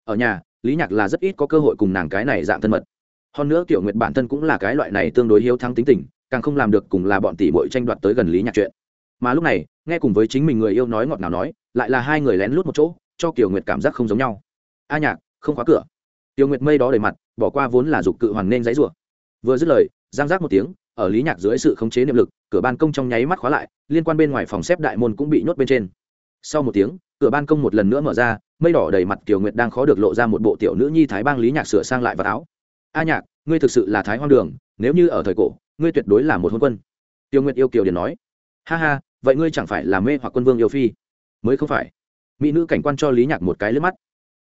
Ở nhà, lý nhạc là rất ít có cơ hội cùng nàng cái này dạng thân mật. Hơn nữa tiểu nguyệt bản thân cũng là cái loại này tương đối hiếu thắng tính tình, càng không làm được cùng là bọn tỷ bội tranh đoạt tới gần lý nhạc chuyện. Mà lúc này, nghe cùng với chính mình người yêu nói ngọt nào nói, lại là hai người lén lút một chỗ, cho kiều nguyệt cảm giác không giống nhau. A nhạc, không khóa cửa tiêu nguyệt mây đó đầy mặt, bỏ qua vốn là dục cự hoàng nên dãy rủa. Vừa dứt lời, giang giác một tiếng, ở lý nhạc dưới sự khống chế niệm lực, cửa ban công trong nháy mắt khóa lại, liên quan bên ngoài phòng xếp đại môn cũng bị nhốt bên trên. Sau một tiếng, cửa ban công một lần nữa mở ra, mây đỏ đầy mặt kiều nguyệt đang khó được lộ ra một bộ tiểu nữ nhi thái bang lý nhạc sửa sang lại vào áo. A nhạc, ngươi thực sự là thái hoang đường, nếu như ở thời cổ, ngươi tuyệt đối là một hôn quân. Tiêu nguyệt yêu kiều điền nói. Ha ha, vậy ngươi chẳng phải là mê hoặc quân vương yêu phi? Mới không phải. Mỹ nữ cảnh quan cho lý nhạc một cái lướt mắt.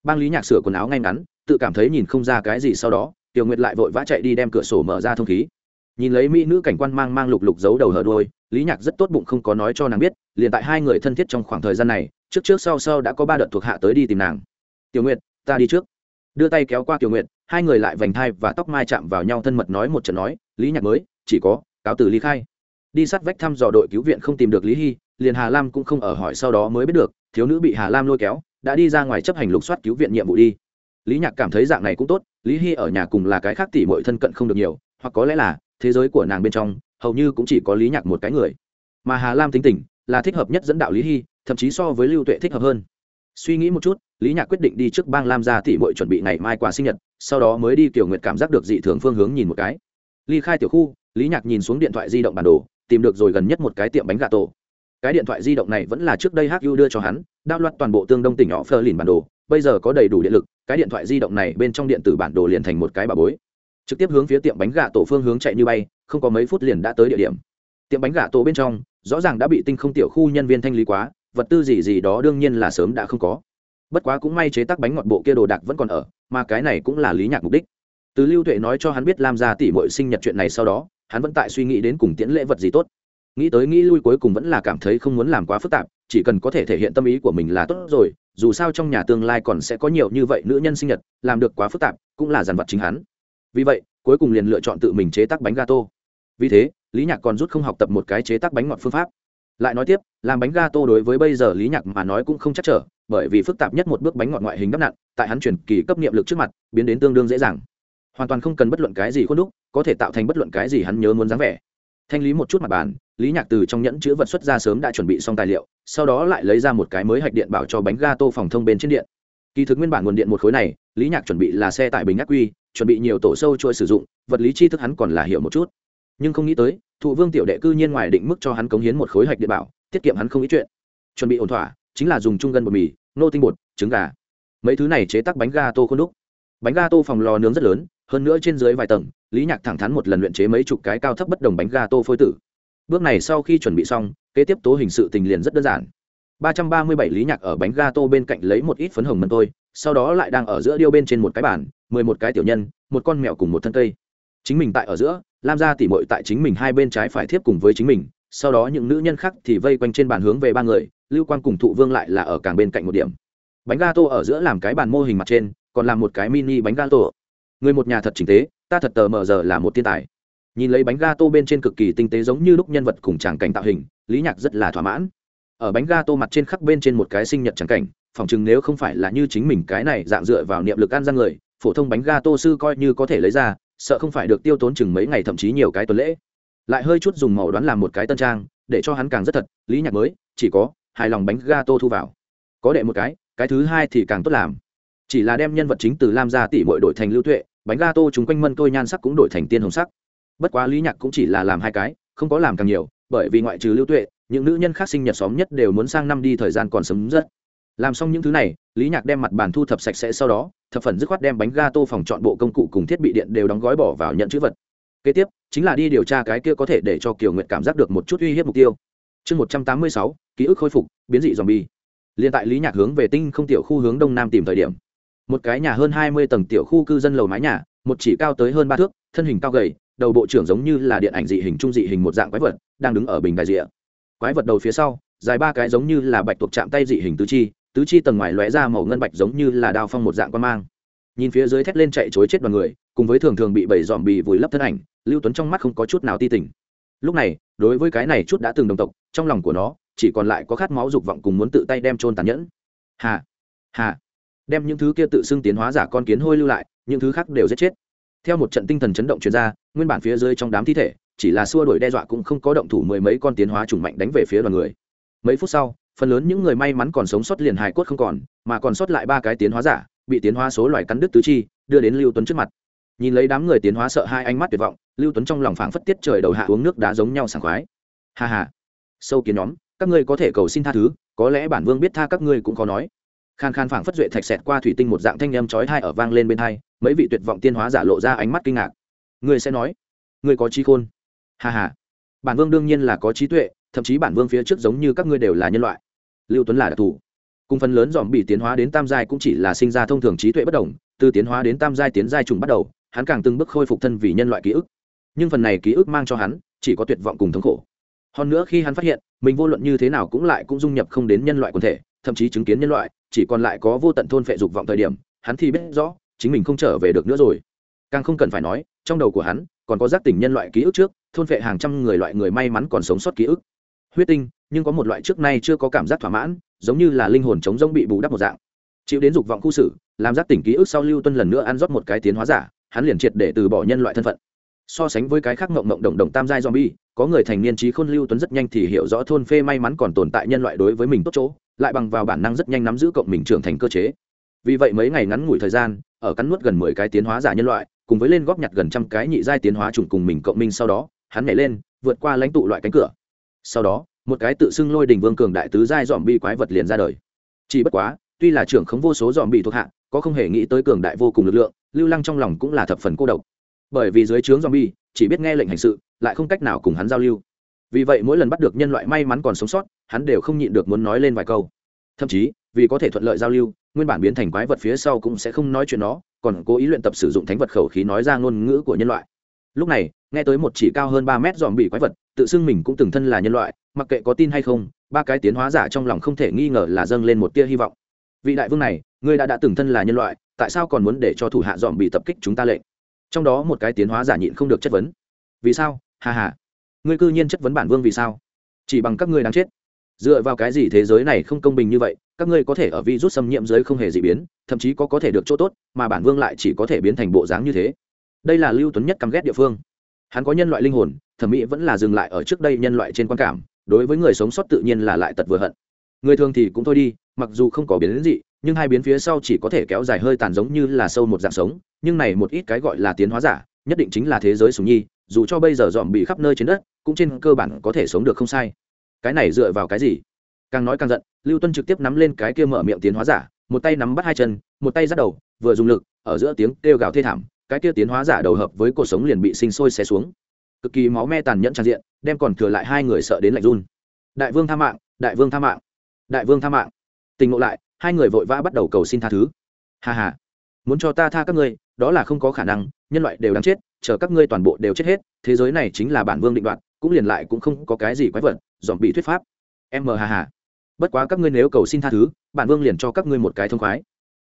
Bang lý nhạc sửa quần áo ngay ngắn tự cảm thấy nhìn không ra cái gì sau đó, tiểu nguyệt lại vội vã chạy đi đem cửa sổ mở ra thông khí. Nhìn lấy mỹ nữ cảnh quan mang mang lục lục giấu đầu hở đôi, lý nhạc rất tốt bụng không có nói cho nàng biết, liền tại hai người thân thiết trong khoảng thời gian này, trước trước sau sau đã có ba đợt thuộc hạ tới đi tìm nàng. Tiểu nguyệt, ta đi trước. Đưa tay kéo qua tiểu nguyệt, hai người lại vành thai và tóc mai chạm vào nhau thân mật nói một trận nói, lý nhạc mới, chỉ có cáo từ lý khai. Đi sát vách thăm dò đội cứu viện không tìm được lý hy, liền hà lam cũng không ở hỏi sau đó mới biết được, thiếu nữ bị hà lam lôi kéo, đã đi ra ngoài chấp hành lục soát cứu viện nhiệm vụ đi lý nhạc cảm thấy dạng này cũng tốt, lý hy ở nhà cùng là cái khác tỉ mọi thân cận không được nhiều, hoặc có lẽ là thế giới của nàng bên trong, hầu như cũng chỉ có lý nhạc một cái người. Mà hà lam tính tình là thích hợp nhất dẫn đạo lý hy, thậm chí so với lưu tuệ thích hợp hơn. Suy nghĩ một chút, lý nhạc quyết định đi trước bang lam ra tỉ mọi chuẩn bị ngày mai qua sinh nhật, sau đó mới đi kiểu nguyệt cảm giác được dị thường phương hướng nhìn một cái. Ly khai tiểu khu, lý nhạc nhìn xuống điện thoại di động bản đồ, tìm được rồi gần nhất một cái tiệm bánh gà tổ cái điện thoại di động này vẫn là trước đây hu đưa cho hắn, đao loạt toàn bộ tương đông tỉnh nhỏ phơ lìn bản đồ, bây giờ có đầy đủ điện lực, cái điện thoại di động này bên trong điện tử bản đồ liền thành một cái bà bối. Trực tiếp hướng phía tiệm bánh gà tổ phương hướng chạy như bay, không có mấy phút liền đã tới địa điểm. Tiệm bánh gà tổ bên trong, rõ ràng đã bị tinh không tiểu khu nhân viên thanh lý quá, vật tư gì gì đó đương nhiên là sớm đã không có. Bất quá cũng may chế tác bánh ngọt bộ kia đồ đạc vẫn còn ở, mà cái này cũng là lý nhạc mục đích. Từ lưu tuệ nói cho hắn biết lam gia tỷ mội sinh nhật chuyện này sau đó, hắn vẫn tại suy nghĩ đến cùng tiễn lễ vật gì tốt nghĩ tới nghĩ lui cuối cùng vẫn là cảm thấy không muốn làm quá phức tạp, chỉ cần có thể thể hiện tâm ý của mình là tốt rồi, dù sao trong nhà tương lai còn sẽ có nhiều như vậy nữ nhân sinh nhật, làm được quá phức tạp cũng là dàn vật chính hắn. Vì vậy, cuối cùng liền lựa chọn tự mình chế tác bánh gato. Vì thế, lý nhạc còn rút không học tập một cái chế tác bánh ngọt phương pháp. Lại nói tiếp, làm bánh gato đối với bây giờ lý nhạc mà nói cũng không chắc trở, bởi vì phức tạp nhất một bước bánh ngọt ngoại hình đắp nặn, tại hắn chuyển kỳ cấp niệm lực trước mặt, biến đến tương đương dễ dàng. Hoàn toàn không cần bất luận cái gì khuôn đúc, có thể tạo thành bất luận cái gì hắn nhớ muốn dáng vẻ. Thanh lý một chút mặt bàn lý nhạc từ trong nhẫn chữ vật xuất ra sớm đã chuẩn bị xong tài liệu, sau đó lại lấy ra một cái mới hạch điện bảo cho bánh ga tô phòng thông bên trên điện. Kỳ thực nguyên bản nguồn điện một khối này, lý nhạc chuẩn bị là xe tải bình ác quy, chuẩn bị nhiều tổ sâu trôi sử dụng, vật lý chi thức hắn còn là hiểu một chút. Nhưng không nghĩ tới, thụ vương tiểu đệ cư nhiên ngoài định mức cho hắn cống hiến một khối hạch điện bảo, tiết kiệm hắn không ít chuyện. Chuẩn bị ổn thỏa, chính là dùng trung gân bột mì, nô tinh bột, trứng gà. Mấy thứ này chế tác bánh ga tô khuôn đúc. Bánh ga tô phòng lò nướng rất lớn, hơn nữa trên dưới vài tầng, lý nhạc thẳng thắn một lần luyện chế mấy chục cái cao thấp bất đồng bánh ga tô phôi tử bước này sau khi chuẩn bị xong, kế tiếp tố hình sự tình liền rất đơn giản. ba trăm ba mươi bảy lý nhạc ở bánh ga tô bên cạnh lấy một ít phấn hồng mần tôi sau đó lại đang ở giữa điêu bên trên một cái bàn, mười một cái tiểu nhân, một con mèo cùng một thân cây. Chính mình tại ở giữa, lam ra tỉ mội tại chính mình hai bên trái phải thiếp cùng với chính mình, sau đó những nữ nhân khác thì vây quanh trên bàn hướng về ba người, lưu Quang cùng thụ vương lại là ở càng bên cạnh một điểm. Bánh ga tô ở giữa làm cái bàn mô hình mặt trên, còn làm một cái mini bánh ga tô người một nhà thật chính tế, ta thật tờ mờ giờ là một thiên tài nhìn lấy bánh ga tô bên trên cực kỳ tinh tế giống như lúc nhân vật cùng tràng cảnh tạo hình, lý nhạc rất là thỏa mãn. Ở bánh ga tô mặt trên khắc bên trên một cái sinh nhật tràng cảnh, phỏng chừng nếu không phải là như chính mình cái này dạng dựa vào niệm lực ăn ra người, phổ thông bánh ga tô sư coi như có thể lấy ra, sợ không phải được tiêu tốn chừng mấy ngày thậm chí nhiều cái tuần lễ. Lại hơi chút dùng màu đoán làm một cái tân trang, để cho hắn càng rất thật, lý nhạc mới, chỉ có hài lòng bánh ga tô thu vào. Có đệ một cái cái thứ hai thì càng tốt làm. Chỉ là đem nhân vật chính từ lam gia tỷ mội đổi thành lưu tuệ, bánh ga tô chúng quanh mân tôi nhan sắc cũng đổi thành tiên hồng sắc bất quá lý nhạc cũng chỉ là làm hai cái, không có làm càng nhiều, bởi vì ngoại trừ lưu tuệ, những nữ nhân khác sinh nhật xóm nhất đều muốn sang năm đi thời gian còn sớm rất. Làm xong những thứ này, lý nhạc đem mặt bàn thu thập sạch sẽ sau đó, thập phần dứt khoát đem bánh ga tô phòng chọn bộ công cụ cùng thiết bị điện đều đóng gói bỏ vào nhận chữ vật. Kế tiếp, chính là đi điều tra cái kia có thể để cho kiều nguyệt cảm giác được một chút uy hiếp mục tiêu. Chương một trăm tám mươi sáu, ký ức khôi phục, biến dị dòm bi liên tại lý nhạc hướng về tinh không tiểu khu hướng đông nam tìm thời điểm, một cái nhà hơn hai mươi tầng tiểu khu cư dân lầu mái nhà, một chỉ cao tới hơn ba thước thân hình cao gầy, đầu bộ trưởng giống như là điện ảnh dị hình trung dị hình một dạng quái vật, đang đứng ở bình đại rịa quái vật đầu phía sau, dài ba cái giống như là bạch tuộc chạm tay dị hình tứ chi tứ chi tầng ngoài lóe ra màu ngân bạch giống như là đao phong một dạng quan mang. Nhìn phía dưới thét lên chạy chối chết đoàn người, cùng với thường thường bị bầy dòm bì vùi lấp thân ảnh, lưu tuấn trong mắt không có chút nào ti tình. Lúc này, đối với cái này chút đã từng đồng tộc, trong lòng của nó, chỉ còn lại có khát máu dục vọng cùng muốn tự tay đem trôn tàn nhẫn. Hà hà. Đem những thứ kia tự xưng tiến hóa giả con kiến hôi lưu lại, những thứ khác đều giết chết theo một trận tinh thần chấn động chuyên ra, nguyên bản phía dưới trong đám thi thể chỉ là xua đuổi đe dọa cũng không có động thủ mười mấy con tiến hóa trùng mạnh đánh về phía đoàn người. Mấy phút sau phần lớn những người may mắn còn sống sót liền hài cốt không còn mà còn sót lại ba cái tiến hóa giả bị tiến hóa số loài cắn đứt tứ chi đưa đến lưu tuấn trước mặt. Nhìn lấy đám người tiến hóa sợ hai ánh mắt tuyệt vọng lưu tuấn trong lòng phảng phất tiết trời đầu hạ uống nước đá giống nhau sảng khoái. Hà hà sâu kiến nhóm các ngươi có thể cầu xin tha thứ có lẽ bản vương biết tha các ngươi cũng khó nói khan khan phảng phất duệ thạch xẹt qua thủy tinh một dạng thanh âm chói hai ở vang lên bên hai, mấy vị tuyệt vọng tiên hóa giả lộ ra ánh mắt kinh ngạc. Ngươi sẽ nói ngươi có trí khôn. Hà hà bản vương đương nhiên là có trí tuệ, thậm chí bản vương phía trước giống như các ngươi đều là nhân loại. Lưu tuấn là đặc thù. Cùng phần lớn dòm bị tiến hóa đến tam giai cũng chỉ là sinh ra thông thường trí tuệ bất đồng, từ tiến hóa đến tam giai tiến giai trùng bắt đầu, hắn càng từng bước khôi phục thân vì nhân loại ký ức. Nhưng phần này ký ức mang cho hắn chỉ có tuyệt vọng cùng thống khổ. Hơn nữa khi hắn phát hiện, mình vô luận như thế nào cũng lại cũng dung nhập không đến nhân loại quần thể, thậm chí chứng kiến nhân loại chỉ còn lại có vô tận thôn phệ dục vọng thời điểm, hắn thì biết rõ, chính mình không trở về được nữa rồi. Càng không cần phải nói, trong đầu của hắn, còn có giác tỉnh nhân loại ký ức trước, thôn phệ hàng trăm người loại người may mắn còn sống sót ký ức. Huyết tinh, nhưng có một loại trước nay chưa có cảm giác thỏa mãn, giống như là linh hồn chống rỗng bị bù đắp một dạng. Chịu đến dục vọng khu xử, làm giác tỉnh ký ức sau lưu tuân lần nữa ăn rót một cái tiến hóa giả, hắn liền triệt để từ bỏ nhân loại thân phận. So sánh với cái khác ngộng ngộng đồng đồng tam giai zombie, có người thành niên trí khôn lưu tuấn rất nhanh thì hiểu rõ thôn phê may mắn còn tồn tại nhân loại đối với mình tốt chỗ lại bằng vào bản năng rất nhanh nắm giữ cộng mình trưởng thành cơ chế. Vì vậy mấy ngày ngắn ngủi thời gian, ở cắn nuốt gần mười cái tiến hóa giả nhân loại, cùng với lên góp nhặt gần trăm cái nhị giai tiến hóa trùng cùng mình cộng minh sau đó, hắn nhảy lên, vượt qua lãnh tụ loại cánh cửa. Sau đó, một cái tự xưng lôi đình vương cường đại tứ giai dòm bi quái vật liền ra đời. Chỉ bất quá, tuy là trưởng khống vô số dòm bị thuộc hạ, có không hề nghĩ tới cường đại vô cùng lực lượng, lưu lăng trong lòng cũng là thập phần cô độc. Bởi vì dưới trướng dòm bi chỉ biết nghe lệnh hành sự, lại không cách nào cùng hắn giao lưu vì vậy mỗi lần bắt được nhân loại may mắn còn sống sót, hắn đều không nhịn được muốn nói lên vài câu. Thậm chí, vì có thể thuận lợi giao lưu, nguyên bản biến thành quái vật phía sau cũng sẽ không nói chuyện nó, còn cố ý luyện tập sử dụng thánh vật khẩu khí nói ra ngôn ngữ của nhân loại. Lúc này, nghe tới một chỉ cao hơn ba mét dòm bị quái vật, tự xưng mình cũng từng thân là nhân loại, mặc kệ có tin hay không, ba cái tiến hóa giả trong lòng không thể nghi ngờ là dâng lên một tia hy vọng. Vị đại vương này, ngươi đã đã từng thân là nhân loại, tại sao còn muốn để cho thủ hạ dòm bị tập kích chúng ta lệnh? Trong đó một cái tiến hóa giả nhịn không được chất vấn. Vì sao? Hà hà ngươi cư nhiên chất vấn bản vương vì sao? Chỉ bằng các ngươi đáng chết. Dựa vào cái gì thế giới này không công bình như vậy, các ngươi có thể ở vi rút xâm nhiễm giới không hề dị biến, thậm chí có có thể được chỗ tốt, mà bản vương lại chỉ có thể biến thành bộ dáng như thế. Đây là lưu tuấn nhất căm ghét địa phương. Hắn có nhân loại linh hồn, thẩm mỹ vẫn là dừng lại ở trước đây nhân loại trên quan cảm, đối với người sống sót tự nhiên là lại tật vừa hận. Người thường thì cũng thôi đi, mặc dù không có biến đến dị nhưng hai biến phía sau chỉ có thể kéo dài hơi tàn giống như là sâu một dạng sống, nhưng này một ít cái gọi là tiến hóa giả, nhất định chính là thế giới sùng nhi, dù cho bây giờ dòm bị khắp nơi trên đất cũng trên cơ bản có thể sống được không sai. Cái này dựa vào cái gì? Càng nói càng giận, lưu tuân trực tiếp nắm lên cái kia mở miệng tiến hóa giả, một tay nắm bắt hai chân, một tay dắt đầu, vừa dùng lực, ở giữa tiếng kêu gào thê thảm, cái kia tiến hóa giả đầu hợp với cuộc sống liền bị sinh sôi xé xuống. Cực kỳ máu me tàn nhẫn tràn diện, đem còn thừa lại hai người sợ đến lạnh run. Đại vương tha mạng, đại vương tha mạng, đại vương tha mạng. Tình ngộ lại, hai người vội vã bắt đầu cầu xin tha thứ. Hà hà muốn cho ta tha các ngươi, đó là không có khả năng, nhân loại đều đáng chết, chờ các ngươi toàn bộ đều chết hết, thế giới này chính là bản vương định đoạt cũng liền lại cũng không có cái gì quái vật, dòm bị thuyết pháp. Em mờ hà hà. Bất quá các ngươi nếu cầu xin tha thứ, bản vương liền cho các ngươi một cái thông khoái.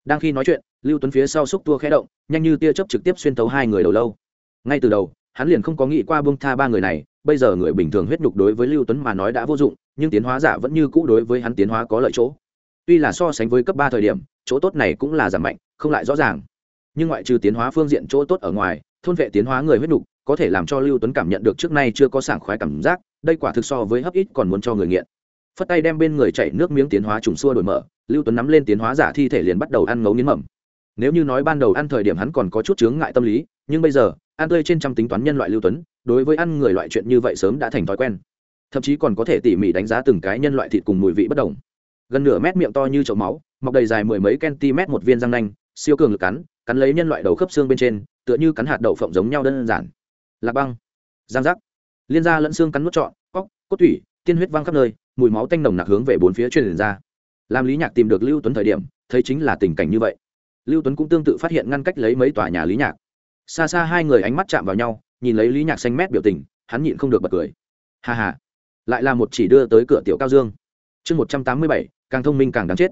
Đang khi nói chuyện, lưu tuấn phía sau xúc tua khẽ động, nhanh như tia chớp trực tiếp xuyên tấu hai người đầu lâu. Ngay từ đầu, hắn liền không có nghĩ qua bông tha ba người này, bây giờ người bình thường huyết nhục đối với lưu tuấn mà nói đã vô dụng, nhưng tiến hóa giả vẫn như cũ đối với hắn tiến hóa có lợi chỗ. Tuy là so sánh với cấp ba thời điểm, chỗ tốt này cũng là giảm mạnh, không lại rõ ràng. Nhưng ngoại trừ tiến hóa phương diện chỗ tốt ở ngoài, thôn vệ tiến hóa người huyết nhục có thể làm cho lưu tuấn cảm nhận được trước nay chưa có sảng khoái cảm giác, đây quả thực so với hấp ít còn muốn cho người nghiện. Phất tay đem bên người chạy nước miếng tiến hóa trùng xua đổi mở, lưu tuấn nắm lên tiến hóa giả thi thể liền bắt đầu ăn ngấu nghiến mầm. Nếu như nói ban đầu ăn thời điểm hắn còn có chút chướng ngại tâm lý, nhưng bây giờ, ăn tươi trên trăm tính toán nhân loại lưu tuấn, đối với ăn người loại chuyện như vậy sớm đã thành thói quen. Thậm chí còn có thể tỉ mỉ đánh giá từng cái nhân loại thịt cùng mùi vị bất đồng. Gần nửa mét miệng to như chậu máu, mọc đầy dài mười mấy cm một viên răng nanh, siêu cường lực cắn cắn lấy nhân loại đầu khớp xương bên trên, tựa như cắn hạt đậu phộng giống nhau đơn giản lạc băng. Giang giác. Liên gia lẫn xương cắn nuốt trọn, cóc, cốt thủy, tiên huyết văng khắp nơi, mùi máu tanh nồng nặc hướng về bốn phía truyền ra. Làm lý nhạc tìm được lưu tuấn thời điểm, thấy chính là tình cảnh như vậy. Lưu tuấn cũng tương tự phát hiện ngăn cách lấy mấy tòa nhà lý nhạc. Xa xa hai người ánh mắt chạm vào nhau, nhìn lấy lý nhạc xanh mét biểu tình, hắn nhịn không được bật cười. Hà hà lại là một chỉ đưa tới cửa tiểu cao dương. Chương một trăm tám mươi bảy, càng thông minh càng đáng chết.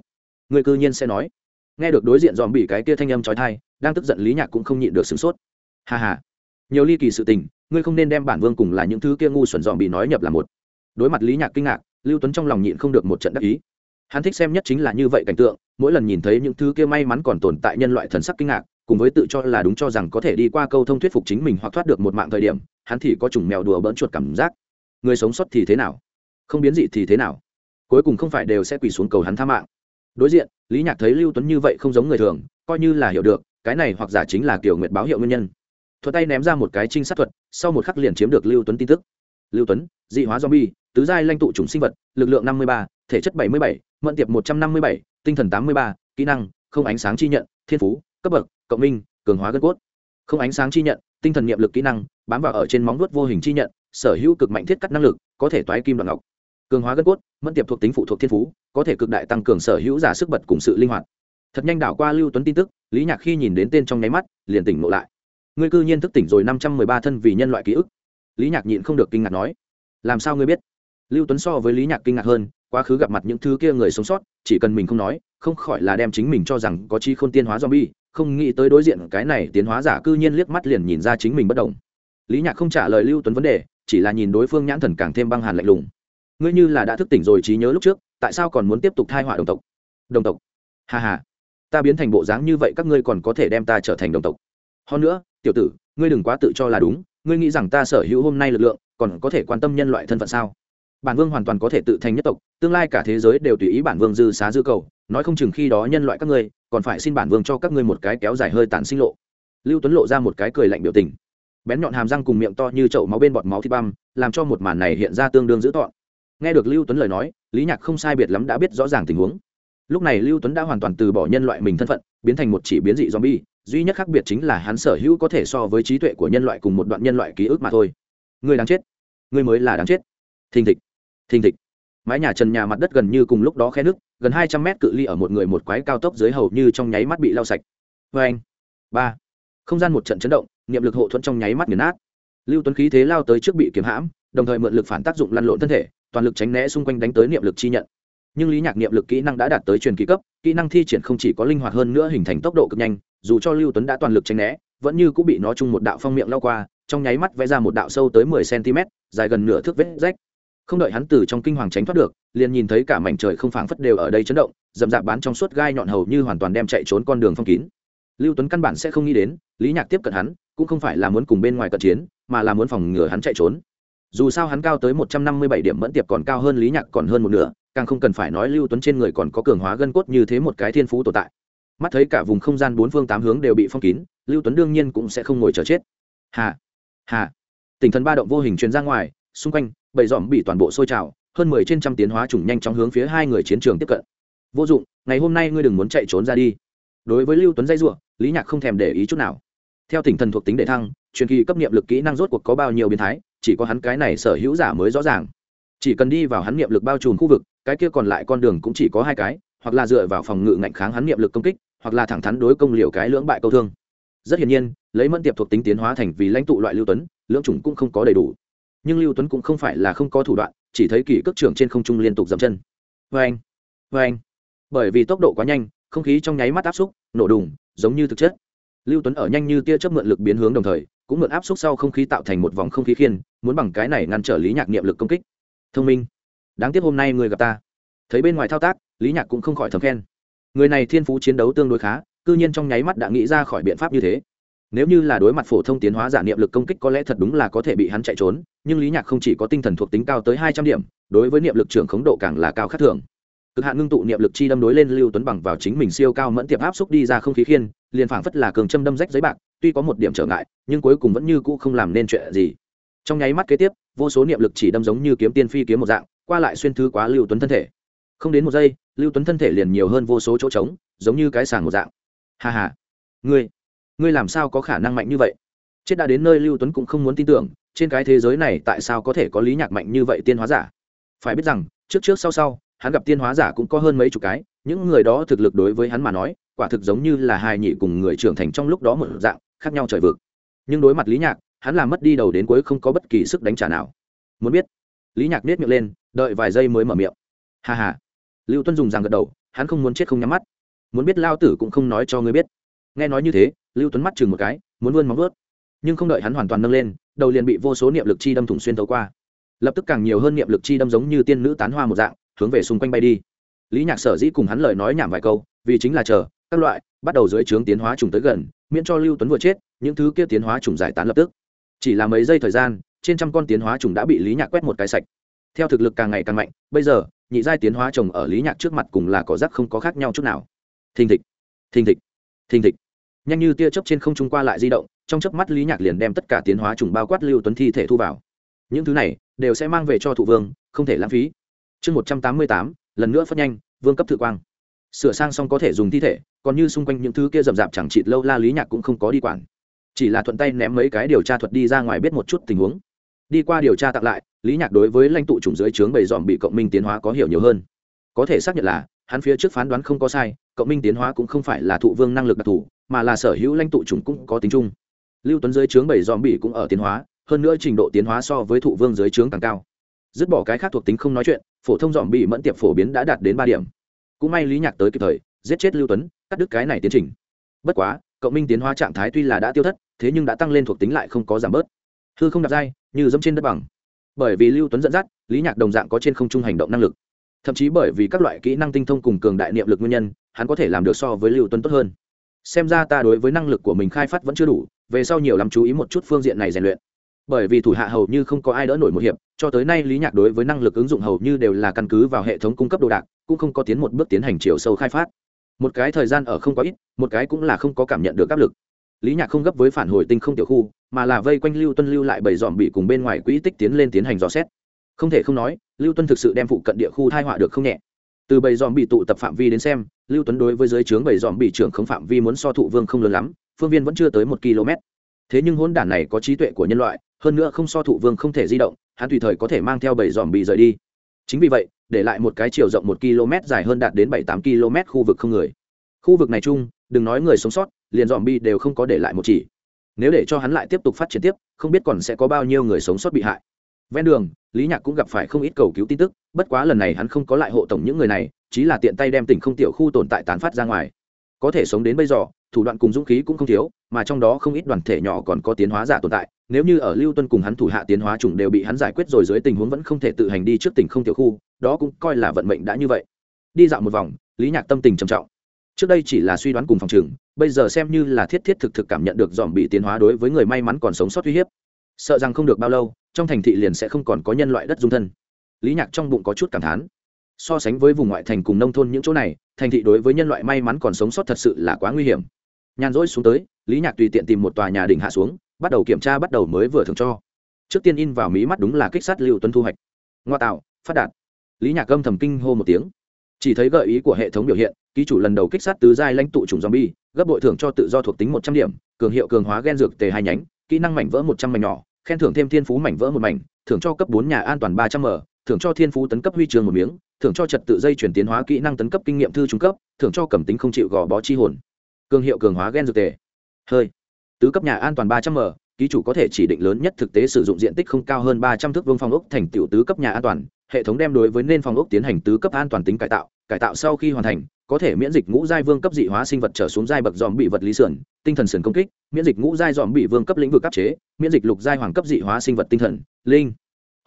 Người cư nhiên sẽ nói. Nghe được đối diện dòm bị cái kia thanh âm trói thai đang tức giận lý nhạc cũng không nhịn được sửng sốt. Hà hà nhiều ly kỳ sự tình, ngươi không nên đem bản vương cùng là những thứ kia ngu xuẩn dòm bị nói nhập là một. Đối mặt lý nhạc kinh ngạc, lưu tuấn trong lòng nhịn không được một trận đắc ý. Hắn thích xem nhất chính là như vậy cảnh tượng, mỗi lần nhìn thấy những thứ kia may mắn còn tồn tại nhân loại thần sắc kinh ngạc, cùng với tự cho là đúng cho rằng có thể đi qua câu thông thuyết phục chính mình hoặc thoát được một mạng thời điểm, hắn thì có chủng mèo đùa bỡn chuột cảm giác. Người sống sót thì thế nào? Không biến dị thì thế nào? Cuối cùng không phải đều sẽ quỳ xuống cầu hắn tha mạng. Đối diện, lý nhạc thấy lưu tuấn như vậy không giống người thường, coi như là hiểu được, cái này hoặc giả chính là kiểu nguyệt báo hiệu nguyên nhân thuật tay ném ra một cái trinh sát thuật, sau một khắc liền chiếm được lưu tuấn tin tức. Lưu tuấn, dị hóa zombie, tứ giai lanh tụ chủng sinh vật, lực lượng năm mươi ba, thể chất bảy mươi bảy mận tiệp một trăm năm mươi bảy, tinh thần tám mươi ba, kỹ năng, không ánh sáng chi nhận, thiên phú, cấp bậc, cộng minh, cường hóa gân cốt. Không ánh sáng chi nhận, tinh thần niệm lực kỹ năng, bám vào ở trên móng vuốt vô hình chi nhận, sở hữu cực mạnh thiết cắt năng lực, có thể toái kim đoạn ngọc. Cường hóa gân cốt, mẫn tiệp thuộc tính phụ thuộc thiên phú, có thể cực đại tăng cường sở hữu giả sức bật cùng sự linh hoạt. Thật nhanh đảo qua lưu tuấn tin tức, lý nhạc khi nhìn đến tên trong nháy mắt, liền tỉnh ngộ lại ngươi cư nhiên thức tỉnh rồi năm trăm mười ba thân vì nhân loại ký ức. Lý nhạc nhịn không được kinh ngạc nói, làm sao ngươi biết? Lưu tuấn so với lý nhạc kinh ngạc hơn, quá khứ gặp mặt những thứ kia người sống sót, chỉ cần mình không nói, không khỏi là đem chính mình cho rằng có chi khôn tiên hóa zombie, không nghĩ tới đối diện cái này tiến hóa giả cư nhiên liếc mắt liền nhìn ra chính mình bất đồng. Lý nhạc không trả lời lưu tuấn vấn đề, chỉ là nhìn đối phương nhãn thần càng thêm băng hàn lạnh lùng. Ngươi như là đã thức tỉnh rồi trí nhớ lúc trước, tại sao còn muốn tiếp tục thai họa đồng tộc? Đồng tộc? Hà hà ta biến thành bộ dáng như vậy các ngươi còn có thể đem ta trở thành đồng tộc. Hơn nữa tiểu tử, ngươi đừng quá tự cho là đúng, ngươi nghĩ rằng ta sở hữu hôm nay lực lượng, còn có thể quan tâm nhân loại thân phận sao? Bản vương hoàn toàn có thể tự thành nhất tộc, tương lai cả thế giới đều tùy ý bản vương dư xá dư cầu, nói không chừng khi đó nhân loại các ngươi, còn phải xin bản vương cho các ngươi một cái kéo dài hơi tàn sinh lộ. Lưu tuấn lộ ra một cái cười lạnh biểu tình. Bén nhọn hàm răng cùng miệng to như chậu máu bên bọt máu thịt băm, làm cho một màn này hiện ra tương đương dữ tọn nghe được lưu tuấn lời nói, lý nhạc không sai biệt lắm đã biết rõ ràng tình huống. Lúc này lưu tuấn đã hoàn toàn từ bỏ nhân loại mình thân phận, biến thành một chỉ biến dị zombie duy nhất khác biệt chính là hắn sở hữu có thể so với trí tuệ của nhân loại cùng một đoạn nhân loại ký ức mà thôi. Người đáng chết. Người mới là đáng chết. Thình thịch. Thình thịch. Mái nhà trần nhà mặt đất gần như cùng lúc đó khe nước, gần hai trăm mét cự ly ở một người một quái cao tốc dưới hầu như trong nháy mắt bị lau sạch. Vê anh. Ba. Không gian một trận chấn động, niệm lực hộ thuẫn trong nháy mắt nghiền nát. Lưu tuấn khí thế lao tới trước bị kiếm hãm, đồng thời mượn lực phản tác dụng lăn lộn thân thể, toàn lực tránh né xung quanh đánh tới niệm lực chi nhận. Nhưng lý nhạc niệm lực kỹ năng đã đạt tới truyền ký cấp, kỹ năng thi triển không chỉ có linh hoạt hơn nữa hình thành tốc độ cực nhanh dù cho lưu tuấn đã toàn lực tránh né, vẫn như cũng bị nó chung một đạo phong miệng lao qua, trong nháy mắt vẽ ra một đạo sâu tới mười cm dài gần nửa thước vết rách. Không đợi hắn từ trong kinh hoàng tránh thoát được, liền nhìn thấy cả mảnh trời không phảng phất đều ở đây chấn động dầm dạp bán trong suốt gai nhọn hầu như hoàn toàn đem chạy trốn con đường phong kín. Lưu tuấn căn bản sẽ không nghĩ đến, lý nhạc tiếp cận hắn, cũng không phải là muốn cùng bên ngoài cận chiến, mà là muốn phòng ngừa hắn chạy trốn. Dù sao hắn cao tới một trăm năm mươi bảy điểm mẫn tiệp còn cao hơn lý nhạc còn hơn một nửa, càng không cần phải nói lưu tuấn trên người còn có cường hóa gân cốt như thế một cái thiên phú tồn tại mắt thấy cả vùng không gian bốn phương tám hướng đều bị phong kín, lưu tuấn đương nhiên cũng sẽ không ngồi chờ chết. Hà hà. Tinh thần ba động vô hình truyền ra ngoài, xung quanh bầy dòm bị toàn bộ sôi trào, hơn mười trên trăm tiến hóa chủng nhanh chóng hướng phía hai người chiến trường tiếp cận. Vô dụng, ngày hôm nay ngươi đừng muốn chạy trốn ra đi. Đối với lưu tuấn dây ruộng lý nhạc không thèm để ý chút nào. Theo tỉnh thần thuộc tính để thăng, truyền kỳ cấp niệm lực kỹ năng rốt cuộc có bao nhiêu biến thái, chỉ có hắn cái này sở hữu giả mới rõ ràng. Chỉ cần đi vào hắn niệm lực bao trùm khu vực, cái kia còn lại con đường cũng chỉ có hai cái, hoặc là dựa vào phòng ngự ngạnh kháng hắn niệm lực công kích hoặc là thẳng thắn đối công liều cái lưỡng bại câu thương. Rất hiển nhiên, lấy mẫn tiệp thuộc tính tiến hóa thành vì lãnh tụ loại lưu tuấn, lưỡng chủng cũng không có đầy đủ. Nhưng lưu tuấn cũng không phải là không có thủ đoạn, chỉ thấy kỷ cước trưởng trên không trung liên tục dậm chân. Vê anh vê anh. Bởi vì tốc độ quá nhanh, không khí trong nháy mắt áp xúc, nổ đùng, giống như thực chất. Lưu tuấn ở nhanh như tia chớp mượn lực biến hướng đồng thời, cũng mượn áp xúc sau không khí tạo thành một vòng không khí khiên, muốn bằng cái này ngăn trở lý nhạc niệm lực công kích. Thông minh. Đáng tiếc hôm nay người gặp ta. Thấy bên ngoài thao tác, lý nhạc cũng không khỏi thầm khen người này thiên phú chiến đấu tương đối khá, cư nhiên trong nháy mắt đã nghĩ ra khỏi biện pháp như thế. Nếu như là đối mặt phổ thông tiến hóa giả niệm lực công kích có lẽ thật đúng là có thể bị hắn chạy trốn, nhưng lý nhạc không chỉ có tinh thần thuộc tính cao tới hai trăm điểm, đối với niệm lực trưởng khống độ càng là cao khác thường. Cực hạn ngưng tụ niệm lực chi đâm đối lên lưu tuấn bằng vào chính mình siêu cao mẫn tiệp áp xúc đi ra không khí khiên, liền phảng phất là cường châm đâm rách giấy bạc, tuy có một điểm trở ngại, nhưng cuối cùng vẫn như cũ không làm nên chuyện gì. Trong nháy mắt kế tiếp, vô số niệm lực chỉ đâm giống như kiếm tiên phi kiếm một dạng, qua lại xuyên thứ quá lưu tuấn thân thể không đến một giây, lưu tuấn thân thể liền nhiều hơn vô số chỗ trống, giống như cái sàng một dạng. Hà hà ngươi ngươi làm sao có khả năng mạnh như vậy? Chết đã đến nơi lưu tuấn cũng không muốn tin tưởng, trên cái thế giới này tại sao có thể có lý nhạc mạnh như vậy tiên hóa giả? Phải biết rằng, trước trước sau sau, hắn gặp tiên hóa giả cũng có hơn mấy chục cái, những người đó thực lực đối với hắn mà nói, quả thực giống như là hài nhị cùng người trưởng thành trong lúc đó một dạng, khác nhau trời vực. Nhưng đối mặt lý nhạc, hắn làm mất đi đầu đến cuối không có bất kỳ sức đánh trả nào. Muốn biết, lý nhạc nết miệng lên, đợi vài giây mới mở miệng. Hà hà lưu tuân dùng rằng gật đầu, hắn không muốn chết không nhắm mắt. Muốn biết lao tử cũng không nói cho ngươi biết. Nghe nói như thế, lưu tuấn mắt chừng một cái, muốn vươn móng vớt nhưng không đợi hắn hoàn toàn nâng lên, đầu liền bị vô số niệm lực chi đâm thủng xuyên tấu qua. Lập tức càng nhiều hơn niệm lực chi đâm giống như tiên nữ tán hoa một dạng, hướng về xung quanh bay đi. Lý nhạc sở dĩ cùng hắn lời nói nhảm vài câu, vì chính là chờ, các loại, bắt đầu dưới trướng tiến hóa trùng tới gần, miễn cho lưu tuấn vừa chết, những thứ kia tiến hóa trùng giải tán lập tức. Chỉ là mấy giây thời gian, trên trăm con tiến hóa trùng đã bị lý nhạc quét một cái sạch. Theo thực lực càng ngày càng mạnh, bây giờ nhị giai tiến hóa trồng ở lý nhạc trước mặt cùng là cỏ rác không có khác nhau chút nào. Thình thịch thình thịch thình thịch. Nhanh như tia chớp trên không trung qua lại di động, trong chớp mắt lý nhạc liền đem tất cả tiến hóa trùng bao quát lưu tuấn thi thể thu vào. Những thứ này đều sẽ mang về cho thụ vương, không thể lãng phí. Chương một trăm tám mươi tám, lần nữa phất nhanh, vương cấp thự quang. Sửa sang xong có thể dùng thi thể, còn như xung quanh những thứ kia rậm rạp chẳng chịt lâu la lý nhạc cũng không có đi quản. Chỉ là thuận tay ném mấy cái điều tra thuật đi ra ngoài biết một chút tình huống. Đi qua điều tra tặng lại lý nhạc đối với lãnh tụ chủng dưới trướng bầy dòm bị cộng minh tiến hóa có hiểu nhiều hơn. Có thể xác nhận là, hắn phía trước phán đoán không có sai, cộng minh tiến hóa cũng không phải là thụ vương năng lực đặc thù, mà là sở hữu lãnh tụ chủng cũng có tính chung. Lưu tuấn dưới trướng bầy dòm bị cũng ở tiến hóa, hơn nữa trình độ tiến hóa so với thụ vương dưới trướng càng cao. Dứt bỏ cái khác thuộc tính không nói chuyện, phổ thông dòm bị mẫn tiệp phổ biến đã đạt đến ba điểm. Cũng may lý nhạc tới kịp thời, giết chết lưu tuấn, cắt đứt cái này tiến trình. Bất quá, cộng minh tiến hóa trạng thái tuy là đã tiêu thất, thế nhưng đã tăng lên thuộc tính lại không có giảm bớt. Hư không đặt dai, như dẫm trên đất bằng bởi vì lưu tuấn dẫn dắt, lý nhạc đồng dạng có trên không trung hành động năng lực. Thậm chí bởi vì các loại kỹ năng tinh thông cùng cường đại niệm lực nguyên nhân, hắn có thể làm được so với lưu tuấn tốt hơn. Xem ra ta đối với năng lực của mình khai phát vẫn chưa đủ, về sau nhiều lắm chú ý một chút phương diện này rèn luyện. Bởi vì thủ hạ hầu như không có ai đỡ nổi một hiệp, cho tới nay lý nhạc đối với năng lực ứng dụng hầu như đều là căn cứ vào hệ thống cung cấp đồ đạc, cũng không có tiến một bước tiến hành chiều sâu khai phát. Một cái thời gian ở không có ít, một cái cũng là không có cảm nhận được áp lực. Lý nhạc không gấp với phản hồi tinh không tiểu khu mà là vây quanh lưu tuân lưu lại bảy dòm bị cùng bên ngoài quỹ tích tiến lên tiến hành dò xét. Không thể không nói, lưu tuân thực sự đem phụ cận địa khu thai họa được không nhẹ. Từ bảy dòm bị tụ tập phạm vi đến xem, lưu tuấn đối với giới trướng bảy dòm bị trưởng không phạm vi muốn so thụ vương không lớn lắm, phương viên vẫn chưa tới một km. Thế nhưng hôn đản này có trí tuệ của nhân loại, hơn nữa không so thụ vương không thể di động, hắn tùy thời có thể mang theo bảy dòm bị rời đi. Chính vì vậy, để lại một cái chiều rộng một km dài hơn đạt đến bảy tám km khu vực không người. Khu vực này chung, đừng nói người sống sót, liền dòm bi đều không có để lại một chỉ nếu để cho hắn lại tiếp tục phát triển tiếp, không biết còn sẽ có bao nhiêu người sống sót bị hại. Ven đường, lý nhạc cũng gặp phải không ít cầu cứu tin tức, bất quá lần này hắn không có lại hộ tổng những người này chỉ là tiện tay đem tỉnh không tiểu khu tồn tại tán phát ra ngoài. Có thể sống đến bây giờ, thủ đoạn cùng dũng khí cũng không thiếu, mà trong đó không ít đoàn thể nhỏ còn có tiến hóa giả tồn tại. Nếu như ở lưu tuân cùng hắn thủ hạ tiến hóa chủng đều bị hắn giải quyết rồi dưới tình huống vẫn không thể tự hành đi trước tỉnh không tiểu khu, đó cũng coi là vận mệnh đã như vậy. Đi dạo một vòng, lý nhạc tâm tình trầm trọng trước đây chỉ là suy đoán cùng phòng trường bây giờ xem như là thiết thiết thực thực cảm nhận được dòm bị tiến hóa đối với người may mắn còn sống sót uy hiếp. Sợ rằng không được bao lâu, trong thành thị liền sẽ không còn có nhân loại đất dung thân. Lý nhạc trong bụng có chút cảm thán. So sánh với vùng ngoại thành cùng nông thôn những chỗ này, thành thị đối với nhân loại may mắn còn sống sót thật sự là quá nguy hiểm. Nhàn rỗi xuống tới, lý nhạc tùy tiện tìm một tòa nhà đỉnh hạ xuống, bắt đầu kiểm tra bắt đầu mới vừa thường cho. Trước tiên in vào mí mắt đúng là kích sát lưu tuân thu hoạch. Ngoa tạo, phát đạt. Lý nhạc âm thầm kinh hô một tiếng. Chỉ thấy gợi ý của hệ thống biểu hiện ký chủ lần đầu kích sát tứ giai lãnh tụ chủng zombie, gấp bội thưởng cho tự do thuộc tính một trăm điểm, cường hiệu cường hóa gen dược tề hai nhánh, kỹ năng mảnh vỡ một trăm mảnh nhỏ, khen thưởng thêm thiên phú mảnh vỡ một mảnh, thưởng cho cấp bốn nhà an toàn ba trăm m, thưởng cho thiên phú tấn cấp huy chương một miếng, thưởng cho trật tự dây chuyển tiến hóa kỹ năng tấn cấp kinh nghiệm thư trung cấp, thưởng cho cẩm tính không chịu gò bó chi hồn. Cường hiệu cường hóa gen dược tề. Hơi. Tứ cấp nhà an toàn ba trăm m, ký chủ có thể chỉ định lớn nhất thực tế sử dụng diện tích không cao hơn ba trăm thước vuông phòng ốc thành tiểu tứ cấp nhà an toàn, hệ thống đem đối với nên phòng ốc tiến hành tứ cấp an toàn tính cải tạo cải tạo sau khi hoàn thành, có thể miễn dịch ngũ giai vương cấp dị hóa sinh vật trở xuống giai bậc dòm bị vật lý sườn, tinh thần sườn công kích, miễn dịch ngũ giai dòm bị vương cấp lĩnh vực cấp chế, miễn dịch lục giai hoàng cấp dị hóa sinh vật tinh thần, linh.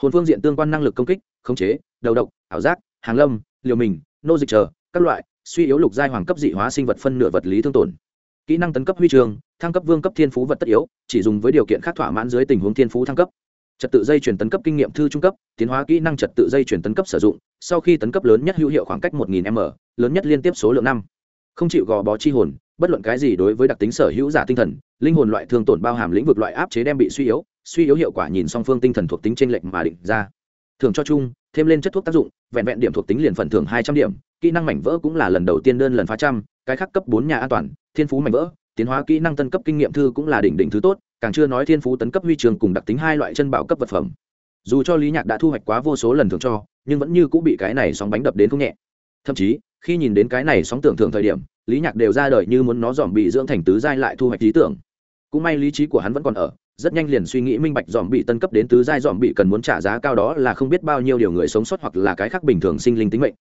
Hồn phương diện tương quan năng lực công kích, khống chế, đầu độc, ảo giác, hàng lâm, liều mình, nô dịch chờ các loại, suy yếu lục giai hoàng cấp dị hóa sinh vật phân nửa vật lý thương tổn. Kỹ năng tấn cấp huy trường thăng cấp vương cấp thiên phú vật tất yếu, chỉ dùng với điều kiện khác thỏa mãn dưới tình huống thiên phú thăng cấp trật tự dây chuyển tấn cấp kinh nghiệm thư trung cấp, tiến hóa kỹ năng trật tự dây chuyển tấn cấp sử dụng, sau khi tấn cấp lớn nhất hữu hiệu khoảng cách 1000 m, lớn nhất liên tiếp số lượng năm. Không chịu gò bó chi hồn, bất luận cái gì đối với đặc tính sở hữu giả tinh thần, linh hồn loại thương tổn bao hàm lĩnh vực loại áp chế đem bị suy yếu suy yếu hiệu quả nhìn song phương tinh thần thuộc tính trên lệnh mà định ra. Thường cho chung, thêm lên chất thuốc tác dụng, vẹn vẹn điểm thuộc tính liền phần thưởng hai trăm điểm, kỹ năng mảnh vỡ cũng là lần đầu tiên đơn lần phá trăm, cái khác cấp bốn nhà an toàn, thiên phú mảnh vỡ, tiến hóa kỹ năng tân cấp kinh nghiệm thư cũng là đỉnh đỉnh thứ tốt càng chưa nói thiên phú tấn cấp huy trường cùng đặc tính hai loại chân bảo cấp vật phẩm. Dù cho lý nhạc đã thu hoạch quá vô số lần thường cho, nhưng vẫn như cũng bị cái này sóng bánh đập đến không nhẹ. Thậm chí, khi nhìn đến cái này sóng tưởng thưởng thời điểm, lý nhạc đều ra đời như muốn nó dòm bị dưỡng thành tứ giai lại thu hoạch lý tưởng. Cũng may lý trí của hắn vẫn còn ở, rất nhanh liền suy nghĩ minh bạch dòm bị tân cấp đến tứ giai dòm bị cần muốn trả giá cao đó là không biết bao nhiêu điều người sống sót hoặc là cái khác bình thường sinh linh tính mệnh.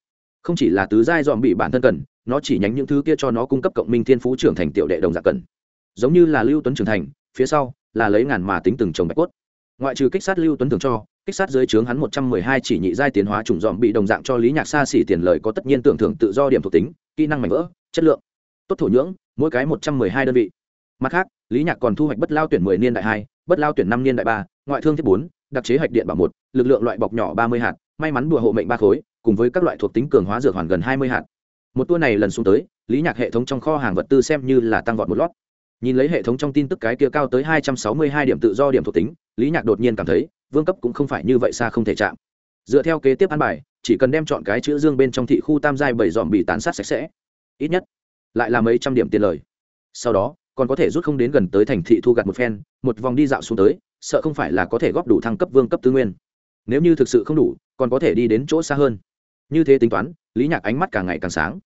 Không chỉ là tứ giai dòm bị bản thân cần, nó chỉ nhánh những thứ kia cho nó cung cấp cộng minh thiên phú trưởng thành tiểu đệ đồng giả cần. Giống như là lưu tuấn trưởng thành phía sau là lấy ngàn mà tính từng chồng bạch cốt. Ngoại trừ kích sát lưu tuấn thường cho, kích sát dưới trướng hắn một trăm mười hai chỉ nhị giai tiến hóa chủng dòm bị đồng dạng cho lý nhạc xa xỉ tiền lời có tất nhiên tưởng thưởng tự do điểm thuộc tính, kỹ năng mảnh vỡ, chất lượng, tốt thổ nhưỡng, mỗi cái một trăm mười hai đơn vị. Mặt khác, lý nhạc còn thu hoạch bất lao tuyển mười niên đại hai, bất lao tuyển năm niên đại ba, ngoại thương thiết bốn, đặc chế hạch điện bảo một, lực lượng loại bọc nhỏ ba mươi hạt, may mắn đùa hộ mệnh ba khối, cùng với các loại thuộc tính cường hóa dược hoàn gần hai mươi hạt. Một tour này lần xuống tới, lý nhạc hệ thống trong kho hàng vật tư xem như là tăng vọt một lót nhìn lấy hệ thống trong tin tức cái kia cao tới hai trăm sáu mươi hai điểm tự do điểm thuộc tính, lý nhạc đột nhiên cảm thấy, vương cấp cũng không phải như vậy xa không thể chạm. Dựa theo kế tiếp ăn bài, chỉ cần đem chọn cái chữ dương bên trong thị khu tam giai bảy dòm bị tàn sát sạch sẽ. Ít nhất, lại là mấy trăm điểm tiền lời. Sau đó, còn có thể rút không đến gần tới thành thị thu gặt một phen, một vòng đi dạo xuống tới, sợ không phải là có thể góp đủ thăng cấp vương cấp tư nguyên. Nếu như thực sự không đủ, còn có thể đi đến chỗ xa hơn. Như thế tính toán, lý nhạc ánh mắt càng ngày càng sáng.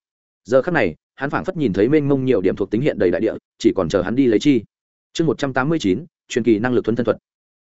Giờ khắc này hắn phảng phất nhìn thấy mênh mông nhiều điểm thuộc tính hiện đầy đại địa, chỉ còn chờ hắn đi lấy chi. Chương một trăm tám mươi chín, truyền kỳ năng lực thuần thân thuật.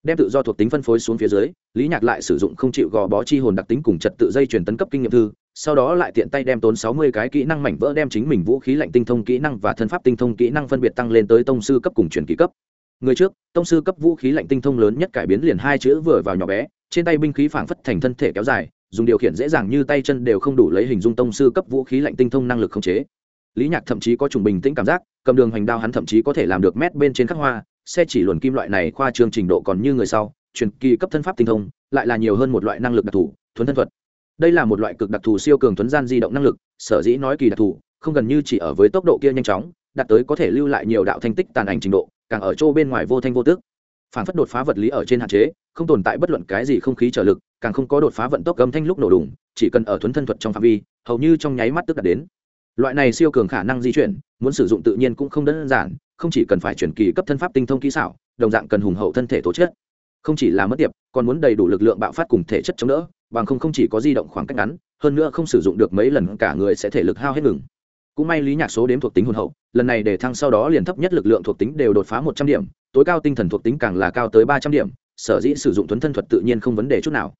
Đem tự do thuộc tính phân phối xuống phía dưới, lý nhạc lại sử dụng không chịu gò bó chi hồn đặc tính cùng trật tự dây chuyển tấn cấp kinh nghiệm thư, sau đó lại tiện tay đem tốn sáu mươi cái kỹ năng mảnh vỡ đem chính mình vũ khí lạnh tinh thông kỹ năng và thân pháp tinh thông kỹ năng phân biệt tăng lên tới tông sư cấp cùng truyền kỳ cấp. Người trước, tông sư cấp vũ khí lạnh tinh thông lớn nhất cải biến liền hai chữ vừa vào nhỏ bé, trên tay binh khí phảng phất thành thân thể kéo dài, dùng điều khiển dễ dàng như tay chân đều không đủ lấy hình dung tông sư cấp vũ khí lạnh tinh thông năng lực khống chế lý nhạc thậm chí có trùng bình tĩnh cảm giác, cầm đường hoành đao hắn thậm chí có thể làm được mét bên trên khắc hoa, xe chỉ luồn kim loại này khoa trương trình độ còn như người sau, truyền kỳ cấp thân pháp tinh thông, lại là nhiều hơn một loại năng lực đặc thù thuấn thân thuật. Đây là một loại cực đặc thù siêu cường thuấn gian di động năng lực, sở dĩ nói kỳ đặc thù, không gần như chỉ ở với tốc độ kia nhanh chóng, đạt tới có thể lưu lại nhiều đạo thanh tích tàn ảnh trình độ, càng ở chỗ bên ngoài vô thanh vô tước. Phản phất đột phá vật lý ở trên hạn chế, không tồn tại bất luận cái gì không khí trở lực, càng không có đột phá vận tốc âm thanh lúc nổ đùng, chỉ cần ở thuấn thân thuật trong phạm vi, hầu như trong nháy mắt tức đạt đến loại này siêu cường khả năng di chuyển, muốn sử dụng tự nhiên cũng không đơn giản, không chỉ cần phải chuyển kỳ cấp thân pháp tinh thông kỹ xảo, đồng dạng cần hùng hậu thân thể tổ chức không chỉ là mất tiệp còn muốn đầy đủ lực lượng bạo phát cùng thể chất chống đỡ, bằng không không chỉ có di động khoảng cách ngắn, hơn nữa không sử dụng được mấy lần cả người sẽ thể lực hao hết ngừng. Cũng may lý nhạc số đếm thuộc tính hồn hậu, lần này để thăng sau đó liền thấp nhất lực lượng thuộc tính đều đột phá một trăm điểm, tối cao tinh thần thuộc tính càng là cao tới ba trăm điểm, sở dĩ sử dụng thuấn thân thuật tự nhiên không vấn đề chút nào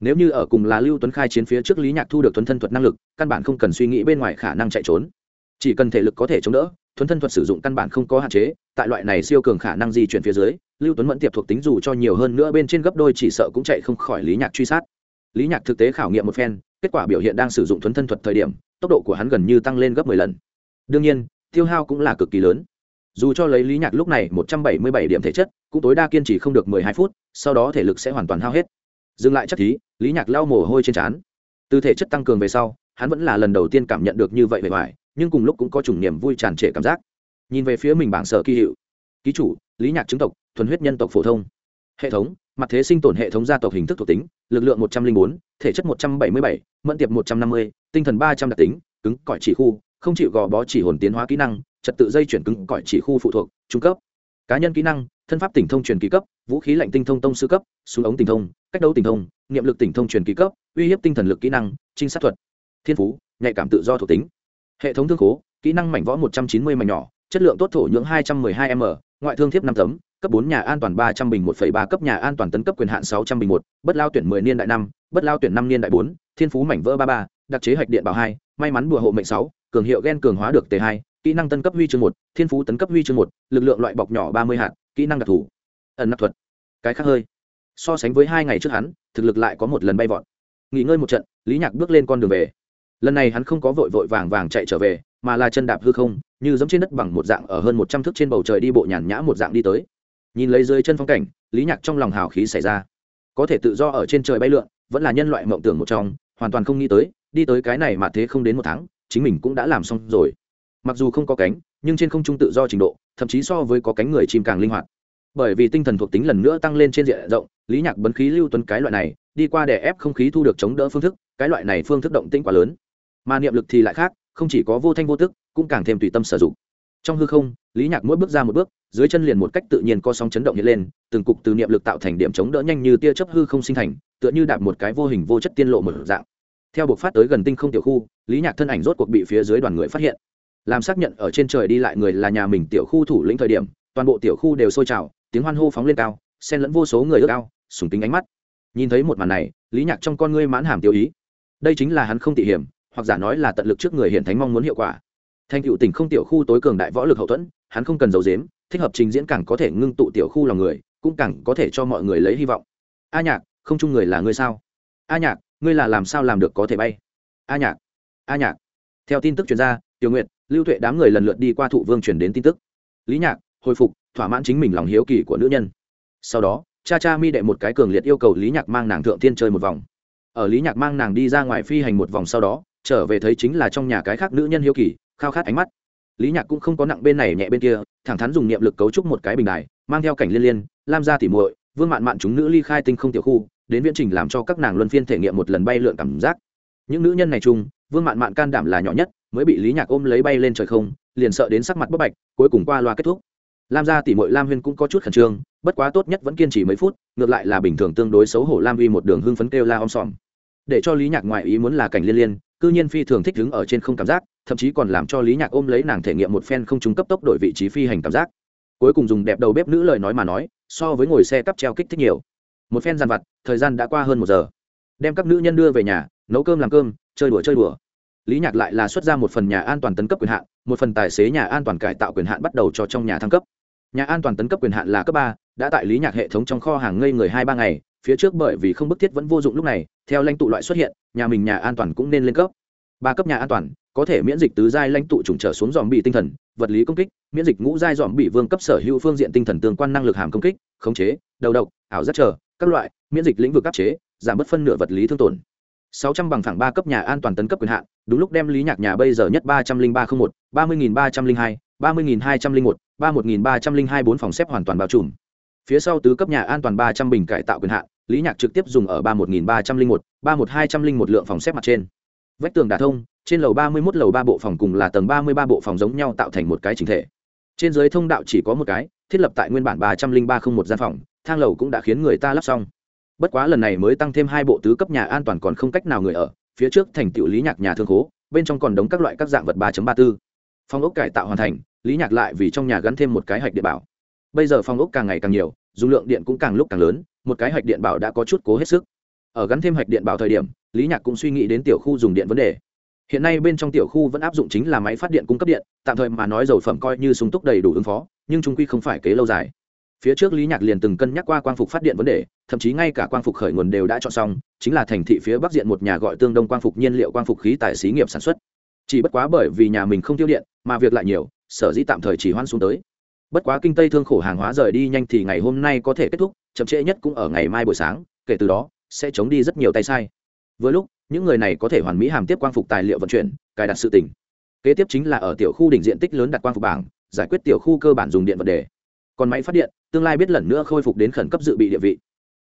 nếu như ở cùng là lưu tuấn khai chiến phía trước lý nhạc thu được thuấn thân thuật năng lực, căn bản không cần suy nghĩ bên ngoài khả năng chạy trốn. Chỉ cần thể lực có thể chống đỡ, thuấn thân thuật sử dụng căn bản không có hạn chế, tại loại này siêu cường khả năng di chuyển phía dưới, lưu tuấn mẫn tiệp thuộc tính dù cho nhiều hơn nữa bên trên gấp đôi chỉ sợ cũng chạy không khỏi lý nhạc truy sát. Lý nhạc thực tế khảo nghiệm một phen, kết quả biểu hiện đang sử dụng thuấn thân thuật thời điểm, tốc độ của hắn gần như tăng lên gấp mười lần. Đương nhiên, tiêu hao cũng là cực kỳ lớn. Dù cho lấy lý nhạc lúc này một trăm bảy mươi bảy điểm thể chất, cũng tối đa kiên trì không được mười hai phút, sau đó thể lực sẽ hoàn toàn hao hết dừng lại chắc thí, lý nhạc lau mồ hôi trên trán. Từ thể chất tăng cường về sau, hắn vẫn là lần đầu tiên cảm nhận được như vậy bề ngoài nhưng cùng lúc cũng có chủng niềm vui tràn trề cảm giác. Nhìn về phía mình bảng sở kỳ hiệu, ký chủ, lý nhạc chứng tộc, thuần huyết nhân tộc phổ thông. Hệ thống, mặt thế sinh tồn hệ thống gia tộc hình thức thuộc tính, lực lượng một trăm linh bốn, thể chất một trăm bảy mươi bảy, mẫn tiệp một trăm năm mươi, tinh thần ba trăm đặc tính, cứng, cỏi chỉ khu, không chịu gò bó chỉ hồn tiến hóa kỹ năng, trật tự dây chuyển cứng, cỏi chỉ khu phụ thuộc, trung cấp cá nhân kỹ năng, thân pháp tỉnh thông truyền ký cấp, vũ khí lạnh tinh thông tông sư cấp, súng ống tỉnh thông, cách đấu tỉnh thông, niệm lực tỉnh thông truyền ký cấp, uy hiếp tinh thần lực kỹ năng, trinh sát thuật, thiên phú, nhạy cảm tự do thuộc tính. Hệ thống thương khố, kỹ năng mảnh võ một trăm chín mươi mảnh nhỏ, chất lượng tốt thổ nhưỡng hai trăm m ư ơ i hai m, ngoại thương thiếp năm tấm, cấp bốn nhà an toàn ba trăm bình một ba, cấp nhà an toàn tấn cấp quyền hạn sáu trăm bình một, bất lao tuyển mười niên đại năm, bất lao tuyển năm niên đại bốn, thiên phú mảnh vỡ ba ba, đặc chế hạch điện bảo hai, may mắn bùa hộ mệnh sáu, cường hiệu gen cường hóa được t hai kỹ năng tân cấp huy chương một, thiên phú tấn cấp huy chương một, lực lượng loại bọc nhỏ ba mươi hạt, kỹ năng đặc thù. Ẩn nạp thuật. Cái khác hơi. So sánh với hai ngày trước hắn, thực lực lại có một lần bay vọt. Nghỉ ngơi một trận, lý nhạc bước lên con đường về. Lần này hắn không có vội vội vàng vàng chạy trở về, mà là chân đạp hư không, như giống trên đất bằng một dạng ở hơn một trăm thước trên bầu trời đi bộ nhàn nhã một dạng đi tới. Nhìn lấy dưới chân phong cảnh, lý nhạc trong lòng hào khí xảy ra. Có thể tự do ở trên trời bay lượn, vẫn là nhân loại mộng tưởng một trong, hoàn toàn không nghĩ tới, đi tới cái này mà thế không đến một tháng, chính mình cũng đã làm xong rồi mặc dù không có cánh, nhưng trên không trung tự do trình độ, thậm chí so với có cánh người chim càng linh hoạt. Bởi vì tinh thần thuộc tính lần nữa tăng lên trên diện rộng, lý nhạc bấn khí lưu tuấn cái loại này, đi qua để ép không khí thu được chống đỡ phương thức, cái loại này phương thức động tĩnh quá lớn. Mà niệm lực thì lại khác, không chỉ có vô thanh vô tức, cũng càng thêm tùy tâm sử dụng. Trong hư không, lý nhạc mỗi bước ra một bước, dưới chân liền một cách tự nhiên có sóng chấn động hiện lên, từng cục từ niệm lực tạo thành điểm chống đỡ nhanh như tia chớp hư không sinh thành, tựa như đạp một cái vô hình vô chất tiên lộ một dạng. Theo buộc phát tới gần tinh không tiểu khu, lý nhạc thân ảnh rốt cuộc bị phía dưới đoàn người phát hiện làm xác nhận ở trên trời đi lại người là nhà mình tiểu khu thủ lĩnh thời điểm, toàn bộ tiểu khu đều sôi trào, tiếng hoan hô phóng lên cao, xen lẫn vô số người ước ao, sùng tính ánh mắt. Nhìn thấy một màn này, lý nhạc trong con ngươi mãn hàm tiêu ý. Đây chính là hắn không tỉ hiểm, hoặc giả nói là tận lực trước người hiện thánh mong muốn hiệu quả. Thành cựu tỉnh không tiểu khu tối cường đại võ lực hậu thuẫn, hắn không cần giấu dếm thích hợp trình diễn càng có thể ngưng tụ tiểu khu lòng người, cũng càng có thể cho mọi người lấy hy vọng. A nhạc, không chung người là ngươi sao? A nhạc, ngươi là làm sao làm được có thể bay? A nhạc a nhạc. Theo tin tức chuyên gia tiểu nguyện lưu tuệ đám người lần lượt đi qua thụ vương truyền đến tin tức. Lý nhạc, hồi phục, thỏa mãn chính mình lòng hiếu kỳ của nữ nhân. Sau đó, cha cha mi đệ một cái cường liệt yêu cầu lý nhạc mang nàng thượng thiên chơi một vòng. Ở lý nhạc mang nàng đi ra ngoài phi hành một vòng sau đó, trở về thấy chính là trong nhà cái khác nữ nhân hiếu kỳ, khao khát ánh mắt. Lý nhạc cũng không có nặng bên này nhẹ bên kia, thẳng thắn dùng niệm lực cấu trúc một cái bình đài, mang theo cảnh liên liên, lam gia tỉ muội, vương mạn mạn chúng nữ ly khai tinh không tiểu khu, đến viễn trình làm cho các nàng luân phiên thể nghiệm một lần bay lượn cảm giác. Những nữ nhân này chung, vương mạn mạn can đảm là nhỏ nhất mới bị lý nhạc ôm lấy bay lên trời không, liền sợ đến sắc mặt bốc bạch, cuối cùng qua loa kết thúc. Lam gia tỷ mội lam huyên cũng có chút khẩn trương, bất quá tốt nhất vẫn kiên trì mấy phút, ngược lại là bình thường tương đối xấu hổ lam Uy một đường hưng phấn kêu la om sòm. Để cho lý nhạc ngoại ý muốn là cảnh liên liên, cư nhiên phi thường thích đứng ở trên không cảm giác, thậm chí còn làm cho lý nhạc ôm lấy nàng thể nghiệm một phen không trung cấp tốc đổi vị trí phi hành cảm giác. Cuối cùng dùng đẹp đầu bếp nữ lời nói mà nói, so với ngồi xe cắp treo kích thích nhiều. Một phen dàn vặt, thời gian đã qua hơn một giờ. Đem các nữ nhân đưa về nhà, nấu cơm làm cơm, chơi đùa chơi đùa lý nhạc lại là xuất ra một phần nhà an toàn tấn cấp quyền hạn, một phần tài xế nhà an toàn cải tạo quyền hạn bắt đầu cho trong nhà thăng cấp. Nhà an toàn tấn cấp quyền hạn là cấp ba, đã tại lý nhạc hệ thống trong kho hàng ngây người hai ba ngày, phía trước bởi vì không bức thiết vẫn vô dụng lúc này, theo lãnh tụ loại xuất hiện, nhà mình nhà an toàn cũng nên lên cấp. Ba cấp nhà an toàn, có thể miễn dịch tứ giai lãnh tụ trùng trở xuống dòm bị tinh thần, vật lý công kích, miễn dịch ngũ giai dòm bị vương cấp sở hữu phương diện tinh thần tương quan năng lực hàm công kích, khống chế, đầu độc, ảo giác trở các loại, miễn dịch lĩnh vực áp chế, giảm bớt phân nửa vật lý thương tổn sáu trăm bằng phẳng ba cấp nhà an toàn tấn cấp quyền hạn, đúng lúc đem lý nhạc nhà bây giờ nhất ba trăm linh ba không một, ba mươi nghìn ba trăm linh hai, ba mươi nghìn hai trăm linh một, ba một nghìn ba trăm linh hai bốn phòng xếp hoàn toàn bao trùm. Phía sau tứ cấp nhà an toàn ba trăm bình cải tạo quyền hạn, lý nhạc trực tiếp dùng ở ba một nghìn ba trăm linh một, ba một hai trăm linh một lượng phòng xếp mặt trên. Vách tường đả thông, trên lầu ba mươi một lầu ba bộ phòng cùng là tầng ba mươi ba bộ phòng giống nhau tạo thành một cái chính thể. Trên dưới thông đạo chỉ có một cái, thiết lập tại nguyên bản ba trăm linh ba không một gian phòng, thang lầu cũng đã khiến người ta lắp xong bất quá lần này mới tăng thêm hai bộ tứ cấp nhà an toàn còn không cách nào người ở, phía trước thành tựu lý nhạc nhà thương khố, bên trong còn đống các loại các dạng vật ba ba bốn phòng ốc cải tạo hoàn thành, lý nhạc lại vì trong nhà gắn thêm một cái hạch điện bảo. Bây giờ phòng ốc càng ngày càng nhiều dung lượng điện cũng càng lúc càng lớn, một cái hạch điện bảo đã có chút cố hết sức. Ở gắn thêm hạch điện bảo thời điểm, lý nhạc cũng suy nghĩ đến tiểu khu dùng điện vấn đề. Hiện nay bên trong tiểu khu vẫn áp dụng chính là máy phát điện cung cấp điện, tạm thời mà nói dầu phẩm coi như sung túc đầy đủ ứng phó, nhưng chúng quy không phải kế lâu dài phía trước lý nhạc liền từng cân nhắc qua quang phục phát điện vấn đề, thậm chí ngay cả quang phục khởi nguồn đều đã chọn xong, chính là thành thị phía bắc diện một nhà gọi tương đông quang phục nhiên liệu quang phục khí tại xí nghiệp sản xuất. Chỉ bất quá bởi vì nhà mình không tiêu điện, mà việc lại nhiều, sở dĩ tạm thời chỉ hoan xuống tới. Bất quá kinh tây thương khổ hàng hóa rời đi nhanh thì ngày hôm nay có thể kết thúc, chậm trễ nhất cũng ở ngày mai buổi sáng, kể từ đó, sẽ chống đi rất nhiều tay sai. Với lúc, những người này có thể hoàn mỹ hàm tiếp quang phục tài liệu vận chuyển, cài đặt sự tỉnh kế tiếp chính là ở tiểu khu đỉnh diện tích lớn đặt quang phục bảng, giải quyết tiểu khu cơ bản dùng điện vật đề còn máy phát điện, tương lai biết lần nữa khôi phục đến khẩn cấp dự bị địa vị.